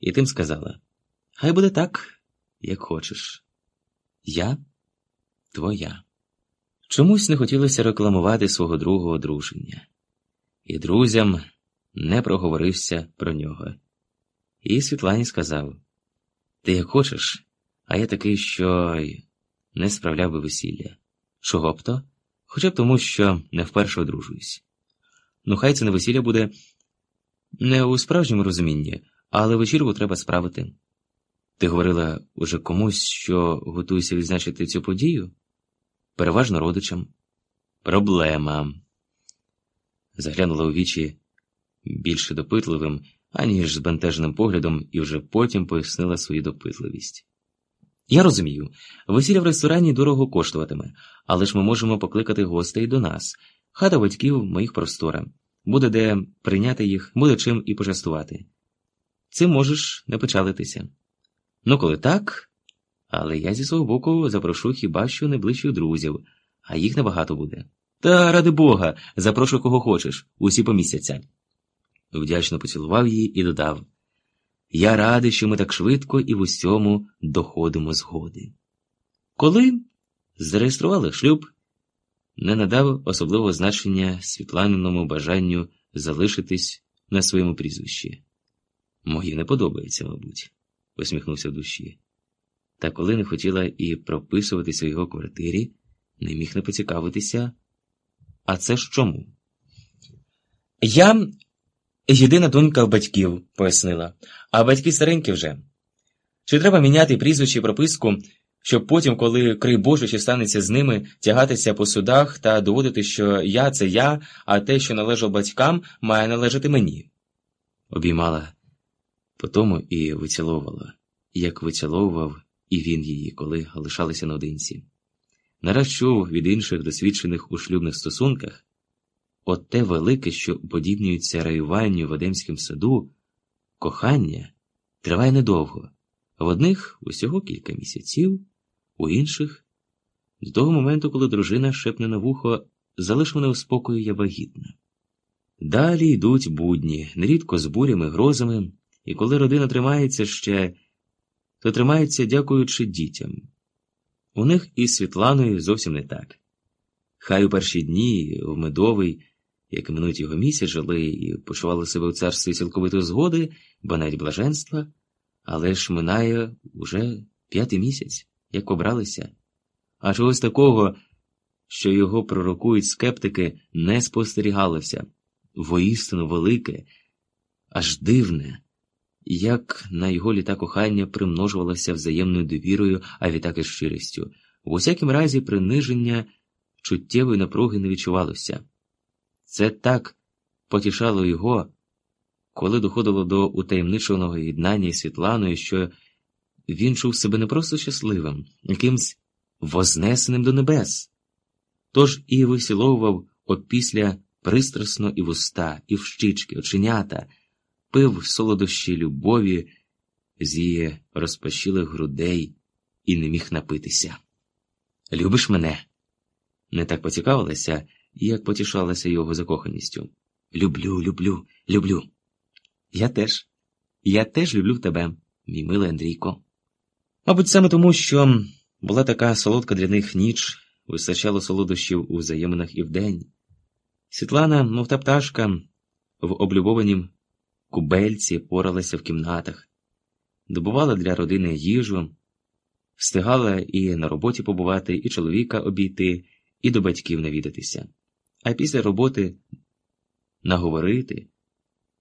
і тим сказала: Хай буде так, як хочеш. Я твоя. Чомусь не хотілося рекламувати свого другого одруження, і друзям не проговорився про нього. І Світлані сказав: Ти як хочеш, а я такий, що не справляв би весілля. Чого б то? Хоча б тому, що не вперше одружуюсь. Ну, хай це не весілля буде не у справжньому розумінні, але вечірку треба справити. Ти говорила уже комусь, що готуєшся відзначити цю подію? Переважно родичам. Проблема. Заглянула у вічі більше допитливим, аніж збентеженим поглядом, і вже потім пояснила свою допитливість. Я розумію, весілля в ресторані дорого коштуватиме, але ж ми можемо покликати гостей до нас. Хата батьків моїх простора. Буде де прийняти їх, буде чим і почастувати. Цим можеш не печалитися. Ну, коли так, але я зі свого боку запрошу хіба що найближчих друзів, а їх небагато буде. Та ради Бога, запрошу кого хочеш, усі помістяться. Вдячно поцілував її і додав Я радий, що ми так швидко і в усьому доходимо згоди. Коли Зареєстрували шлюб, не надав особливого значення Світланиному бажанню залишитись на своєму прізвищі. Моє не подобається, мабуть, посміхнувся в душі. Та коли не хотіла і прописуватися в його квартирі, не міг не поцікавитися. А це ж чому? Я єдина донька батьків, пояснила, а батьки старенькі вже. Чи треба міняти прізвище і прописку, щоб потім, коли крий Боже, що станеться з ними, тягатися по судах та доводити, що я це я, а те, що належало батькам, має належати мені? Обіймала потому і виціловувала, як виціловував і він її, коли лишалися наодинці. Нараз чув від інших досвідчених у шлюбних стосунках от те велике, що уподібнюється раюванню в Едемському саду, кохання триває недовго, в одних усього кілька місяців, у інших до того моменту, коли дружина шепне на вухо, залиш мене у спокою я вагітна. Далі йдуть будні, нерідко з бурями, грозами, і коли родина тримається ще, то тримається дякуючи дітям. У них із Світланою зовсім не так. Хай у перші дні в медовий, як минуть його місяць, жили і почували себе у царстві цілковитої згоди, ба навіть блаженства, але ж минає уже п'ятий місяць, як побралися. А чогось такого, що його пророкують скептики, не спостерігалося воістину велике, аж дивне, як на його літа кохання примножувалося взаємною довірою, а відтак і щирістю. В усякім разі, приниження чуттєвої напруги не відчувалося. Це так потішало його, коли доходило до утаємниченого єднання із Світланою, що він чув себе не просто щасливим, якимсь вознесеним до небес. Тож і висіловував опісля пристрасно і в уста, і в щічки, оченята, пив солодощі любові з її розпашілих грудей і не міг напитися. Любиш мене? Не так поцікавилася, як потішалася його закоханістю. Люблю, люблю, люблю. Я теж, я теж люблю тебе, мій милий Андрійко. Мабуть, саме тому, що була така солодка для них ніч, вистачало солодощів у взаєминах і вдень. Світлана, мов та пташка, в облюбованім кубельці поралася в кімнатах, добувала для родини їжу, встигала і на роботі побувати, і чоловіка обійти, і до батьків навідатися. А після роботи наговорити.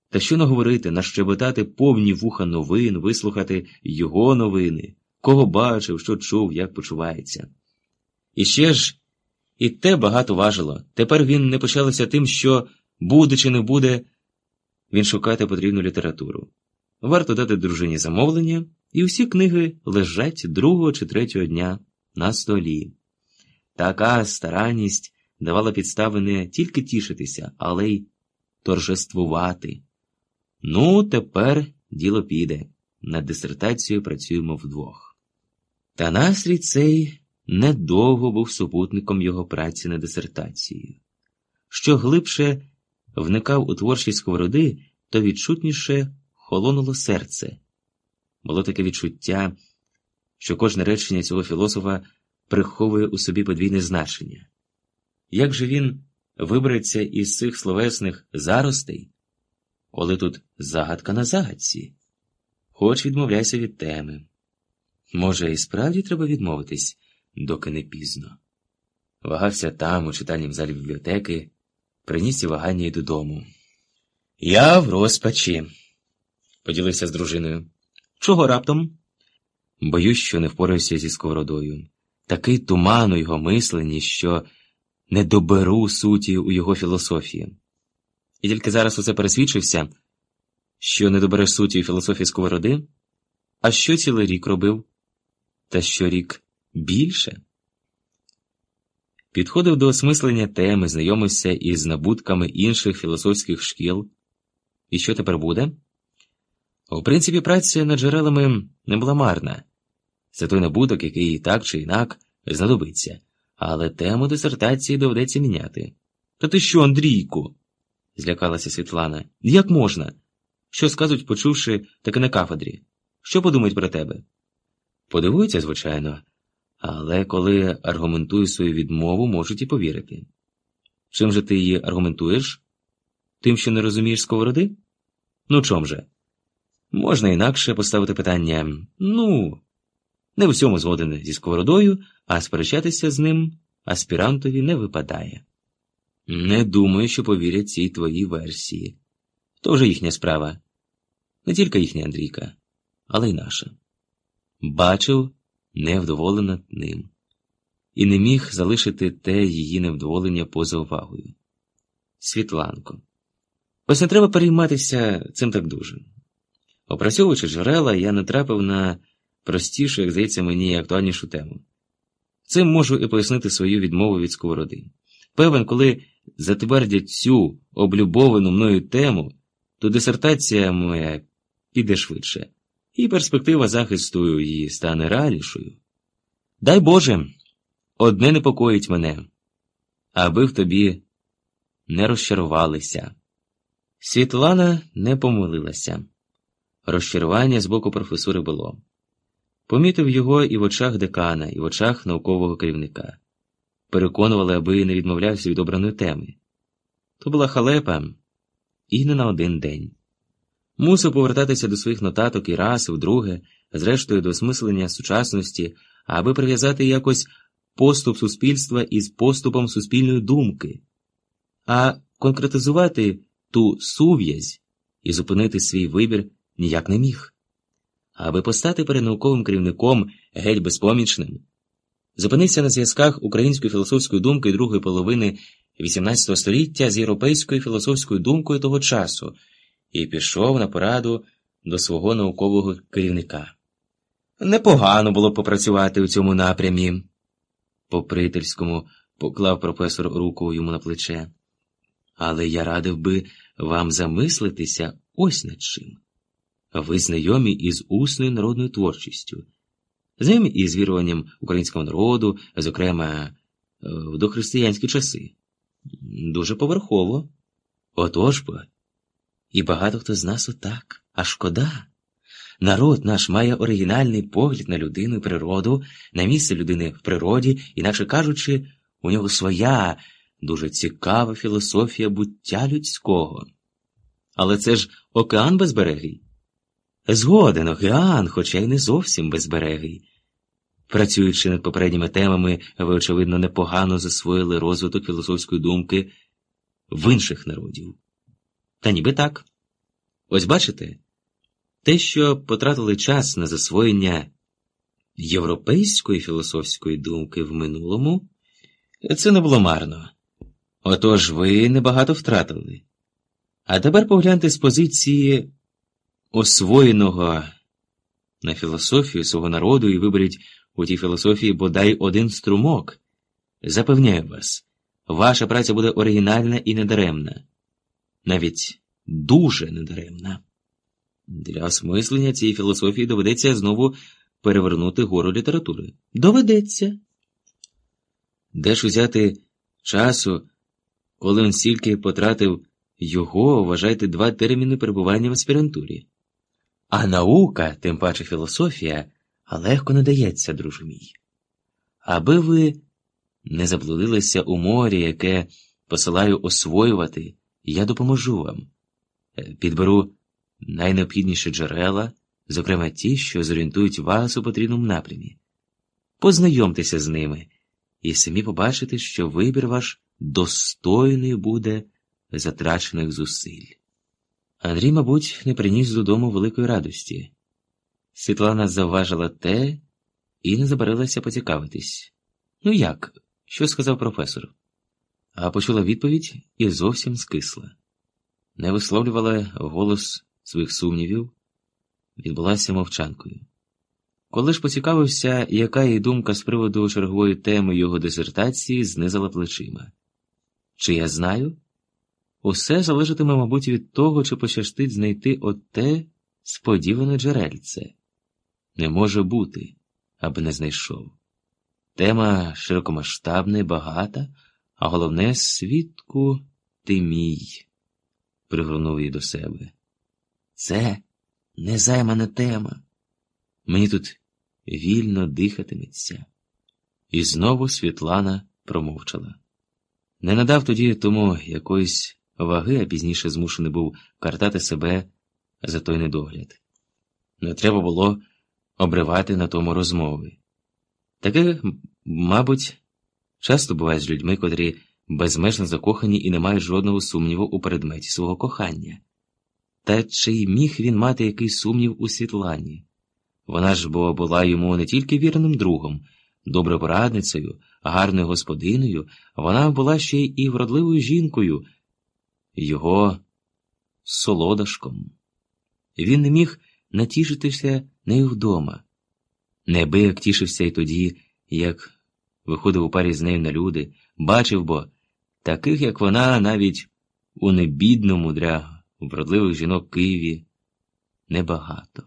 Та що наговорити, нащебетати повні вуха новин, вислухати його новини, кого бачив, що чув, як почувається. І ще ж і те багато важило. Тепер він не почалося тим, що буде чи не буде, він шукати потрібну літературу. Варто дати дружині замовлення, і усі книги лежать другого чи третього дня на столі. Така старанність давала підстави не тільки тішитися, але й торжествувати. Ну, тепер діло піде. Над дисертацією працюємо вдвох. Та настрій цей недовго був супутником його праці над дисертацією. Що глибше вникав у творчість сковороди, то відчутніше холонуло серце. Було таке відчуття, що кожне речення цього філософа приховує у собі подвійне значення. Як же він вибереться із цих словесних заростей, коли тут загадка на загадці? Хоч відмовляйся від теми. Може, і справді треба відмовитись, доки не пізно. Вагався там, у читальнім залі бібліотеки, приніс ці вагання й додому. Я в розпачі, поділився з дружиною. Чого раптом? Боюсь, що не впораюся зі сковородою. Такий туман у його мисленні, що не доберу суті у його філософії. І тільки зараз усе пересвідчився, що не добереш суті у філософії сковороди, а що цілий рік робив? Та що рік більше? Підходив до осмислення теми, знайомився із набутками інших філософських шкіл. І що тепер буде? У принципі, праця над джерелами не була марна. Це той набуток, який так чи інак знадобиться, але тему дисертації доведеться міняти. Та ти що, Андрійку? злякалася Світлана. Як можна? Що скажуть, почувши таке на кафедрі? Що подумають про тебе? Подивуються, звичайно, Але коли аргументую свою відмову, можуть і повірити. Чим же ти її аргументуєш? Тим, що не розумієш сковороди? Ну чом же? Можна інакше поставити питання ну, не в усьому згоден зі сковородою, а сперечатися з ним аспірантові не випадає. Не думаю, що повірять цій твоїй версії. То вже їхня справа. Не тільки їхня Андрійка, але й наша. Бачив невдоволена ним, і не міг залишити те її невдоволення поза увагою. Світланко. Ось не треба перейматися цим так дуже. Опрацьовуючи джерела, я натрапив на простішу, як здається, мені актуальнішу тему. Цим можу і пояснити свою відмову від сковороди. Певен, коли затвердять цю облюбовану мною тему, то дисертація моя піде швидше, і перспектива захисту її стане реальнішою. Дай Боже, одне непокоїть мене, аби в тобі не розчарувалися. Світлана не помилилася. Розчарування з боку професури було. Помітив його і в очах декана, і в очах наукового керівника. Переконували, аби не відмовлявся від обраної теми. То була халепа і не на один день. Мусив повертатися до своїх нотаток і раз, і вдруге, зрештою до осмислення сучасності, аби прив'язати якось поступ суспільства із поступом суспільної думки, а конкретизувати ту сув'язь і зупинити свій вибір ніяк не міг. Аби постати перед науковим керівником геть безпомічним, зупинився на зв'язках української філософської думки другої половини XVIII століття з європейською філософською думкою того часу і пішов на пораду до свого наукового керівника. Непогано було попрацювати у цьому напрямі. По прительському поклав професор руку йому на плече. Але я радив би вам замислитися ось над чим. Ви знайомі із усною народною творчістю, знайомі із віруванням українського народу, зокрема, е, в дохристиянські часи. Дуже поверхово. Отож бо. І багато хто з нас отак, а шкода. Народ наш має оригінальний погляд на людину і природу, на місце людини в природі, інакше кажучи, у нього своя дуже цікава філософія буття людського. Але це ж океан безберегий. Згоден океан, хоча й не зовсім безберегий. Працюючи над попередніми темами, ви, очевидно, непогано засвоїли розвиток філософської думки в інших народів. Та ніби так. Ось бачите, те, що потратили час на засвоєння європейської філософської думки в минулому, це не було марно. Отож ви небагато втратили. А тепер погляньте з позиції освоєного на філософію свого народу і виберіть у тій філософії бодай один струмок. Запевняю вас, ваша праця буде оригінальна і недаремна, навіть дуже недаремна. Для осмислення цієї філософії доведеться знову перевернути гору літератури. Доведеться. Де ж узяти часу, коли він стільки потратив його, вважайте, два терміни перебування в аспірантурі? А наука, тим паче філософія, легко не дається, друже мій. Аби ви не заблудилися у морі, яке посилаю освоювати, я допоможу вам. Е, підберу найнеобхідніші джерела, зокрема ті, що зорієнтують вас у потрібному напрямі. Познайомтеся з ними і самі побачите, що вибір ваш достойний буде затрачених зусиль. Андрій, мабуть, не приніс додому великої радості. Світлана завважила те і не забарилася поцікавитись. Ну як? Що сказав професор? А почула відповідь і зовсім скисла. Не висловлювала голос своїх сумнівів, відбулася мовчанкою. Коли ж поцікавився, яка її думка з приводу чергової теми його дисертації, знизила плечима. Чи я знаю? Усе залежатиме, мабуть, від того, чи пощастить знайти оте сподіване джерельце. Не може бути, аби не знайшов. Тема широкомасштабна і багата, а головне, свідку ти мій, пригорнув її до себе. Це незаймана тема. Мені тут вільно дихатиметься. І знову Світлана промовчала. Не надав тоді тому якоїсь ваги, а пізніше змушений був картати себе за той недогляд. Не треба було обривати на тому розмови. Таке, мабуть, часто буває з людьми, котрі безмежно закохані і не мають жодного сумніву у предметі свого кохання. Та чи й міг він мати якийсь сумнів у Світлані? Вона ж бо була йому не тільки вірним другом, добропорадницею, гарною господиною, вона була ще й вродливою жінкою, його солодашком. Він не міг натішитися нею вдома. Неабияк тішився й тоді, як виходив у парі з нею на люди, бачив бо таких, як вона, навіть у небідному для вродливих жінок Києві небагато.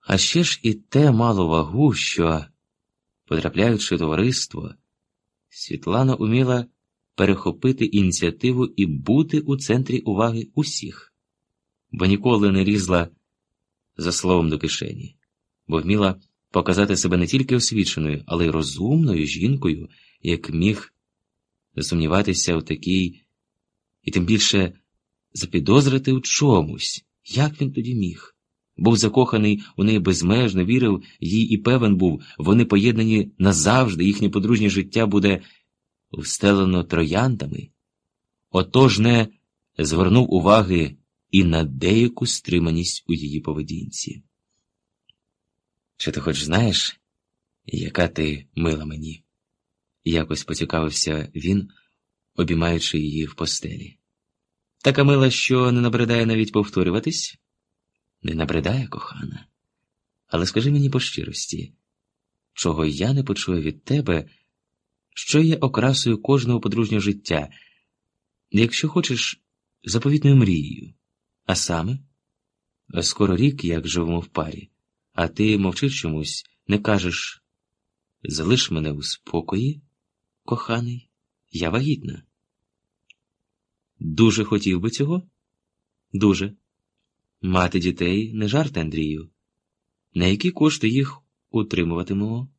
А ще ж і те мало вагу, що, потрапляючи в товариство, Світлана уміла перехопити ініціативу і бути у центрі уваги усіх, бо ніколи не різла за словом до кишені, бо вміла показати себе не тільки освіченою, але й розумною жінкою, як міг засумніватися в такій, і тим більше запідозрити у чомусь, як він тоді міг. Був закоханий у неї безмежно, вірив їй і певен був, вони поєднані назавжди, їхнє подружнє життя буде встелено трояндами. Отож не звернув уваги і на деяку стриманість у її поведінці. Чи ти хоч знаєш, яка ти мила мені? якось поцікавився він, обіймаючи її в постелі. Така мила, що не набридає навіть повторюватись? Не набридає, кохана. Але скажи мені по щирості, чого я не почую від тебе, що є окрасою кожного подружнього життя, якщо хочеш, заповітною мрією. А саме, скоро рік, як живемо в парі, а ти мовчиш чомусь, не кажеш залиш мене у спокої, коханий, я вагітна. Дуже хотів би цього? Дуже. Мати дітей не жарт, Андрію. На які кошти їх утримуватимемо?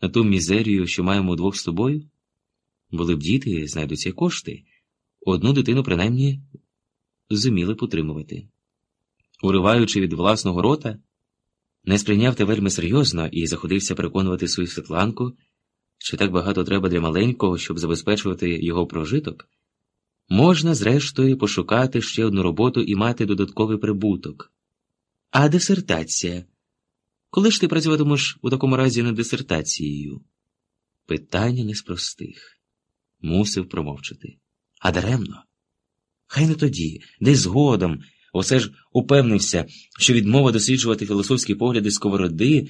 На ту мізерію, що маємо двох з тобою? Були б діти, знайдуться кошти. Одну дитину, принаймні, зуміли б утримувати. Уриваючи від власного рота, не сприйняв те вельми серйозно і заходився переконувати свою Світланку, що так багато треба для маленького, щоб забезпечувати його прожиток. Можна, зрештою, пошукати ще одну роботу і мати додатковий прибуток. А дисертація? Коли ж ти працюватимеш у такому разі над дисертацією? Питання не з простих. Мусив промовчати. А даремно. Хай не тоді, десь згодом, усе ж упевнився, що відмова досліджувати філософські погляди сковороди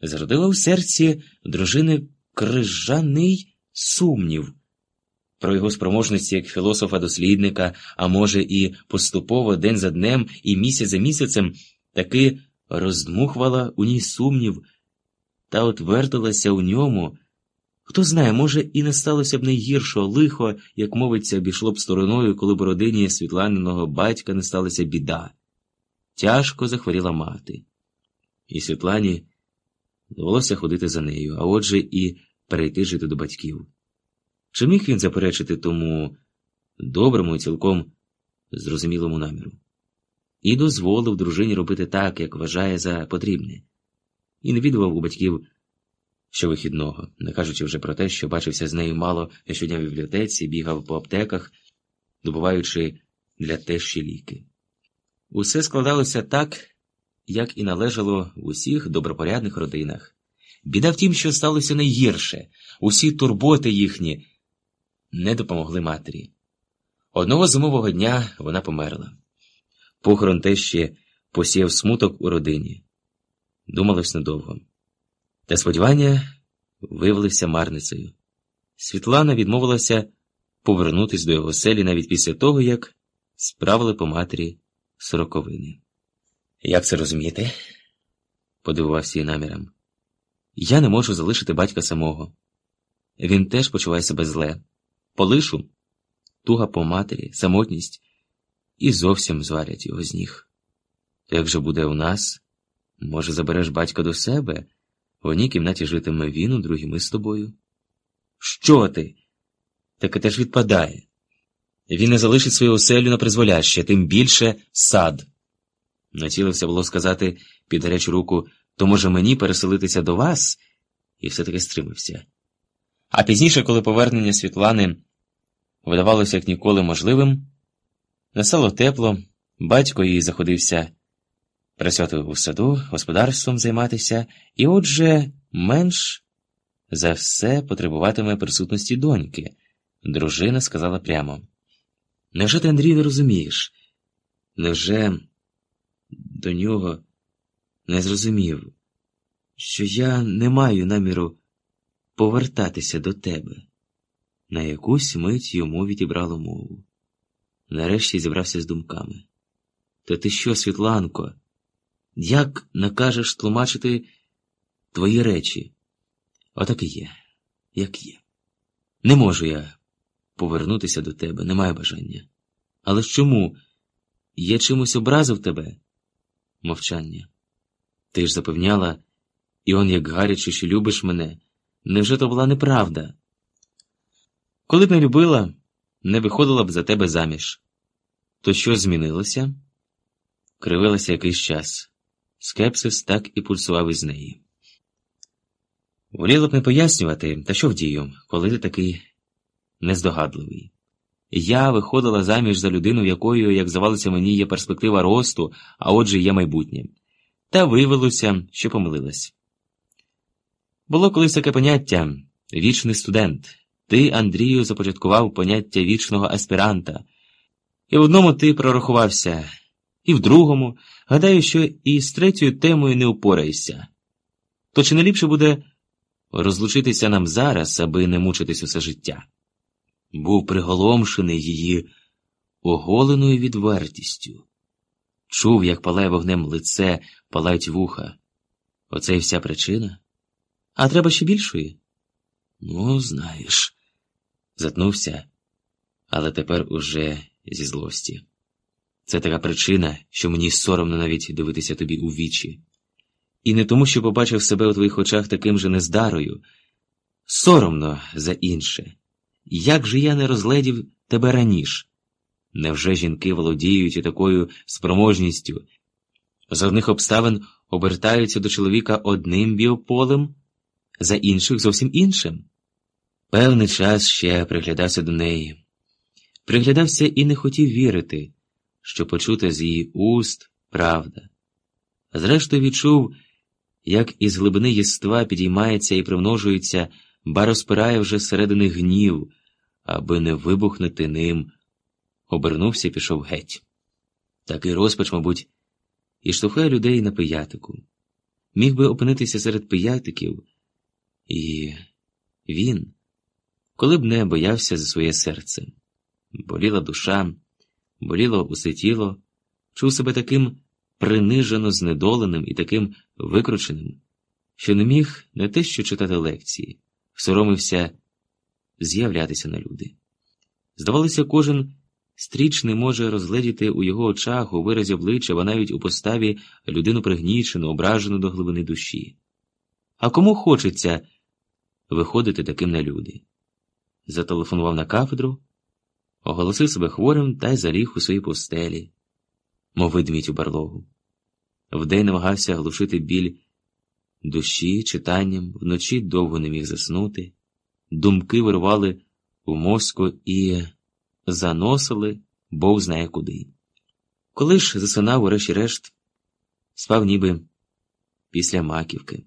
зародила в серці дружини крижаний сумнів про його спроможності як філософа-дослідника, а може, і поступово день за днем і місяць за місяцем таки роздмухувала у ній сумнів та отвертилася у ньому. Хто знає, може, і не сталося б найгіршого лихо, як мовиться, обійшло б стороною, коли б родині Світланиного батька не сталася біда. Тяжко захворіла мати. І Світлані довелося ходити за нею, а отже, і перейти жити до батьків. Чи міг він заперечити тому доброму і цілком зрозумілому наміру? І дозволив дружині робити так, як вважає за потрібне, і не відував у батьків щовихідного, не кажучи вже про те, що бачився з нею мало щодня в бібліотеці, бігав по аптеках, добуваючи для тещі ліки. Усе складалося так, як і належало в усіх добропорядних родинах. Біда в тім, що сталося найгірше, усі турботи їхні не допомогли матері. Одного зимового дня вона померла. Похорон тещі посіяв смуток у родині. Думалось недовго. Та сподівання виявилися марницею. Світлана відмовилася повернутись до його селі навіть після того, як справили по матері сороковини. Як це розуміти? подивувався її наміром. Я не можу залишити батька самого. Він теж почуває себе зле. Полишу туга по матері, самотність і зовсім зварять його з ніг. Як же буде у нас? Може, забереш батька до себе? В одній кімнаті житиме він, у другій ми з тобою. Що ти? Таке теж відпадає. Він не залишить свою оселю на призволяще, тим більше сад. Націлився було сказати під гарячу руку, то може мені переселитися до вас, і все-таки стримався. А пізніше, коли повернення Світлани видавалося як ніколи можливим, настало тепло, батько її заходився працювати у саду, господарством займатися, і отже, менш за все потребуватиме присутності доньки. Дружина сказала прямо. Невже ти, Андрій, не розумієш? Невже до нього не зрозумів, що я не маю наміру повертатися до тебе? На якусь мить йому відібрало мову. Нарешті зібрався з думками. То ти що, Світланко, як накажеш тлумачити твої речі? Отак і є, як є. Не можу я повернутися до тебе, не маю бажання. Але ж чому? Я чимось образив тебе? Мовчання. Ти ж запевняла, і он як гаряче, що любиш мене. Невже то була неправда? Коли б не любила, не виходила б за тебе заміж. То що змінилося? Кривилася якийсь час. Скепсис так і пульсував із неї. Воліла б не пояснювати, та що вдію, коли ти такий нездогадливий. Я виходила заміж за людину, якою, як здавалося мені, є перспектива росту, а отже, є майбутнє. Та виявилося, що помилилась. Було колись таке поняття вічний студент. Ти, Андрію, започаткував поняття вічного аспіранта, і в одному ти прорахувався, і в другому, гадаю, що і з третьою темою не упораєшся. То чи не ліпше буде розлучитися нам зараз, аби не мучитись усе життя? Був приголомшений її оголеною відвертістю, чув, як палає вогнем лице, палають вуха. Оце і вся причина. А треба ще більшої? Ну, знаєш затнувся, але тепер уже зі злості. Це така причина, що мені соромно навіть дивитися тобі у вічі. І не тому, що побачив себе у твоїх очах таким же нездарою, соромно за інше. Як же я не розгледів тебе раніше? Невже жінки володіють і такою спроможністю? За одних обставин обертаються до чоловіка одним біополем, за інших зовсім іншим? Певний час ще приглядався до неї, приглядався і не хотів вірити, що почута з її уст правда. Зрештою відчув, як із глибини єства підіймається і примножується, ба розпирає вже середини гнів, аби не вибухнути ним. Обернувся і пішов геть. Такий розпач, мабуть, і штовхає людей на пиятику. Міг би опинитися серед пиятиків, і він коли б не боявся за своє серце. Боліла душа, боліло усе тіло, чув себе таким принижено знедоленим і таким викрученим, що не міг не те що читати лекції, соромився з'являтися на люди. Здавалося, кожен стрічний може розгледіти у його очах, у виразі обличчя, або навіть у поставі людину пригнічену, ображену до глибини душі. А кому хочеться виходити таким на люди? Зателефонував на кафедру, оголосив себе хворим та й заліг у своїй постелі, мов ведмідь у барлогу. Вдень намагався глушити біль душі читанням, вночі довго не міг заснути, думки вирвали в мозку і заносили Бог знає куди. Коли ж засинав, урешті-решт, спав ніби після маківки.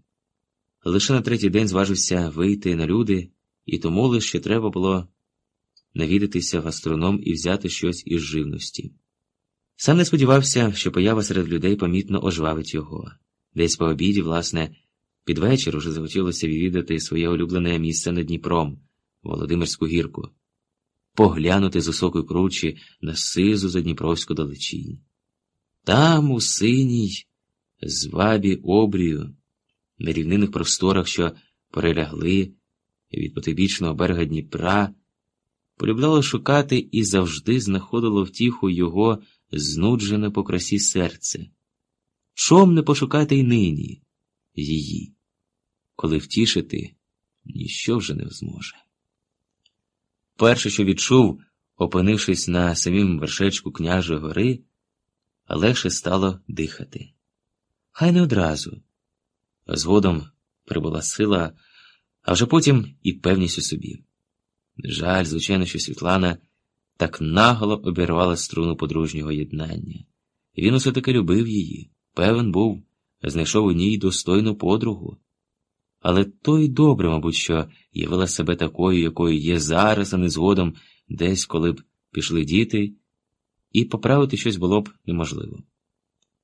Лише на третій день зважився вийти на люди і тому лише треба було навідатися в гастроном і взяти щось із живності. Сам не сподівався, що поява серед людей помітно ожвавить його. Десь по обіді, власне, під вечір уже захотілося відвідати своє улюблене місце над Дніпром, Володимирську гірку, поглянути з високої кручі на сизу задніпровську далечінь. Там, у синій, звабі обрію, на рівнинних просторах, що перелягли від потибічного берега Дніпра, полюбляло шукати і завжди знаходило втіху його знуджене по красі серце. Чом не пошукати й нині її? коли втішити ніщо вже не зможе. Перше, що відчув, опинившись на самім вершечку княжої гори, легше стало дихати. Хай не одразу. Згодом прибула сила, а вже потім і певність у собі. Жаль, звичайно, що Світлана так наголо обірвала струну подружнього єднання. Він усе таки любив її, певен був, знайшов у ній достойну подругу. Але то й добре, мабуть, що явила себе такою, якою є зараз, а не згодом, десь, коли б пішли діти, і поправити щось було б неможливо.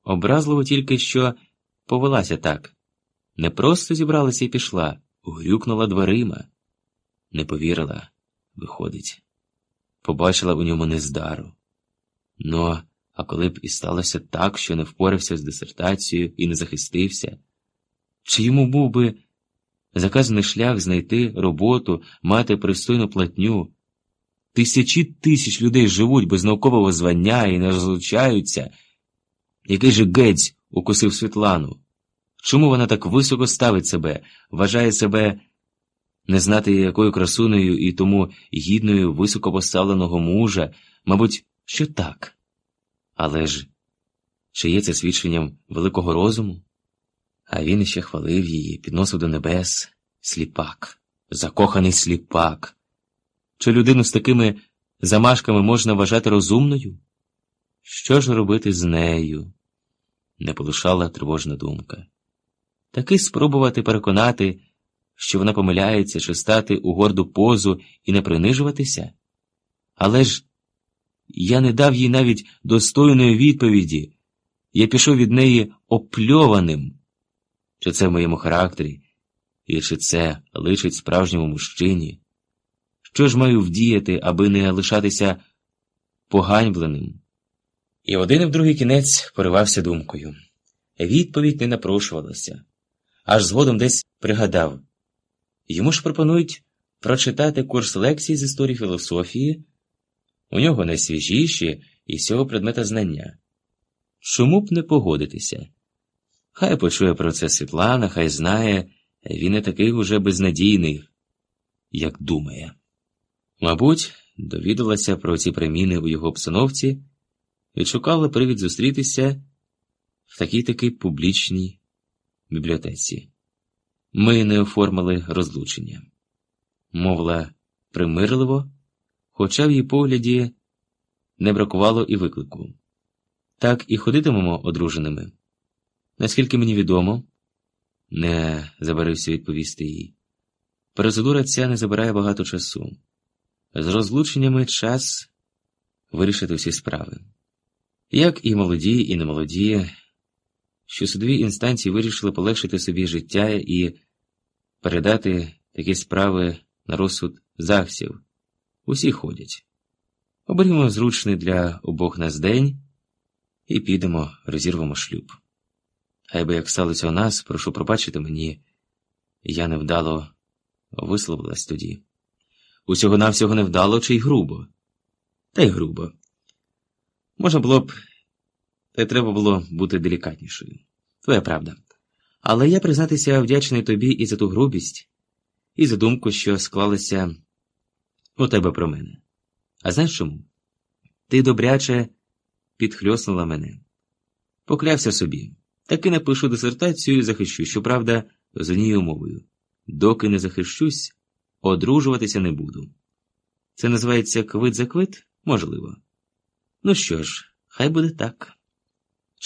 Образливо тільки що повелася так не просто зібралася і пішла, грюкнула дверима, не повірила, виходить, побачила у ньому нездару. Ну, а коли б і сталося так, що не впорався з дисертацією і не захистився, чи йому був би заказаний шлях знайти роботу, мати пристойну платню? Тисячі тисяч людей живуть без наукового звання і не розлучаються. Який же гець укусив Світлану? Чому вона так високо ставить себе, вважає себе не знати якою красунею і тому гідною високопоставленого мужа, мабуть, що так. Але ж чи є це свідченням великого розуму? А він іще хвалив її, підносив до небес сліпак, закоханий сліпак. Чи людину з такими замашками можна вважати розумною? Що ж робити з нею? Не полишала тривожна думка. Таки спробувати переконати, що вона помиляється, чи стати у горду позу і не принижуватися? Але ж я не дав їй навіть достойної відповіді, я пішов від неї опльованим. Чи це в моєму характері, і чи це личить справжньому мужчині? Що ж маю вдіяти, аби не лишатися поганьбленим? І один і в другий кінець поривався думкою. Відповідь не напрошувалася, аж згодом десь пригадав йому ж пропонують прочитати курс лекцій з історії філософії, у нього найсвіжіші і цього предмета знання. Чому б не погодитися? Хай почує про це Світлана, хай знає, він не такий уже безнадійний, як думає. Мабуть, довідалася про ці приміни у його обстановці і шукала привід зустрітися в такій таки публічній бібліотеці. Ми не оформили розлучення. Мовила примирливо, хоча в її погляді не бракувало і виклику. Так і ходитимемо одруженими. Наскільки мені відомо, не забарився відповісти їй. Процедура ця не забирає багато часу. З розлученнями час вирішити всі справи. Як і молоді, і немолоді, що судові інстанції вирішили полегшити собі життя і передати такі справи на розсуд захсів. Усі ходять. Оберімо зручний для обох нас день і підемо, розірвемо шлюб. Хай би як сталося у нас, прошу пробачити мені, я невдало висловилась тоді. Усього навсього невдало чи й грубо, та й грубо. Можна було б, та треба було бути делікатнішою. Твоя правда. Але я признатися вдячний тобі і за ту грубість, і за думку, що склалася у тебе про мене. А знаєш чому? Ти добряче підхльоснула мене. Поклявся собі, таки напишу дисертацію і захищу, щоправда, з однією умовою. Доки не захищусь, одружуватися не буду. Це називається квит за квит? Можливо. Ну що ж, хай буде так.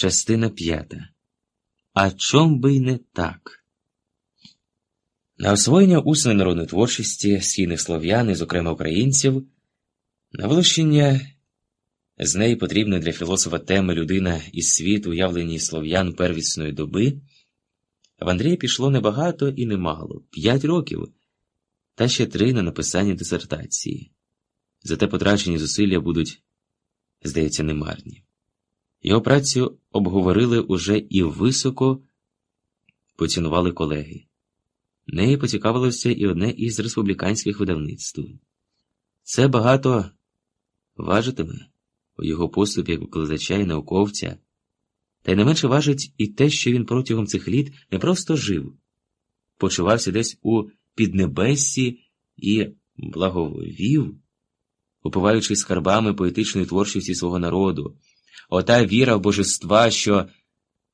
Частина п'ята. А чом би й не так? На освоєння усної народної творчості східних слов'ян і, зокрема українців, на вилучення з неї потрібної для філософа теми людина із світу, уявлені слов'ян первісної доби, в Андрія пішло небагато і немало п'ять років, та ще три на написання дисертації. Зате потрачені зусилля будуть, здається, немарні. Його працю обговорили уже і високо поцінували колеги. Неї поцікавилося і одне із республіканських видавництв. Це багато важитиме у його поступі викладача і науковця, та й не менше важить і те, що він протягом цих літ не просто жив, почувався десь у піднебессі і благовів, упиваючи скарбами поетичної творчості свого народу, ота віра в божества, що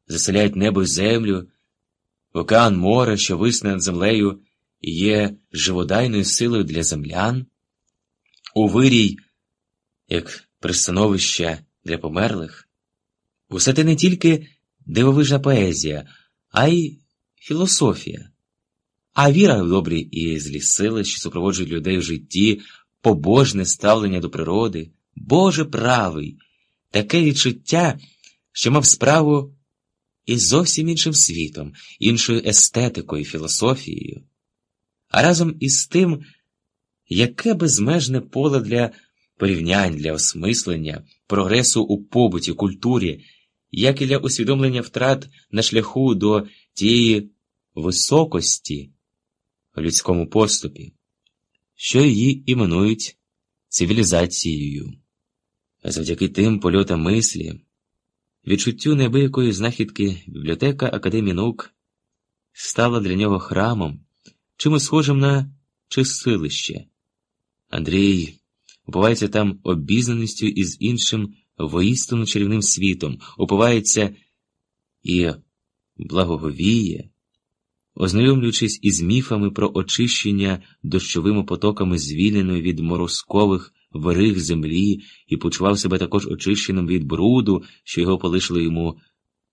заселяють небо й землю, океан море, що висне над землею, є живодайною силою для землян, у вирій, як пристановище для померлих, усе те не тільки дивовижна поезія, а й філософія. А віра в добрі і злі сили, що супроводжують людей в житті, побожне ставлення до природи, Боже правий, таке відчуття, що мав справу із зовсім іншим світом, іншою естетикою, філософією. А разом із тим, яке безмежне поле для порівнянь, для осмислення, прогресу у побуті, культурі, як і для усвідомлення втрат на шляху до тієї високості в людському поступі, що її іменують цивілізацією. Завдяки тим польотам мислі, відчуттю небиякої знахідки бібліотека Академії наук стала для нього храмом, чимось схожим на чисилище. Андрій упивається там обізнаністю із іншим воістину чарівним світом, упивається і благоговіє ознайомлюючись із міфами про очищення дощовими потоками звільненої від морозкових вириг землі, і почував себе також очищеним від бруду, що його полишили йому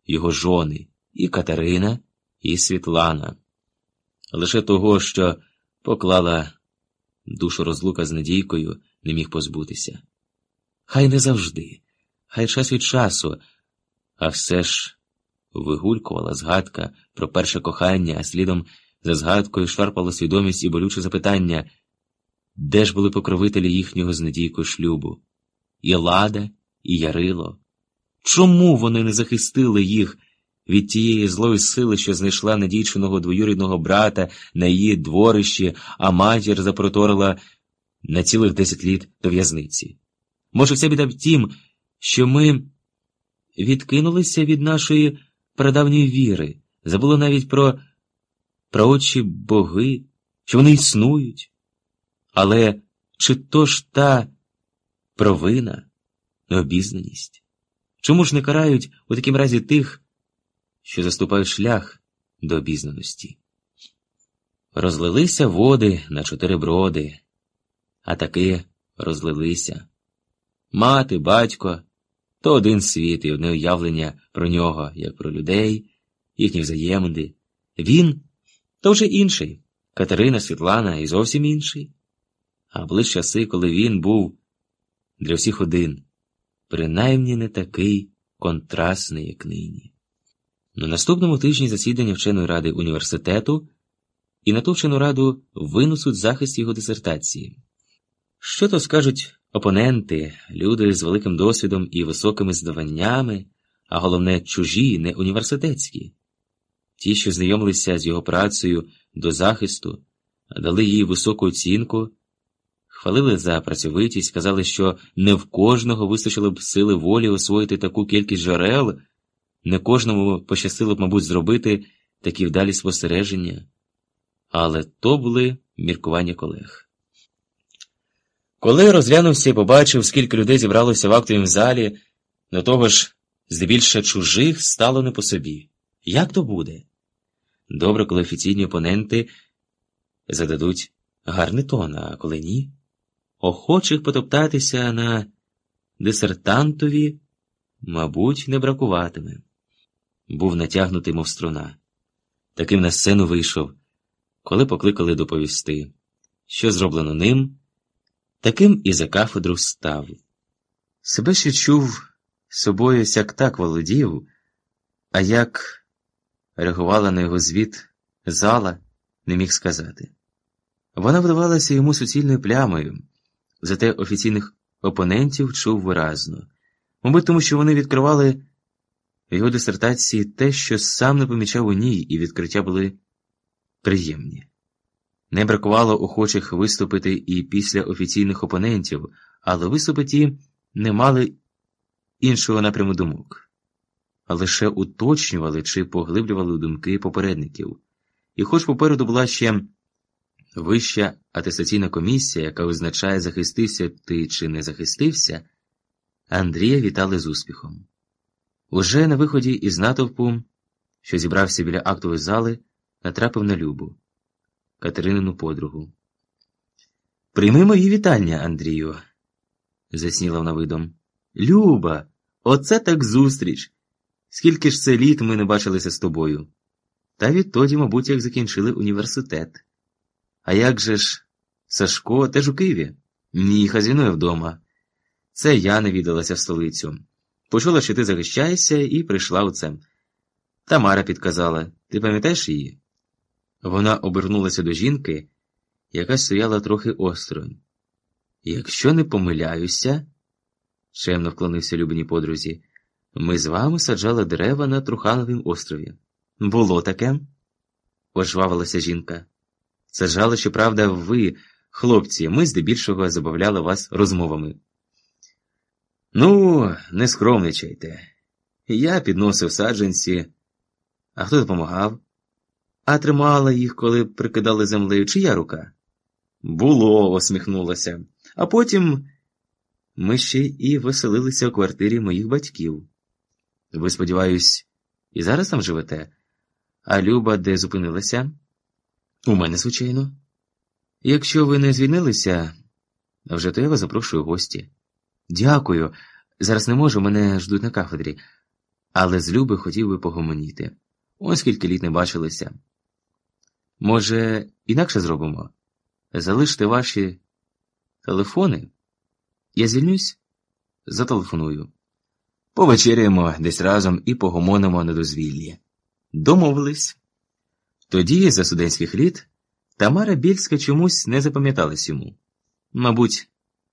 його жони, і Катерина, і Світлана. Лише того, що поклала душу розлука з Надійкою, не міг позбутися. Хай не завжди, хай час від часу, а все ж вигулькувала згадка про перше кохання, а слідом за згадкою шарпала свідомість і болюче запитання, де ж були покровителі їхнього з надійкою шлюбу? І Лада, і Ярило. Чому вони не захистили їх від тієї злої сили, що знайшла надійченого двоюрідного брата на її дворищі, а матір запроторила на цілих десять літ до в'язниці? Може, вся біда в тім, що ми відкинулися від нашої прадавньої віри, забуло навіть про праотчі боги, що вони існують. Але чи то ж та провина, необізнаність? Чому ж не карають у таким разі тих, що заступають шлях до обізнаності? Розлилися води на чотири броди, а таки розлилися. Мати, батько то один світ і одне уявлення про нього, як про людей, їхні взаємини. Він то вже інший, Катерина Світлана і зовсім інший. А були часи, коли він був для всіх один, принаймні не такий контрастний, як нині. На наступному тижні засідання вченої ради університету і на ту вчену раду винесуть захист його дисертації. Що то скажуть опоненти, люди з великим досвідом і високими здаваннями, а головне, чужі, не університетські, ті, що знайомилися з його працею до захисту, дали їй високу оцінку, хвалили за працьовитість, казали, що не в кожного вистачило б сили волі освоїти таку кількість джерел, не кожному пощастило б, мабуть, зробити такі вдалі спостереження. Але то були міркування колег. Коли розглянувся і побачив, скільки людей зібралося в актовім залі, до того ж, здебільше чужих стало не по собі. Як то буде? Добре, коли офіційні опоненти зададуть гарний тон, а коли ні, охочих потоптатися на дисертантові, мабуть, не бракуватиме. Був натягнутий, мов струна. Таким на сцену вийшов, коли покликали доповісти, що зроблено ним. Таким і за кафедру став. Себе ще чув собою сяк так володів, а як реагувала на його звіт зала, не міг сказати. Вона вдавалася йому суцільною плямою, зате офіційних опонентів чув виразно, мабуть, тому що вони відкривали в його дисертації те, що сам не помічав у ній, і відкриття були приємні. Не бракувало охочих виступити і після офіційних опонентів, але виступи ті не мали іншого напряму думок, а лише уточнювали чи поглиблювали думки попередників. І хоч попереду була ще вища атестаційна комісія, яка визначає, захистився ти чи не захистився, Андрія вітали з успіхом. Уже на виході із натовпу, що зібрався біля актової зали, натрапив на Любу, Катеринину подругу. Прийми мої вітання, Андрію, засніла вона видом. Люба, оце так зустріч. Скільки ж це літ ми не бачилися з тобою. Та відтоді, мабуть, як закінчили університет. А як же ж Сашко теж у Києві? Ні, хазінує вдома. Це я не віддалася в столицю. Почула, що ти захищаєшся, і прийшла у це. Тамара підказала ти пам'ятаєш її? Вона обернулася до жінки, яка стояла трохи осторонь. Якщо не помиляюся, чемно вклонився любині подрузі, ми з вами саджали дерева на Трухановім острові. Було таке? ожвавилася жінка. Саджали, щоправда, ви, хлопці, ми здебільшого забавляли вас розмовами. Ну, не скромничайте. Я підносив саджанці, а хто допомагав? А тримала їх, коли прикидали землею, чия рука? Було, усміхнулася. А потім ми ще і веселилися у квартирі моїх батьків. Ви, сподіваюсь, і зараз там живете? А Люба де зупинилася? У мене, звичайно. Якщо ви не звільнилися, вже то я вас запрошую гості. Дякую. Зараз не можу, мене ждуть на кафедрі, але з Люби хотів би погомоніти. Ось скільки літ не бачилися. Може, інакше зробимо? Залиште ваші телефони. Я звільнюсь, зателефоную. Повечеряємо десь разом і погомонимо на дозвіллі. Домовились. Тоді, за студентських літ, Тамара Більська чомусь не запам'яталась йому. Мабуть,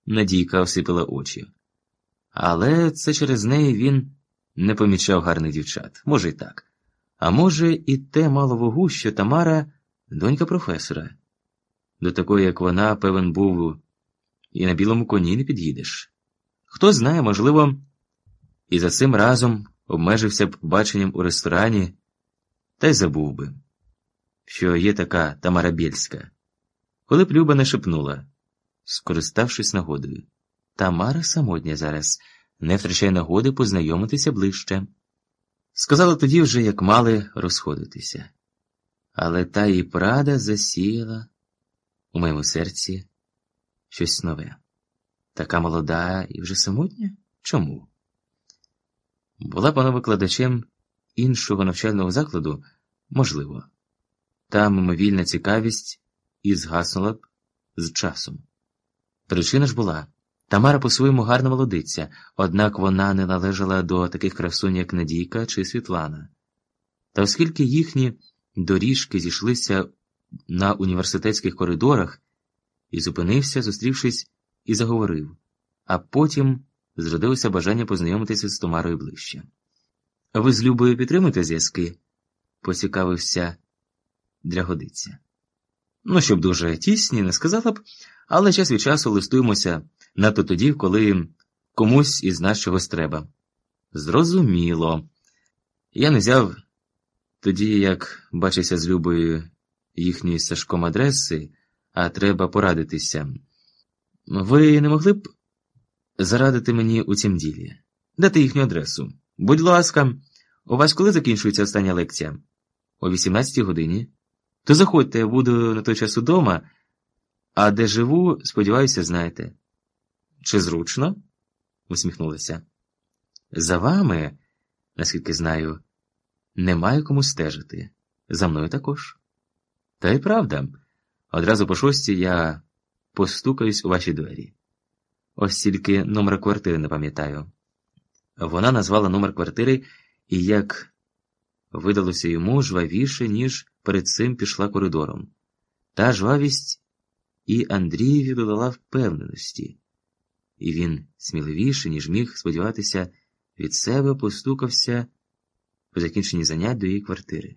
Надійка осипила очі. Але це через неї він не помічав гарних дівчат. Може, й так. А може, і те мало вагу, що Тамара донька професора. До такої, як вона, певен був, і на білому коні не під'їдеш. Хто знає, можливо, і за цим разом обмежився б баченням у ресторані, та й забув би, що є така Тамара Бєльська. Коли б Люба не шепнула, скориставшись нагодою. Тамара самотня зараз не втрачає нагоди познайомитися ближче. Сказала тоді вже, як мали розходитися. Але та і прада засіяла у моєму серці щось нове. Така молода і вже самотня? Чому? Була вона викладачем іншого навчального закладу, можливо, та мимовільна цікавість і згаснула б з часом. Причина ж була. Тамара по-своєму гарна молодиця, однак вона не належала до таких красунь, як Надійка чи Світлана. Та оскільки їхні доріжки зійшлися на університетських коридорах, і зупинився, зустрівшись, і заговорив, а потім зродилося бажання познайомитися з Тамарою ближче. Ви з Любою підтримуєте зв'язки? поцікавився Дрягодиця. Ну, щоб дуже тісні, не сказала б, але час від часу листуємося надто тоді, коли комусь із нас чогось треба. Зрозуміло. Я не взяв тоді, як бачився з Любою їхньої Сашком адреси, а треба порадитися. Ви не могли б зарадити мені у цім ділі? Дати їхню адресу. Будь ласка, у вас коли закінчується остання лекція? О 18 годині. То заходьте, я буду на той час удома, а де живу, сподіваюся, знаєте. Чи зручно? усміхнулася. За вами, наскільки знаю, немає кому стежити. За мною також. Та й правда, одразу по шостій я постукаюсь у ваші двері. Ось тільки номер квартири не пам'ятаю. Вона назвала номер квартири і, як видалося йому, жвавіше, ніж перед цим пішла коридором. Та жвавість і Андрієві додала впевненості і він сміливіше, ніж міг сподіватися, від себе постукався по закінченні занять до її квартири.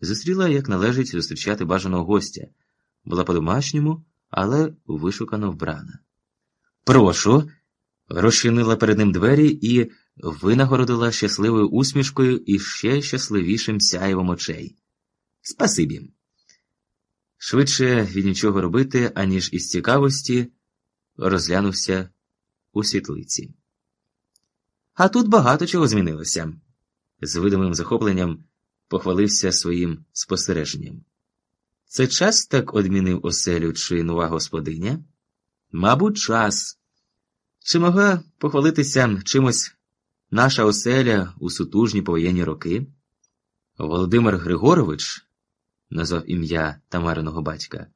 Зустріла, як належить зустрічати бажаного гостя, була по-домашньому, але вишукано вбрана. Прошу, розчинила перед ним двері і винагородила щасливою усмішкою і ще щасливішим сяєвом очей. Спасибі. Швидше від нічого робити, аніж із цікавості, розглянувся у світлиці. А тут багато чого змінилося. З видимим захопленням похвалився своїм спостереженням. Це час так одмінив оселю чи нова господиня? Мабуть, час. Чи могла похвалитися чимось наша оселя у сутужні повоєнні роки? Володимир Григорович, назвав ім'я Тамариного батька,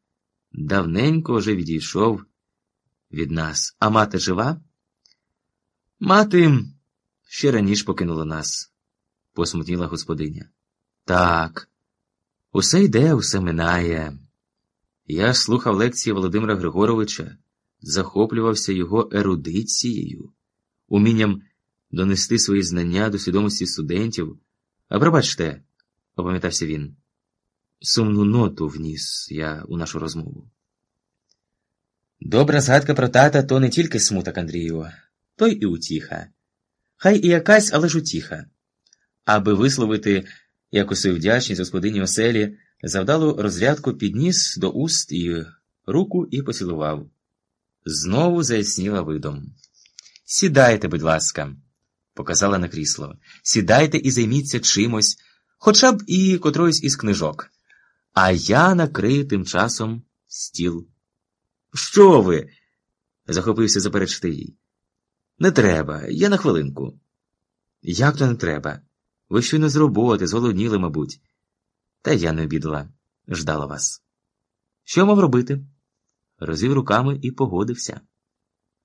давненько вже відійшов від нас, а мати жива? Мати ще раніше покинула нас, посмутніла господиня. Так, усе йде, усе минає. Я слухав лекції Володимира Григоровича, захоплювався його ерудицією, умінням донести свої знання до свідомості студентів. А пробачте, опам'ятався він, сумну ноту вніс я у нашу розмову. Добра згадка про тата то не тільки смуток Андрію, то й і утіха. Хай і якась, але ж утіха. Аби висловити свою вдячність господині оселі, завдалу розрядку підніс до уст і руку і поцілував. Знову заясніла видом. Сідайте, будь ласка, показала на крісло. Сідайте і займіться чимось, хоча б і котроюсь із книжок. А я накрию тим часом стіл. Що ви? захопився заперечити їй. Не треба, я на хвилинку. Як то не треба? Ви щойно з роботи, зголодніли, мабуть. Та я не обідала, ждала вас. Що мав робити? Розвів руками і погодився.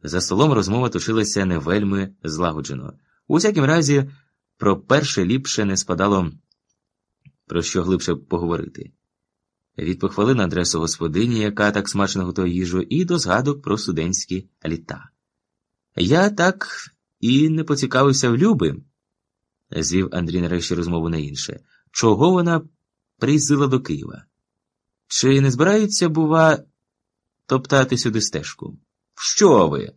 За столом розмова тушилася не вельми злагоджено. У всякім разі, про перше ліпше не спадало про що глибше поговорити. Від похвали на адресу господині, яка так смачно готує їжу, і до згадок про студентські літа. Я так і не поцікавився в Люби, звів Андрій нарешті розмову на інше, чого вона приїздила до Києва. Чи не збираються, бува, топтати сюди стежку? Що ви?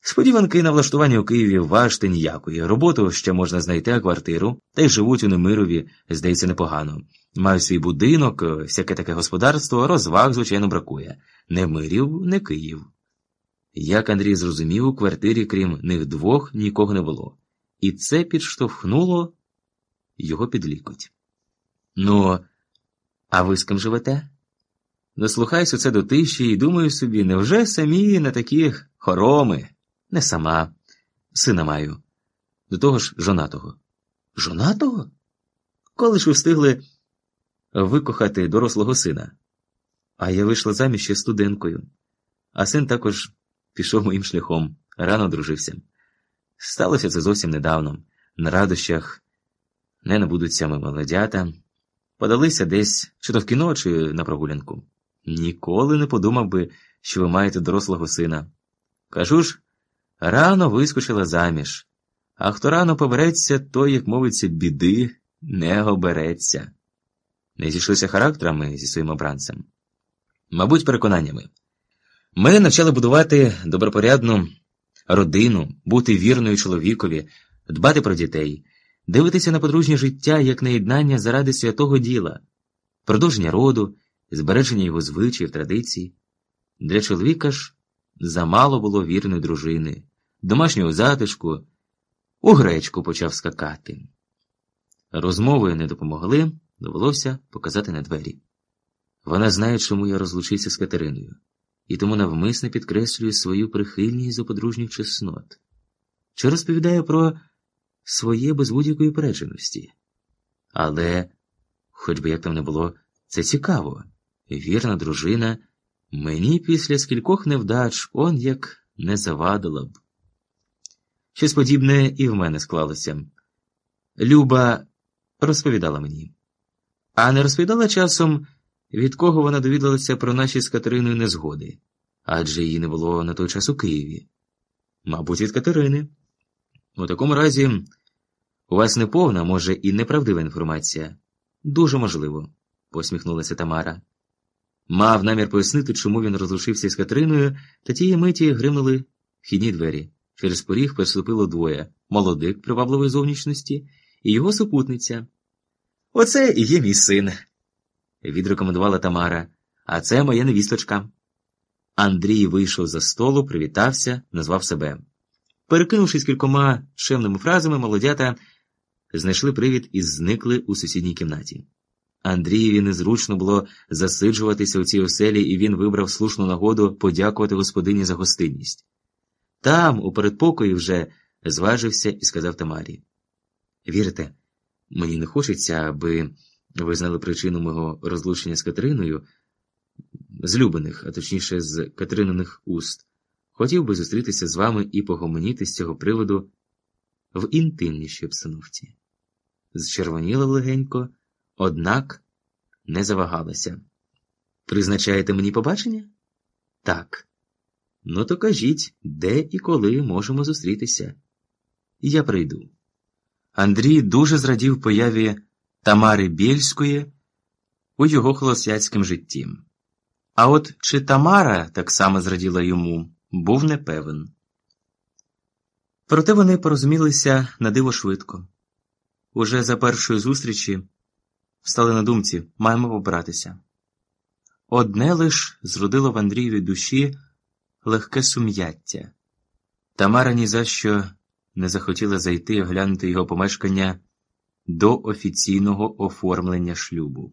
Сподіванки на влаштування у Києві важте ніякої. Роботу ще можна знайти, а квартиру, та й живуть у Немирові, здається, непогано. Мають свій будинок, всяке таке господарство, розваг, звичайно, бракує. Не мирів, не Київ. Як Андрій зрозумів, у квартирі, крім них двох, нікого не було, і це підштовхнуло його під лікоть. Ну, а ви з ким живете? Дослухаюсь оце до тиші і думаю собі, невже самі на такі хороми? Не сама, сина маю. До того ж, жонатого. Жонатого? Коли ж ви встигли викохати дорослого сина? А я вийшла заміж ще студенткою, а син також пішов моїм шляхом, рано дружився. Сталося це зовсім недавно. На радощах не набудуться ми молодята, подалися десь чи то в кіно, чи на прогулянку. Ніколи не подумав би, що ви маєте дорослого сина. Кажу ж, рано вискочила заміж, а хто рано побереться, той, як мовиться, біди не обереться. Не зійшлися характерами зі своїм обранцем. Мабуть, переконаннями. Мене навчали будувати добропорядну родину, бути вірною чоловікові, дбати про дітей, дивитися на подружнє життя як на єднання заради святого діла, продовження роду, збереження його звичаїв, традицій. Для чоловіка ж замало було вірної дружини, домашнього затишку, у гречку почав скакати. Розмовою не допомогли, довелося показати на двері. Вона знає, чому я розлучився з Катериною і тому навмисне підкреслює свою прихильність до подружніх чеснот, чи розповідає про своє без будь-якої передженості. Але, хоч би як там не було, це цікаво, вірна дружина мені після скількох невдач он як не завадила б. Щось подібне і в мене склалося. Люба розповідала мені, а не розповідала часом від кого вона довідалася про наші з Катериною незгоди, адже її не було на той час у Києві. Мабуть, від Катерини. У такому разі, у вас не повна, може, і неправдива інформація. Дуже можливо, посміхнулася Тамара. Мав намір пояснити, чому він розлучився з Катериною, та тієї миті гримнули вхідні двері. Через поріг переступило двоє молодик привабливої зовнішності і його супутниця. Оце і є мій син відрекомендувала Тамара, а це моя невісточка. Андрій вийшов за столу, привітався, назвав себе. Перекинувшись кількома шевними фразами, молодята знайшли привід і зникли у сусідній кімнаті. Андрієві незручно було засиджуватися у цій оселі, і він вибрав слушну нагоду подякувати господині за гостинність. Там, у передпокої, вже зважився і сказав Тамарі: Вірите, мені не хочеться, аби ви знали причину мого розлучення з Катериною, з любених, а точніше, з Катерининих уст. Хотів би зустрітися з вами і погомоніти з цього приводу в інтимнішій обстановці. Зчервоніла легенько, однак не завагалася. Призначаєте мені побачення? Так. Ну, то кажіть, де і коли можемо зустрітися. Я прийду. Андрій дуже зрадів появі Тамари Бєльської у його холосяцьким житті. А от чи Тамара так само зраділа йому, був не певен. Проте вони порозумілися на диво швидко. Уже за першої зустрічі стали на думці маємо побратися. Одне лиш зродило в Андрієві душі легке сум'яття. Тамара ні за що не захотіла зайти і глянути його помешкання до офіційного оформлення шлюбу.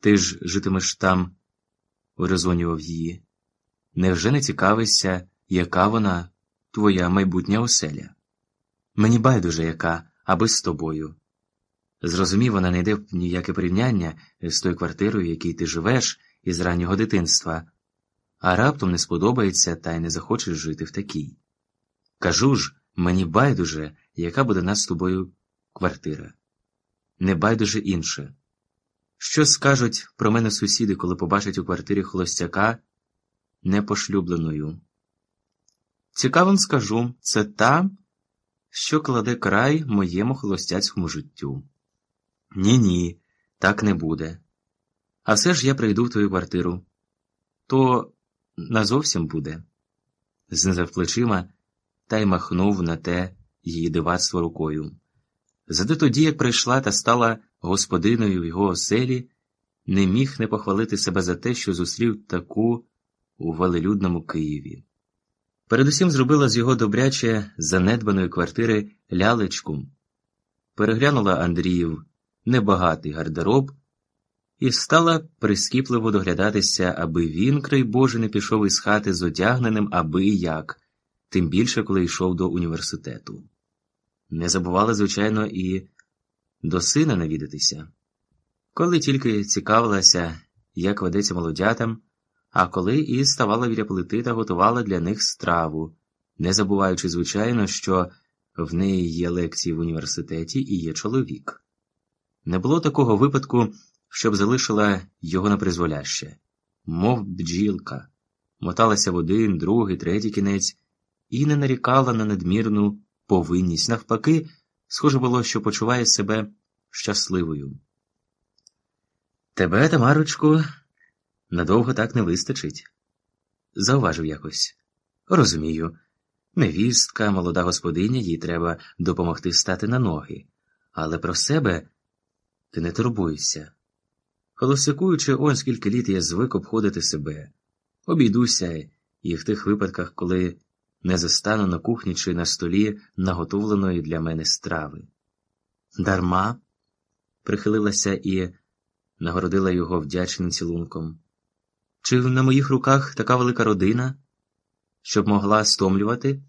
Ти ж житимеш там, урезонював її. Невже не цікавишся, яка вона, твоя майбутня оселя? Мені байдуже яка, аби з тобою. Зрозумів, вона не йде в ніяке порівняння з тою квартирою, в якій ти живеш із раннього дитинства, а раптом не сподобається та й не захочеш жити в такій. Кажу ж, мені байдуже, яка буде нас з тобою квартира. Не байдуже інше. Що скажуть про мене сусіди, коли побачать у квартирі холостяка непошлюбленою? Цікавим скажу, це та, що кладе край моєму холостяцькому життю. Ні, ні, так не буде. А все ж я прийду в твою квартиру. То назовсім буде. Знизав плечима та й махнув на те її дивацтво рукою. Зате тоді, як прийшла та стала господиною в його оселі, не міг не похвалити себе за те, що зустрів таку у велелюдному Києві. Передусім зробила з його добряче занедбаної квартири лялечку, переглянула Андріїв небагатий гардероб і стала прискіпливо доглядатися, аби він, край Боже, не пішов із хати з одягненим аби як, тим більше, коли йшов до університету. Не забувала, звичайно, і до сина навідатися. Коли тільки цікавилася, як ведеться молодятам, а коли і ставала біля плити та готувала для них страву, не забуваючи, звичайно, що в неї є лекції в університеті і є чоловік. Не було такого випадку, щоб залишила його на призволяще, мов бджілка, моталася в один, другий, третій кінець і не нарікала на надмірну повинність. Навпаки, схоже було, що почуває себе щасливою. Тебе, Тамарочку, надовго так не вистачить, зауважив якось. Розумію, невістка, молода господиня, їй треба допомогти стати на ноги, але про себе ти не турбуйся. Холостякуючи, он скільки літ я звик обходити себе, обійдуся і в тих випадках, коли не застану на кухні чи на столі наготовленої для мене страви. Дарма, прихилилася і нагородила його вдячним цілунком. Чи на моїх руках така велика родина, щоб могла стомлювати?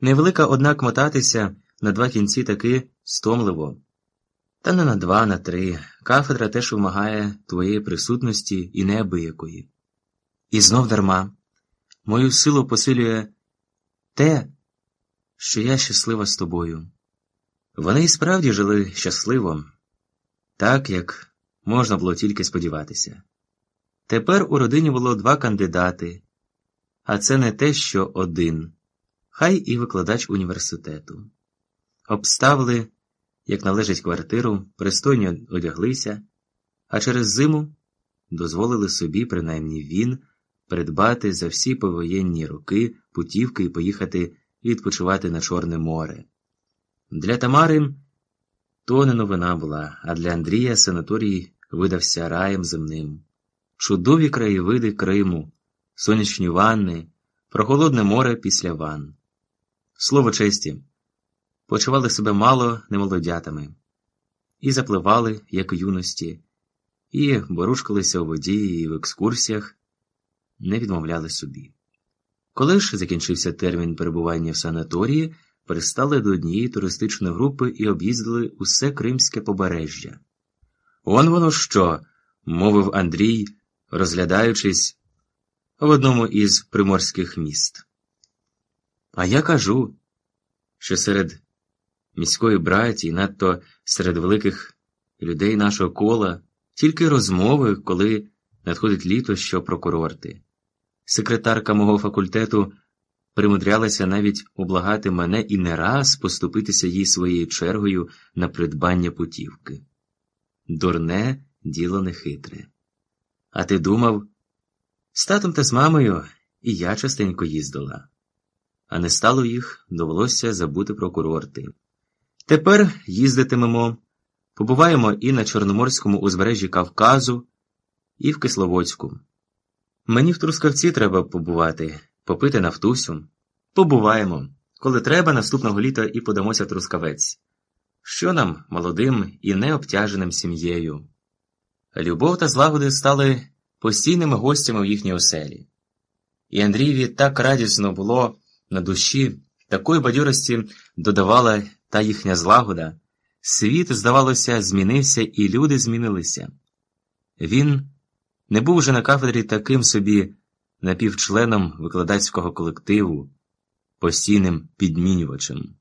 Невелика, однак, мотатися на два кінці таки стомливо. Та не на два, на три. Кафедра теж вимагає твоєї присутності і неабиякої. І знов дарма. Мою силу посилює те, що я щаслива з тобою. Вони і справді жили щасливо, так як можна було тільки сподіватися. Тепер у родині було два кандидати, а це не те, що один, хай і викладач університету. Обставили, як належить квартиру, пристойно одяглися, а через зиму дозволили собі, принаймні він, придбати за всі повоєнні роки путівки і поїхати відпочивати на Чорне море. Для Тамари то не новина була, а для Андрія санаторій видався раєм земним. Чудові краєвиди Криму, сонячні ванни, прохолодне море після ван. Слово честі, почували себе мало немолодятами, і запливали, як у юності, і борушкалися у воді і в екскурсіях, не відмовляли собі. Коли ж закінчився термін перебування в санаторії, пристали до однієї туристичної групи і об'їздили усе кримське побережжя. Он воно що? мовив Андрій, розглядаючись в одному із приморських міст. А я кажу, що серед міської браті, надто серед великих людей нашого кола, тільки розмови, коли надходить літо, що про курорти. Секретарка мого факультету примудрялася навіть облагати мене і не раз поступитися їй своєю чергою на придбання путівки. Дурне діло нехитре. А ти думав, з татом та з мамою і я частенько їздила, а не стало їх, довелося забути про курорти. Тепер їздитимемо, побуваємо і на Чорноморському узбережжі Кавказу, і в Кисловодську. Мені в Трускавці треба побувати, попити нафтусю. Побуваємо, коли треба, наступного літа і подамося в Трускавець. Що нам, молодим і необтяженим сім'єю? Любов та злагоди стали постійними гостями в їхній оселі. І Андрієві так радісно було на душі, такої бадьорості додавала та їхня злагода. Світ, здавалося, змінився, і люди змінилися. Він не був вже на кафедрі таким собі напівчленом викладацького колективу, постійним підмінювачем,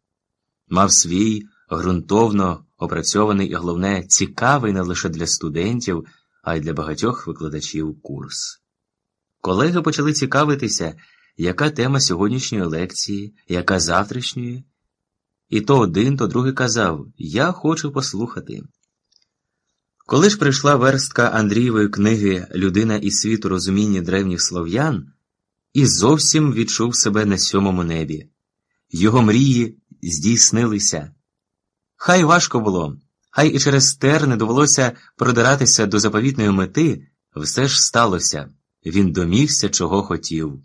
мав свій ґрунтовно опрацьований і, головне, цікавий не лише для студентів, а й для багатьох викладачів курс. Колеги почали цікавитися, яка тема сьогоднішньої лекції, яка завтрашньої. І то один, то другий казав Я хочу послухати. Коли ж прийшла верстка Андрієвої книги Людина і світ у розумінні древніх слов'ян, і зовсім відчув себе на сьомому небі. Його мрії здійснилися. Хай важко було, хай і через терни довелося продиратися до заповітної мети, все ж сталося він домігся, чого хотів.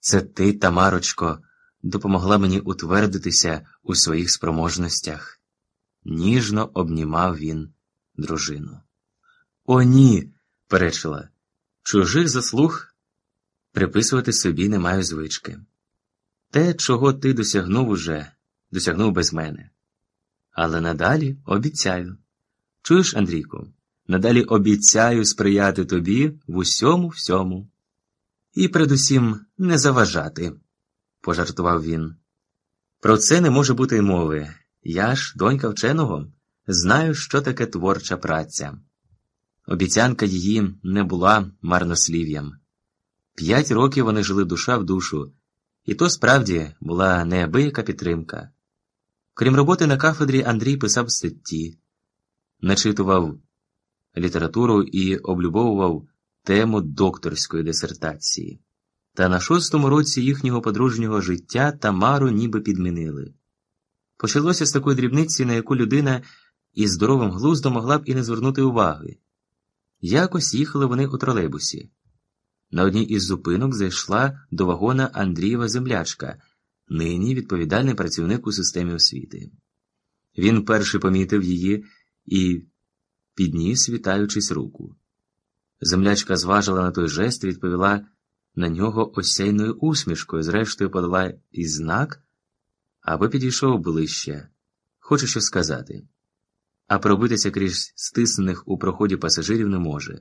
Це ти, Тамарочко, допомогла мені утвердитися у своїх спроможностях. Ніжно обнімав він дружину. О, ні, перечила. Чужих заслуг приписувати собі не маю звички. Те, чого ти досягнув уже, досягнув без мене. Але надалі обіцяю. Чуєш, Андрійку, надалі обіцяю сприяти тобі в усьому всьому. І передусім не заважати, пожартував він. Про це не може бути й мови. Я ж, донька вченого, знаю, що таке творча праця. Обіцянка її не була марнослів'ям. П'ять років вони жили душа в душу, і то справді була неабияка підтримка. Крім роботи на кафедрі, Андрій писав статті, начитував літературу і облюбовував тему докторської дисертації. Та на шостому році їхнього подружнього життя Тамару ніби підмінили. Почалося з такої дрібниці, на яку людина із здоровим глуздом могла б і не звернути уваги. Якось їхали вони у тролейбусі. На одній із зупинок зайшла до вагона Андрієва землячка, нині відповідальний працівник у системі освіти. Він перший помітив її і підніс, вітаючись руку. Землячка зважила на той жест і відповіла на нього осяйною усмішкою, зрештою подала і знак, аби підійшов ближче. Хочу що сказати. А пробитися крізь стиснених у проході пасажирів не може.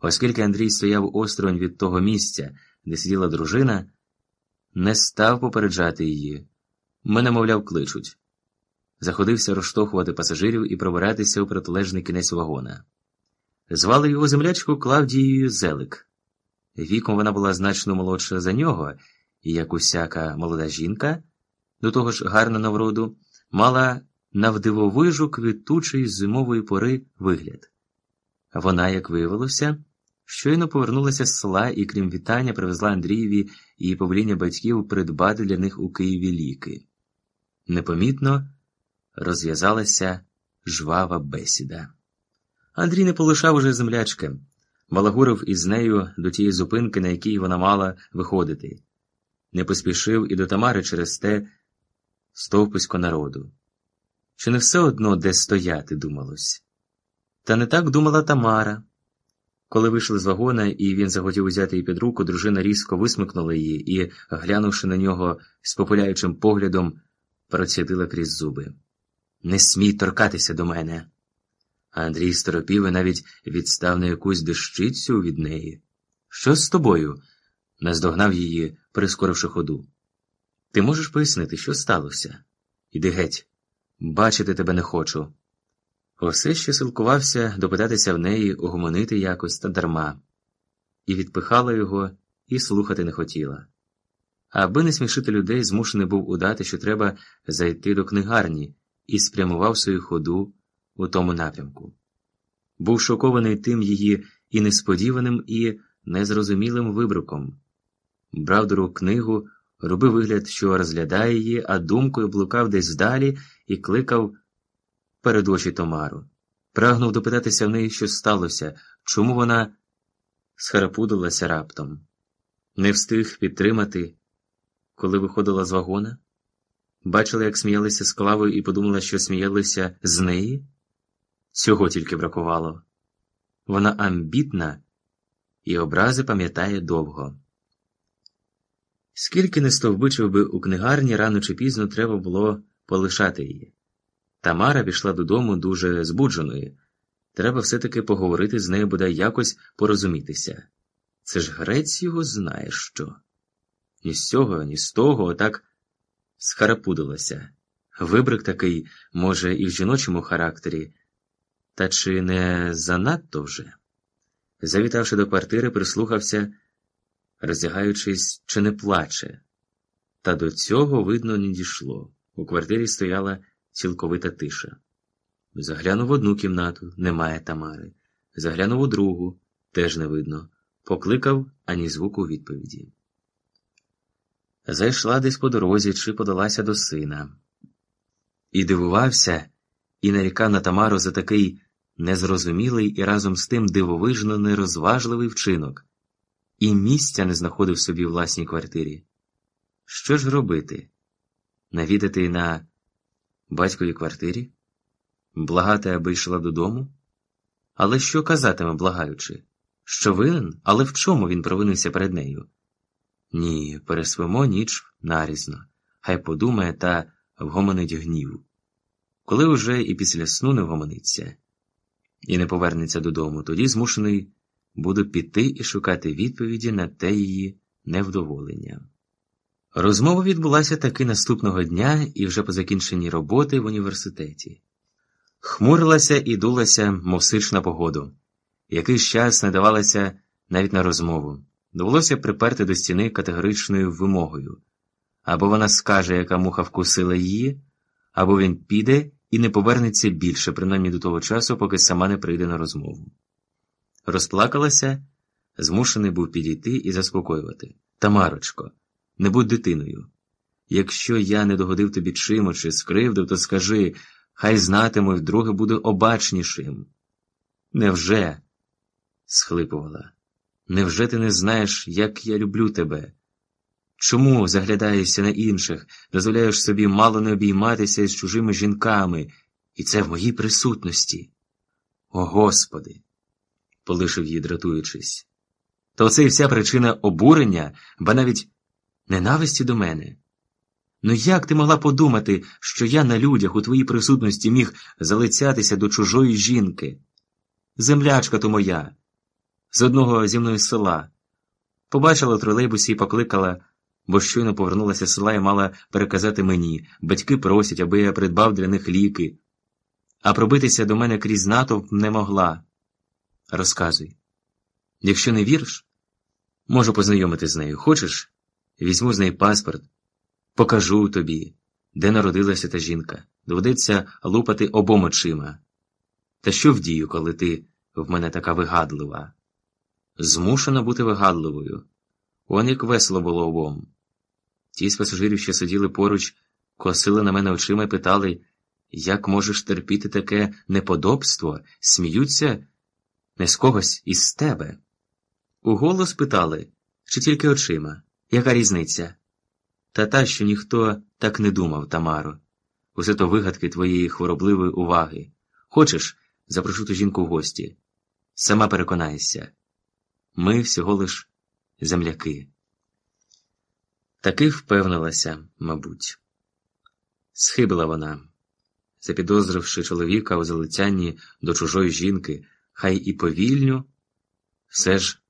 Оскільки Андрій стояв осторонь від того місця, де сиділа дружина, не став попереджати її. Мене, мовляв, кличуть. Заходився розштовхувати пасажирів і пробиратися у протилежний кінець вагона. Звали його землячку Клавдією Зелик. Віком вона була значно молодша за нього, і, як усяка молода жінка, до того ж гарна на вроду, мала навдивовижу квітучий з зимової пори вигляд. Вона, як виявилося, щойно повернулася з села і, крім вітання, привезла Андрієві і повеління батьків придбати для них у Києві ліки. Непомітно розв'язалася жвава бесіда. Андрій не полишав уже землячки, балагурив із нею до тієї зупинки, на якій вона мала виходити, не поспішив і до Тамари через те стовписько народу. Чи не все одно де стояти, думалось? Та не так думала Тамара. Коли вийшли з вагона, і він захотів узяти її під руку, дружина різко висмикнула її і, глянувши на нього з популяючим поглядом, процідила крізь зуби. Не смій торкатися до мене. Андрій сторопів і навіть відстав на якусь дещицю від неї. Що з тобою? наздогнав її, прискоривши ходу. Ти можеш пояснити, що сталося? Іди геть, бачити тебе не хочу. Усе ще силкувався допитатися в неї, угомонити якось та дарма, і відпихала його, і слухати не хотіла. Аби не смішити людей, змушений був удати, що треба зайти до книгарні, і спрямував свою ходу у тому напрямку. Був шокований тим її і несподіваним, і незрозумілим вибруком. Брав до рук книгу, робив вигляд, що розглядає її, а думкою блукав десь вдалі і кликав перед очі Томару. Прагнув допитатися в неї, що сталося, чому вона схарапудилася раптом. Не встиг підтримати, коли виходила з вагона. Бачила, як сміялися з клавою, і подумала, що сміялися з неї? Цього тільки бракувало. Вона амбітна і образи пам'ятає довго. Скільки не стовбичив би у книгарні, рано чи пізно треба було полишати її. Тамара пішла додому дуже збудженою. Треба все-таки поговорити з нею, бодай якось порозумітися. Це ж грець його знає що. Ні з цього, ні з того, отак схарапудилася. Вибрик такий, може, і в жіночому характері, та чи не занадто вже? Завітавши до квартири, прислухався, роздягаючись, чи не плаче. Та до цього, видно, не дійшло. У квартирі стояла цілковита тиша. Заглянув в одну кімнату, немає Тамари. Заглянув у другу, теж не видно. Покликав ані звуку відповіді. Зайшла десь по дорозі чи подалася до сина. І дивувався, і нарікав на Тамару за такий незрозумілий і разом з тим дивовижно нерозважливий вчинок, і місця не знаходив собі в власній квартирі. Що ж робити? Навідати на батьковій квартирі? Благати, аби йшла додому? Але що казатиме, благаючи? Що винен, але в чому він провинився перед нею? Ні, пересвимо ніч нарізно, хай подумає та вгомонить гнів. Коли уже і після сну не вгомониться, і не повернеться додому, тоді змушений буду піти і шукати відповіді на те її невдоволення. Розмова відбулася таки наступного дня і вже по закінченні роботи в університеті. Хмурилася і дулася, мов сич на погоду. Якийсь час не давалася навіть на розмову. Довелося приперти до стіни категоричною вимогою або вона скаже, яка муха вкусила її, або він піде і не повернеться більше, принаймні до того часу, поки сама не прийде на розмову. Розплакалася, змушений був підійти і заспокоювати. Тамарочко, не будь дитиною. Якщо я не догодив тобі чимось чи скривдив, то скажи, хай знатиму, вдруге буде обачнішим. Невже? схлипувала. Невже ти не знаєш, як я люблю тебе? Чому заглядаєшся на інших, дозволяєш собі мало не обійматися із чужими жінками, і це в моїй присутності? О Господи! полишив її, дратуючись. То це і вся причина обурення, ба навіть ненависті до мене. Ну як ти могла подумати, що я на людях у твоїй присутності міг залицятися до чужої жінки? Землячка то моя, з одного зі мною села. Побачила тролейбусі і покликала бо щойно повернулася з села і мала переказати мені батьки просять, аби я придбав для них ліки, а пробитися до мене крізь натовп не могла. Розказуй. Якщо не віриш, можу познайомити з нею. Хочеш? Візьму з неї паспорт, покажу тобі, де народилася та жінка. Доведеться лупати обом очима. Та що вдію, коли ти в мене така вигадлива? Змушена бути вигадливою. Он як весело було обом. Ті з пасажирів, що сиділи поруч, косили на мене очима і питали, Як можеш терпіти таке неподобство, сміються не з когось із тебе? Уголос питали, чи тільки очима, яка різниця? Та та, що ніхто так не думав, Тамаро. Усе то вигадки твоєї хворобливої уваги. Хочеш, запрошу ту жінку в гості. Сама переконаєшся. Ми всього лиш земляки. Таки впевнилася, мабуть. Схибила вона, запідозривши чоловіка у залицянні до чужої жінки, хай і повільню, все ж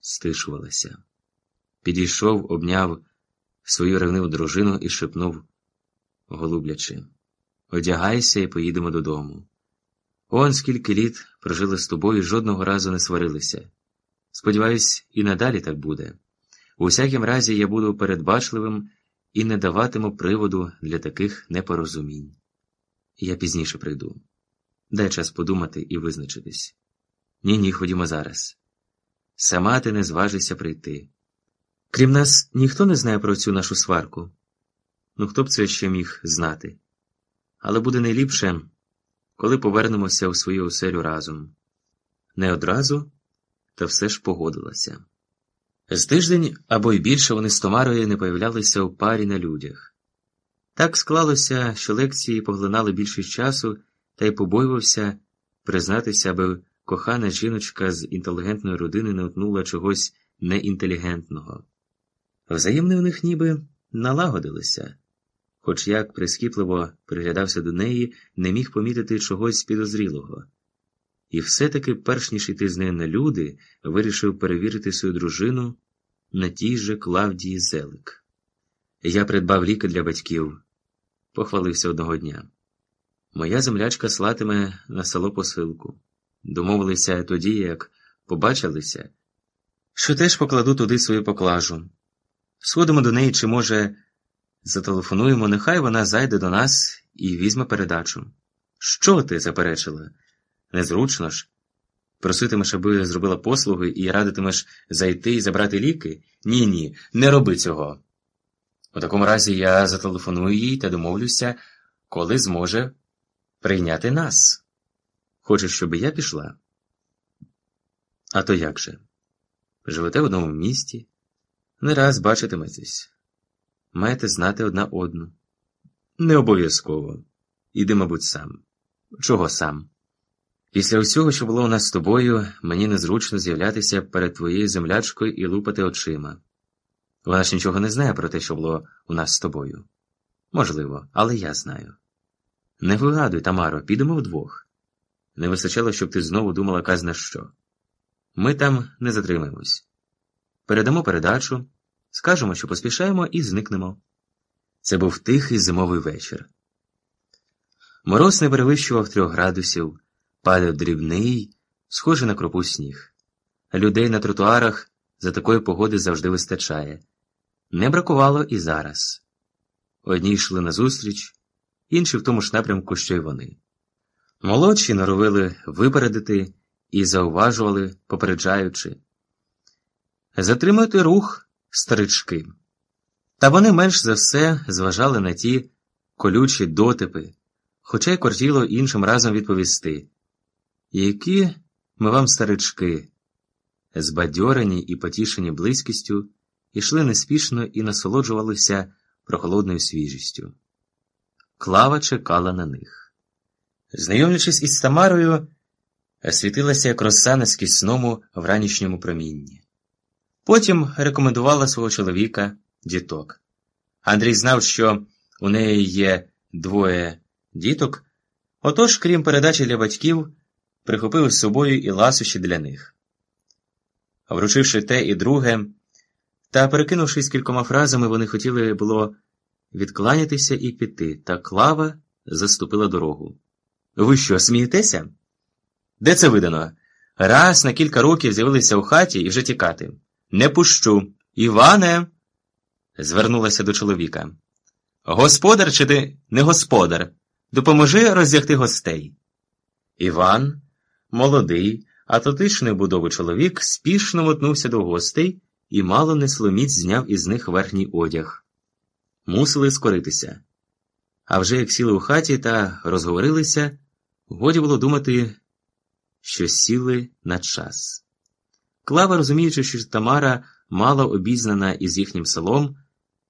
стишувалася. Підійшов, обняв свою ревниву дружину і шепнув, голублячи, одягайся і поїдемо додому. Он скільки літ прожили з тобою жодного разу не сварилися. Сподіваюсь, і надалі так буде. У всякім разі, я буду передбачливим і не даватиму приводу для таких непорозумінь. Я пізніше прийду. Дай час подумати і визначитись. Ні, ні, ходімо зараз. Сама ти не зважишся прийти. Крім нас, ніхто не знає про цю нашу сварку. Ну хто б це ще міг знати? Але буде найліпше, коли повернемося у свою оселю разом. Не одразу, та все ж погодилася. З тиждень або й більше вони з Томарою не появлялися у парі на людях. Так склалося, що лекції поглинали більшість часу, та й побоювався признатися, аби кохана жіночка з інтелігентної родини не утнула чогось неінтелігентного. Взаємне у них ніби налагодилися, хоч як прискіпливо приглядався до неї, не міг помітити чогось підозрілого. І все-таки, перш ніж іти з нею на люди, вирішив перевірити свою дружину на тій же Клавдії Зелик. Я придбав ліки для батьків, похвалився одного дня. Моя землячка слатиме на село посилку. Домовилися тоді, як побачилися, що теж покладу туди свою поклажу. Сходимо до неї, чи, може, зателефонуємо, нехай вона зайде до нас і візьме передачу. Що ти? заперечила? Незручно ж. Проситимеш, аби зробила послуги і радитимеш зайти і забрати ліки? Ні, ні, не роби цього. У такому разі я зателефоную їй та домовлюся, коли зможе прийняти нас. Хочеш, щоб я пішла? А то як же? Живете в одному місті, не раз бачитиметесь, маєте знати одна одну. Не обов'язково. Іди, мабуть, сам. Чого сам? Після усього, що було у нас з тобою, мені незручно з'являтися перед твоєю землячкою і лупати очима. Вона ж нічого не знає про те, що було у нас з тобою. Можливо, але я знаю. Не вигадуй, Тамаро, підемо вдвох. Не вистачало, щоб ти знову думала казна що. Ми там не затримаємось. Передамо передачу, скажемо, що поспішаємо, і зникнемо. Це був тихий зимовий вечір. Мороз не перевищував трьох градусів, падав дрібний, схожий на кропу сніг. Людей на тротуарах за такої погоди завжди вистачає. Не бракувало і зараз. Одні йшли назустріч, інші в тому ж напрямку, що й вони. Молодші норовили випередити і зауважували, попереджаючи. Затримуйте рух, старички. Та вони менш за все зважали на ті колючі дотипи, хоча й кортіло іншим разом відповісти. Які ми вам, старички, збадьорені і потішені близькістю, ішли неспішно і насолоджувалися прохолодною свіжістю. Клава чекала на них. Знайомлячись із Тамарою, світилася як роса на скісному вранішньому промінні. Потім рекомендувала свого чоловіка діток. Андрій знав, що у неї є двоє діток, отож, крім передачі для батьків, прихопив з собою і ласощі для них. Вручивши те і друге, та перекинувшись кількома фразами, вони хотіли було відкланятися і піти, та клава заступила дорогу. Ви що, смієтеся? Де це видано? Раз на кілька років з'явилися у хаті і вже тікати. Не пущу. Іване. звернулася до чоловіка. Господар чи ти не господар? Допоможи роздягти гостей. Іван, молодий, атлетичної будови чоловік, спішно мотнувся до гостей і мало не сломіць зняв із них верхній одяг. Мусили скоритися. А вже як сіли у хаті та розговорилися, годі було думати, що сіли на час. Клава, розуміючи, що Тамара мало обізнана із їхнім селом,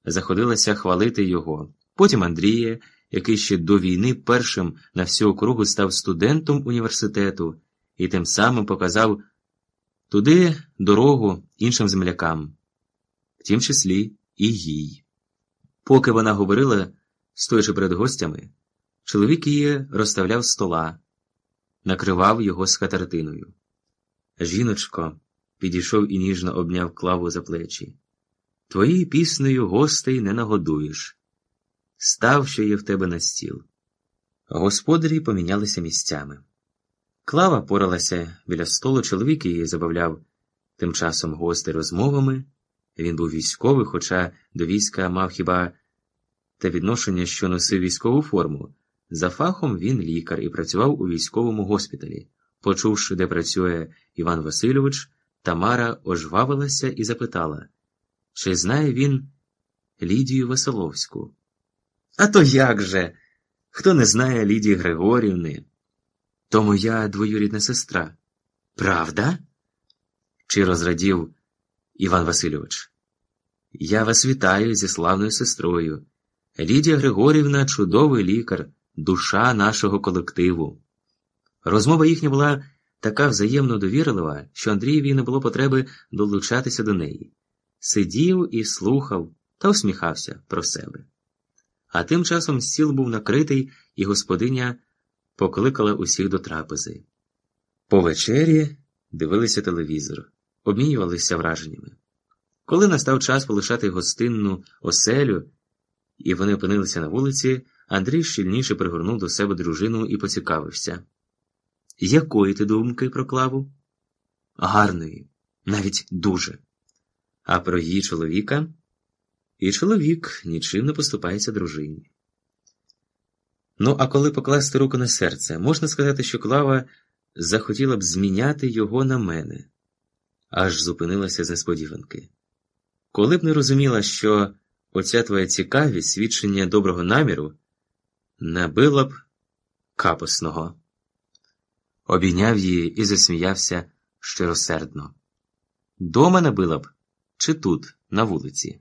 заходилася хвалити його. Потім Андрія, який ще до війни першим на всю округу став студентом університету і тим самим показав туди дорогу іншим землякам, в тім числі і їй. Поки вона говорила, стоячи перед гостями, чоловік її розставляв стола, накривав його скатертиною. Жіночко, підійшов і ніжно обняв клаву за плечі. Твоєю піснею гостей не нагодуєш. Став, що є в тебе на стіл. Господарі помінялися місцями. Клава поралася біля столу, чоловік її забавляв тим часом гостей розмовами. Він був військовий, хоча до війська мав хіба те відношення, що носив військову форму. За фахом він лікар і працював у військовому госпіталі. Почувши, де працює Іван Васильович, Тамара ожвавилася і запитала, чи знає він Лідію Веселовську. А то як же? Хто не знає Лідії Григорівни? То моя двоюрідна сестра. Правда? Чи розрадів Іван Васильович? Я вас вітаю зі славною сестрою. Лідія Григорівна чудовий лікар, душа нашого колективу. Розмова їхня була така взаємно довірлива, що Андрієві не було потреби долучатися до неї. Сидів і слухав та усміхався про себе. А тим часом стіл був накритий, і господиня покликала усіх до трапези. По вечері дивилися телевізор, обмінювалися враженнями. Коли настав час полишати гостинну оселю, і вони опинилися на вулиці, Андрій щільніше пригорнув до себе дружину і поцікавився. Якої ти думки про клаву? Гарної, навіть дуже. А про її чоловіка? І чоловік нічим не поступається дружині. Ну, а коли покласти руку на серце, можна сказати, що Клава захотіла б зміняти його на мене, аж зупинилася з несподіванки. Коли б не розуміла, що оця твоя цікавість, свідчення доброго наміру, набила б капосного. Обійняв її і засміявся щиросердно. Дома набила б, чи тут, на вулиці?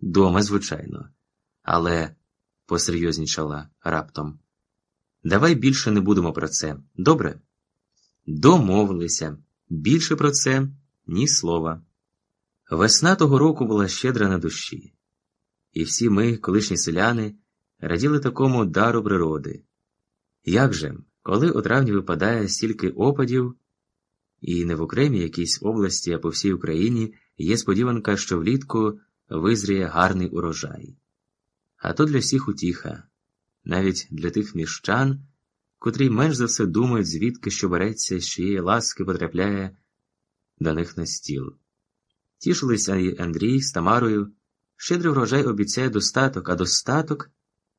Дома, звичайно, але посерйознічала раптом. Давай більше не будемо про це, добре? Домовилися. Більше про це ні слова. Весна того року була щедра на душі, і всі ми, колишні селяни, раділи такому дару природи. Як же, коли у травні випадає стільки опадів, і не в окремій якійсь області, а по всій Україні є сподіванка, що влітку визріє гарний урожай. А то для всіх утіха, навіть для тих міщан, котрі менш за все думають, звідки що береться, з чиєї ласки потрапляє до них на стіл. Тішилися Андрій з Тамарою, щедрий врожай обіцяє достаток, а достаток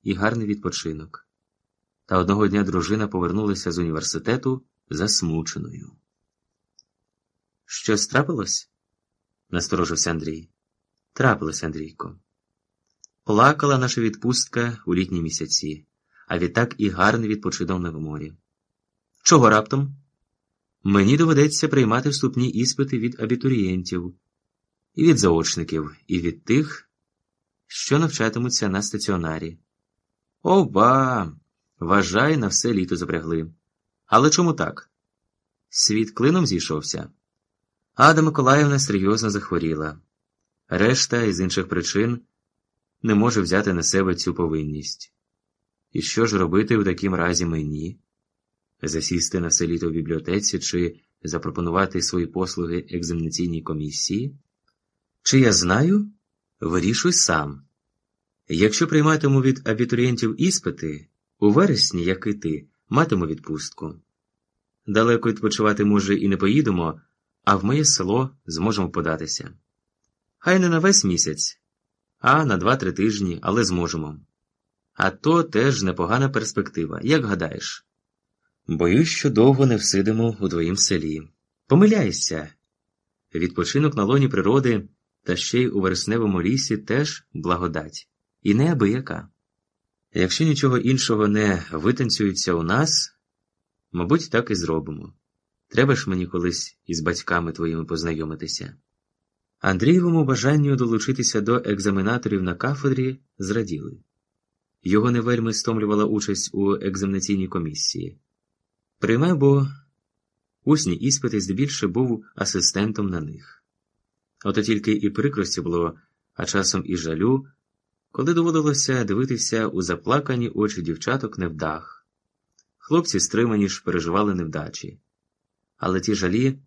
і гарний відпочинок. Та одного дня дружина повернулася з університету засмученою. Щось трапилось? насторожився Андрій. Трапилось, Андрійко. Плакала наша відпустка у літні місяці, а відтак і гарний відпочинок на морі. Чого раптом? Мені доведеться приймати вступні іспити від абітурієнтів, і від заочників, і від тих, що навчатимуться на стаціонарі. Оба! Вважай, на все літо запрягли. Але чому так? Світ клином зійшовся. Ада Миколаївна серйозно захворіла. Решта із інших причин не може взяти на себе цю повинність. І що ж робити в такім разі мені? Засісти на все літо в бібліотеці чи запропонувати свої послуги екзаменаційній комісії? Чи я знаю? Вирішуй сам. Якщо прийматиму від абітурієнтів іспити, у вересні, як і ти, матиму відпустку. Далеко відпочивати, може, і не поїдемо, а в моє село зможемо податися. Хай не на весь місяць, а на два-три тижні, але зможемо. А то теж непогана перспектива, як гадаєш. Боюсь, що довго не всидимо у твоїм селі. Помиляйся. Відпочинок на лоні природи та ще й у вересневому лісі теж благодать, і неабияка. Якщо нічого іншого не витанцюється у нас, мабуть, так і зробимо. Треба ж мені колись із батьками твоїми познайомитися. Андрієвому бажанню долучитися до екзаменаторів на кафедрі зраділи. Його не вельми стомлювала участь у екзаменаційній комісії. Прийме, бо усні іспити здебільше був асистентом на них. Ото тільки і прикрості було, а часом і жалю, коли доводилося дивитися у заплакані очі дівчаток невдах. Хлопці стримані ж переживали невдачі, але ті жалі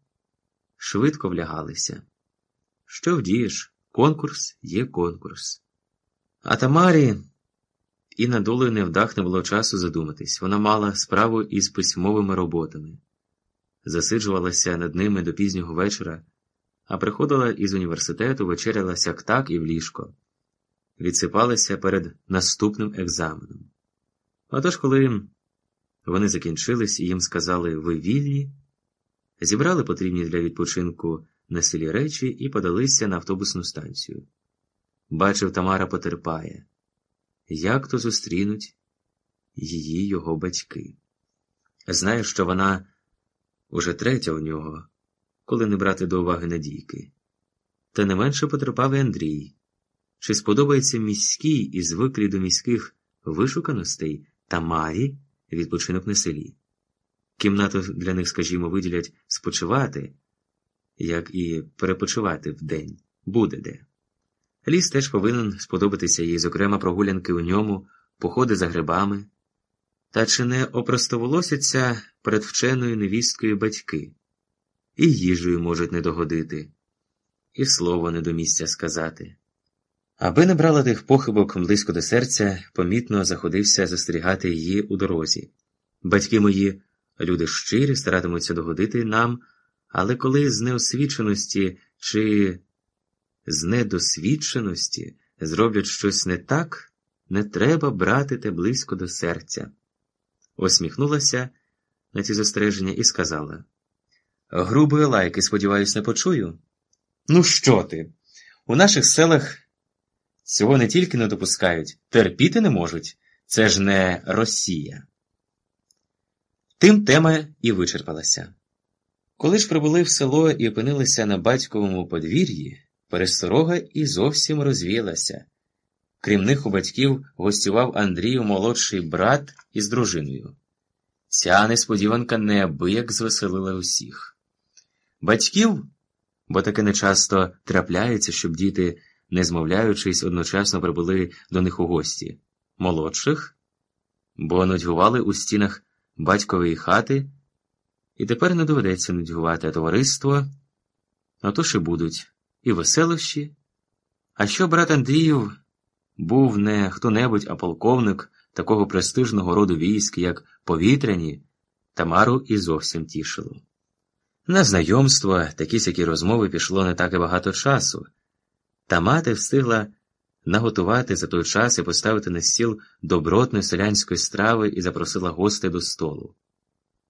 швидко влягалися. Що вдієш? Конкурс є конкурс. А Тамарі і на долею невдах не було часу задуматись. Вона мала справу із письмовими роботами, засиджувалася над ними до пізнього вечора, а приходила із університету, вечеряла сяк так і в ліжко, відсипалася перед наступним екзаменом. Отож, коли вони закінчились і їм сказали ви вільні, зібрали потрібні для відпочинку на селі речі і подалися на автобусну станцію. Бачив, Тамара потерпає, як то зустрінуть її його батьки. Знає, що вона уже третя у нього, коли не брати до уваги надійки. Та не менше потерпав і Андрій. Чи сподобається міській і звиклій до міських вишуканостей Тамарі відпочинок на селі? Кімнату для них, скажімо, виділять спочивати як і перепочивати вдень, буде де. Ліс теж повинен сподобатися їй, зокрема, прогулянки у ньому, походи за грибами. Та чи не опростоволосяться перед вченою невісткою батьки, і їжею можуть не догодити, і слово не до місця сказати. Аби не брала тих похибок близько до серця, помітно заходився застерігати її у дорозі. Батьки мої, люди щирі, старатимуться догодити нам. Але коли з неосвіченості чи з недосвідченості зроблять щось не так, не треба брати те близько до серця. Усміхнулася на ці застереження і сказала Грубої лайки, сподіваюсь, не почую. Ну, що ти? У наших селах цього не тільки не допускають, терпіти не можуть. Це ж не Росія. Тим тема і вичерпалася. Коли ж прибули в село і опинилися на батьковому подвір'ї, пересторога і зовсім розвіялася. Крім них у батьків гостював Андрію молодший брат із дружиною. Ця несподіванка неабияк звеселила усіх. Батьків, бо таке нечасто трапляється, щоб діти, не змовляючись, одночасно прибули до них у гості, молодших, бо нудьгували у стінах батькової хати. І тепер не доведеться нудьгувати товариство, отож і будуть і веселощі. А що брат Андріїв був не хто-небудь, а полковник такого престижного роду військ, як повітряні, Тамару і зовсім тішило. На знайомство такі сякі розмови пішло не так і багато часу, та мати встигла наготувати за той час і поставити на стіл добротної селянської страви і запросила гостей до столу.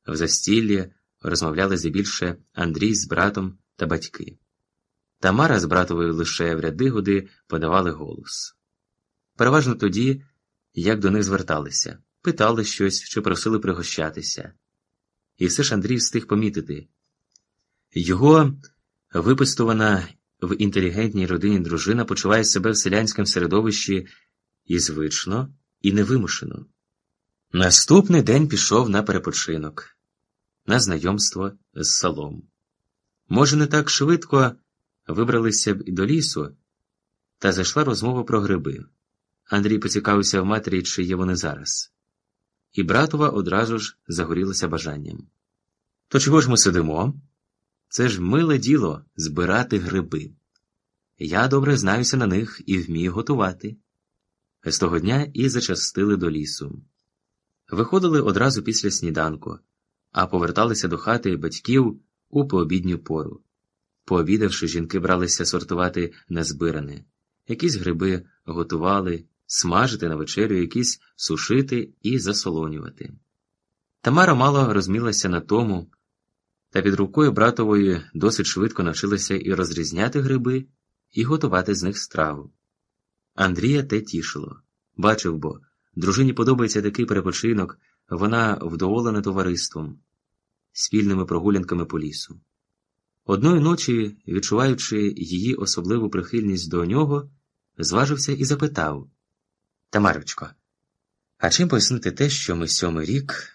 В застіллі розмовляли здебільше Андрій з братом та батьки. Тамара з братовою лише в ряди годи подавали голос. Переважно тоді, як до них зверталися, питали щось чи просили пригощатися. І все ж Андрій встиг помітити його випистувана в інтелігентній родині дружина почуває себе в селянському середовищі і звично, і невимушено. Наступний день пішов на перепочинок на знайомство з селом. Може, не так швидко вибралися б і до лісу, та зайшла розмова про гриби. Андрій поцікавився в матері, чи є вони зараз. І братова одразу ж загорілася бажанням. То чого ж ми сидимо? Це ж миле діло збирати гриби. Я добре знаюся на них і вмію готувати. З того дня і зачастили до лісу. Виходили одразу після сніданку а поверталися до хати батьків у пообідню пору. Пообідавши, жінки бралися сортувати незбиране. Якісь гриби готували, смажити на вечерю, якісь сушити і засолонювати. Тамара мало розмілася на тому, та під рукою братової досить швидко навчилася і розрізняти гриби, і готувати з них страву. Андрія те тішило. Бачив бо, Дружині подобається такий перепочинок, вона вдоволена товариством, спільними прогулянками по лісу. Одної ночі, відчуваючи її особливу прихильність до нього, зважився і запитав Тамарочко, а чим пояснити те, що ми сьомий рік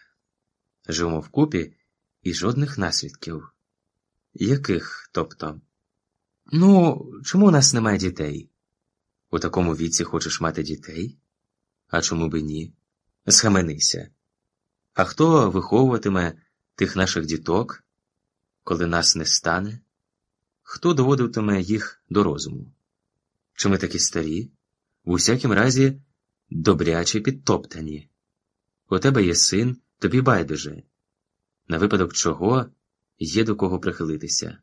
живемо вкупі і жодних наслідків? Яких тобто? Ну, чому у нас немає дітей? У такому віці хочеш мати дітей? А чому би ні? Схаменися. А хто виховуватиме тих наших діток, коли нас не стане? Хто доводитиме їх до розуму? Чи ми такі старі? В усякім разі добряче підтоптані. У тебе є син, тобі байдуже, на випадок чого є до кого прихилитися.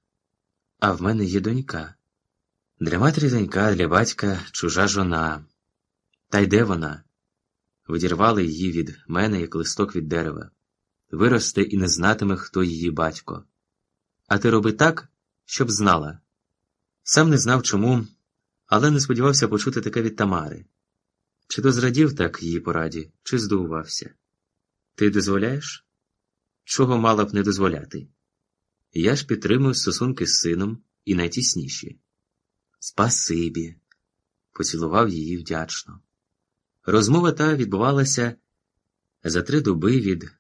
А в мене є донька. Для матері донька, для батька чужа жона. Та й де вона? Видірвали її від мене, як листок від дерева. Виросте і не знатиме, хто її батько. А ти роби так, щоб знала. Сам не знав чому, але не сподівався почути таке від Тамари. Чи то зрадів так її пораді, чи здивувався? Ти дозволяєш? Чого мала б не дозволяти? Я ж підтримую стосунки з сином і найтісніші. Спасибі, поцілував її вдячно. Розмова та відбувалася за три доби від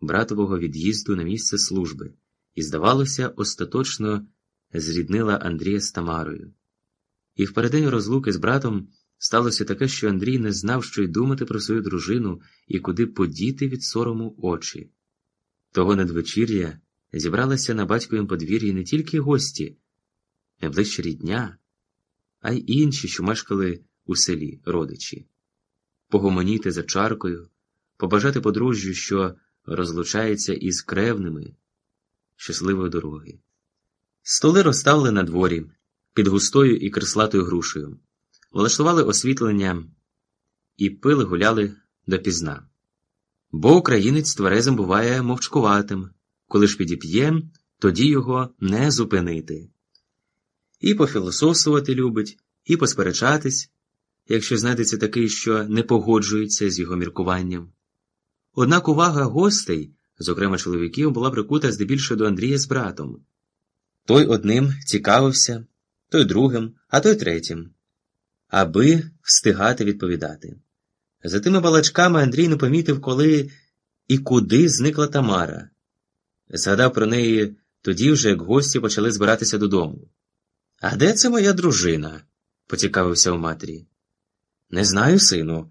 братового від'їзду на місце служби і, здавалося, остаточно зріднила Андрія з Тамарою. І в передень розлуки з братом сталося таке, що Андрій не знав, що й думати про свою дружину і куди подіти від сорому очі. Того надвечір'я зібралися на батьковім подвір'ї не тільки гості, найближчі рідня, а й інші, що мешкали у селі родичі, погомоніти за чаркою, побажати подружжю, що розлучається із кревними щасливої дороги. Столи розставили на дворі під густою і креслатою грушею, влаштували освітлення і пили гуляли допізна. Бо українець тверезим буває мовчкуватим, коли ж підіп'є, тоді його не зупинити. І пофілософствувати любить, і посперечатись, якщо знайдеться такий, що не погоджується з його міркуванням. Однак увага гостей, зокрема чоловіків, була прикута здебільшого до Андрія з братом. Той одним цікавився, той другим, а той третім, аби встигати відповідати. За тими балачками Андрій не помітив, коли і куди зникла Тамара. Згадав про неї тоді вже, як гості почали збиратися додому. А де це моя дружина? поцікавився у матері. Не знаю, сину.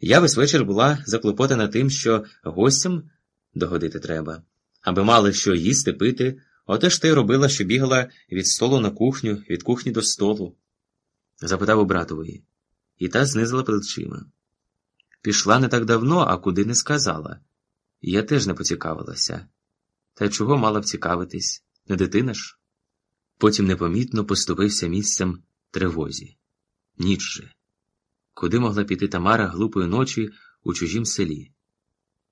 Я весь вечір була заклопотана тим, що гостям догодити треба, аби мали що їсти, пити, оте ж ти робила, що бігала від столу на кухню, від кухні до столу. запитав у братової, і та знизила плечима. Пішла не так давно, а куди не сказала. Я теж не поцікавилася. Та чого мала б цікавитись, не дитина ж? Потім непомітно поступився місцем тривозі. Ніч же. Куди могла піти Тамара глупої ночі у чужім селі?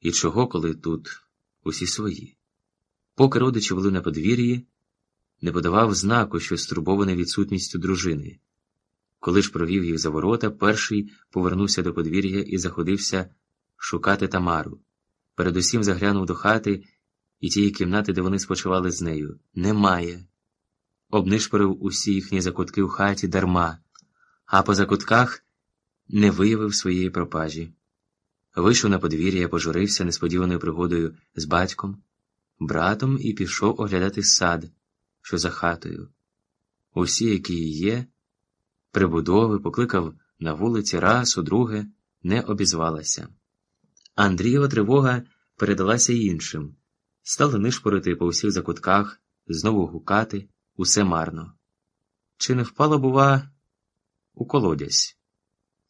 І чого, коли тут усі свої? Поки родичі були на подвір'ї, не подавав знаку, що стурбований відсутністю дружини. Коли ж провів їх за ворота, перший повернувся до подвір'я і заходився шукати Тамару. Передусім заглянув до хати і тієї кімнати, де вони спочивали з нею. Немає. Обнишпорив усі їхні закутки у хаті дарма, а по закутках не виявив своєї пропажі. Вийшов на подвір'я, пожурився несподіваною пригодою з батьком, братом і пішов оглядати сад, що за хатою. Усі, які є, прибудови, покликав на вулиці раз, у друге, не обізвалася. Андрієва тривога передалася іншим. Стали нишпорити по усіх закутках, знову гукати, усе марно. Чи не впала, бува, у колодязь?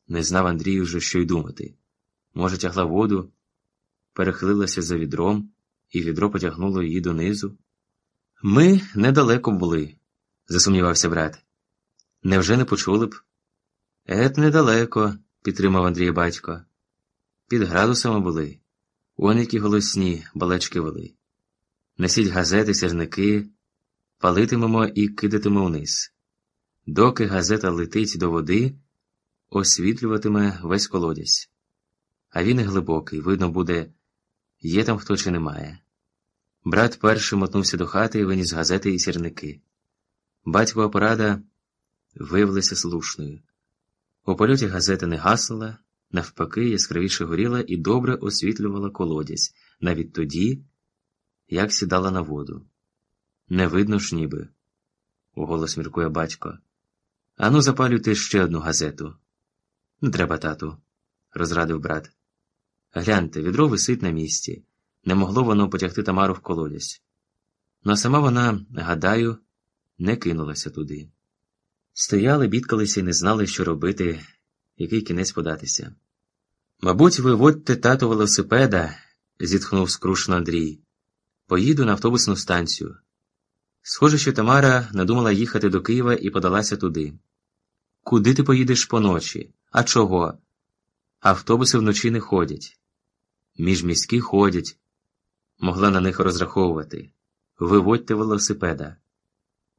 Не знав Андрій вже, що й думати. Може, тягла воду, перехилилася за відром, і відро потягнуло її донизу. Ми недалеко були, засумнівався брат. Невже не почули б? Ет, недалеко, підтримав Андрій батько. Під градусами були, вони які голосні балачки вели. Несіть газети, сірники, палитимемо і кидатимо вниз. Доки газета летить до води, освітлюватиме весь колодязь. а він і глибокий, видно буде, є там хто чи немає. Брат перший мотнувся до хати і виніс газети і сірники. Батькова порада виявилася слушною. У польоті газета не гаснула, навпаки, яскравіше горіла і добре освітлювала колодязь, навіть тоді, як сідала на воду. Не видно ж ніби, уголос міркує батько. Ану, запалюйте ще одну газету. Не треба, тату, розрадив брат. Гляньте, відро висить на місці. Не могло воно потягти Тамару в колодязь. Ну а сама вона, гадаю, не кинулася туди. Стояли, бідкалися і не знали, що робити, який кінець податися. Мабуть, виводьте тату велосипеда, зітхнув скрушно Андрій. Поїду на автобусну станцію. Схоже, що Тамара надумала їхати до Києва і подалася туди. Куди ти поїдеш поночі? А чого? Автобуси вночі не ходять. Міжміські ходять. Могла на них розраховувати. Виводьте велосипеда.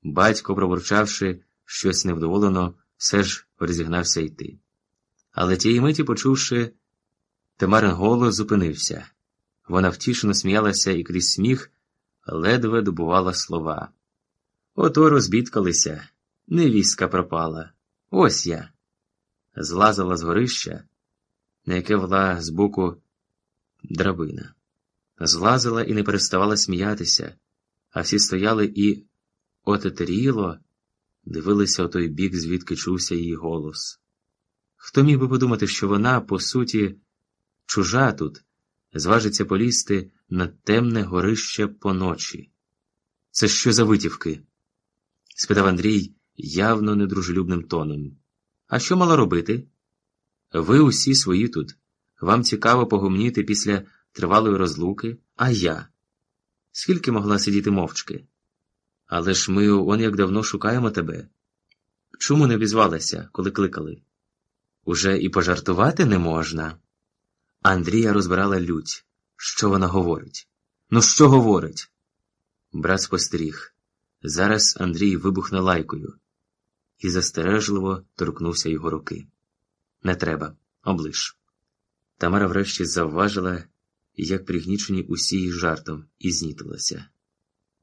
Батько, пробурчавши щось невдоволено, все ж розігнався йти. Але тієї миті, почувши, Тамарин голос зупинився. Вона втішено сміялася і крізь сміх ледве добувала слова. Ото розбідкалися, невістка пропала. Ось я. Злазила з горища, на яке вела збоку драбина. Злазила і не переставала сміятися, а всі стояли і отетеріло дивилися у той бік, звідки чувся її голос. Хто міг би подумати, що вона, по суті, чужа тут, зважиться полізти на темне горище поночі? Це що за витівки? спитав Андрій явно недружелюбним тоном. А що мала робити? Ви усі свої тут. Вам цікаво погомніти після тривалої розлуки, а я. Скільки могла сидіти мовчки? Але ж ми он як давно шукаємо тебе. Чому не обізвалася, коли кликали? Уже і пожартувати не можна. Андрія розбирала лють. Що вона говорить? Ну, що говорить? Брат спостеріг. Зараз Андрій вибухне лайкою і застережливо торкнувся його руки. Не треба, облиш. Тамара врешті завважила, як пригнічені усі її жартом, і знітилася.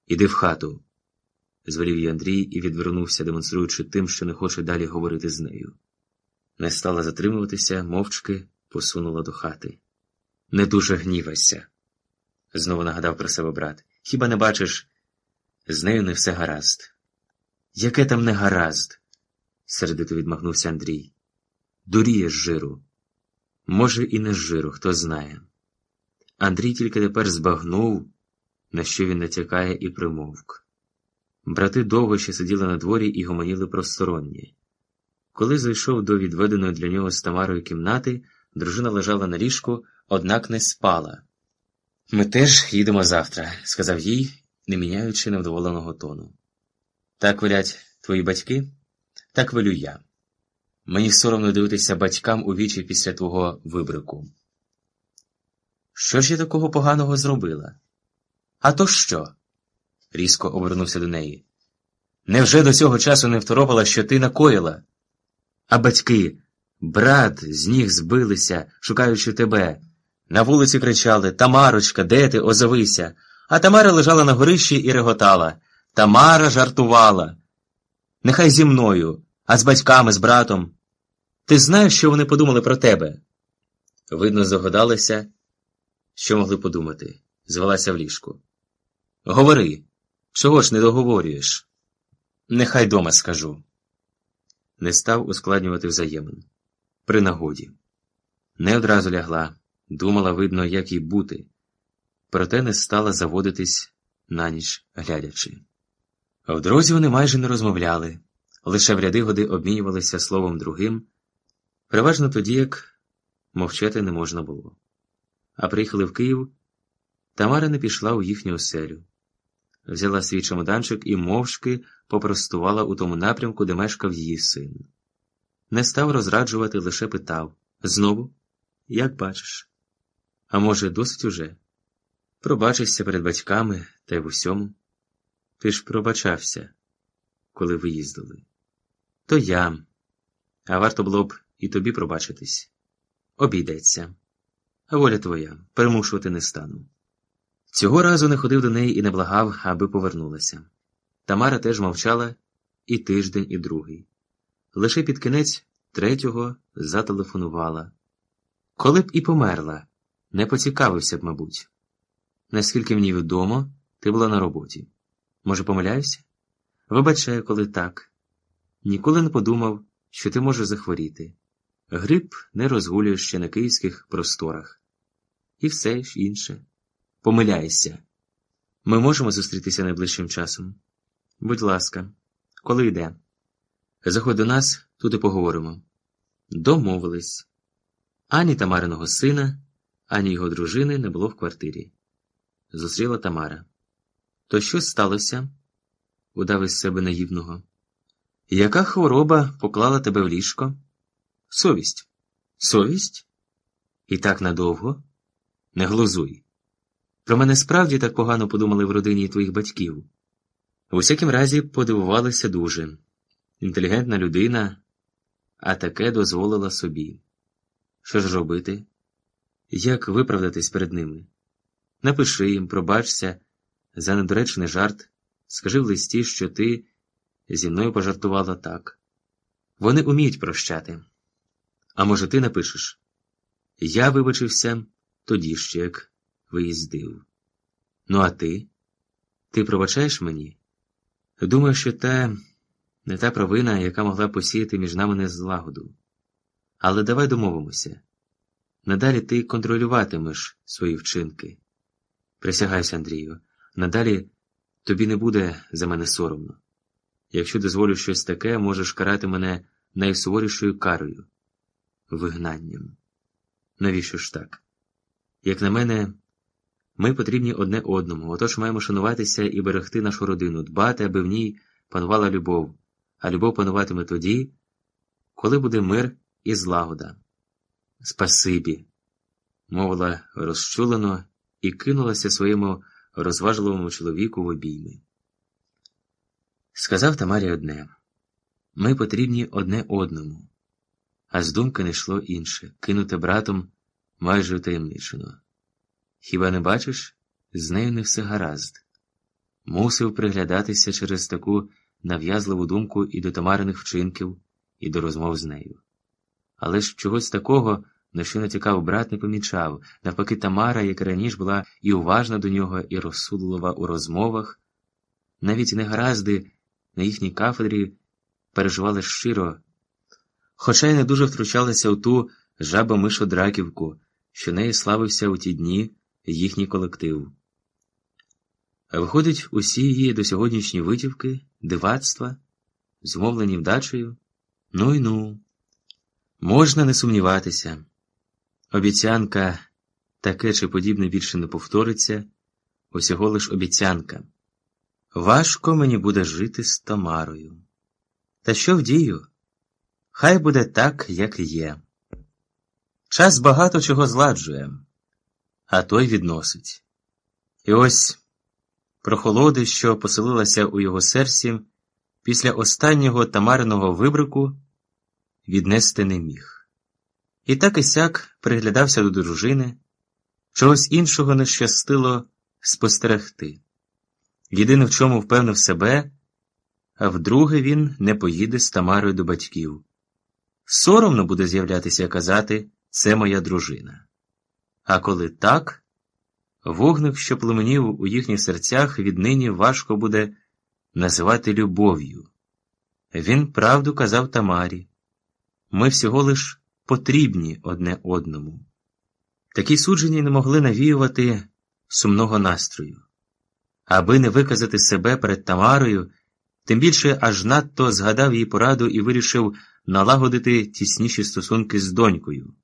Іди в хату, звелів їй Андрій і відвернувся, демонструючи тим, що не хоче далі говорити з нею. Не стала затримуватися, мовчки посунула до хати. Не дуже гнівайся, знову нагадав про себе брат. Хіба не бачиш? З нею не все гаразд. Яке там не гаразд? сердито відмахнувся Андрій. Дуріє з жиру. Може, і не з жиру, хто знає. Андрій тільки тепер збагнув, на що він натякає, і примовк. Брати довго ще сиділи на дворі і гомоніли просторонні. Коли зайшов до відведеної для нього з Тамарою кімнати, дружина лежала на ліжку, однак не спала. Ми теж їдемо завтра, сказав їй, не міняючи невдоволеного тону. Так велять твої батьки, так велю я. Мені соромно дивитися батькам у вічі після твого вибрику. Що ж я такого поганого зробила? А то що? Різко обернувся до неї. Невже до цього часу не второпала, що ти накоїла? А батьки, брат, з ніг збилися, шукаючи тебе. На вулиці кричали Тамарочка, де ти, озовися. А Тамара лежала на горищі і реготала. Тамара жартувала. Нехай зі мною, а з батьками, з братом. Ти знаєш, що вони подумали про тебе? Видно, загадалися, що могли подумати. Звелася в ліжку. Говори, чого ж не договорюєш? Нехай дома скажу. Не став ускладнювати взаємин. При нагоді. Не одразу лягла, думала, видно, як їй бути, проте не стала заводитись на ніч глядячи. В дорозі вони майже не розмовляли, лише в ряди годи обмінювалися словом другим, переважно тоді, як мовчати не можна було. А приїхали в Київ, Тамара не пішла у їхню оселю. Взяла свій чемоданчик і мовчки попростувала у тому напрямку, де мешкав її син. Не став розраджувати, лише питав знову, як бачиш? А може, досить уже? Пробачишся перед батьками та й в усьому. Ти ж пробачався, коли виїздили. То я, а варто було б і тобі пробачитись. Обійдеться. Воля твоя, примушувати не стану. Цього разу не ходив до неї і не благав, аби повернулася. Тамара теж мовчала і тиждень, і другий. Лише під кінець третього зателефонувала. Коли б і померла, не поцікавився б, мабуть. Наскільки мені відомо, ти була на роботі. Може, помиляюся? Вибачаю, коли так. Ніколи не подумав, що ти можеш захворіти. Грип не розгулює ще на київських просторах. І все ж інше. Помиляйся. Ми можемо зустрітися найближчим часом. Будь ласка, коли йде? Заходь до нас, тут і поговоримо. Домовились. Ані Тамариного сина, ані його дружини не було в квартирі. Зустріла Тамара. То що сталося? удав із себе наївного. Яка хвороба поклала тебе в ліжко? Совість. Совість? І так надовго? Не глузуй. Про мене справді так погано подумали в родині твоїх батьків. У всякім разі, подивувалися дуже. Інтелігентна людина, а таке дозволила собі. Що ж робити? Як виправдатись перед ними? Напиши їм, пробачся за недоречний жарт, скажи в листі, що ти зі мною пожартувала так. Вони уміють прощати. А може, ти напишеш? Я вибачився тоді ще як виїздив. Ну, а ти? Ти пробачаєш мені? Думаю, що те не та провина, яка могла посіяти між нами незлагоду. Але давай домовимося. Надалі ти контролюватимеш свої вчинки. Присягайся, Андрію, надалі тобі не буде за мене соромно. Якщо дозволю щось таке, можеш карати мене найсуворішою карою вигнанням. Навіщо ж так? Як на мене, ми потрібні одне одному, отож маємо шануватися і берегти нашу родину, дбати, аби в ній панувала любов, а любов пануватиме тоді, коли буде мир і злагода. Спасибі, мовила розчулено і кинулася своєму розважливому чоловіку в обійми. Сказав Тамарі одне ми потрібні одне одному, а з думки не йшло інше кинуте братом майже втаємничено. Хіба не бачиш, з нею не все гаразд. Мусив приглядатися через таку нав'язливу думку і до Тамариних вчинків, і до розмов з нею. Але ж чогось такого, на що натякав брат, не помічав, навпаки, Тамара, як раніше була і уважна до нього, і розсудлива у розмовах, навіть негаразди на їхній кафедрі переживали щиро, хоча й не дуже втручалися у ту жабо мишу драківку, що неї славився у ті дні їхній колектив. Виходить, усі її до сьогоднішні витівки, дивацтва, зумовлені вдачею, ну й ну, можна не сумніватися. Обіцянка таке чи подібне більше не повториться, усього лиш обіцянка. Важко мені буде жити з Тамарою. Та що вдію? Хай буде так, як є. Час багато чого зладжує, а той відносить. І ось прохолоди, що поселилася у його серці, після останнього тамариного вибрику віднести не міг. І так і сяк приглядався до дружини, чогось іншого не щастило спостерегти. Єдине, в чому впевнив себе, а вдруге він не поїде з Тамарою до батьків. Соромно буде з'являтися казати це моя дружина. А коли так, вогник, що племенів у їхніх серцях, віднині важко буде називати любов'ю. Він правду казав Тамарі ми всього лиш потрібні одне одному. Такі суджені не могли навіювати сумного настрою. Аби не виказати себе перед Тамарою, тим більше аж надто згадав її пораду і вирішив налагодити тісніші стосунки з донькою.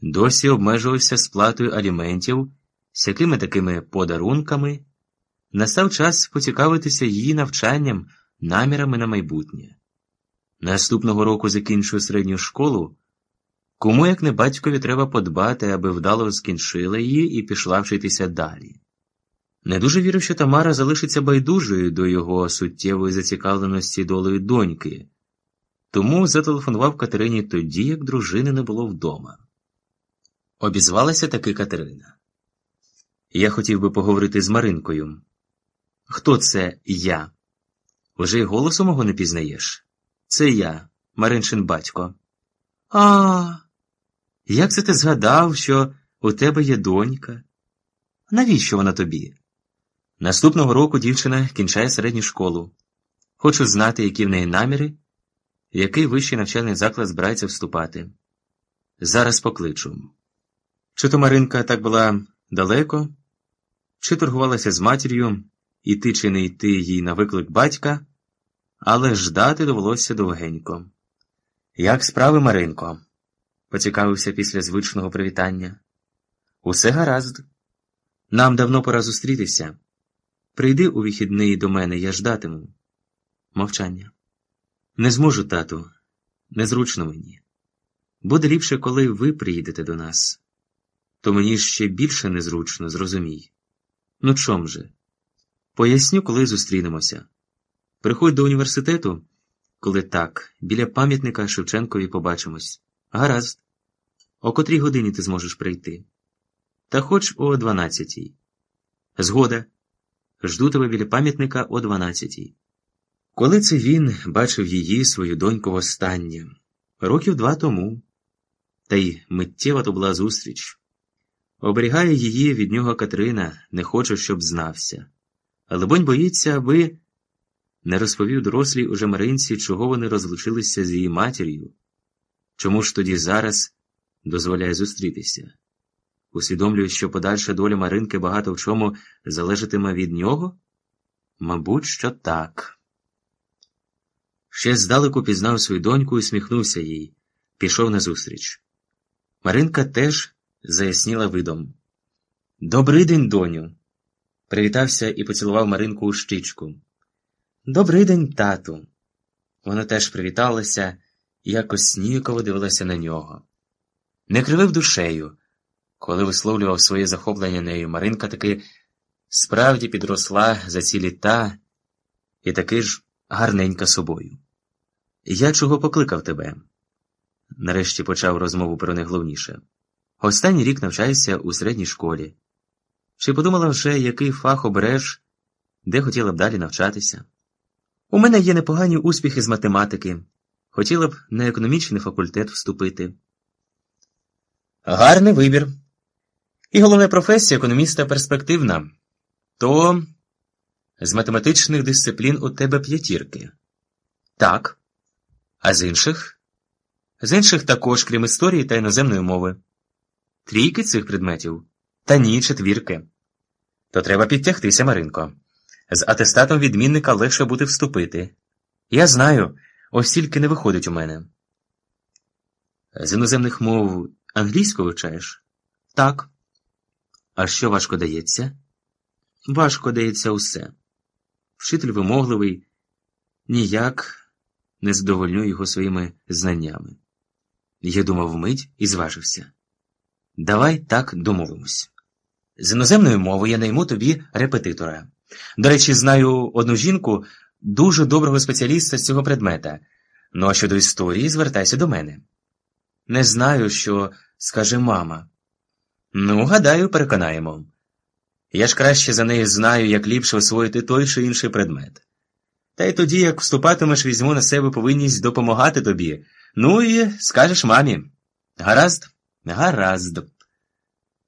Досі обмежувався сплатою аліментів, всякими такими подарунками, настав час поцікавитися її навчанням, намірами на майбутнє. Наступного року закінчує середню школу. Кому, як не батькові, треба подбати, аби вдало скінчила її і пішла вчитися далі. Не дуже вірив, що Тамара залишиться байдужою до його суттєвої зацікавленості долею доньки, тому зателефонував Катерині тоді, як дружини не було вдома. Обізвалася таки Катерина. Я хотів би поговорити з Маринкою. Хто це я? Уже й голосу мого не пізнаєш? Це я, Маринчин батько. А, як це ти згадав, що у тебе є донька? Навіщо вона тобі? Наступного року дівчина кінчає середню школу. Хочу знати, які в неї наміри, який вищий навчальний заклад збирається вступати. Зараз покличу. Чи то Маринка так була далеко, чи торгувалася з матір'ю, іти чи не йти їй на виклик батька, але ждати довелося довгенько. Як справи, Маринко? поцікавився після звичного привітання. Усе гаразд. Нам давно пора зустрітися. Прийди у вихідний до мене, я ждатиму. Мовчання. Не зможу, тату, незручно мені. Буде ліпше, коли ви приїдете до нас. То мені ще більше незручно, зрозумій. Ну чом же? Поясню, коли зустрінемося. Приходь до університету, коли так, біля пам'ятника Шевченкові побачимось. Гаразд. О котрій годині ти зможеш прийти? Та хоч о дванадцятій. Згода. Жду тебе біля пам'ятника о дванадцятій. Коли це він бачив її, свою доньку востаннє? Років два тому. Та й миттєва то була зустріч. Оберігає її від нього Катерина, не хоче, щоб знався. Але бонь боїться, аби не розповів дорослій уже Маринці, чого вони розлучилися з її матір'ю. Чому ж тоді зараз дозволяє зустрітися? Усвідомлює, що подальша доля Маринки багато в чому залежатиме від нього? Мабуть, що так. Ще здалеку пізнав свою доньку і сміхнувся їй, пішов назустріч. Маринка теж заясніла видом. Добрий день, доню. Привітався і поцілував Маринку у щичку. Добрий день, тату. Вона теж привіталася і якось ніяково дивилася на нього. Не кривив душею. Коли висловлював своє захоплення нею, Маринка таки справді підросла за ці літа і таки ж гарненька собою. Я чого покликав тебе? Нарешті почав розмову про найголовніше. Останній рік навчаюся у середній школі. Чи подумала вже, який фах обереш, де хотіла б далі навчатися? У мене є непогані успіхи з математики. Хотіла б на економічний факультет вступити. Гарний вибір. І головна професія економіста перспективна. То з математичних дисциплін у тебе п'ятірки. Так. А з інших? З інших також, крім історії та іноземної мови. Трійки цих предметів? Та ні, четвірки. То треба підтягтися, Маринко. З атестатом відмінника легше буде вступити. Я знаю, ось тільки не виходить у мене. З іноземних мов англійську вивчаєш? Так. А що важко дається? Важко дається усе. Вчитель вимогливий, ніяк не задовольню його своїми знаннями. Я думав вмить і зважився. Давай так домовимось. З іноземної мови я найму тобі репетитора. До речі, знаю одну жінку, дуже доброго спеціаліста з цього предмета. Ну а щодо історії, звертайся до мене. Не знаю, що скаже мама. Ну, гадаю, переконаємо. Я ж краще за неї знаю, як ліпше освоїти той чи інший предмет. Та й тоді, як вступатимеш, візьму на себе повинність допомагати тобі. Ну і скажеш мамі. Гаразд? Гаразд.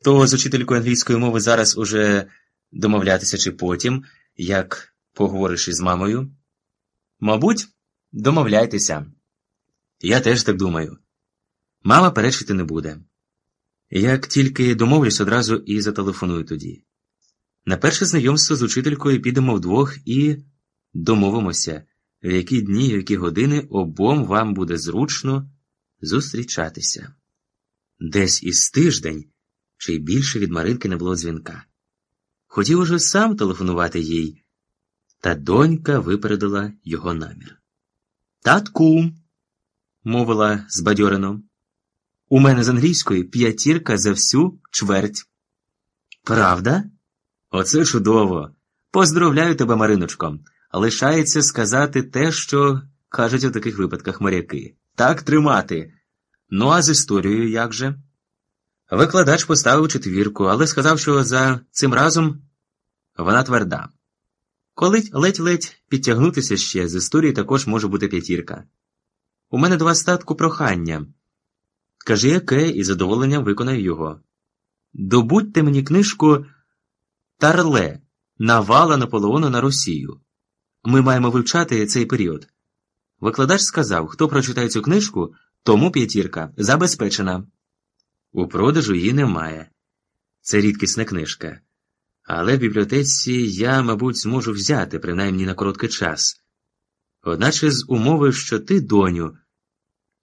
То з учителькою англійської мови зараз уже домовлятися чи потім, як поговориш із мамою? Мабуть, домовляйтеся. Я теж так думаю. Мама перечити не буде. Як тільки домовлюсь, одразу і зателефоную тоді. На перше знайомство з учителькою підемо вдвох і домовимося, в які дні, в які години обом вам буде зручно зустрічатися. Десь із тиждень чи й більше від Маринки не було дзвінка. Хотів уже сам телефонувати їй, та донька випередила його намір. Татку, мовила збадьорено, у мене з англійської п'ятірка за всю чверть. Правда? Оце чудово. Поздравляю тебе, Мариночко. Лишається сказати те, що кажуть у таких випадках моряки. Так тримати. Ну, а з історією як же? Викладач поставив четвірку, але сказав, що за цим разом вона тверда. Коли ледь-ледь підтягнутися ще з історії також може бути п'ятірка. У мене до вас статку прохання. Кажи, яке, і задоволенням виконаю його. Добудьте мені книжку Тарле Навала Наполеону на Росію. Ми маємо вивчати цей період. Викладач сказав, хто прочитає цю книжку, тому п'ятірка забезпечена. У продажу її немає. Це рідкісна книжка. Але в бібліотеці я, мабуть, зможу взяти, принаймні на короткий час. Одначе з умови, що ти, доню,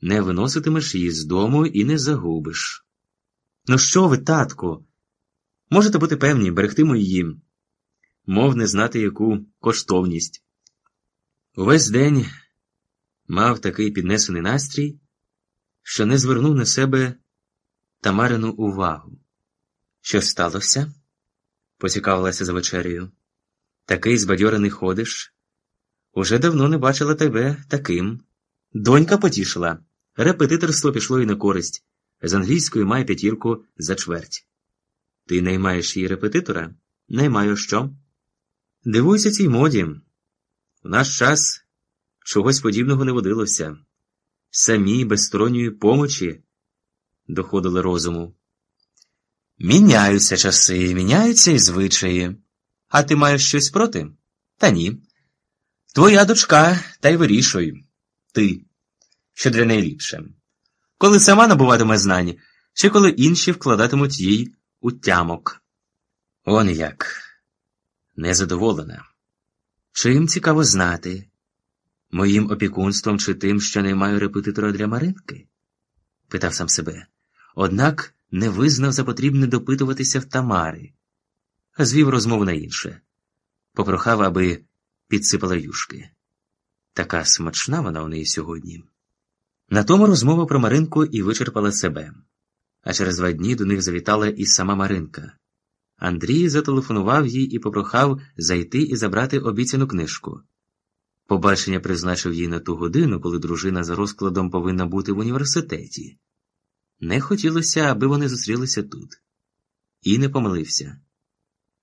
не виноситимеш її з дому і не загубиш. Ну що ви, татку? Можете бути певні, берегтиму її, мов не знати яку коштовність. Увесь день мав такий піднесений настрій, що не звернув на себе Тамарину увагу. Що сталося? поцікавилася за вечерею. Такий збадьорений ходиш. Уже давно не бачила тебе таким. Донька потішила. Репетиторство пішло й на користь. З англійської має п'ятірку за чверть. Ти наймаєш її репетитора? Наймаю що? Дивуйся цій моді. У наш час чогось подібного не водилося. Самі без сторонньої помочі доходили розуму. Міняються часи, міняються і звичаї. А ти маєш щось проти? Та ні. Твоя дочка, та й вирішуй. Ти, що для неї ліпше. Коли сама набуватиме знань, чи коли інші вкладатимуть їй у тямок. Он як. Незадоволена. Чим цікаво знати? Моїм опікунством чи тим, що не маю репетитора для Маринки? питав сам себе. Однак не визнав за потрібне допитуватися в Тамари, а звів розмову на інше. Попрохав, аби підсипала юшки. Така смачна вона у неї сьогодні. На тому розмова про Маринку і вичерпала себе, а через два дні до них завітала і сама Маринка. Андрій зателефонував їй і попрохав зайти і забрати обіцяну книжку. Побачення призначив їй на ту годину, коли дружина за розкладом повинна бути в університеті. Не хотілося, аби вони зустрілися тут. І не помилився.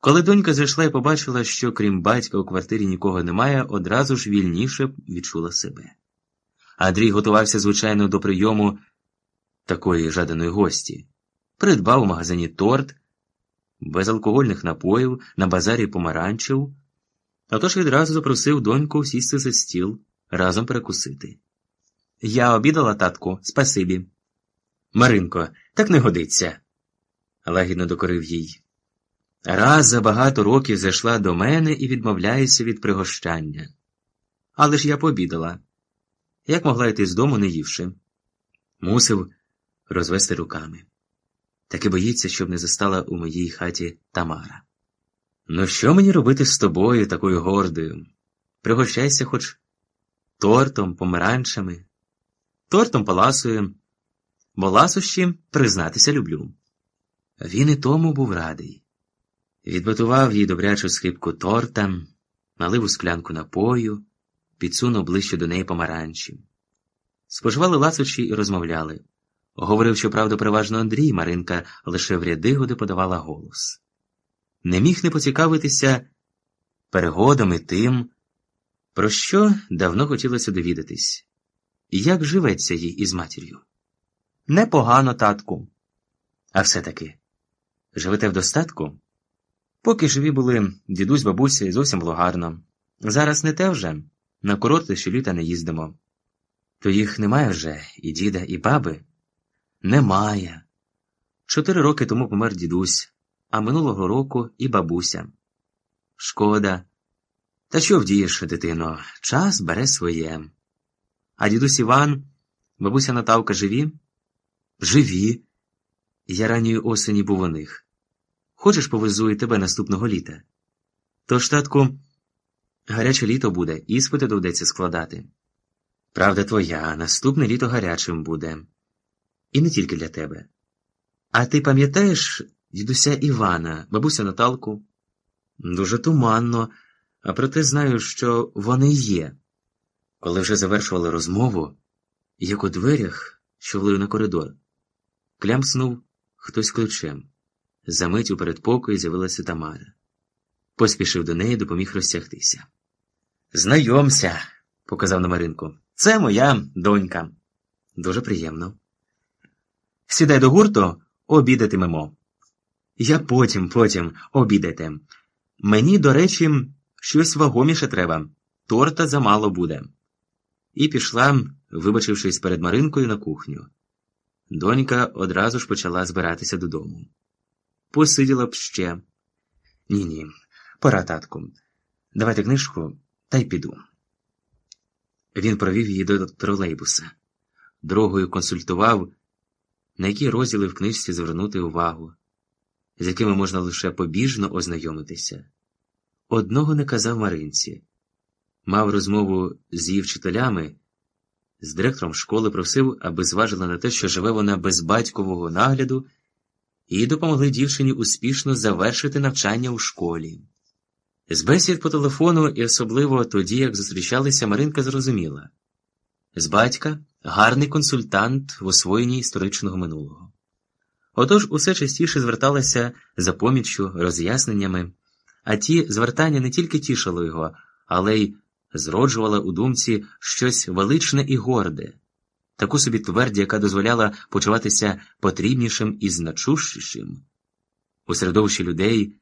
Коли донька зайшла і побачила, що крім батька у квартирі нікого немає, одразу ж вільніше відчула себе. Андрій готувався, звичайно, до прийому такої жаданої гості, придбав у магазині торт, безалкогольних напоїв, на базарі помаранчів, а тож відразу запросив доньку сісти за стіл, разом перекусити. Я обідала, татку, спасибі. Маринко, так не годиться, лагідно докорив їй. Раз за багато років зайшла до мене і відмовляється від пригощання. Але ж я пообідала. Як могла йти з дому, не ївши? Мусив розвести руками. Таки боїться, щоб не застала у моїй хаті Тамара. Ну, що мені робити з тобою, такою гордою? Пригощайся хоч тортом, помаранчами, тортом паласуєм бо ласощі, признатися, люблю. Він і тому був радий. Відбитував їй добрячу скрипку торта, налив у склянку напою, підсунув ближче до неї помаранчі. Споживали ласощі і розмовляли. Говорив, що правда, переважно Андрій, Маринка лише в ряди годи подавала голос. Не міг не поцікавитися перегодами тим, про що давно хотілося довідатись, і як живеться їй із матір'ю. Непогано, татку. А все-таки живете в достатку? Поки живі були дідусь, бабуся, і зовсім було гарно. Зараз не те вже, на курорти щоліта не їздимо. То їх немає вже і діда, і баби? Немає. Чотири роки тому помер дідусь, а минулого року і бабуся. Шкода. Та що вдієш, дитино, час бере своє. А дідусь Іван, бабуся Наталка живі? Живі. Я ранньої осені був у них. Хочеш, повезу і тебе наступного літа? Тож, татку, гаряче літо буде, іспити доведеться складати. Правда твоя, наступне літо гарячим буде. І не тільки для тебе. А ти пам'ятаєш дідуся Івана, бабуся Наталку? Дуже туманно, а проте знаю, що вони є. Коли вже завершували розмову, як у дверях, що вели на коридор, клямснув хтось ключем. Замить у передпокої з'явилася Тамара. Поспішив до неї, допоміг розтягтися. Знайомся, показав на Маринку. Це моя донька. Дуже приємно. Сідай до гурту, обідатимемо. Я потім, потім обідайте. Мені, до речі, щось вагоміше треба. Торта замало буде. І пішла, вибачившись перед Маринкою на кухню. Донька одразу ж почала збиратися додому. Посиділа б ще. Ні, ні, пора, татку. Давайте книжку та й піду. Він провів її до тролейбуса. Дорогою консультував, на які розділи в книжці звернути увагу, з якими можна лише побіжно ознайомитися. Одного не казав Маринці. Мав розмову з її вчителями, з директором школи просив, аби зважила на те, що живе вона без батькового нагляду, і допомогли дівчині успішно завершити навчання у школі. З бесід по телефону, і особливо тоді, як зустрічалися, Маринка зрозуміла з батька гарний консультант в освоєнні історичного минулого. Отож усе частіше зверталася за поміччю, роз'ясненнями, а ті звертання не тільки тішило його, але й зроджувала у думці щось величне і горде, таку собі тверді, яка дозволяла почуватися потрібнішим і значущішим у середовищі людей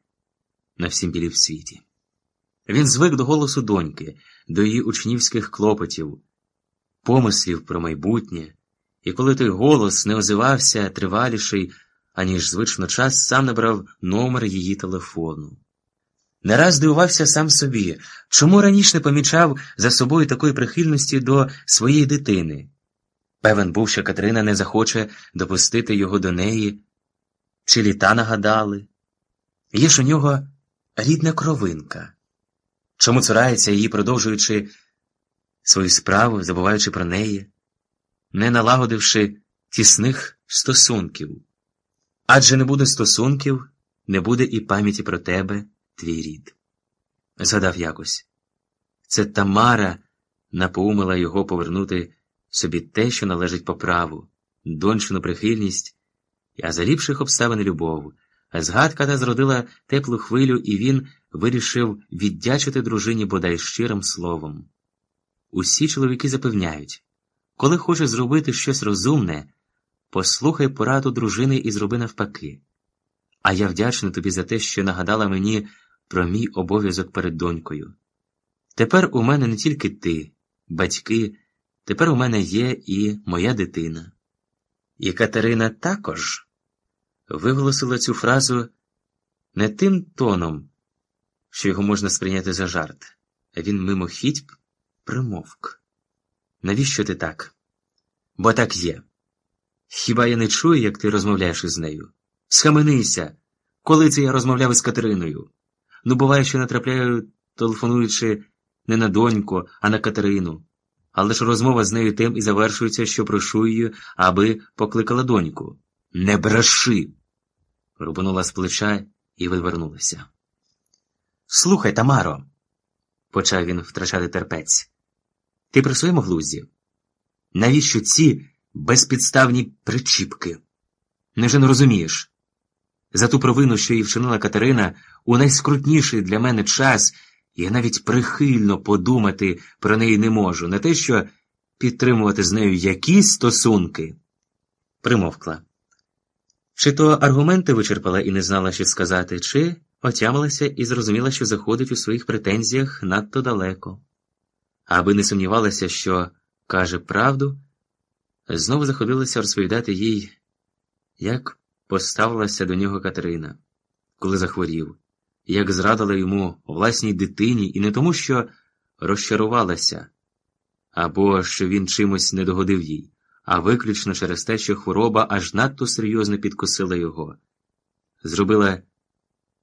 на всім білі в світі. Він звик до голосу доньки, до її учнівських клопотів, помислів про майбутнє, і коли той голос не озивався триваліший, аніж звично час, сам набрав номер її телефону. Не раз дивувався сам собі, чому раніше не помічав за собою такої прихильності до своєї дитини. Певен був, що Катерина не захоче допустити його до неї, чи літа нагадали. Є ж у нього рідна кровинка. Чому цурається її, продовжуючи свою справу, забуваючи про неї, не налагодивши тісних стосунків? Адже не буде стосунків, не буде і пам'яті про тебе твій рід. Згадав якось. Це Тамара напоумила його повернути собі те, що належить по праву, дончину прихильність, а за ліпших обставин любов. Згадка та зродила теплу хвилю, і він вирішив віддячити дружині бодай щирим словом. Усі чоловіки запевняють коли хочеш зробити щось розумне, послухай пораду дружини і зроби навпаки. А я вдячна тобі за те, що нагадала мені про мій обов'язок перед донькою. Тепер у мене не тільки ти, батьки, тепер у мене є і моя дитина. І Катерина також виголосила цю фразу не тим тоном, що його можна сприйняти за жарт, а він мимохідь примовк. Навіщо ти так? Бо так є. Хіба я не чую, як ти розмовляєш із нею? Схаменися, коли це я розмовляв із Катериною. Ну, буває, що натрапляю, телефонуючи не на доньку, а на Катерину. Але ж розмова з нею тим і завершується, що прошу її, аби покликала доньку. Не бреши. Рубанула з плеча і вивернулася. Слухай, Тамаро, почав він втрачати терпець. Ти при своєму глузді? Навіщо ці безпідставні причіпки? Невже не розумієш? За ту провину, що її вчинила Катерина, у найскрутніший для мене час я навіть прихильно подумати про неї не можу, не те, що підтримувати з нею якісь стосунки. Примовкла. Чи то аргументи вичерпала і не знала, що сказати, чи отямилася і зрозуміла, що заходить у своїх претензіях надто далеко. Аби не сумнівалася, що каже правду, знову заходилася розповідати їй, як поставилася до нього Катерина, коли захворів, як зрадила йому власній дитині, і не тому, що розчарувалася, або що він чимось не догодив їй, а виключно через те, що хвороба аж надто серйозно підкосила його, зробила,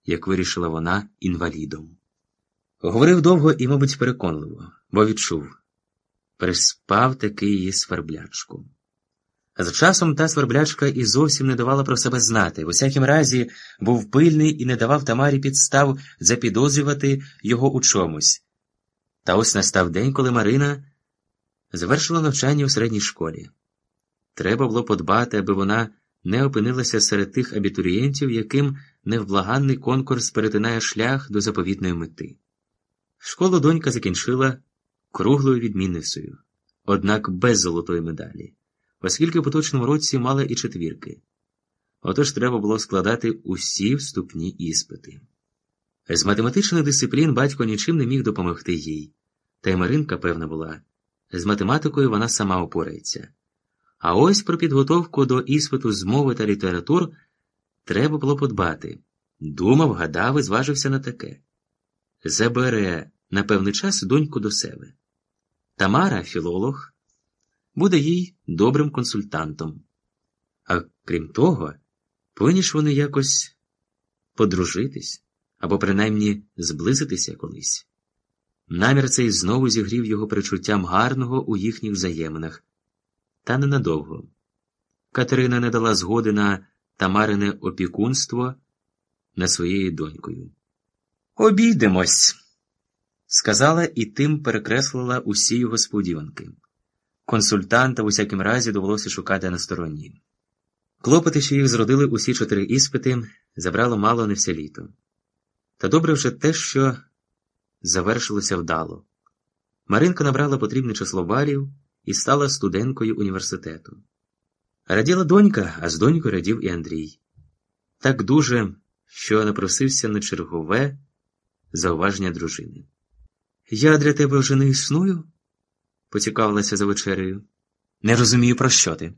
як вирішила вона, інвалідом. Говорив довго і, мабуть, переконливо, бо відчув приспав таки її сверблячку. З часом та сверблячка і зовсім не давала про себе знати, в усякім разі був пильний і не давав Тамарі підстав запідозрювати його у чомусь. Та ось настав день, коли Марина завершила навчання у середній школі. Треба було подбати, аби вона не опинилася серед тих абітурієнтів, яким невблаганний конкурс перетинає шлях до заповітної мети. Школу донька закінчила круглою відмінницею, однак без золотої медалі, оскільки в поточному році мала і четвірки. Отож треба було складати усі вступні іспити. З математичних дисциплін батько нічим не міг допомогти їй, та й Маринка певна була. З математикою вона сама опорається. А ось про підготовку до іспиту з мови та літератур треба було подбати. Думав, гадав і зважився на таке. Забере на певний час доньку до себе. Тамара, філолог, буде їй добрим консультантом. А крім того, повинні ж вони якось подружитись або принаймні зблизитися колись. Намір цей знову зігрів його причуттям гарного у їхніх взаєминах, та ненадовго. Катерина не дала згоди на Тамарине опікунство на своєю донькою. Обійдемось, сказала і тим перекреслила усі його сподіванки. Консультанта в усякім разі довелося шукати на стороні. Клопоти, що їх зродили усі чотири іспити, забрало мало не все літо. Та добре вже те, що завершилося вдало. Маринка набрала потрібне число балів і стала студенткою університету. Раділа донька, а з донькою радів і Андрій. Так дуже, що напросився на чергове зауваження дружини. Я для тебе вже не існую, поцікавилася за вечерею. Не розумію, про що ти.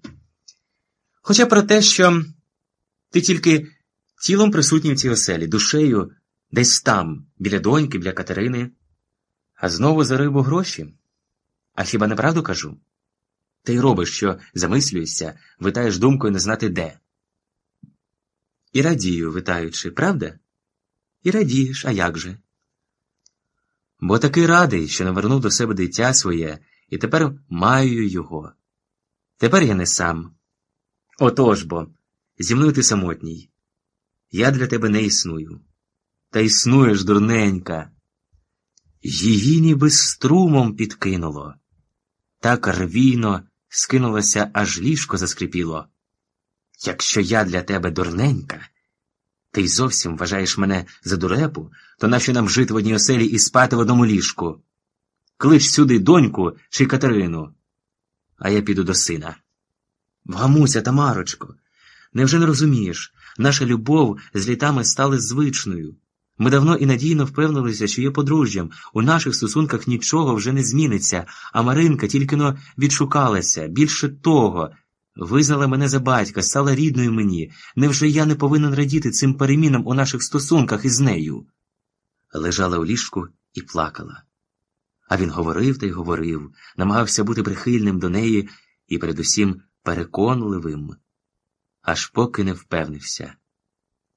Хоча про те, що ти тільки тілом присутній в цій оселі, душею десь там, біля доньки, біля Катерини, а знову за рибу гроші. А хіба не правду кажу? Ти й робиш, що замислюєшся, витаєш думкою не знати де. І радію, витаючи, правда? І радієш, а як же? Бо таки радий, що навернув до себе дитя своє, і тепер маю його. Тепер я не сам. Отож бо, зі мною ти самотній. Я для тебе не існую. Та існуєш, дурненька. Її ніби струмом підкинуло. Так рвійно скинулося, аж ліжко заскрипіло. Якщо я для тебе дурненька, ти й зовсім вважаєш мене за дурепу, то нащо нам жити в одній оселі і спати в одному ліжку? Клич сюди доньку чи Катерину, а я піду до сина. Вгамуся, Тамарочко, невже не розумієш, наша любов з літами стала звичною. Ми давно і надійно впевнилися, що є подружжям, у наших стосунках нічого вже не зміниться, а Маринка тільки но відшукалася, більше того, визнала мене за батька, стала рідною мені. Невже я не повинен радіти цим перемінам у наших стосунках із нею? Лежала у ліжку і плакала. А він говорив та й говорив, намагався бути прихильним до неї і, передусім, переконливим, аж поки не впевнився.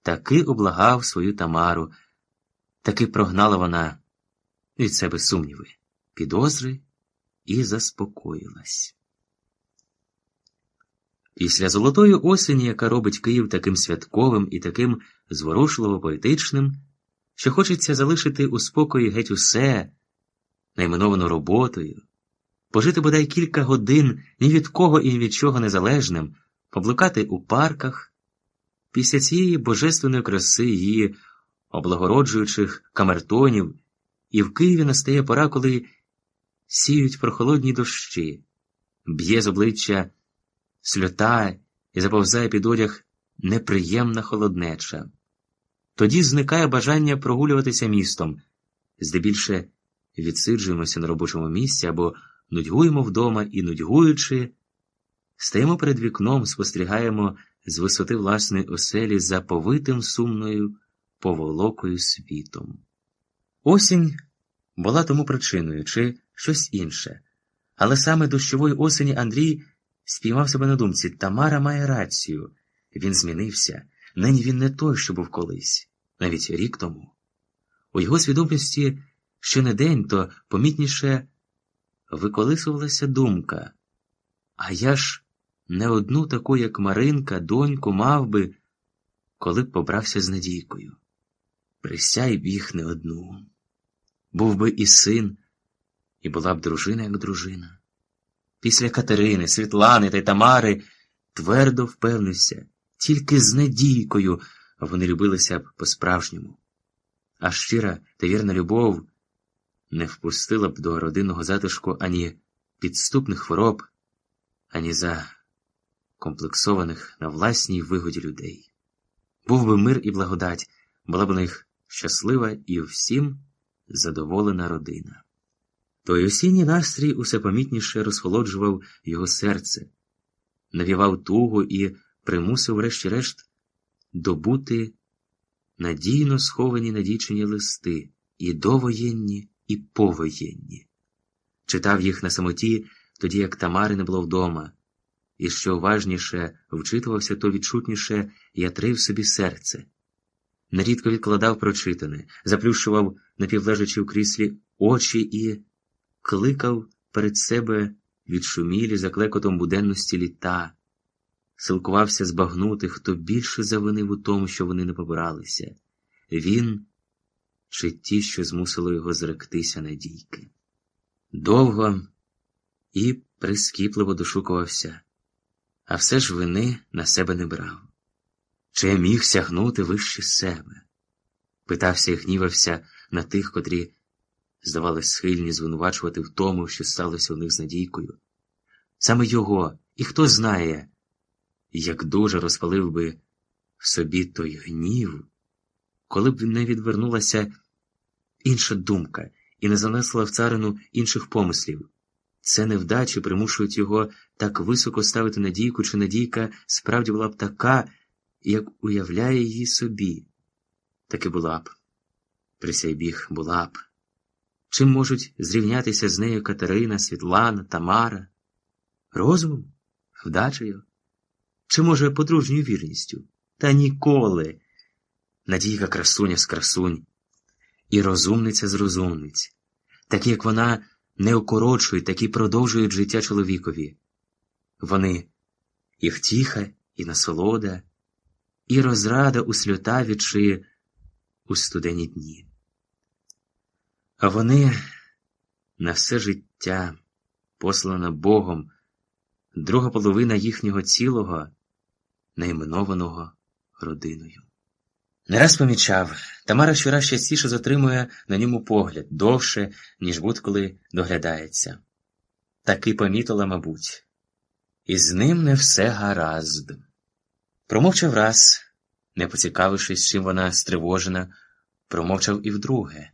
Таки облагав свою Тамару. Таки прогнала вона від себе сумніви, підозри і заспокоїлась. Після золотої осені, яка робить Київ таким святковим і таким зворушливо поетичним, що хочеться залишити у спокої геть усе, найменовану роботою, пожити бодай кілька годин ні від кого і ні від чого незалежним, поблукати у парках, після цієї божественної краси її облагороджуючих камертонів, і в Києві настає пора, коли сіють прохолодні дощі, б'є з обличчя сльота і заповзає під одяг неприємна холоднеча. Тоді зникає бажання прогулюватися містом, здебільше відсиджуємося на робочому місці або нудьгуємо вдома і, нудьгуючи, стаємо перед вікном, спостерігаємо з висоти власної оселі за повитим сумною поволокою світом. Осінь була тому причиною чи щось інше, але саме дощової осені Андрій спіймав себе на думці Тамара має рацію. Він змінився, нині він не той, що був колись, навіть рік тому. У його свідомості ще не день, то помітніше виколисувалася думка. А я ж не одну таку, як Маринка, доньку, мав би, коли б побрався з Надійкою. Присяй б їх не одну. Був би і син, і була б дружина, як дружина. Після Катерини, Світлани та Тамари твердо впевнився, тільки з надійкою вони любилися б по-справжньому, а щира та вірна любов не впустила б до родинного затишку ані підступних хвороб, ані за комплексованих на власній вигоді людей. Був би мир і благодать, була б у них щаслива і всім задоволена родина. Той осінній настрій усе помітніше розхолоджував його серце, навівав тугу і примусив, врешті-решт, добути надійно сховані надійчені листи і довоєнні, і повоєнні. Читав їх на самоті, тоді як Тамари не було вдома, і що уважніше вчитувався, то відчутніше ятрив собі серце. Нерідко відкладав прочитане, заплющував напівлежачи в кріслі очі і кликав перед себе відшумілі за клекотом буденності літа, силкувався збагнути, хто більше завинив у тому, що вони не побиралися він чи ті, що змусило його зректися надійки. Довго і прискіпливо дошукувався, а все ж вини на себе не брав. Чи я міг сягнути вище себе? Питався і гнівався на тих, котрі, здавалось, схильні звинувачувати в тому, що сталося у них з надійкою. Саме його, і хто знає, як дуже розпалив би в собі той гнів, коли б не відвернулася інша думка і не занесла в царину інших помислів. Це невдачі примушують його так високо ставити надійку, чи надійка справді була б така, як уявляє її собі. Таки була б. Присяй біг була б. Чим можуть зрівнятися з нею Катерина, Світлана, Тамара? Розумом? Вдачею? Чи, може, подружньою вірністю? Та ніколи. Надійка красуня з красунь, і розумниця з розумниць, такі, як вона не укорочують, такі продовжують життя чоловікові. Вони і втіха, і насолода, і розрада у сльотаві чи у студені дні. А вони на все життя, послана Богом, друга половина їхнього цілого, найменованого родиною. Не раз помічав, Тамара щораз частіше затримує на ньому погляд довше, ніж будь-коли доглядається. Таки помітила, мабуть, і з ним не все гаразд. Промовчав раз, не поцікавившись, чим вона стривожена, промовчав і вдруге,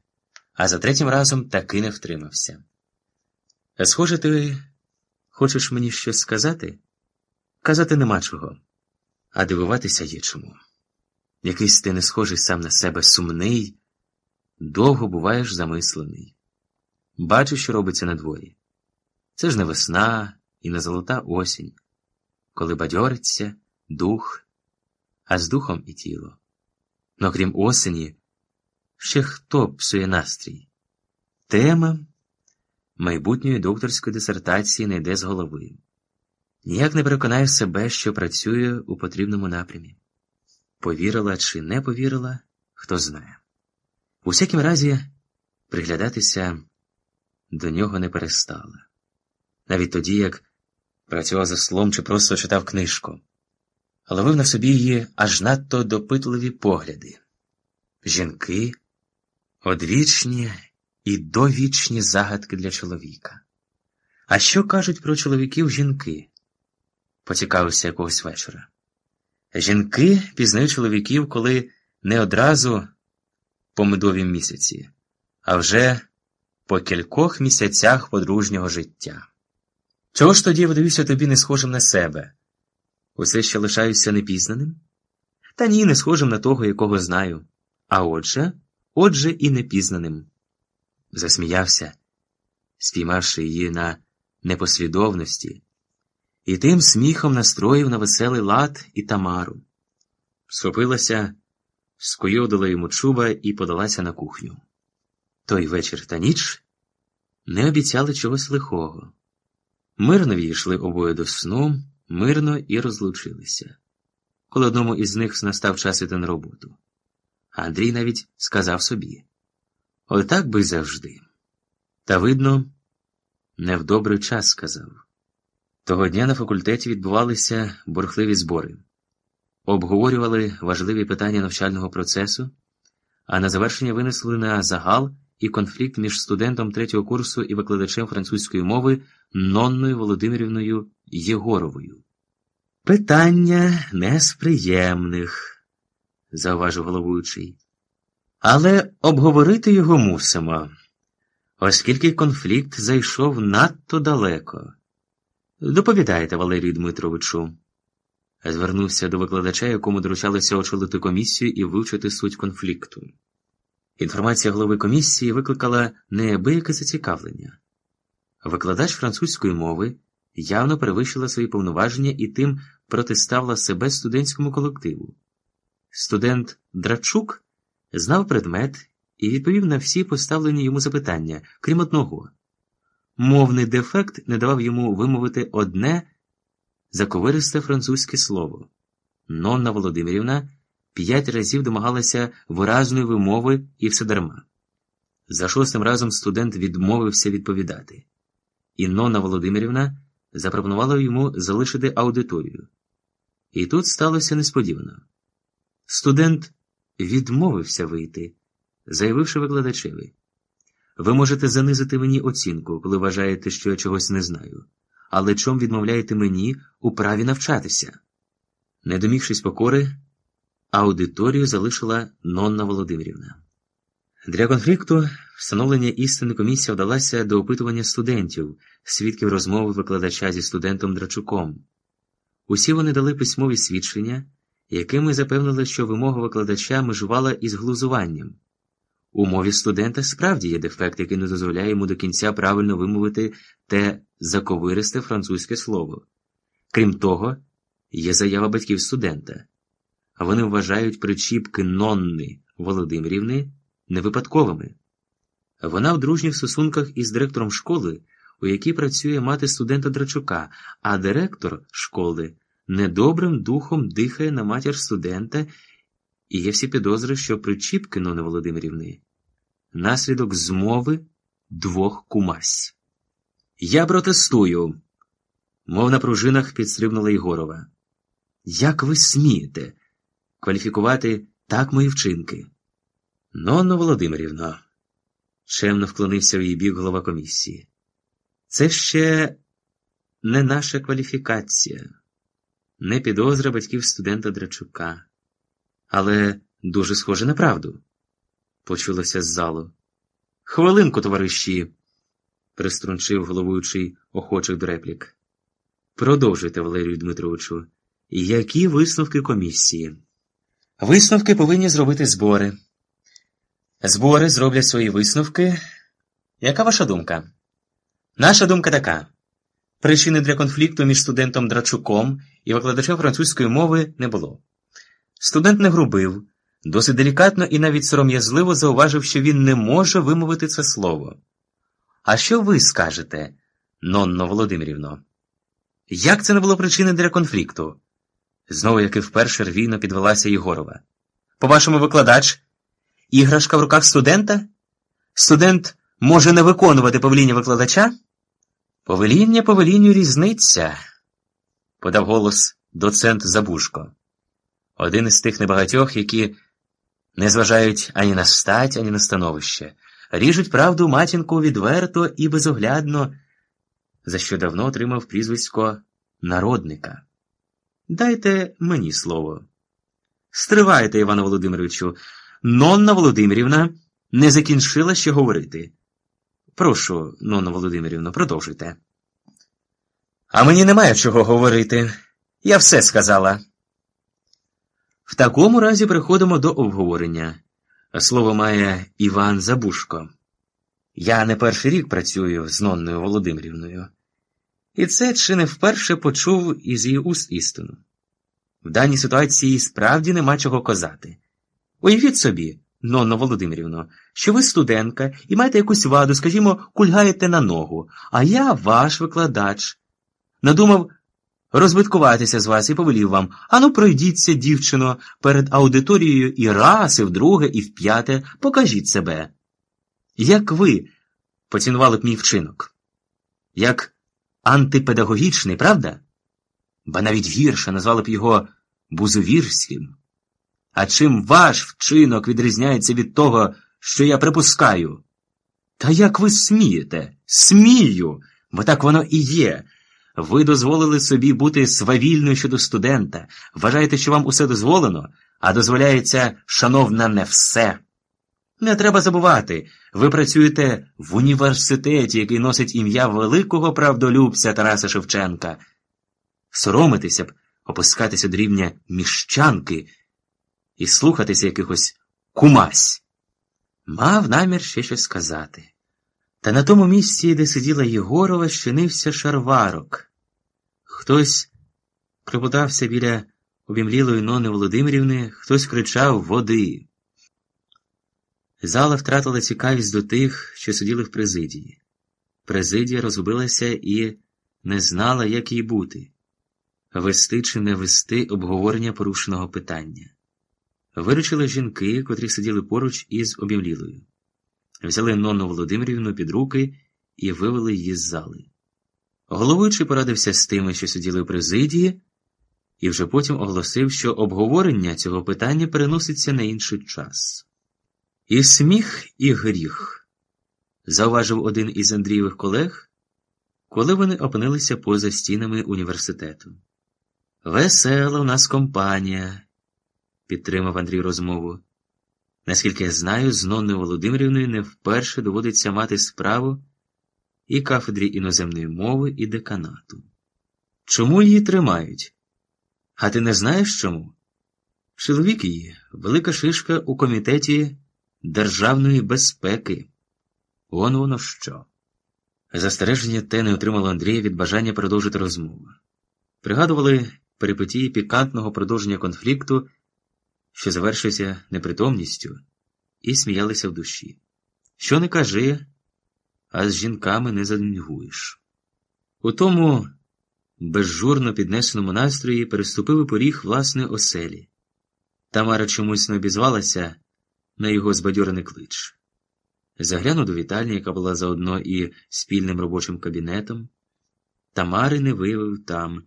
а за третім разом таки не втримався. Схоже, ти хочеш мені щось сказати? Казати нема чого, а дивуватися є чому. Якийсь ти не схожий сам на себе сумний, довго буваєш замислений. Бачу, що робиться на дворі. Це ж не весна і не золота осінь, коли бадьориться дух, а з духом і тіло. Но крім осені, ще хто псує настрій? Тема майбутньої докторської дисертації не йде з голови. Ніяк не переконаю себе, що працює у потрібному напрямі. Повірила чи не повірила, хто знає. У всякім разі, приглядатися до нього не перестала. Навіть тоді, як працював за слом чи просто читав книжку, ловив на собі її аж надто допитливі погляди. Жінки одвічні і довічні загадки для чоловіка. А що кажуть про чоловіків жінки? поцікавився якогось вечора. Жінки пізнають чоловіків, коли не одразу по медовім місяці, а вже по кількох місяцях подружнього життя. Чого ж тоді видаюся тобі не схожим на себе? Усе ще лишаюся непізнаним? Та ні, не схожим на того, якого знаю. А отже, отже, і непізнаним. Засміявся, спіймавши її на непослідовності і тим сміхом настроїв на веселий лад і Тамару. Схопилася, скойодила йому чуба і подалася на кухню. Той вечір та ніч не обіцяли чогось лихого. Мирно війшли обоє до сну, мирно і розлучилися, коли одному із них настав час іти на роботу. Андрій навіть сказав собі отак би завжди. Та, видно, не в добрий час сказав. Того дня на факультеті відбувалися бурхливі збори. обговорювали важливі питання навчального процесу, а на завершення винесли на загал і конфлікт між студентом третього курсу і викладачем французької мови Нонною Володимирівною Єгоровою. Питання не з приємних, зауважив головуючий. Але обговорити його мусимо, оскільки конфлікт зайшов надто далеко. Доповідайте, Валерію Дмитровичу. Звернувся до викладача, якому доручалося очолити комісію і вивчити суть конфлікту. Інформація голови комісії викликала неабияке зацікавлення. Викладач французької мови явно перевищила свої повноваження і тим протиставила себе студентському колективу. Студент Драчук знав предмет і відповів на всі поставлені йому запитання, крім одного. Мовний дефект не давав йому вимовити одне заковиристе французьке слово. Нонна Володимирівна п'ять разів домагалася виразної вимови і все дарма. За шостим разом студент відмовився відповідати, і Нонна Володимирівна запропонувала йому залишити аудиторію. І тут сталося несподівано. Студент відмовився вийти, заявивши викладачеві. Ви можете занизити мені оцінку, коли вважаєте, що я чогось не знаю, але чом відмовляєте мені у праві навчатися? Не домігшись покори, аудиторію залишила Нонна Володимирівна. Для конфлікту встановлення істини комісія вдалася до опитування студентів, свідків розмови викладача зі студентом Драчуком. Усі вони дали письмові свідчення, якими запевнили, що вимога викладача межувала із глузуванням. У мові студента справді є дефект, який не дозволяє йому до кінця правильно вимовити те заковиристе французьке слово. Крім того, є заява батьків студента. а Вони вважають причіпки Нонни Володимирівни невипадковими. Вона в дружніх стосунках із директором школи, у якій працює мати студента Драчука, а директор школи недобрим духом дихає на матір студента, і є всі підозри, що причіпки Нони Володимирівни наслідок змови двох кумась. Я протестую, мов на пружинах підстрибнула Єгорова. Як ви смієте кваліфікувати так мої вчинки? Нонно Володимирівно, чемно вклонився в її бік голова комісії. Це ще не наша кваліфікація, не підозра батьків студента Драчука, але дуже схоже на правду, почулося з залу. Хвилинку, товариші, приструнчив головуючий охочих до реплік. Продовжуйте, Валерію Дмитровичу. Які висновки комісії? Висновки повинні зробити збори. Збори зроблять свої висновки. Яка ваша думка? Наша думка така: причини для конфлікту між студентом Драчуком і викладачем французької мови не було. Студент не грубив, досить делікатно і навіть сором'язливо зауважив, що він не може вимовити це слово. А що ви скажете, Нонно Володимирівно? Як це не було причини для конфлікту? Знову як і вперше рвійно підвелася Єгорова. По-вашому, викладач, іграшка в руках студента? Студент може не виконувати повеління викладача? Повеління повелінню різниця, подав голос доцент Забушко. Один із тих небагатьох, які не зважають ані на стать, ані на становище, ріжуть правду матінку відверто і безоглядно, за що давно отримав прізвисько народника. Дайте мені слово. Стривайте, Іване Володимировичу, Нонна Володимирівна не закінчила ще говорити. Прошу, Нонна Володимирівна, продовжуйте. А мені немає чого говорити. Я все сказала. В такому разі приходимо до обговорення. Слово має Іван Забушко. Я не перший рік працюю з Нонною Володимирівною. І це чи не вперше почув із її уст істину. В даній ситуації справді нема чого казати. Уявіть собі, Нонно Володимирівно, що ви студентка і маєте якусь ваду, скажімо, кульгаєте на ногу, а я ваш викладач. Надумав розбиткуватися з вас і повелів вам ану, пройдіться, дівчино, перед аудиторією і раз, і вдруге, і вп'яте, покажіть себе. Як ви поцінували б мій вчинок? Як антипедагогічний, правда? Ба навіть гірше назвали б його Бузовірським. А чим ваш вчинок відрізняється від того, що я припускаю? Та як ви смієте? Смію, бо так воно і є. Ви дозволили собі бути свавільною щодо студента, вважаєте, що вам усе дозволено, а дозволяється, шановна, не все. Не треба забувати, ви працюєте в університеті, який носить ім'я великого правдолюбця Тараса Шевченка. Соромитися б, опускатися до рівня міщанки і слухатися якихось кумась. Мав намір ще щось сказати. Та на тому місці, де сиділа Єгорова, щинився шарварок. Хтось прибудався біля обімлілої Нони Володимирівни, хтось кричав води. Зала втратила цікавість до тих, що сиділи в президії. Президія розгубилася і не знала, як їй бути вести чи не вести обговорення порушеного питання. Виручили жінки, котрі сиділи поруч із обімлілою. Взяли Нонну Володимирівну під руки і вивели її з зали. Головуючий порадився з тими, що сиділи в президії, і вже потім оголосив, що обговорення цього питання переноситься на інший час. І сміх, і гріх, зауважив один із Андрієвих колег, коли вони опинилися поза стінами університету. Весела у нас компанія, підтримав Андрій розмову. Наскільки я знаю, з Нонною Володимирівною не вперше доводиться мати справу і кафедрі іноземної мови, і деканату. Чому її тримають? А ти не знаєш чому? Чоловік її велика шишка у комітеті державної безпеки. Он воно що. Застереження те не отримало Андрія від бажання продовжити розмову. Пригадували перипетії пікантного продовження конфлікту, що завершився непритомністю, і сміялися в душі. Що не кажи, а з жінками не занюгуєш. У тому безжурно піднесеному настрої переступив поріг власної оселі. Тамара чомусь не обізвалася на його збадьорений клич. Заглянув до вітальні, яка була заодно і спільним робочим кабінетом. Тамари не виявив там.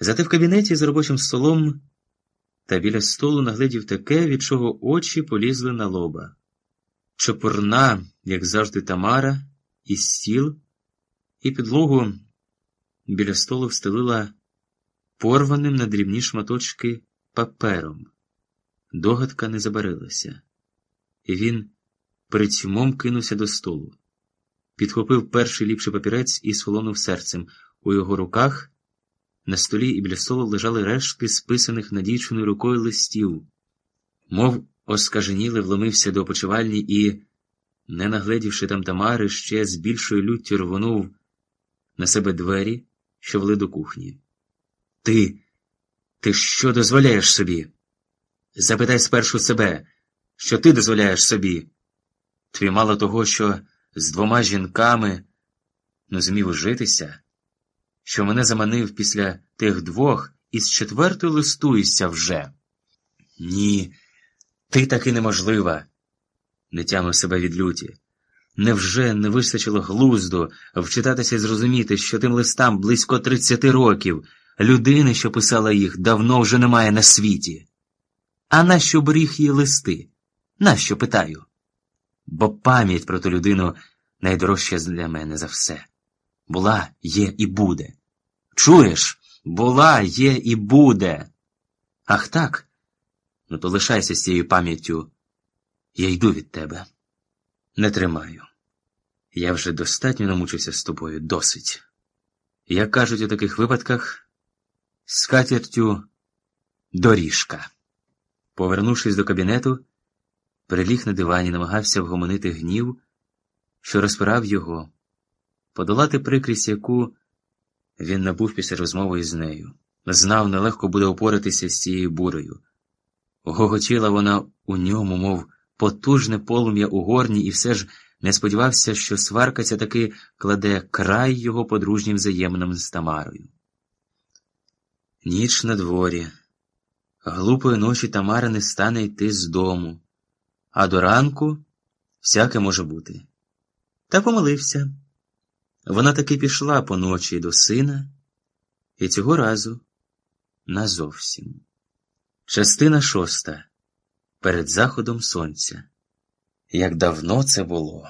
Зате в кабінеті з робочим столом та біля столу наглядів таке, від чого очі полізли на лоба. Чопорна, як завжди, Тамара, і стіл, і підлогу біля столу встелила порваним на дрібні шматочки папером. Догадка не забарилася, і він притьмом кинувся до столу. Підхопив перший ліпший папірець і схолонув серцем. У його руках на столі і біля столу лежали рештки списаних надійченою рукою листів, мов оскаженіли, вломився до опочивальні і, не нагледівши там Тамари, ще з більшою люттю рвонув на себе двері, що вели до кухні. Ти, ти що дозволяєш собі? Запитай спершу себе, що ти дозволяєш собі. Твій мало того, що з двома жінками не зумів житися що мене заманив після тих двох і з четвертою листуєшся вже. Ні, ти таки неможлива, не тямив себе від люті. Невже не вистачило глузду вчитатися і зрозуміти, що тим листам близько тридцяти років людини, що писала їх, давно вже немає на світі? А нащо беріг її листи? Нащо питаю? Бо пам'ять про ту людину найдорожча для мене за все. Була, є і буде. Чуєш? Була, є і буде. Ах так? Ну, то лишайся з цією пам'яттю. Я йду від тебе. Не тримаю. Я вже достатньо намучився з тобою досить. Як кажуть у таких випадках, скатертю доріжка. Повернувшись до кабінету, приліг на дивані, намагався вгомонити гнів, що розпирав його подолати прикрість, яку він набув після розмови із нею. Знав, нелегко буде опоратися з цією бурою. Гоготіла вона у ньому, мов потужне полум'я у горні, і все ж не сподівався, що сварка ця таки кладе край його подружнім взаємним з Тамарою. Ніч на дворі. Глупої ночі Тамара не стане йти з дому, а до ранку всяке може бути. Та помилився. Вона таки пішла поночі до сина, і цього разу назовсім. Частина шоста. Перед заходом сонця. Як давно це було.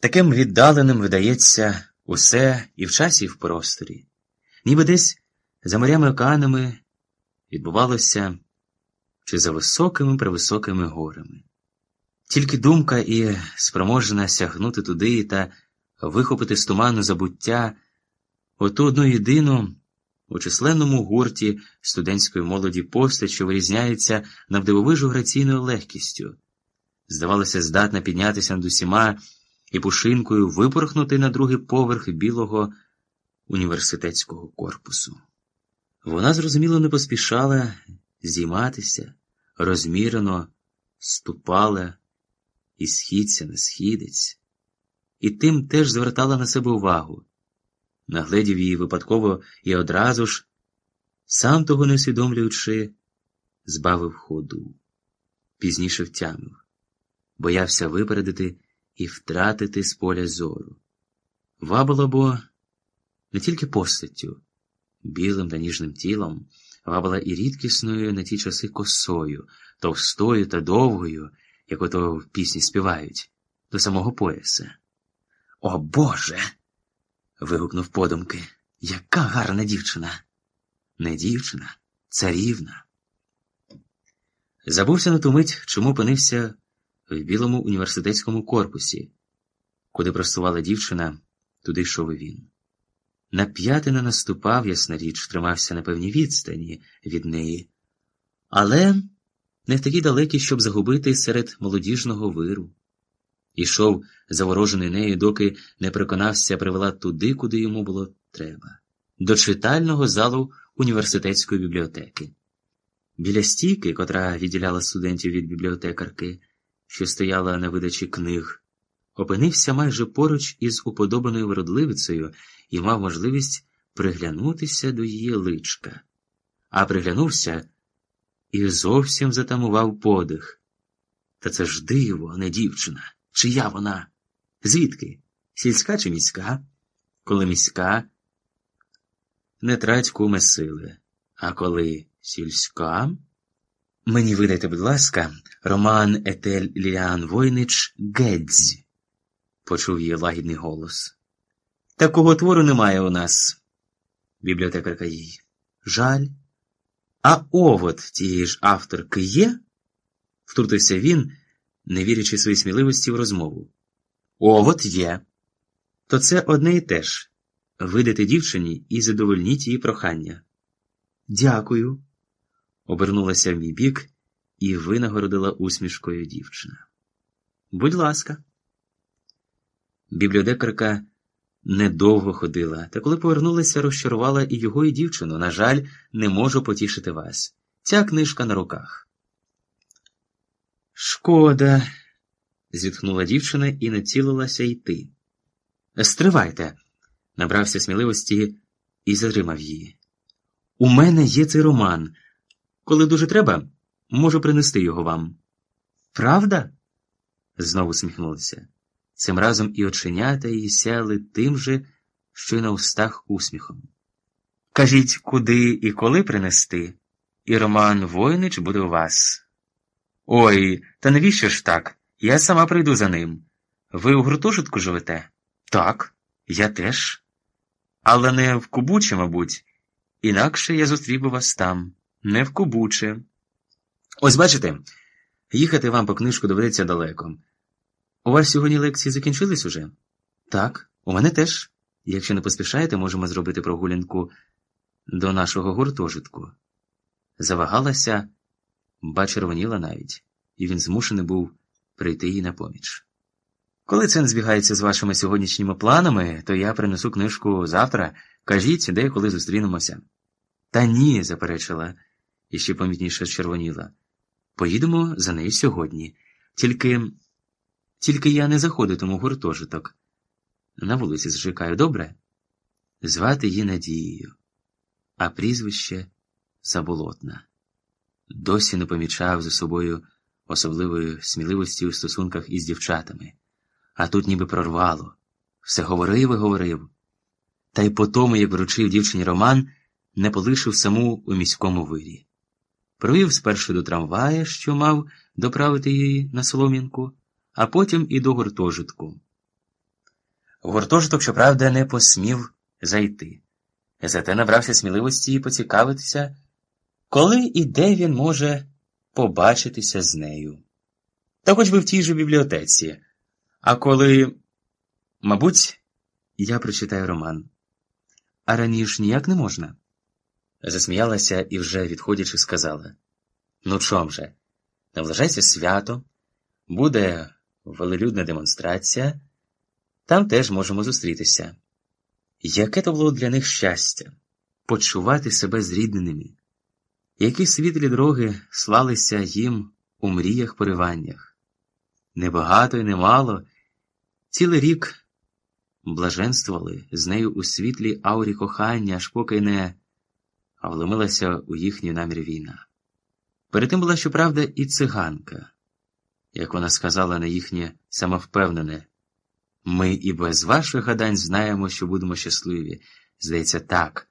Таким віддаленим видається усе і в часі, і в просторі. Ніби десь за морями океанами відбувалося чи за високими превисокими горами. Тільки думка і спроможна сягнути туди та вихопити з туману забуття оту одну єдину у численному гурті студентської молоді постать, що вирізняється навдивовижу граційною легкістю, здавалося, здатна піднятися над усіма і пушинкою випорхнути на другий поверх білого університетського корпусу. Вона, зрозуміло, не поспішала здійматися, розмірено ступала і східця не східець, і тим теж звертала на себе увагу нагледів її випадково і одразу ж, сам того не усвідомлюючи, збавив ходу, пізніше втямив, боявся випередити і втратити з поля зору. Вабило бо не тільки постаттю, білим та ніжним тілом, вабила і рідкісною на ті часи косою, товстою та довгою, як ото в пісні співають, до самого пояса. О Боже! вигукнув подумки. Яка гарна дівчина. Не дівчина, царівна. Забувся на ту мить, чому опинився в білому університетському корпусі, куди простувала дівчина, туди йшов і він. На п'яти не наступав, ясна річ, тримався на певній відстані від неї, але не в такій далекій, щоб загубити серед молодіжного виру. Ішов, заворожений нею, доки не переконався, привела туди, куди йому було треба, до читального залу університетської бібліотеки. Біля стійки, котра відділяла студентів від бібліотекарки, що стояла на видачі книг, опинився майже поруч із уподобаною вродливицею і мав можливість приглянутися до її личка, а приглянувся і зовсім затамував подих. Та це ж диво, не дівчина. Чия вона? Звідки? Сільська чи міська? Коли міська, не трать куме сили. А коли сільська? Мені видайте, будь ласка, Роман Етель Ліан Войнич Гедзь, почув її лагідний голос. Такого твору немає у нас, бібліотекарка їй. Жаль. А овод тієї ж авторки є? втрутився він не вірячи своїй сміливості в розмову. О, от є. То це одне і те ж видати дівчині і задовольніть її прохання. Дякую, обернулася в мій бік і винагородила усмішкою дівчина. Будь ласка. Бібліотекарка недовго ходила, та коли повернулася, розчарувала і його, і дівчину. На жаль, не можу потішити вас. Ця книжка на руках. Шкода, зітхнула дівчина і націлилася йти. Стривайте, набрався сміливості і затримав її. У мене є цей роман. Коли дуже треба, можу принести його вам. Правда? знову сміхнулася. Цим разом і оченята її сяли тим же, що й на устах усміхом. Кажіть, куди і коли принести, і Роман Войнич буде у вас. Ой, та навіщо ж так? Я сама прийду за ним. Ви у гуртожитку живете? Так, я теж. Але не в Кубуче, мабуть, інакше я зустрів би вас там, не в Кубуче. Ось бачите, їхати вам по книжку доведеться далеко. У вас сьогодні лекції закінчились уже? Так, у мене теж. Якщо не поспішаєте, можемо зробити прогулянку до нашого гуртожитку. Завагалася ба червоніла навіть, і він змушений був прийти їй на поміч. Коли це не збігається з вашими сьогоднішніми планами, то я принесу книжку завтра, кажіть, де і коли зустрінемося. Та ні, заперечила, і ще помітніше червоніла. Поїдемо за нею сьогодні. Тільки Тільки я не заходитиму в гуртожиток. На вулиці зжикаю, добре? Звати її Надією, а прізвище Заболотна досі не помічав за собою особливої сміливості у стосунках із дівчатами, а тут ніби прорвало, все говорив і говорив. Та й по тому, як вручив дівчині Роман, не полишив саму у міському вирі. провів спершу до трамвая, що мав доправити її на Солом'янку, а потім і до гуртожитку. Гуртожиток, щоправда, не посмів зайти. Зате набрався сміливості і поцікавитися, коли і де він може побачитися з нею. Та хоч би в тій же бібліотеці. А коли, мабуть, я прочитаю роман. А раніше ніяк не можна. Засміялася і вже, відходячи, сказала: Ну, чом же? Наближається свято, буде велелюдна демонстрація, там теж можемо зустрітися. Яке то було для них щастя почувати себе зрідненими, які світлі дороги слалися їм у мріях пориваннях. Небагато і немало, цілий рік блаженствували з нею у світлій аурі кохання, аж поки не вломилася у їхній намір війна. Перед тим була, щоправда, і циганка, як вона сказала на їхнє самовпевнене. Ми і без ваших гадань знаємо, що будемо щасливі. Здається, так.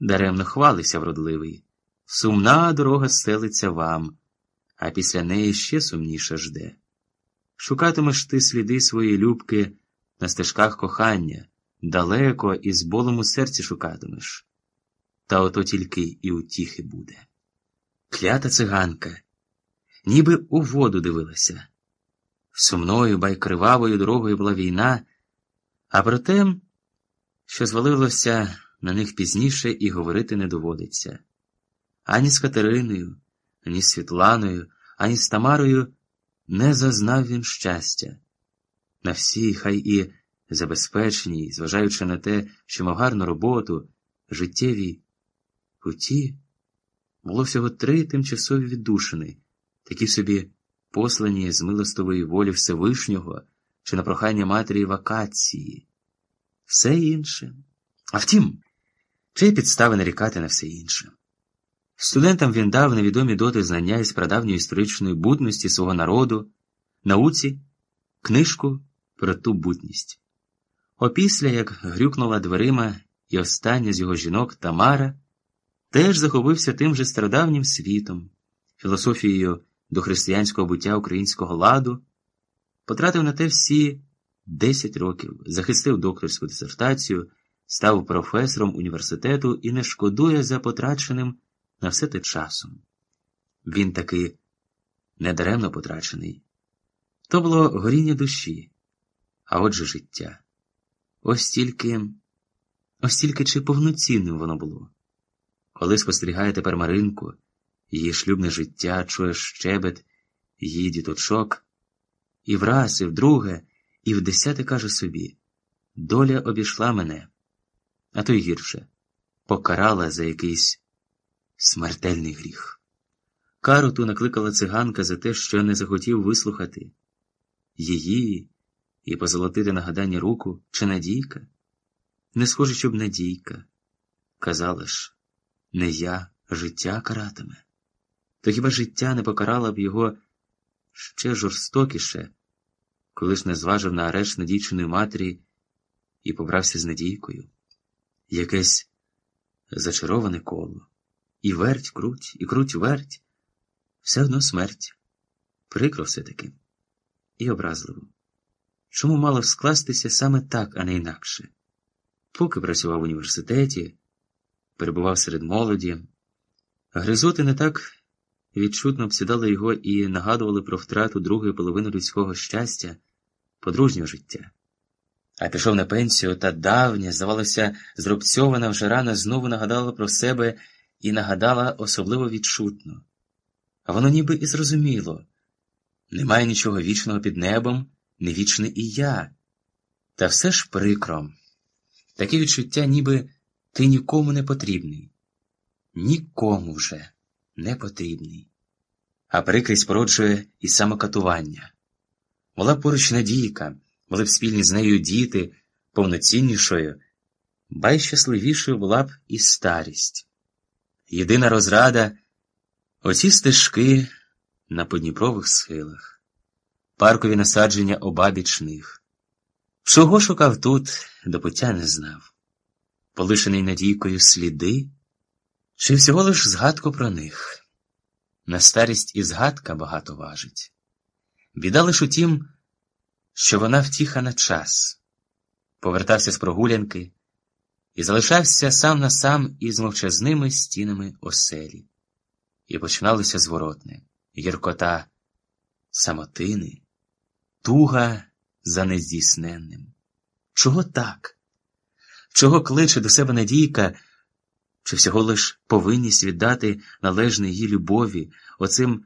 Даремно хвалися вродливий. Сумна дорога стелиться вам, а після неї ще сумніше жде. Шукатимеш ти сліди своєї любки на стежках кохання, далеко і з болем у серці шукатимеш. Та ото тільки і утіхи буде. Клята циганка, ніби у воду дивилася. Сумною байкривавою дорогою була війна, а про те, що звалилося на них пізніше і говорити не доводиться. Ані з Катериною, ані з Світланою, ані з Тамарою не зазнав він щастя. На всі, хай і забезпечені, зважаючи на те, що мав гарну роботу, життєві путі, було всього три тимчасові віддушини, такі собі послані з милостової волі Всевишнього чи на прохання матері вакації, все інше. А втім, чи підстави нарікати на все інше? Студентам він дав невідомі доти знання із прадавньої історичної будності свого народу, науці, книжку про ту будність. Опісля, як грюкнула дверима і остання з його жінок Тамара, теж захопився тим же стародавнім світом, філософією до християнського буття українського ладу, потратив на те всі 10 років, захистив докторську дисертацію, став професором університету і не шкодує за потраченим на все те часом. Він таки недаремно потрачений. То було горіння душі, а отже життя. Ось тільки, ось тільки чи повноцінним воно було. Коли спостерігає тепер Маринку, її шлюбне життя, чує щебет, її діточок, і враз, і вдруге, і в десяте каже собі доля обійшла мене, а то й гірше, покарала за якийсь смертельний гріх. Кару ту накликала циганка за те, що не захотів вислухати її і позолотити нагадання руку чи Надійка. Не схоже, щоб Надійка. Казала ж, не я життя каратиме. То хіба життя не покарало б його ще жорстокіше, коли ж не зважив на арешт надійчиної матері і побрався з Надійкою? Якесь зачароване коло. І верть, круть, і круть верть, все одно смерть. Прикро все таки і образливо. Чому мало скластися саме так, а не інакше? Поки працював в університеті, перебував серед молоді, гризоти не так відчутно обсідали його і нагадували про втрату другої половини людського щастя, подружнього життя. А пішов на пенсію та давня, здавалося, зробцьована вже рана знову нагадала про себе і нагадала особливо відчутно. А воно ніби і зрозуміло немає нічого вічного під небом, не вічне і я. Та все ж прикро. Таке відчуття, ніби ти нікому не потрібний, нікому вже не потрібний. А прикрість породжує і самокатування. Була поруч Надійка, були б спільні з нею діти, повноціннішою, байщасливішою була б і старість. Єдина розрада оці стежки на подніпрових схилах, паркові насадження обабіч них. Чого шукав тут, до пуття не знав, полишений надійкою сліди, чи всього лиш згадку про них. на старість і згадка багато важить. Біда лиш у тім, що вона втіха на час, повертався з прогулянки і залишався сам на сам із мовчазними стінами оселі, і починалося зворотне гіркота самотини, туга за нездійсненним. Чого так? Чого кличе до себе Надійка, чи всього лиш повинність віддати належне її любові, оцим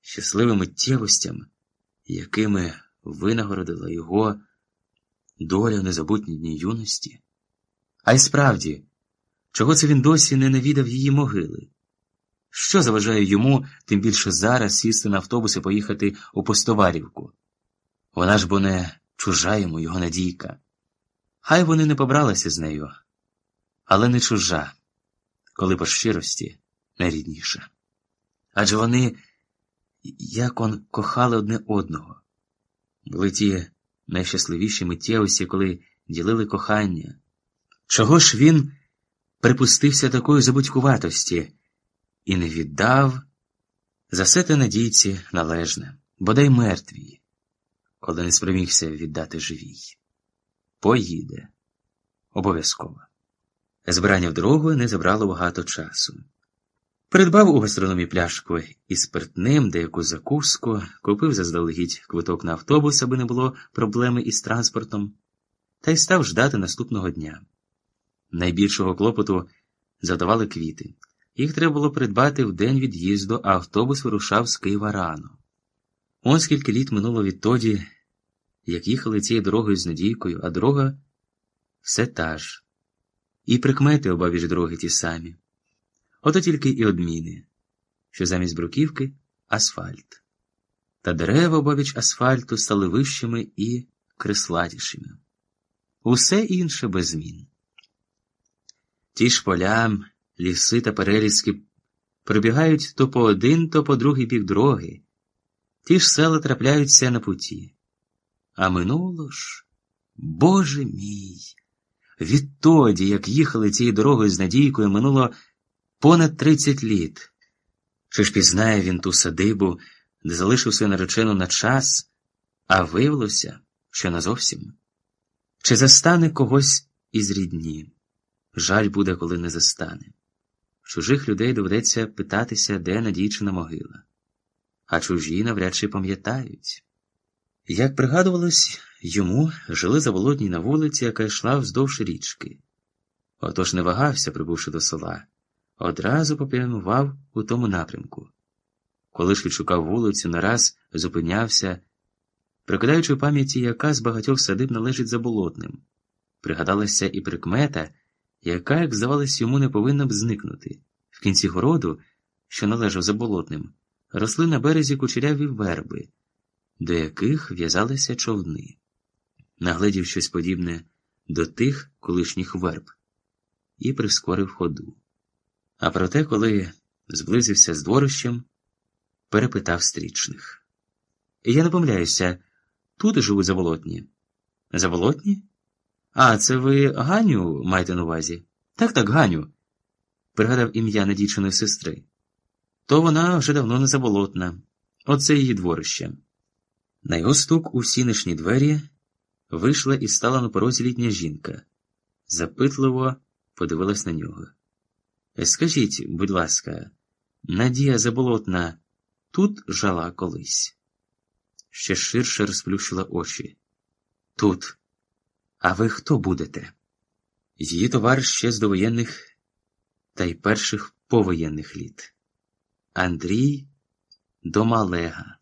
щасливим миттєвостям, якими винагородила його доля в незабутній дні юності? А й справді, чого це він досі не навідав її могили? Що заважає йому, тим більше зараз сісти на автобус і поїхати у Постоварівку? Вона ж бо не чужа йому його надійка. Хай вони не побралися з нею, але не чужа, коли по щирості найрідніша. Адже вони, як он кохали одне одного, були ті найщасливіші миттєвості, коли ділили кохання. Чого ж він припустився такої забудькуватості і не віддав за все те надійці належне, бодай мертвій, коли не спромігся віддати живій? Поїде обов'язково. Збирання в дорогу не забрало багато часу. Придбав у гастрономі пляшку із спиртним, деяку закуску, купив заздалегідь квиток на автобус, аби не було проблеми із транспортом, та й став ждати наступного дня. Найбільшого клопоту задавали квіти. Їх треба було придбати в день від'їзду, а автобус вирушав з Києва рано. Он скільки літ минуло відтоді, як їхали цією дорогою з Надійкою, а дорога все та ж. І прикмети обабіч дороги ті самі. Ото тільки і одміни, що замість бруківки асфальт. Та дерева обабіч асфальту стали вищими і креслатішими. Усе інше без змін. Ті ж поля, ліси та переліски пробігають то по один, то по другий бік дороги, ті ж села трапляються на путі. А минуло ж, Боже мій, відтоді, як їхали цією дорогою з Надійкою, минуло понад тридцять літ. Чи ж пізнає він ту садибу, де залишив свою наречену на час, а виявилося, що назовсім? Чи застане когось із рідні? Жаль буде, коли не застане. Чужих людей доведеться питатися, де надійчина могила, а чужі навряд чи пам'ятають. Як пригадувалось, йому жили заболотній на вулиці, яка йшла вздовж річки. Отож не вагався, прибувши до села, одразу попрямував у тому напрямку. Коли ж відшукав вулицю, нараз зупинявся, прикидаючи в пам'яті, яка з багатьох садиб належить заболотним. Пригадалася і прикмета яка, як здавалось, йому не повинна б зникнути. В кінці городу, що належав заболотним, росли на березі кучеряві верби, до яких в'язалися човни, нагледів щось подібне до тих колишніх верб, і прискорив ходу. А проте, коли зблизився з дворищем, перепитав стрічних. Я не помиляюся, тут живуть заболотні. Заболотні? А, це ви Ганю маєте на увазі? Так, так, Ганю, пригадав ім'я надійчиної сестри. То вона вже давно не заболотна. Оце її дворище. На його стук у сінишні двері вийшла і стала на порозі літня жінка. Запитливо подивилась на нього. Скажіть, будь ласка, Надія Заболотна тут жала колись? Ще ширше розплющила очі. Тут. А ви хто будете? Її товариш ще з довоєнних та й перших повоєнних літ. Андрій Домалега.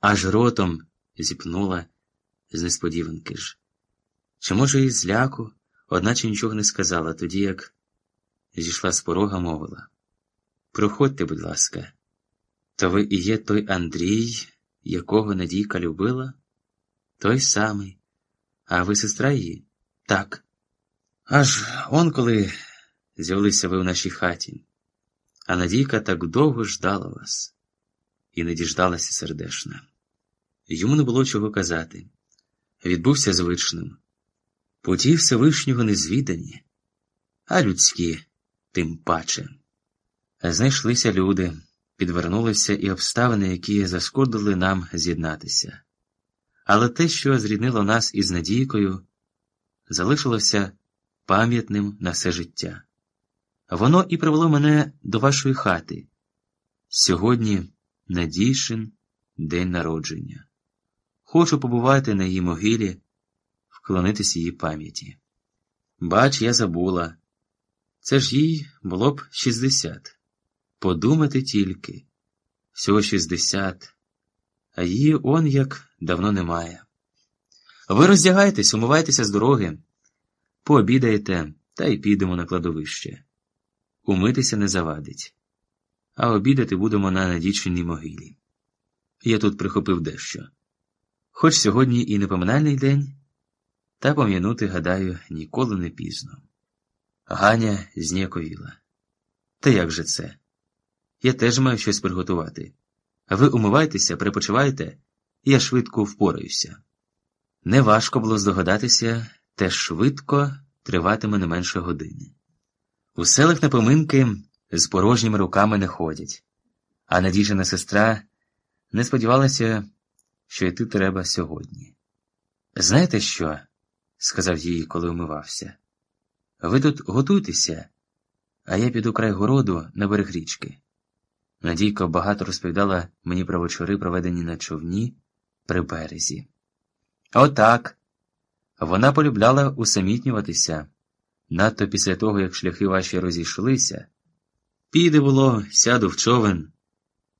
Аж ротом зіпнула з несподіванки ж. Чи, може, і зляку, одначе нічого не сказала, тоді як зійшла з порога, мовила. Проходьте, будь ласка, то ви і є той Андрій, якого Надійка любила? Той самий. А ви сестра її? Так. Аж он коли з'явилися ви в нашій хаті, а Надійка так довго ждала вас і не діждалася сердешна. Йому не було чого казати. Відбувся звичним. Путі Всевишнього не звідані, а людські тим паче. Знайшлися люди, підвернулися і обставини, які зашкодили нам з'єднатися. Але те, що зріднило нас із Надійкою, залишилося пам'ятним на все життя. Воно і привело мене до вашої хати. Сьогодні Надійшин день народження. Хочу побувати на її могилі, вклонитись її пам'яті. Бач, я забула. Це ж їй було б шістдесят. Подумати тільки всього шістдесят, а її он як давно немає. Ви роздягайтесь, умивайтеся з дороги, пообідаєте та й підемо на кладовище. Умитися не завадить, а обідати будемо на надіченій могилі. Я тут прихопив дещо. Хоч сьогодні і не поминальний день, та пом'янути, гадаю, ніколи не пізно. Ганя зніяковіла. Та як же це? Я теж маю щось приготувати. Ви умивайтеся, припочивайте, я швидко впораюся. Неважко було здогадатися, те швидко триватиме не менше години. У селах на поминки з порожніми руками не ходять, а надіжена сестра не сподівалася, що йти треба сьогодні. Знаєте що? сказав їй, коли умивався. Ви тут готуйтеся, а я піду край городу на берег річки. Надійка багато розповідала мені про вечори, проведені на човні при березі. Отак. Вона полюбляла усамітнюватися, надто після того, як шляхи ваші розійшлися. Піде було, сяду в човен,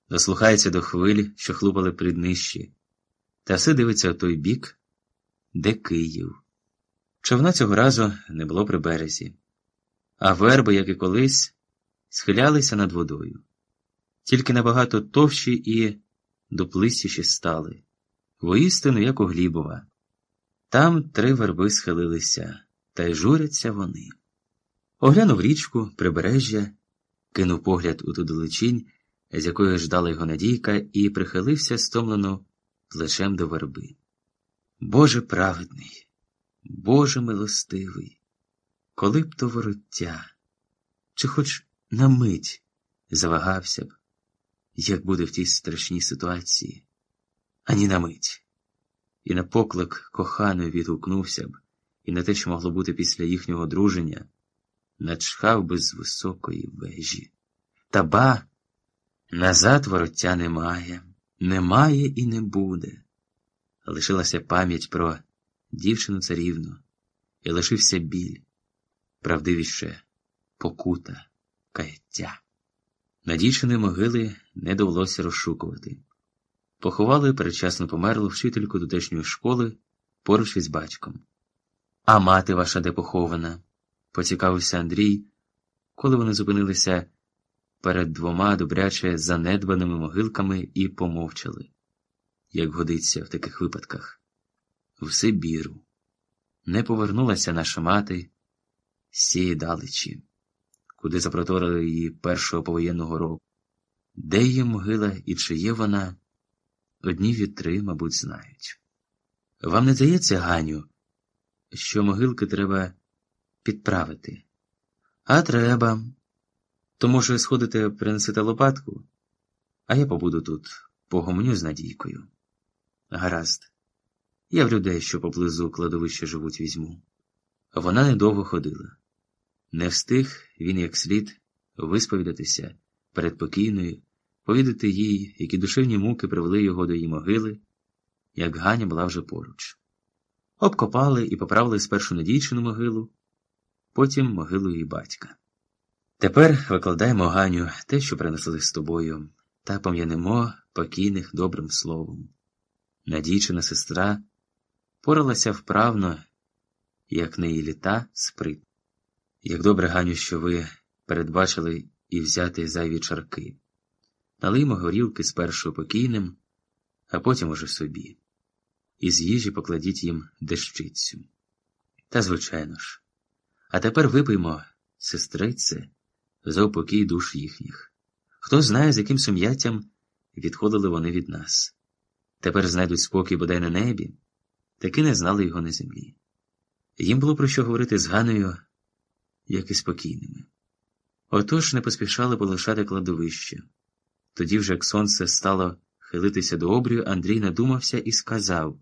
дослухається до хвиль, що хлупали при днищі, та все дивиться в той бік, де Київ. Човна цього разу не було при березі, а верби, як і колись, схилялися над водою. Тільки набагато товщі і дуплистіші стали, воістину, як у Глібова. Там три верби схилилися, та й журяться вони. Оглянув річку, прибережжя, кинув погляд у ту далечінь, з якої ждала його надійка, і прихилився стомлено плечем до верби. Боже праведний! Боже милостивий, коли б то вороття, чи хоч на мить завагався б, як буде в тій страшній ситуації, ані на мить, і на поклик коханої відгукнувся б, і на те, що могло бути після їхнього одруження, начхав би з високої вежі. Та ба, назад вороття немає, немає і не буде. Лишилася пам'ять про дівчину царівну, і лишився біль, правдивіше покута, каяття. На дівчини могили не довелося розшукувати. Поховали передчасно померлу вчительку тутешньої школи поруч із батьком. А мати ваша де похована? поцікавився Андрій, коли вони зупинилися перед двома добряче занедбаними могилками і помовчали, як годиться в таких випадках в Сибіру. Не повернулася наша мати з цієї далечі, куди запроторили її першого повоєнного року. Де її могила і чи є вона, одні вітри, мабуть, знають. Вам не здається, Ганю, що могилки треба підправити? А треба. То, може, сходите, принесете лопатку, а я побуду тут, погомню з надійкою. Гаразд. Я в людей, що поблизу кладовища живуть, візьму. Вона недовго ходила. Не встиг він, як слід, висповідатися перед покійною, повідати їй, які душевні муки привели його до її могили, як Ганя була вже поруч. Обкопали і поправили спершу надійчину могилу, потім могилу її батька. Тепер викладаємо Ганю те, що принесли з тобою, та пом'янемо покійних добрим словом. Надійчина сестра поралася вправно, як неї літа сприт. Як добре, Ганю, що ви передбачили і взяти зайві чарки. Налиймо горілки спершу покійним, а потім уже собі. Із їжі покладіть їм дещицю. Та, звичайно ж. А тепер випиймо, сестрице, за упокій душ їхніх. Хто знає, з яким сум'яттям відходили вони від нас. Тепер знайдуть спокій бодай на небі таки не знали його на землі. Їм було про що говорити з Ганою, як і спокійними. Отож не поспішали полишати кладовище. Тоді вже, як сонце стало хилитися до обрію, Андрій надумався і сказав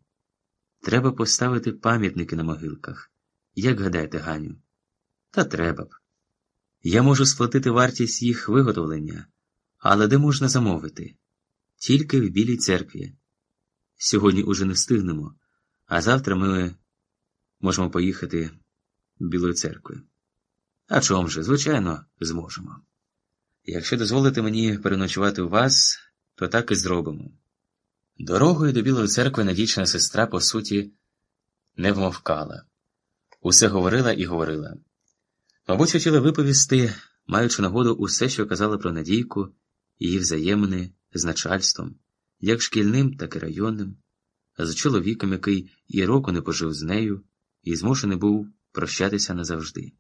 Треба поставити пам'ятники на могилках. Як гадаєте, Ганю? Та треба б. Я можу сплатити вартість їх виготовлення, але де можна замовити? Тільки в Білій церкві. Сьогодні уже не встигнемо, а завтра ми можемо поїхати в Білої церкви. А чом же, звичайно, зможемо. Якщо дозволите мені переночувати у вас, то так і зробимо. Дорогою до Білої церкви надічна сестра, по суті, не вмовкала. Усе говорила і говорила. Мабуть, хотіла виповісти, маючи нагоду усе, що казала про Надійку, її взаємини з начальством, як шкільним, так і районним, з чоловіком, який і року не пожив з нею, і змушений був прощатися назавжди.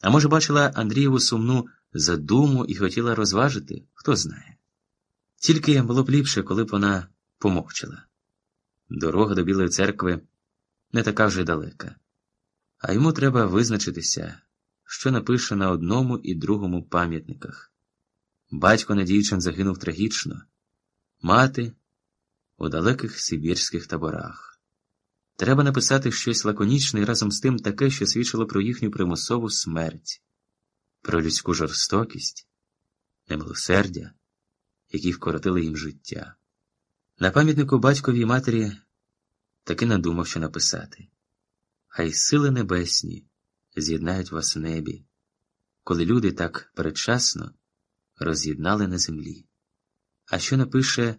А може, бачила Андрієву сумну задуму і хотіла розважити, хто знає. Тільки було б ліпше, коли б вона помовчала. Дорога до Білої церкви не така вже далека, а йому треба визначитися, що напише на одному і другому пам'ятниках. Батько Надійчин загинув трагічно, мати у далеких Сибірських таборах. Треба написати щось лаконічне і разом з тим таке, що свідчило про їхню примусову смерть, про людську жорстокість, немилосердя, які вкоротили їм життя. На пам'ятнику батькові і матері таки надумав, що написати Хай сили небесні з'єднають вас в небі, коли люди так передчасно роз'єднали на землі. А що напише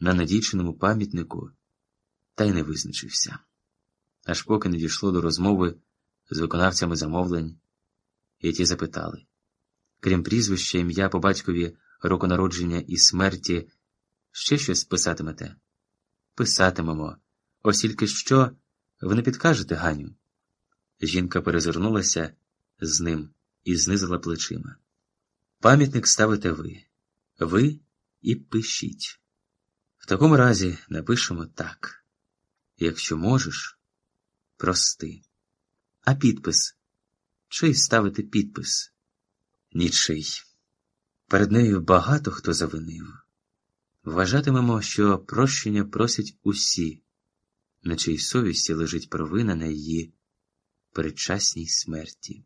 на надійченому пам'ятнику, та й не визначився. Аж поки не дійшло до розмови з виконавцями замовлень, і ті запитали крім прізвища, ім'я по батькові року народження і смерті, ще щось писатимете? Писатимемо, ось тільки що ви не підкажете, Ганю. Жінка перезирнулася з ним і знизила плечима. Пам'ятник ставите ви, ви і пишіть. В такому разі напишемо так. Якщо можеш, прости. А підпис? Чий ставити підпис? Нічий. Перед нею багато хто завинив. Вважатимемо, що прощення просять усі, на чиїй совісті лежить провина на її передчасній смерті.